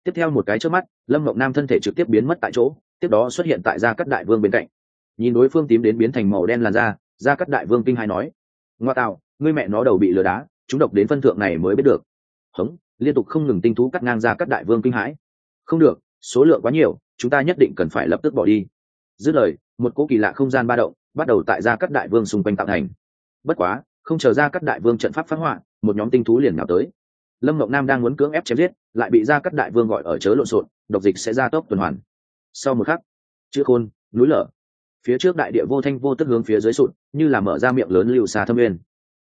Tiếp theo một cái trước mắt, lâm mộng nam thân thể trực tiếp biến mất tại chỗ, tiếp đó xuất hiện tại gia cát đại vương bên cạnh. Nhìn đối phương tím đến biến thành màu đen làn da gia cát đại vương kinh hai nói. Ngoa tạo, ngươi mẹ nó đầu bị lừa đá, chúng độc đến phân thượng này mới biết được. Hống liên tục không ngừng tinh thú cắt ngang ra các đại vương kinh hãi. Không được, số lượng quá nhiều, chúng ta nhất định cần phải lập tức bỏ đi. Dứt lời, một cỗ kỳ lạ không gian ba động bắt đầu tại ra các đại vương xung quanh tạo thành. Bất quá, không chờ ra các đại vương trận pháp phát họa một nhóm tinh thú liền nào tới. Lâm ngọc nam đang muốn cưỡng ép chém giết, lại bị ra các đại vương gọi ở chớ lộn xộn, độc dịch sẽ ra tốc tuần hoàn. Sau một khắc, chữ khôn, núi lở. Phía trước đại địa vô thanh vô tức hướng phía dưới sụt, như là mở ra miệng lớn lưu xa thâm nguyên.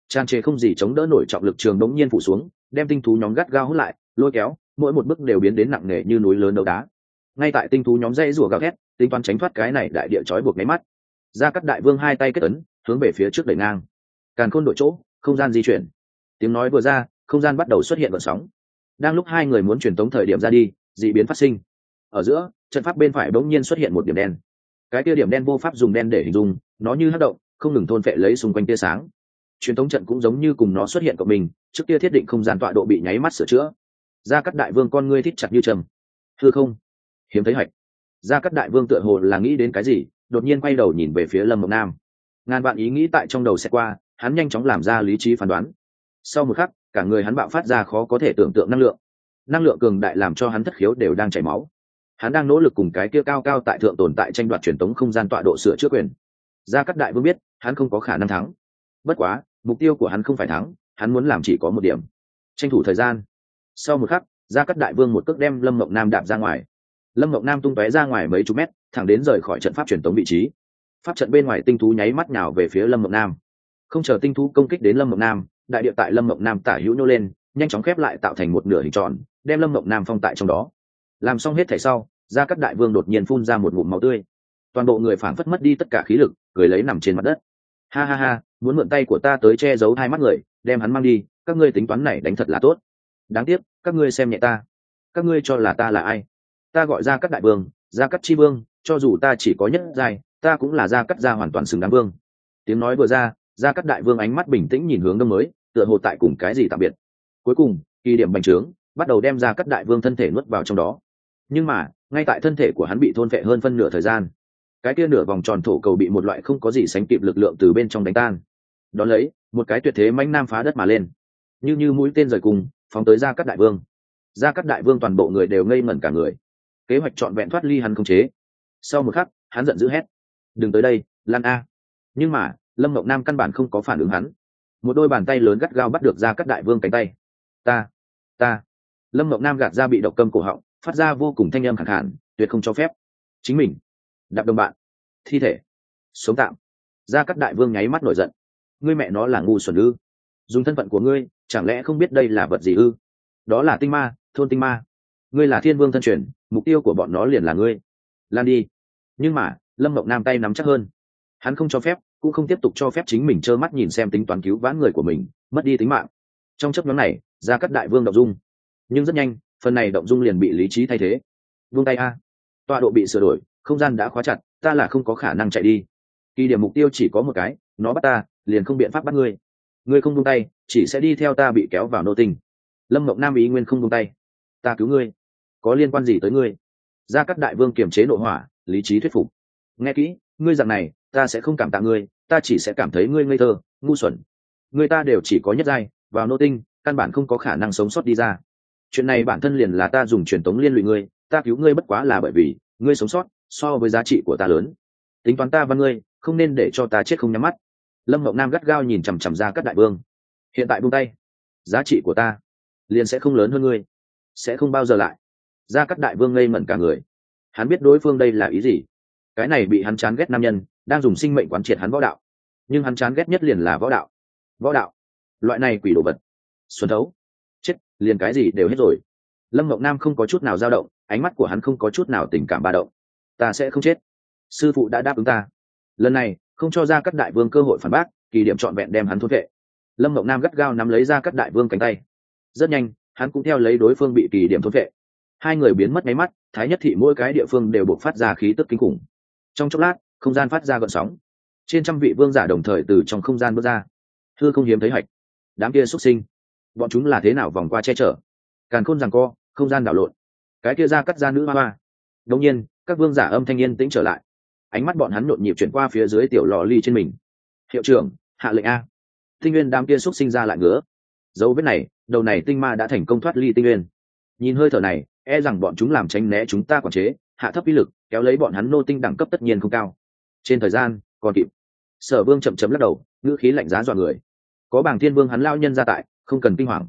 Tràn trề không gì chống đỡ nổi trọng lực trường đống nhiên phủ xuống đem tinh thú nhóm gắt gao hút lại, lôi kéo, mỗi một bước đều biến đến nặng nề như núi lớn đấu đá. Ngay tại tinh thú nhóm dây rủa gào thét, tính toán tránh thoát cái này đại địa trói buộc máy mắt ra cắt đại vương hai tay kết ấn, hướng về phía trước đẩy ngang. Càn khôn đội chỗ, không gian di chuyển. Tiếng nói vừa ra, không gian bắt đầu xuất hiện vận sóng. Đang lúc hai người muốn truyền tống thời điểm ra đi d ị biến phát sinh. Ở giữa, trận pháp bên phải bỗng nhiên xuất hiện một điểm đen. Cái kia điểm đen vô pháp dùng đen để hình dung, nó như hát động, không ngừng thôn phệ lấy xung quanh tia sáng truyền thống trận cũng giống như cùng nó xuất hiện của mình, trước kia thiết định không gian tọa độ bị nháy mắt sửa chữa. Ra các đại vương con ngươi thích chặt như trầm. Thưa không? Hiếm thấy hạch ra các đại vương tựa hồ là nghĩ đến cái gì, đột nhiên quay đầu nhìn về phía lâm mộng nam. Ngàn vạn ý nghĩ tại trong đầu sẽ qua, hắn nhanh chóng làm ra lý trí phán đoán. Sau một khắc, cả người hắn bạo phát ra khó có thể tưởng tượng năng lượng. Năng lượng cường đại làm cho hắn thất khiếu đều đang chảy máu. Hắn đang nỗ lực cùng cái kia cao cao tại thượng tồn tại tranh đoạt truyền tống không gian tọa độ sửa chữa quyền. Gia cắt đại vương biết, hắn không có khả năng thắng. Bất quá mục tiêu của hắn không phải thắng, hắn muốn làm chỉ có một điểm. Tranh thủ thời gian. Sau một khắc, gia cắt đại vương một cước đem lâm mộng nam đạp ra ngoài. Lâm mộng nam tung tóe ra ngoài mấy chục mét, thẳng đến rời khỏi trận pháp truyền tống vị trí. Pháp trận bên ngoài tinh thú nháy mắt nhào về phía lâm mộng nam. Không chờ tinh thú công kích đến lâm mộng nam, đại địa tại lâm mộng nam tả hữu nhô lên, nhanh chóng khép lại tạo thành một nửa hình tròn, đem lâm mộng nam phong tại trong đó. Làm xong hết thảy sau, gia cắt đại vương đột nhiên phun ra một ngụm máu tươi. Toàn bộ người phảng phất mất đi tất cả khí lực cười lấy nằm trên mặt đất ha ha ha, muốn mượn tay của ta tới che giấu hai mắt người, đem hắn mang đi, các ngươi tính toán này đánh thật là tốt. Đáng tiếc, các ngươi xem nhẹ ta. Các ngươi cho là ta là ai? Ta gọi ra các đại vương ra các tri vương, cho dù ta chỉ có nhất giai, ta cũng là gia cắt gia hoàn toàn xứng đáng vương. Tiếng nói vừa ra, gia cắt đại vương ánh mắt bình tĩnh nhìn hướng đông mới, tựa hồ tại cùng cái gì tạm biệt. Cuối cùng, kỳ điểm bành trướng, bắt đầu đem ra cắt đại vương thân thể nuốt vào trong đó. Nhưng mà, ngay tại thân thể của hắn bị thôn vệ hơn phân nửa thời gian cái kia nửa vòng tròn thổ cầu bị một loại không có gì sánh kịp lực lượng từ bên trong đánh tan. Đón lấy, một cái tuyệt thế mãnh nam phá đất mà lên. Như như mũi tên rời cùng, phóng tới gia các đại vương. Gia các đại vương toàn bộ người đều ngây ngẩn cả người. Kế hoạch trọn vẹn thoát ly hắn không chế. Sau một khắc, hắn giận dữ hét. Đừng tới đây, lan a. Nhưng mà, lâm mộng nam căn bản không có phản ứng hắn. Một đôi bàn tay lớn gắt gao bắt được gia các đại vương cánh tay. Ta ta. Lâm mộng nam gạt ra bị độc câm cổ họng, phát ra vô cùng thanh âm khẳng hạn tuyệt không cho phép. Chính mình đạp đồng bạn. Thi thể. Sống tạm. Gia cắt đại vương nháy mắt nổi giận. Ngươi mẹ nó là ngu xuẩn ư. Dùng thân phận của ngươi, chẳng lẽ không biết đây là vật gì ư? Đó là tinh ma, thôn tinh ma. Ngươi là thiên vương thân truyền, mục tiêu của bọn nó liền là ngươi. Lan đi. Nhưng mà, lâm mộng nam tay nắm chắc hơn. Hắn không cho phép, cũng không tiếp tục cho phép chính mình trơ mắt nhìn xem tính toán cứu vãn người của mình, mất đi tính mạng. Trong chấp nhóm này ra cắt đại vương động dung. Nhưng rất nhanh, phần này động dung liền bị lý trí thay thế. Vương tay a. Tọa độ bị sửa đổi không gian đã khóa chặt, ta là không có khả năng chạy đi. Kỳ điểm mục tiêu chỉ có một cái, nó bắt ta, liền không biện pháp bắt ngươi. Ngươi không buông tay, chỉ sẽ đi theo ta bị kéo vào nô tình lâm mộng nam ý nguyên không buông tay. Ta cứu ngươi. Có liên quan gì tới ngươi? Gia cắt đại vương kiềm chế nội hỏa, lý trí thuyết phục. Nghe kỹ, ngươi rằng này, ta sẽ không cảm tạ ngươi, ta chỉ sẽ cảm thấy ngươi ngây thơ, ngu xuẩn. Người ta đều chỉ có nhất giai, vào nô tinh, căn bản không có khả năng sống sót đi ra. Chuyện này bản thân liền là ta dùng truyền tống liên lụy ngươi, ta cứu ngươi bất quá là bởi vì, ngươi sống sót so với giá trị của ta lớn. Tính toán ta văn ngươi, không nên để cho ta chết không nhắm mắt. Lâm mộng nam gắt gao nhìn chằm chằm ra các đại vương. Hiện tại buông tay. Giá trị của ta liền sẽ không lớn hơn ngươi. Sẽ không bao giờ lại. Ra các đại vương ngây mẩn cả người. Hắn biết đối phương đây là ý gì. Cái này bị hắn chán ghét nam nhân, đang dùng sinh mệnh quán triệt hắn võ đạo. Nhưng hắn chán ghét nhất liền là võ đạo. Võ đạo. Loại này quỷ đồ vật. Xuân thấu. Chết, liền cái gì đều hết rồi. Lâm mộng nam không có chút nào dao động, ánh mắt của hắn không có chút nào tình cảm ba động ta sẽ không chết. Sư phụ đã đáp ứng ta. Lần này, không cho ra các đại vương cơ hội phản bác, kỳ điểm trọn vẹn đem hắn thốt vệ. Lâm mộng nam gắt gao nắm lấy ra các đại vương cánh tay. Rất nhanh, hắn cũng theo lấy đối phương bị kỳ điểm thốt vệ. Hai người biến mất máy mắt, thái nhất thị mỗi cái địa phương đều buộc phát ra khí tức kinh khủng. Trong chốc lát, không gian phát ra gợn sóng. Trên trăm vị vương giả đồng thời từ trong không gian bước ra. Thưa không hiếm thấy hạch. Đám kia xuất sinh. Bọn chúng là thế nào vòng qua che chở? Càn khôn rằng co, không gian đảo lộn. Cái kia ra cắt ra nữ hoa hoa. Đông nhiên các vương giả âm thanh yên tĩnh trở lại. Ánh mắt bọn hắn nhộn nhịp chuyển qua phía dưới tiểu lò ly trên mình. Hiệu trưởng, hạ lệnh a. Tinh nguyên đám kia xúc sinh ra lại ngứa. Dấu vết này, đầu này tinh ma đã thành công thoát ly tinh nguyên. Nhìn hơi thở này e rằng bọn chúng làm tránh né chúng ta quản chế, hạ thấp uy lực, kéo lấy bọn hắn nô tinh đẳng cấp tất nhiên không cao. Trên thời gian, còn kịp. Sở vương chậm chấm lắc đầu, ngữ khí lạnh giá dọa người. Có bảng thiên vương hắn lao nhân ra tại, không cần kinh hoàng.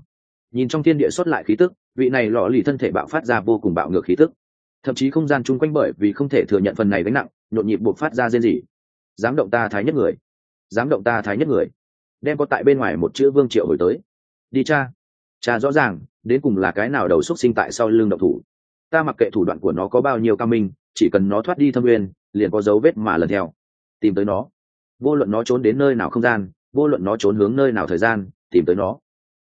Nhìn trong thiên địa xuất lại khí tức, vị này lọ lì thân thể bạo phát ra vô cùng bạo ngược khí tức thậm chí không gian chung quanh bởi vì không thể thừa nhận phần này gánh nặng, nhộn nhịp buộc phát ra rên rỉ. Dám động ta thái nhất người. Dám động ta thái nhất người. Đem có tại bên ngoài một chữ vương triệu hồi tới. Đi cha. Cha rõ ràng, đến cùng là cái nào đầu xúc sinh tại sau lưng động thủ. Ta mặc kệ thủ đoạn của nó có bao nhiêu cao minh, chỉ cần nó thoát đi thâm nguyên liền có dấu vết mà lần theo. Tìm tới nó. Vô luận nó trốn đến nơi nào không gian, vô luận nó trốn hướng nơi nào thời gian, tìm tới nó.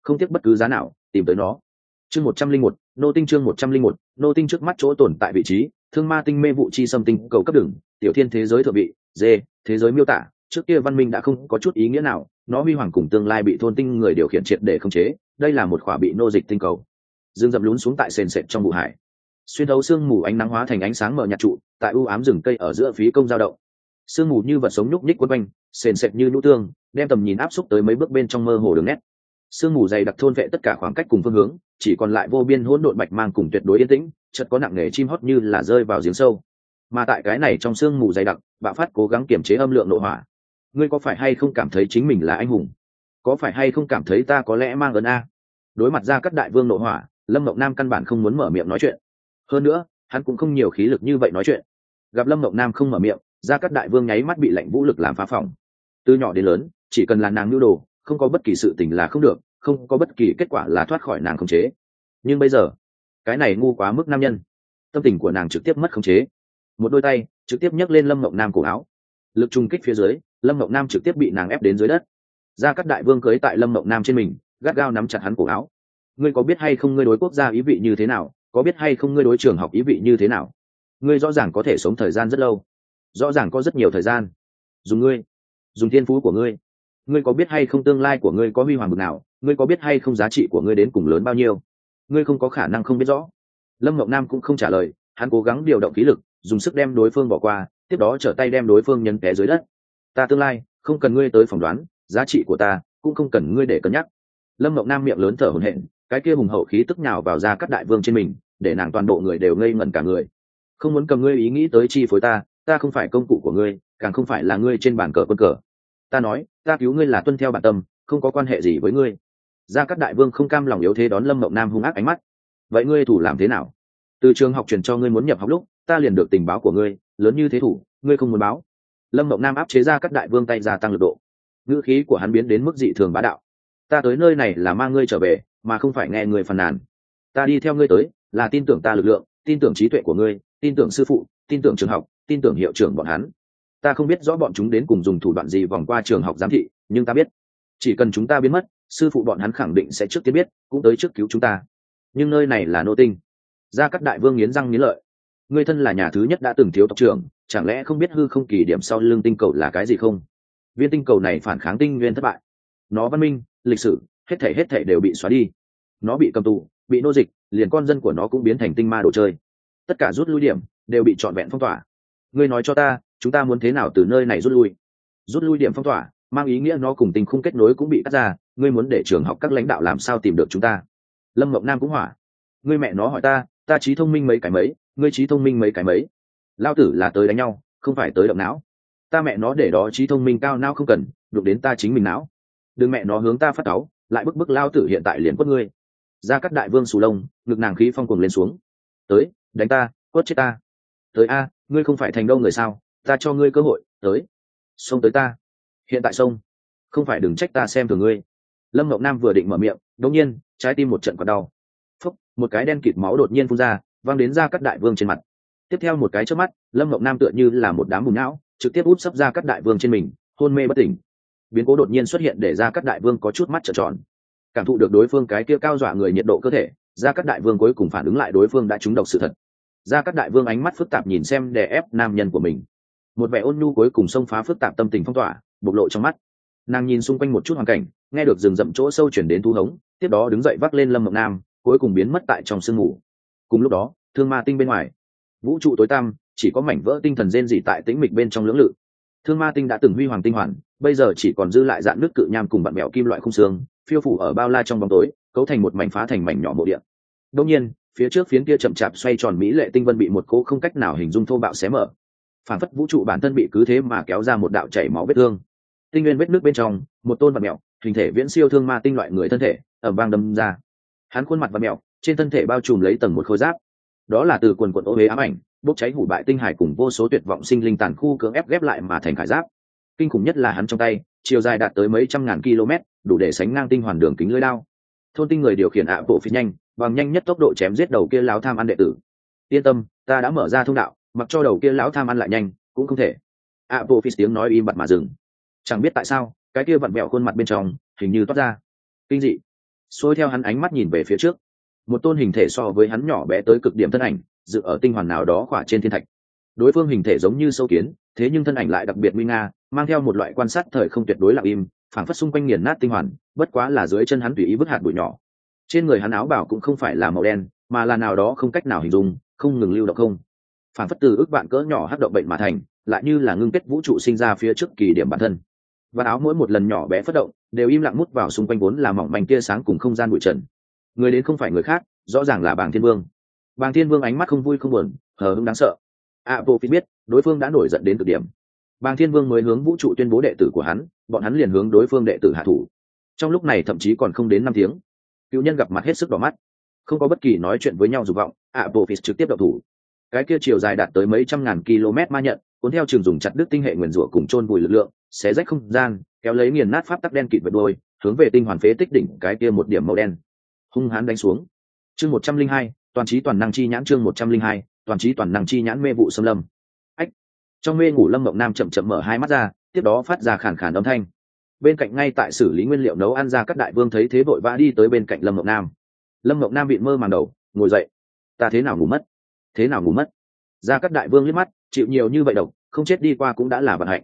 Không tiếc bất cứ giá nào, tìm tới nó. Chương một trăm linh một nô tinh chương một trăm linh một, nô tinh trước mắt chỗ tồn tại vị trí, thương ma tinh mê vụ chi xâm tinh cầu cấp đường, tiểu thiên thế giới thượng vị, dê, thế giới miêu tả, trước kia văn minh đã không có chút ý nghĩa nào, nó huy hoàng cùng tương lai bị thôn tinh người điều khiển triệt để khống chế, đây là một khỏa bị nô dịch tinh cầu. Dương dập lún xuống tại sền sệt trong vụ hải. Xuyên thấu sương mù ánh nắng hóa thành ánh sáng mở nhạt trụ, tại u ám rừng cây ở giữa phí công giao động. Sương mù như vật sống nhúc nhích quấn quanh, sền sệt như nhũ tương, đem tầm nhìn áp xúc tới mấy bước bên trong mơ hồ đường nét sương mù dày đặc thôn vệ tất cả khoảng cách cùng phương hướng, chỉ còn lại vô biên hỗn độn bạch mang cùng tuyệt đối yên tĩnh, chợt có nặng nề chim hót như là rơi vào giếng sâu. Mà tại cái này trong sương mù dày đặc, bạo phát cố gắng kiềm chế âm lượng nội hỏa. Ngươi có phải hay không cảm thấy chính mình là anh hùng? Có phải hay không cảm thấy ta có lẽ mang ơn a? Đối mặt ra các đại vương nội hỏa, lâm mộng nam căn bản không muốn mở miệng nói chuyện. Hơn nữa, hắn cũng không nhiều khí lực như vậy nói chuyện. Gặp lâm mộng nam không mở miệng, ra các đại vương nháy mắt bị lạnh vũ lực làm phá phòng từ nhỏ đến lớn, chỉ cần là nàng nhu đồ không có bất kỳ sự tình là không được, không có bất kỳ kết quả là thoát khỏi nàng khống chế. Nhưng bây giờ, cái này ngu quá mức nam nhân. Tâm tình của nàng trực tiếp mất khống chế. Một đôi tay trực tiếp nhấc lên lâm mộng nam cổ áo. Lực trung kích phía dưới, lâm mộng nam trực tiếp bị nàng ép đến dưới đất. Ra các đại vương cưới tại lâm mộng nam trên mình, gắt gao nắm chặt hắn cổ áo. Ngươi có biết hay không ngươi đối quốc gia ý vị như thế nào? Có biết hay không ngươi đối trường học ý vị như thế nào? Ngươi rõ ràng có thể sống thời gian rất lâu. Rõ ràng có rất nhiều thời gian. Dùng ngươi. Dùng thiên phú của ngươi ngươi có biết hay không tương lai của ngươi có huy hoàng bực nào, ngươi có biết hay không giá trị của ngươi đến cùng lớn bao nhiêu? Ngươi không có khả năng không biết rõ. Lâm ngọc nam cũng không trả lời, hắn cố gắng điều động khí lực, dùng sức đem đối phương bỏ qua, tiếp đó trở tay đem đối phương nhấn té dưới đất. Ta tương lai không cần ngươi tới phỏng đoán, giá trị của ta cũng không cần ngươi để cân nhắc. Lâm ngọc nam miệng lớn thở hổn hển, cái kia hùng hậu khí tức nào vào ra các đại vương trên mình, để nàng toàn bộ người đều ngây ngẩn cả người. Không muốn cầm ngươi ý nghĩ tới chi phối ta ta không phải công cụ của ngươi, càng không phải là ngươi trên bàn cờ quân cờ ta nói, ta cứu ngươi là tuân theo bản tâm, không có quan hệ gì với ngươi. Gia các đại vương không cam lòng yếu thế đón lâm mộng nam hung ác ánh mắt. Vậy ngươi thủ làm thế nào? Từ trường học truyền cho ngươi muốn nhập học lúc, ta liền được tình báo của ngươi, lớn như thế thủ, ngươi không muốn báo. Lâm mộng nam áp chế ra các đại vương tay gia tăng lực độ. Ngữ khí của hắn biến đến mức dị thường bá đạo. Ta tới nơi này là mang ngươi trở về, mà không phải nghe người phàn nàn. Ta đi theo ngươi tới, là tin tưởng ta lực lượng, tin tưởng trí tuệ của ngươi, tin tưởng sư phụ, tin tưởng trường học, tin tưởng hiệu trưởng bọn hắn ta không biết rõ bọn chúng đến cùng dùng thủ đoạn gì vòng qua trường học giám thị, nhưng ta biết. Chỉ cần chúng ta biến mất, sư phụ bọn hắn khẳng định sẽ trước tiên biết, cũng tới trước cứu chúng ta. Nhưng nơi này là nô tinh. Gia cắt đại vương nghiến răng nghiến lợi. Người thân là nhà thứ nhất đã từng thiếu tộc trưởng, chẳng lẽ không biết hư không kỳ điểm sau lưng tinh cầu là cái gì không? Viên tinh cầu này phản kháng tinh nguyên thất bại. Nó văn minh, lịch sử, hết thể hết thể đều bị xóa đi. Nó bị cầm tù, bị nô dịch, liền con dân của nó cũng biến thành tinh ma đồ chơi. Tất cả rút lui điểm, đều bị trọn vẹn phong tỏa. Ngươi nói cho ta chúng ta muốn thế nào từ nơi này rút lui? Rút lui điểm phong tỏa, mang ý nghĩa nó cùng tình khung kết nối cũng bị cắt ra, ngươi muốn để trường học các lãnh đạo làm sao tìm được chúng ta? Lâm ngọc nam cũng hỏa ngươi mẹ nó hỏi ta ta trí thông minh mấy cái mấy, ngươi trí thông minh mấy cái mấy? Lao tử là tới đánh nhau, không phải tới động não. Ta mẹ nó để đó trí thông minh cao não không cần, đụng đến ta chính mình não. Đừng mẹ nó hướng ta phát cáu, lại bức bức lao tử hiện tại liền quất ngươi. Ra cắt đại vương sù lông, ngực nàng khí phong cuồng lên xuống. Tới, đánh ta, quất chết ta. Tới a, ngươi không phải thành đâu người sao? Ta cho ngươi cơ hội tới. Xông tới ta. Hiện tại sông, không phải đừng trách ta xem thường ngươi. Lâm ngọc nam vừa định mở miệng đột nhiên trái tim một trận còn đau. Phúc một cái đen kịt máu đột nhiên phun ra văng đến ra các đại vương trên mặt. Tiếp theo một cái trước mắt lâm ngọc nam tựa như là một đám bùn não trực tiếp út sấp ra các đại vương trên mình hôn mê bất tỉnh. Biến cố đột nhiên xuất hiện để ra các đại vương có chút mắt trợn tròn. Cảm thụ được đối phương cái kia cao dọa người nhiệt độ cơ thể ra các đại vương cuối cùng phản ứng lại đối phương đã trúng độc sự thật. Ra các đại vương ánh mắt phức tạp nhìn xem đè ép nam nhân của mình một vẻ ôn nhu cuối cùng xông phá phức tạp tâm tình phong tỏa, bộc lộ trong mắt. Nàng nhìn xung quanh một chút hoàn cảnh, nghe được rừng rậm chỗ sâu chuyển đến thu hống, tiếp đó đứng dậy vác lên lâm mộng nam, cuối cùng biến mất tại trong sương mù cùng lúc đó, thương ma tinh bên ngoài. Vũ trụ tối tăm, chỉ có mảnh vỡ tinh thần rên dị tại tĩnh mịch bên trong lưỡng lự. Thương ma tinh đã từng huy hoàng tinh hoàn, bây giờ chỉ còn dư lại dạng nước cự nham cùng bạn mèo kim loại khung xương, phiêu phủ ở bao la trong bóng tối, cấu thành một mảnh phá thành mảnh nhỏ mộ điện đông nhiên, phía trước phiến kia chậm chạp xoay tròn mỹ lệ tinh vân bị một cỗ không cách nào hình dung thô bạo xé mở phản phất vũ trụ bản thân bị cứ thế mà kéo ra một đạo chảy máu vết thương. Tinh nguyên vết nước bên trong, một tôn vật mẹo hình thể viễn siêu thương ma tinh loại người thân thể ẩm vang đâm ra. Hắn khuôn mặt vật mẹo trên thân thể bao trùm lấy tầng một khối giáp. Đó là từ quần quận ô huế ám ảnh, bốc cháy hủ bại tinh hải cùng vô số tuyệt vọng sinh linh tàn khu cưỡng ép ghép lại mà thành khải giáp. Kinh khủng nhất là hắn trong tay, chiều dài đạt tới mấy trăm ngàn km, đủ để sánh ngang tinh hoàn đường kính lưới lao thôn tinh người điều khiển ạ bộ phi nhanh, bằng nhanh nhất tốc độ chém giết đầu kia láo tham ăn đệ tử. Yên tâm, ta đã mở ra thông đạo mặc cho đầu kia lão tham ăn lại nhanh, cũng không thể. Ạ bộ phi tiếng nói im bặt mà dừng. Chẳng biết tại sao, cái kia vặn vẹo khuôn mặt bên trong, hình như toát ra. Kinh dị. Xuôi theo hắn ánh mắt nhìn về phía trước. Một tôn hình thể so với hắn nhỏ bé tới cực điểm thân ảnh, dự ở tinh hoàn nào đó khỏa trên thiên thạch. Đối phương hình thể giống như sâu kiến, thế nhưng thân ảnh lại đặc biệt nguy nga, mang theo một loại quan sát thời không tuyệt đối lặng im, phảng phất xung quanh nghiền nát tinh hoàn, bất quá là dưới chân hắn tùy ý vứt hạt bụi nhỏ. Trên người hắn áo bảo cũng không phải là màu đen, mà là nào đó không cách nào hình dung, không ngừng lưu động không phảng phất từ ước bạn cỡ nhỏ hát động bệnh mà thành, lại như là ngưng kết vũ trụ sinh ra phía trước kỳ điểm bản thân. Và áo mỗi một lần nhỏ bé phất động, đều im lặng mút vào xung quanh vốn là mỏng manh tia sáng cùng không gian bụi trần. Người đến không phải người khác, rõ ràng là bàng thiên vương. Bàng thiên vương ánh mắt không vui không buồn, hờ hững đáng sợ. A, vô phi biết, đối phương đã nổi giận đến cực điểm. Bàng thiên vương mới hướng vũ trụ tuyên bố đệ tử của hắn, bọn hắn liền hướng đối phương đệ tử hạ thủ. Trong lúc này thậm chí còn không đến năm tiếng, cựu nhân gặp mặt hết sức đỏ mắt. Không có bất kỳ nói chuyện với nhau dục vọng, a, vô phi trực tiếp đậu thủ cái kia chiều dài đạt tới mấy trăm ngàn km ma nhận, cuốn theo trường dùng chặt đứt tinh hệ nguyền rủa cùng chôn vùi lực lượng, xé rách không gian, kéo lấy nghiền nát pháp tắc đen kịt vật đôi hướng về tinh hoàn phế tích đỉnh cái kia một điểm màu đen. Hung hãn đánh xuống. Chương một trăm linh hai, toàn trí toàn năng chi nhãn chương một trăm linh hai, toàn trí toàn năng chi nhãn mê vụ xâm lâm. Ách. Trong mê ngủ lâm mộng nam chậm chậm mở hai mắt ra, tiếp đó phát ra khàn khàn âm thanh. Bên cạnh ngay tại xử lý nguyên liệu nấu ăn ra các đại vương thấy thế vội vã đi tới bên cạnh lâm mộng nam. Lâm mộng nam bị mơ màng đầu, ngồi dậy. Ta thế nào ngủ mất? Thế nào ngủ mất? Ra các đại vương liếc mắt, chịu nhiều như vậy độc, không chết đi qua cũng đã là vận hạnh.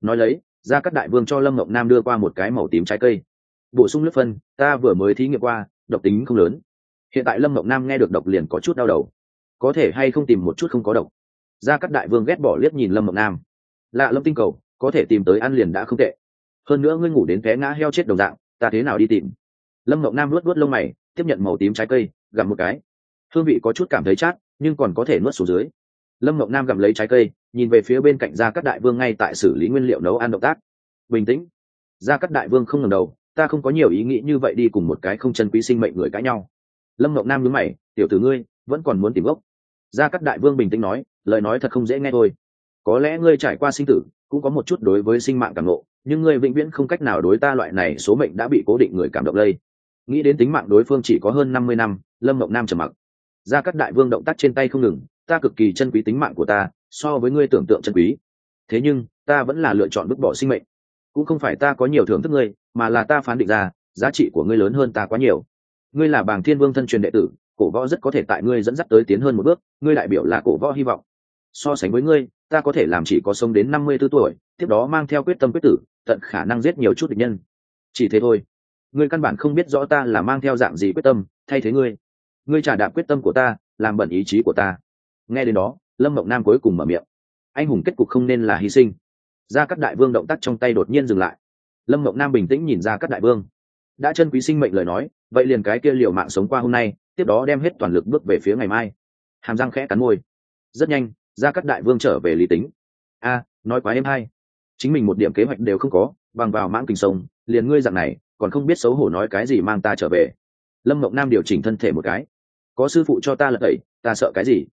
Nói lấy ra các đại vương cho lâm ngọc nam đưa qua một cái màu tím trái cây. Bổ sung lớp phân, ta vừa mới thí nghiệm qua, độc tính không lớn. Hiện tại lâm ngọc nam nghe được độc liền có chút đau đầu. Có thể hay không tìm một chút không có độc? Ra các đại vương ghét bỏ liếc nhìn lâm ngọc nam. Lạ lâm tinh cầu, có thể tìm tới ăn liền đã không tệ. Hơn nữa ngươi ngủ đến té ngã heo chết đồng dạng, ta thế nào đi tìm? Lâm ngọc nam luốt luốt lông mày, tiếp nhận màu tím trái cây, gặm một cái. Hương vị có chút cảm thấy chát nhưng còn có thể nuốt xuống dưới. Lâm mộng nam gặm lấy trái cây, nhìn về phía bên cạnh gia cắt đại vương ngay tại xử lý nguyên liệu nấu ăn động tác. Bình tĩnh. Gia cắt đại vương không ngần đầu, ta không có nhiều ý nghĩ như vậy đi cùng một cái không chân quý sinh mệnh người cãi nhau. Lâm mộng nam nhớ mày, tiểu tử ngươi, vẫn còn muốn tìm gốc? Gia cắt đại vương bình tĩnh nói, lời nói thật không dễ nghe thôi. Có lẽ ngươi trải qua sinh tử, cũng có một chút đối với sinh mạng cảm ngộ, nhưng ngươi vĩnh viễn không cách nào đối ta loại này số mệnh đã bị cố định người cảm động lây. Nghĩ đến tính mạng đối phương chỉ có hơn năm mươi năm, lâm mộng nam trầm mặc gia các đại vương động tác trên tay không ngừng, ta cực kỳ chân quý tính mạng của ta, so với ngươi tưởng tượng chân quý. Thế nhưng, ta vẫn là lựa chọn vứt bỏ sinh mệnh. Cũng không phải ta có nhiều thưởng thức ngươi, mà là ta phán định ra, giá trị của ngươi lớn hơn ta quá nhiều. Ngươi là bàng thiên vương thân truyền đệ tử, cổ võ rất có thể tại ngươi dẫn dắt tới tiến hơn một bước, ngươi đại biểu là cổ võ hy vọng. So sánh với ngươi, ta có thể làm chỉ có sống đến năm mươi b ố tuổi, tiếp đó mang theo quyết tâm quyết tử, tận khả năng giết nhiều chút địch nhân. Chỉ thế thôi. Ngươi căn bản không biết rõ ta là mang theo dạng gì quyết tâm, thay thế ngươi ngươi trả đạp quyết tâm của ta, làm bẩn ý chí của ta. Nghe đến đó, lâm mộng nam cuối cùng mở miệng. Anh hùng kết cục không nên là hy sinh. Gia cắt đại vương động tác trong tay đột nhiên dừng lại. Lâm mộng nam bình tĩnh nhìn ra cắt đại vương. Đã chân quý sinh mệnh lời nói, vậy liền cái kia liều mạng sống qua hôm nay, tiếp đó đem hết toàn lực bước về phía ngày mai. Hàm răng khẽ cắn môi. Rất nhanh, gia cắt đại vương trở về lý tính. A, nói quá em hay. Chính mình một điểm kế hoạch đều không có, bằng vào mãng kinh sông, liền ngươi dạng này, còn không biết xấu hổ nói cái gì mang ta trở về. Lâm mộng nam điều chỉnh thân thể một cái có sư phụ cho ta lật tẩy ta sợ cái gì?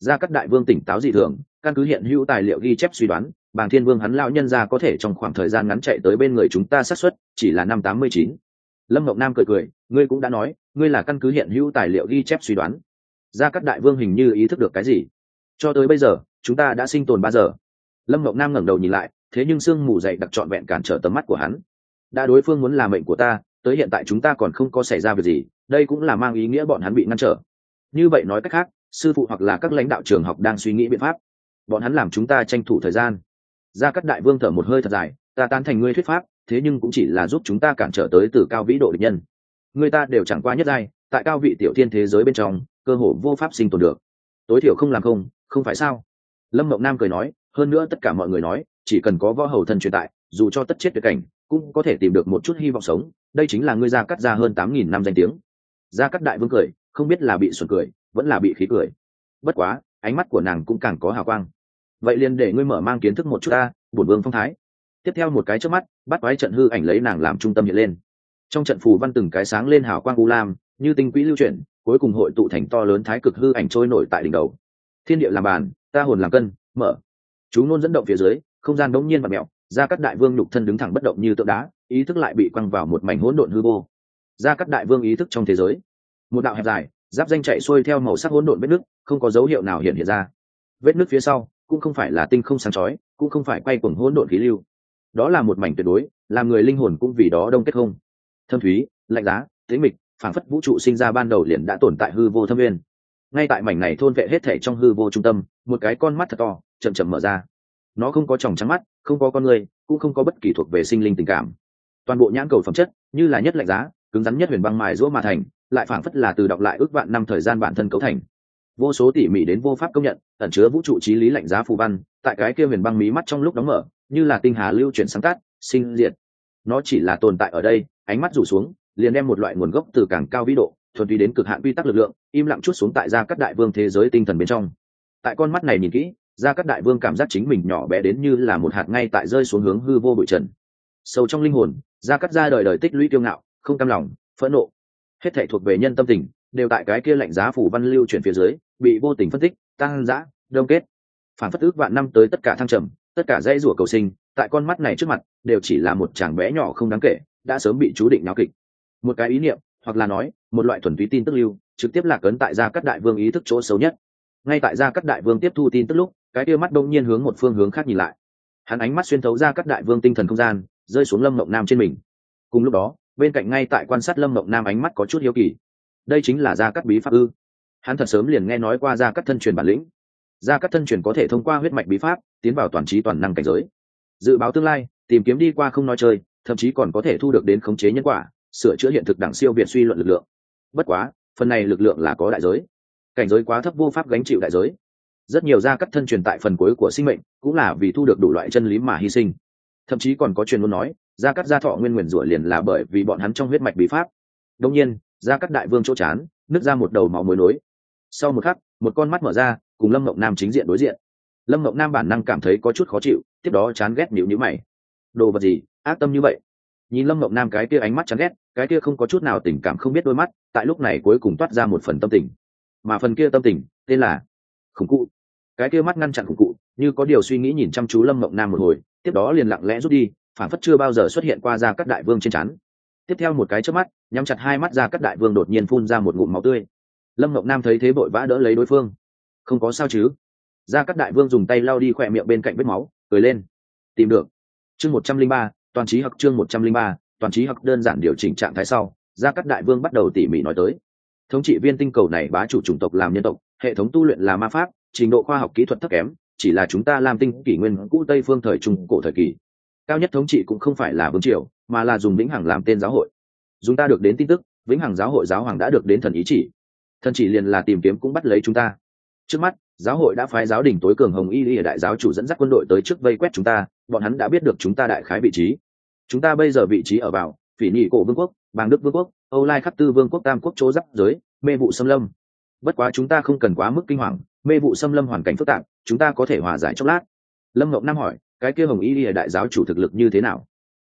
Gia các đại vương tỉnh táo dị thường, căn cứ hiện hữu tài liệu ghi chép suy đoán, bàng thiên vương hắn lão nhân ra có thể trong khoảng thời gian ngắn chạy tới bên người chúng ta xác suất, chỉ là năm tám mươi chín. Lâm mộng nam cười cười, ngươi cũng đã nói, ngươi là căn cứ hiện hữu tài liệu ghi chép suy đoán. Gia các đại vương hình như ý thức được cái gì? Cho tới bây giờ, chúng ta đã sinh tồn ba giờ. Lâm mộng nam ngẩng đầu nhìn lại, thế nhưng sương mù dậy đặc trọn vẹn cản trở tầm mắt của hắn. Đã đối phương muốn làm mệnh của ta, tới hiện tại chúng ta còn không có xảy ra việc gì đây cũng là mang ý nghĩa bọn hắn bị ngăn trở. Như vậy nói cách khác, sư phụ hoặc là các lãnh đạo trường học đang suy nghĩ biện pháp. Bọn hắn làm chúng ta tranh thủ thời gian. Gia các đại vương thở một hơi thật dài, ta tán thành ngươi thuyết pháp, thế nhưng cũng chỉ là giúp chúng ta cản trở tới từ cao vĩ độ địch nhân. Người ta đều chẳng qua nhất giai, tại cao vị tiểu thiên thế giới bên trong, cơ hội vô pháp sinh tồn được. Tối thiểu không làm không không phải sao? Lâm mộng nam cười nói, hơn nữa tất cả mọi người nói, chỉ cần có võ hầu thân truyền tại, dù cho tất chết tuyệt cảnh, cũng có thể tìm được một chút hy vọng sống. Đây chính là ngươi gia cắt ra hơn tám nghìn năm danh tiếng ra các đại vương cười, không biết là bị xuẩn cười, vẫn là bị khí cười. Bất quá, ánh mắt của nàng cũng càng có hào quang. Vậy liền để ngươi mở mang kiến thức một chút ta, bổn vương phong thái. Tiếp theo một cái trước mắt, bắt quái trận hư ảnh lấy nàng làm trung tâm hiện lên. Trong trận phù văn từng cái sáng lên hào quang u lam, như tinh quỹ lưu chuyển, cuối cùng hội tụ thành to lớn thái cực hư ảnh trôi nổi tại đỉnh đầu. Thiên địa làm bàn, ta hồn làm cân, mở. Chú nôn dẫn động phía dưới, không gian đống nhiên và mẹo ra các đại vương nhục thân đứng thẳng bất động như tượng đá, ý thức lại bị quăng vào một mảnh hỗn độn hư vô ra các đại vương ý thức trong thế giới. Một đạo hẹp dài, giáp danh chạy xuôi theo màu sắc hỗn độn vết nước, không có dấu hiệu nào hiện hiện ra. Vết nước phía sau cũng không phải là tinh không sáng chói, cũng không phải quay cuồng hỗn độn khí lưu. Đó là một mảnh tuyệt đối, làm người linh hồn cũng vì đó đông kết không. Thâm thúy, lạnh giá, tĩnh mịch phản phất vũ trụ sinh ra ban đầu liền đã tồn tại hư vô thâm viên ngay tại mảnh này thôn vệ hết thể trong hư vô trung tâm, một cái con mắt thật to, chậm chậm mở ra. Nó không có tròng trắng mắt, không có con người, cũng không có bất kỳ thuộc về sinh linh tình cảm. Toàn bộ nhãn cầu phẩm chất, như là nhất lạnh giá cứng rắn nhất huyền băng mài rũa mà thành, lại phảng phất là từ đọc lại ước vạn năm thời gian bản thân cấu thành. Vô số tỉ mỉ đến vô pháp công nhận, ẩn chứa vũ trụ trí lý lạnh giá phù văn, tại cái kia huyền băng mí mắt trong lúc đóng mở, như là tinh hà lưu chuyển sáng tác, sinh diệt. Nó chỉ là tồn tại ở đây, ánh mắt rủ xuống, liền đem một loại nguồn gốc từ càng cao vĩ độ, thuần túy đến cực hạn quy tắc lực lượng, im lặng chút xuống tại gia các đại vương thế giới tinh thần bên trong. Tại con mắt này nhìn kỹ, gia các đại vương cảm giác chính mình nhỏ bé đến như là một hạt ngay tại rơi xuống hướng hư vô bụi trần. Sâu trong linh hồn, gia cắt ra đời đời tích lũy kiêu ngạo không cam lòng, phẫn nộ. Hết thể thuộc về nhân tâm tình, đều tại cái kia lạnh giá phủ văn lưu chuyển phía dưới, bị vô tình phân tích tăng giã đông kết. Phản phất ước vạn năm tới tất cả thăng trầm, tất cả dãy rủa cầu sinh, tại con mắt này trước mặt, đều chỉ là một chàng bé nhỏ không đáng kể, đã sớm bị chú định náo kịch. Một cái ý niệm, hoặc là nói, một loại thuần túy tin tức lưu, trực tiếp lạc ấn tại gia cát đại vương ý thức chỗ xấu nhất. Ngay tại gia cát đại vương tiếp thu tin tức lúc, cái kia mắt đông nhiên hướng một phương hướng khác nhìn lại. Hắn ánh mắt xuyên thấu ra các đại vương tinh thần không gian, rơi xuống lâm mộng nam trên mình. Cùng lúc đó bên cạnh ngay tại quan sát lâm mộng nam ánh mắt có chút hiếu kỳ. Đây chính là gia cắt bí pháp ư? Hắn thật sớm liền nghe nói qua gia cắt thân truyền bản lĩnh. Gia cắt thân truyền có thể thông qua huyết mạch bí pháp, tiến vào toàn trí toàn năng cảnh giới. Dự báo tương lai, tìm kiếm đi qua không nói chơi, thậm chí còn có thể thu được đến khống chế nhân quả, sửa chữa hiện thực đẳng siêu việt suy luận lực lượng. Bất quá, phần này lực lượng là có đại giới. Cảnh giới quá thấp vô pháp gánh chịu đại giới. Rất nhiều gia cắt thân truyền tại phần cuối của sinh mệnh, cũng là vì thu được đủ loại chân lý mà hy sinh. Thậm chí còn có truyền muốn nói gia cắt gia thọ nguyên nguyền rủa liền là bởi vì bọn hắn trong huyết mạch bí pháp. Đông nhiên, gia cắt đại vương chỗ chán, nứt ra một đầu máu mối nối. Sau một khắc, một con mắt mở ra, cùng lâm mộng nam chính diện đối diện. Lâm mộng nam bản năng cảm thấy có chút khó chịu, tiếp đó chán ghét nhịu nhữ mày. Đồ vật gì, ác tâm như vậy? Nhìn lâm mộng nam cái kia ánh mắt chán ghét, cái kia không có chút nào tình cảm không biết đôi mắt, tại lúc này cuối cùng toát ra một phần tâm tình. Mà phần kia tâm tình, tên là khủng cụ. Cái kia mắt ngăn chặn khủng cụ, như có điều suy nghĩ nhìn chăm chú lâm mộng nam một hồi, tiếp đó liền lặng lẽ rút đi phản phất chưa bao giờ xuất hiện qua ra các đại vương trên chắn tiếp theo một cái trước mắt, nhắm chặt hai mắt ra các đại vương đột nhiên phun ra một ngụm máu tươi. Lâm ngọc nam thấy thế vội vã đỡ lấy đối phương. Không có sao chứ? Ra các đại vương dùng tay lao đi khỏe miệng bên cạnh vết máu, cười lên. Tìm được. Chương một trăm linh ba, toàn trí học chương một trăm linh ba, toàn trí học đơn giản điều chỉnh trạng thái sau gia các đại vương bắt đầu tỉ mỉ nói tới. Thống trị viên tinh cầu này bá chủ chủng tộc làm nhân tộc, hệ thống tu luyện là ma pháp, trình độ khoa học kỹ thuật thấp kém, chỉ là chúng ta làm tinh kỷ nguyên cũ tây phương thời trung cổ thời kỳ cao nhất thống trị cũng không phải là vương triều, mà là dùng vĩnh hằng làm tên giáo hội. Dùng ta được đến tin tức, vĩnh hằng giáo hội giáo hoàng đã được đến thần ý chỉ. Thần chỉ liền là tìm kiếm cũng bắt lấy chúng ta. Trước mắt, giáo hội đã phái giáo đình tối cường hồng y y đại giáo chủ dẫn dắt quân đội tới trước vây quét chúng ta, bọn hắn đã biết được chúng ta đại khái vị trí. Chúng ta bây giờ vị trí ở vào phỉ nhị cổ vương quốc bang đức vương quốc, âu lai khắc tư vương quốc tam quốc chỗ giáp giới, mê vụ xâm lâm. Bất quá chúng ta không cần quá mức kinh hoàng, mê vụ xâm lâm hoàn cảnh phức tạp, chúng ta có thể hòa giải chốc lát. Lâm ngọc nam hỏi cái kia hồng y lìa đại giáo chủ thực lực như thế nào?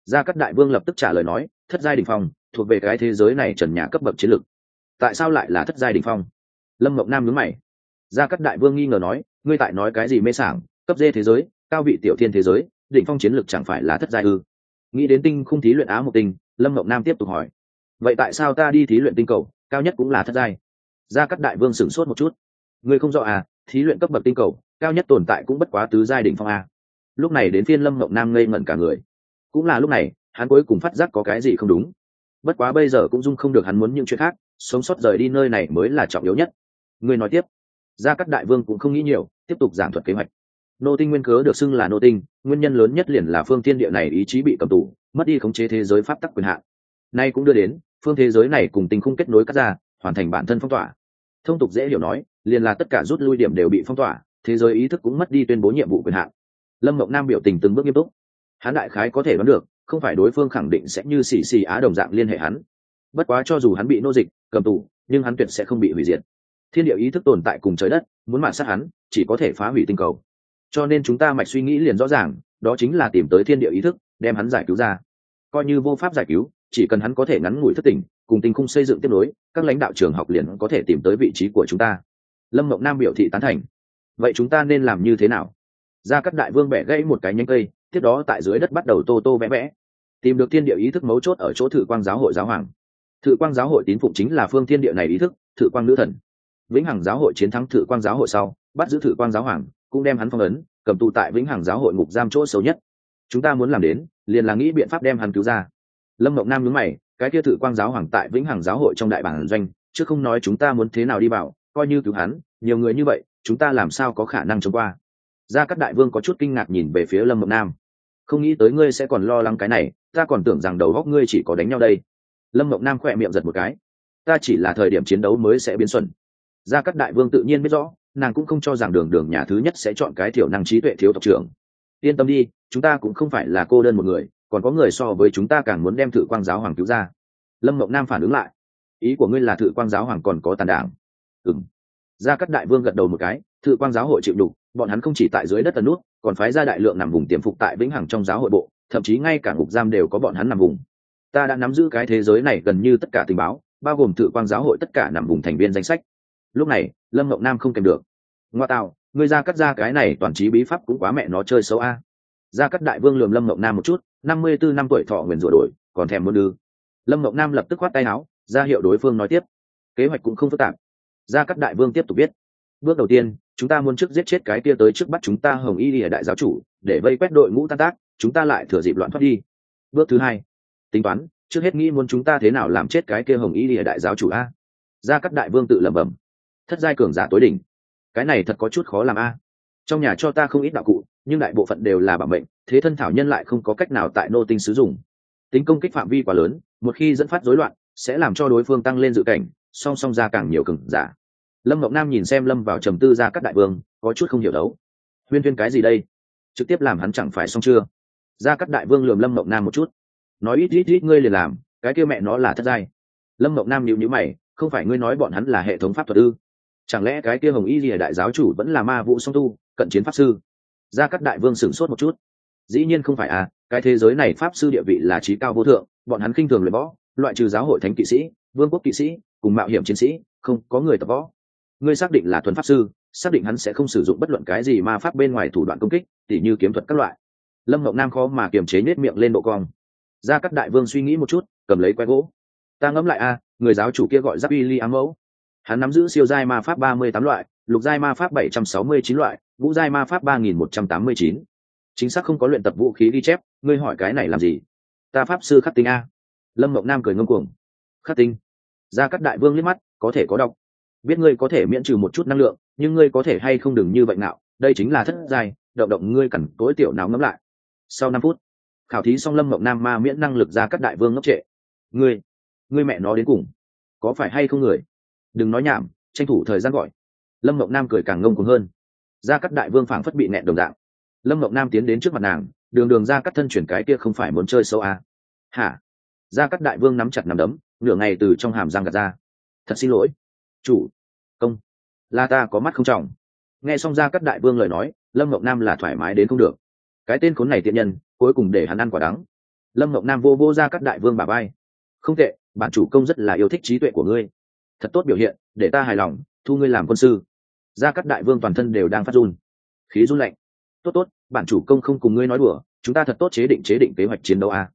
Gia cát đại vương lập tức trả lời nói, thất giai đình phong, thuộc về cái thế giới này trần nhà cấp bậc chiến lực tại sao lại là thất giai đình phong? Lâm ngọc nam nhướng mày. Gia cát đại vương nghi ngờ nói, ngươi tại nói cái gì mê sảng, cấp dê thế giới, cao vị tiểu thiên thế giới định phong chiến lực chẳng phải là thất giai ư? Nghĩ đến tinh khung thí luyện á một tinh, lâm ngọc nam tiếp tục hỏi, vậy tại sao ta đi thí luyện tinh cầu, cao nhất cũng là thất giai? Gia cát đại vương sửng sốt một chút. Ngươi không rõ à thí luyện cấp bậc tinh cầu, cao nhất tồn tại cũng bất quá tứ giai đỉnh phong a lúc này đến phiên lâm ngọc nam ngây ngẩn cả người. Cũng là lúc này, hắn cuối cùng phát giác có cái gì không đúng. Bất quá bây giờ cũng dung không được hắn muốn những chuyện khác, sống sót rời đi nơi này mới là trọng yếu nhất. Người nói tiếp. Gia cát đại vương cũng không nghĩ nhiều, tiếp tục giảng thuật kế hoạch. Nô tinh nguyên cớ được xưng là nô tinh, nguyên nhân lớn nhất liền là phương thiên địa này ý chí bị cầm tù, mất đi khống chế thế giới pháp tắc quyền hạn. Nay cũng đưa đến, phương thế giới này cùng tình khung kết nối cắt ra, hoàn thành bản thân phong tỏa. Thông tục dễ hiểu nói, liền là tất cả rút lui điểm đều bị phong tỏa, thế giới ý thức cũng mất đi tuyên bố nhiệm vụ quyền hạn lâm mộng nam biểu tình từng bước nghiêm túc. Hắn đại khái có thể đoán được, không phải đối phương khẳng định sẽ như xì xì á đồng dạng liên hệ hắn. Bất quá cho dù hắn bị nô dịch, cầm tù, nhưng hắn tuyệt sẽ không bị hủy diệt. Thiên địa ý thức tồn tại cùng trời đất, muốn mạng sát hắn, chỉ có thể phá hủy tinh cầu. Cho nên chúng ta mạch suy nghĩ liền rõ ràng, đó chính là tìm tới thiên địa ý thức, đem hắn giải cứu ra. Coi như vô pháp giải cứu, chỉ cần hắn có thể ngắn ngủi thất tình cùng tình khung xây dựng tiếp nối, các lãnh đạo trường học liền có thể tìm tới vị trí của chúng ta. Lâm mộng nam biểu thị tán thành. Vậy chúng ta nên làm như thế nào? Ra các đại vương bẻ gãy một cái nhánh cây, tiếp đó tại dưới đất bắt đầu tô tô vẽ vẽ. Tìm được thiên địa ý thức mấu chốt ở chỗ thử quang giáo hội giáo hoàng. Thử quang giáo hội tín phụng chính là phương thiên địa này ý thức thử quang nữ thần. Vĩnh hằng giáo hội chiến thắng thử quang giáo hội sau, bắt giữ thử quang giáo hoàng, cũng đem hắn phong ấn, cầm tù tại vĩnh hằng giáo hội ngục giam chỗ xấu nhất. Chúng ta muốn làm đến, liền là nghĩ biện pháp đem hắn cứu ra. Lâm mộng nam nhớ mày, cái kia thử quang giáo hoàng tại vĩnh hằng giáo hội trong đại bản doanh, chứ không nói chúng ta muốn thế nào đi vào coi như cứu hắn, nhiều người như vậy, chúng ta làm sao có khả năng chống qua? Gia cát đại vương có chút kinh ngạc nhìn về phía lâm mộng nam. Không nghĩ tới ngươi sẽ còn lo lắng cái này, ta còn tưởng rằng đầu góc ngươi chỉ có đánh nhau đây. Lâm mộng nam khỏe miệng giật một cái. Ta chỉ là thời điểm chiến đấu mới sẽ biến xuẩn. Gia cát đại vương tự nhiên biết rõ, nàng cũng không cho rằng đường đường nhà thứ nhất sẽ chọn cái thiểu năng trí tuệ thiếu tộc trưởng. Yên tâm đi, chúng ta cũng không phải là cô đơn một người, còn có người so với chúng ta càng muốn đem thử quang giáo hoàng cứu ra. Lâm mộng nam phản ứng lại. Ý của ngươi là thử quang giáo hoàng còn có tàn đảng. Ừng gia cát đại vương gật đầu một cái thử quang giáo hội chịu đủ, bọn hắn không chỉ tại dưới đất tần nước còn phái ra đại lượng nằm vùng tiềm phục tại vĩnh hằng trong giáo hội bộ, thậm chí ngay cả ngục giam đều có bọn hắn nằm vùng. Ta đã nắm giữ cái thế giới này gần như tất cả tình báo, bao gồm tự quang giáo hội tất cả nằm vùng thành viên danh sách. Lúc này, lâm ngọc nam không kèm được. Ngoa tạo ngươi ra cắt ra cái này toàn trí bí pháp cũng quá mẹ nó chơi xấu a. Ra cắt đại vương lườm lâm ngọc nam một chút, năm mươi bốn năm tuổi thọ nguyền rủa đổi, còn thèm muốn đưa lâm ngọc nam lập tức khoát tay áo, ra hiệu đối phương nói tiếp. Kế hoạch cũng không phức tạp gia cắt đại vương tiếp tục biết bước đầu tiên, chúng ta muốn trước giết chết cái kia tới trước bắt chúng ta hồng y lìa đại giáo chủ, để vây quét đội ngũ tan tác, chúng ta lại thừa dịp loạn thoát đi. Bước thứ hai, tính toán, trước hết nghĩ muốn chúng ta thế nào làm chết cái kia hồng y lìa đại giáo chủ a? Gia cắt đại vương tự lẩm bẩm. Thất giai cường giả tối đỉnh. Cái này thật có chút khó làm a. Trong nhà cho ta không ít đạo cụ, nhưng đại bộ phận đều là bảo mệnh, thế thân thảo nhân lại không có cách nào tại nô tinh sử dụng. Tính công kích phạm vi quá lớn, một khi dẫn phát rối loạn, sẽ làm cho đối phương tăng lên dự cảnh song song ra càng nhiều cường giả. Lâm ngọc nam nhìn xem lâm vào trầm tư ra các đại vương, có chút không hiểu đấu. Huyên huyên cái gì đây? Trực tiếp làm hắn chẳng phải xong chưa? Ra các đại vương lườm lâm ngọc nam một chút. Nói ít ít ít, ngươi liền làm, cái kia mẹ nó là thất giai. Lâm ngọc nam nhịu nhữ mày, không phải ngươi nói bọn hắn là hệ thống pháp thuật ư? Chẳng lẽ cái kia hồng y gì đại giáo chủ vẫn là ma vũ song tu, cận chiến pháp sư? Ra các đại vương sửng sốt một chút. Dĩ nhiên không phải à cái thế giới này pháp sư địa vị là trí cao vô thượng, bọn hắn khinh thường luyện võ, loại trừ giáo hội thánh kỵ sĩ vương quốc kỵ sĩ, cùng mạo hiểm chiến sĩ, không, có người tập võ. Ngươi xác định là thuần pháp sư, xác định hắn sẽ không sử dụng bất luận cái gì ma pháp bên ngoài thủ đoạn công kích, tỉ như kiếm thuật các loại. Lâm ngọc nam khó mà kiềm chế nết miệng lên độ cong. Ra các đại vương suy nghĩ một chút, cầm lấy que gỗ. Ta ngẫm lại a, người giáo chủ kia gọi giáp y li ám mẫu. Hắn nắm giữ siêu giai ma pháp ba mươi tám loại, lục giai ma pháp bảy trăm sáu mươi chín loại vũ giai ma pháp ba nghìn một trăm tám mươi chín. Chính xác không có luyện tập vũ khí ghi chép, ngươi hỏi cái này làm gì? Ta pháp sư khắc tinh a. Lâm mộng nam cười ngâm cuồng. Khắc tinh ra các đại vương liếc mắt, có thể có đọc biết ngươi có thể miễn trừ một chút năng lượng, nhưng ngươi có thể hay không đừng như vậy nào đây chính là thất giai, động động ngươi cẩn tối tiểu nào ngấm lại. Sau năm phút, khảo thí xong lâm mộng nam ma miễn năng lực ra các đại vương ngốc trệ. Ngươi ngươi mẹ nó đến cùng, có phải hay không người? Đừng nói nhảm, tranh thủ thời gian gọi. Lâm mộng nam cười càng ngông cuồng hơn. Ra các đại vương phảng phất bị nẹn đồng dạng. Lâm mộng nam tiến đến trước mặt nàng, đường đường ra các thân chuyển cái kia không phải muốn chơi sâu à. hả? Ra các đại vương nắm chặt nằm đấm nửa ngày từ trong hàm răng gạt ra. Thật xin lỗi. Chủ, công. Là ta có mắt không trọng. Nghe xong ra các đại vương lời nói, lâm mộng nam là thoải mái đến không được. Cái tên khốn này tiện nhân, cuối cùng để hắn ăn quả đắng. Lâm mộng nam vô vô ra các đại vương bà bay không tệ, bạn chủ công rất là yêu thích trí tuệ của ngươi. Thật tốt biểu hiện, để ta hài lòng, thu ngươi làm quân sư. Ra các đại vương toàn thân đều đang phát run. Khí run lạnh. Tốt tốt bản chủ công không cùng ngươi nói đùa, chúng ta thật tốt chế định chế định kế hoạch chiến đấu a.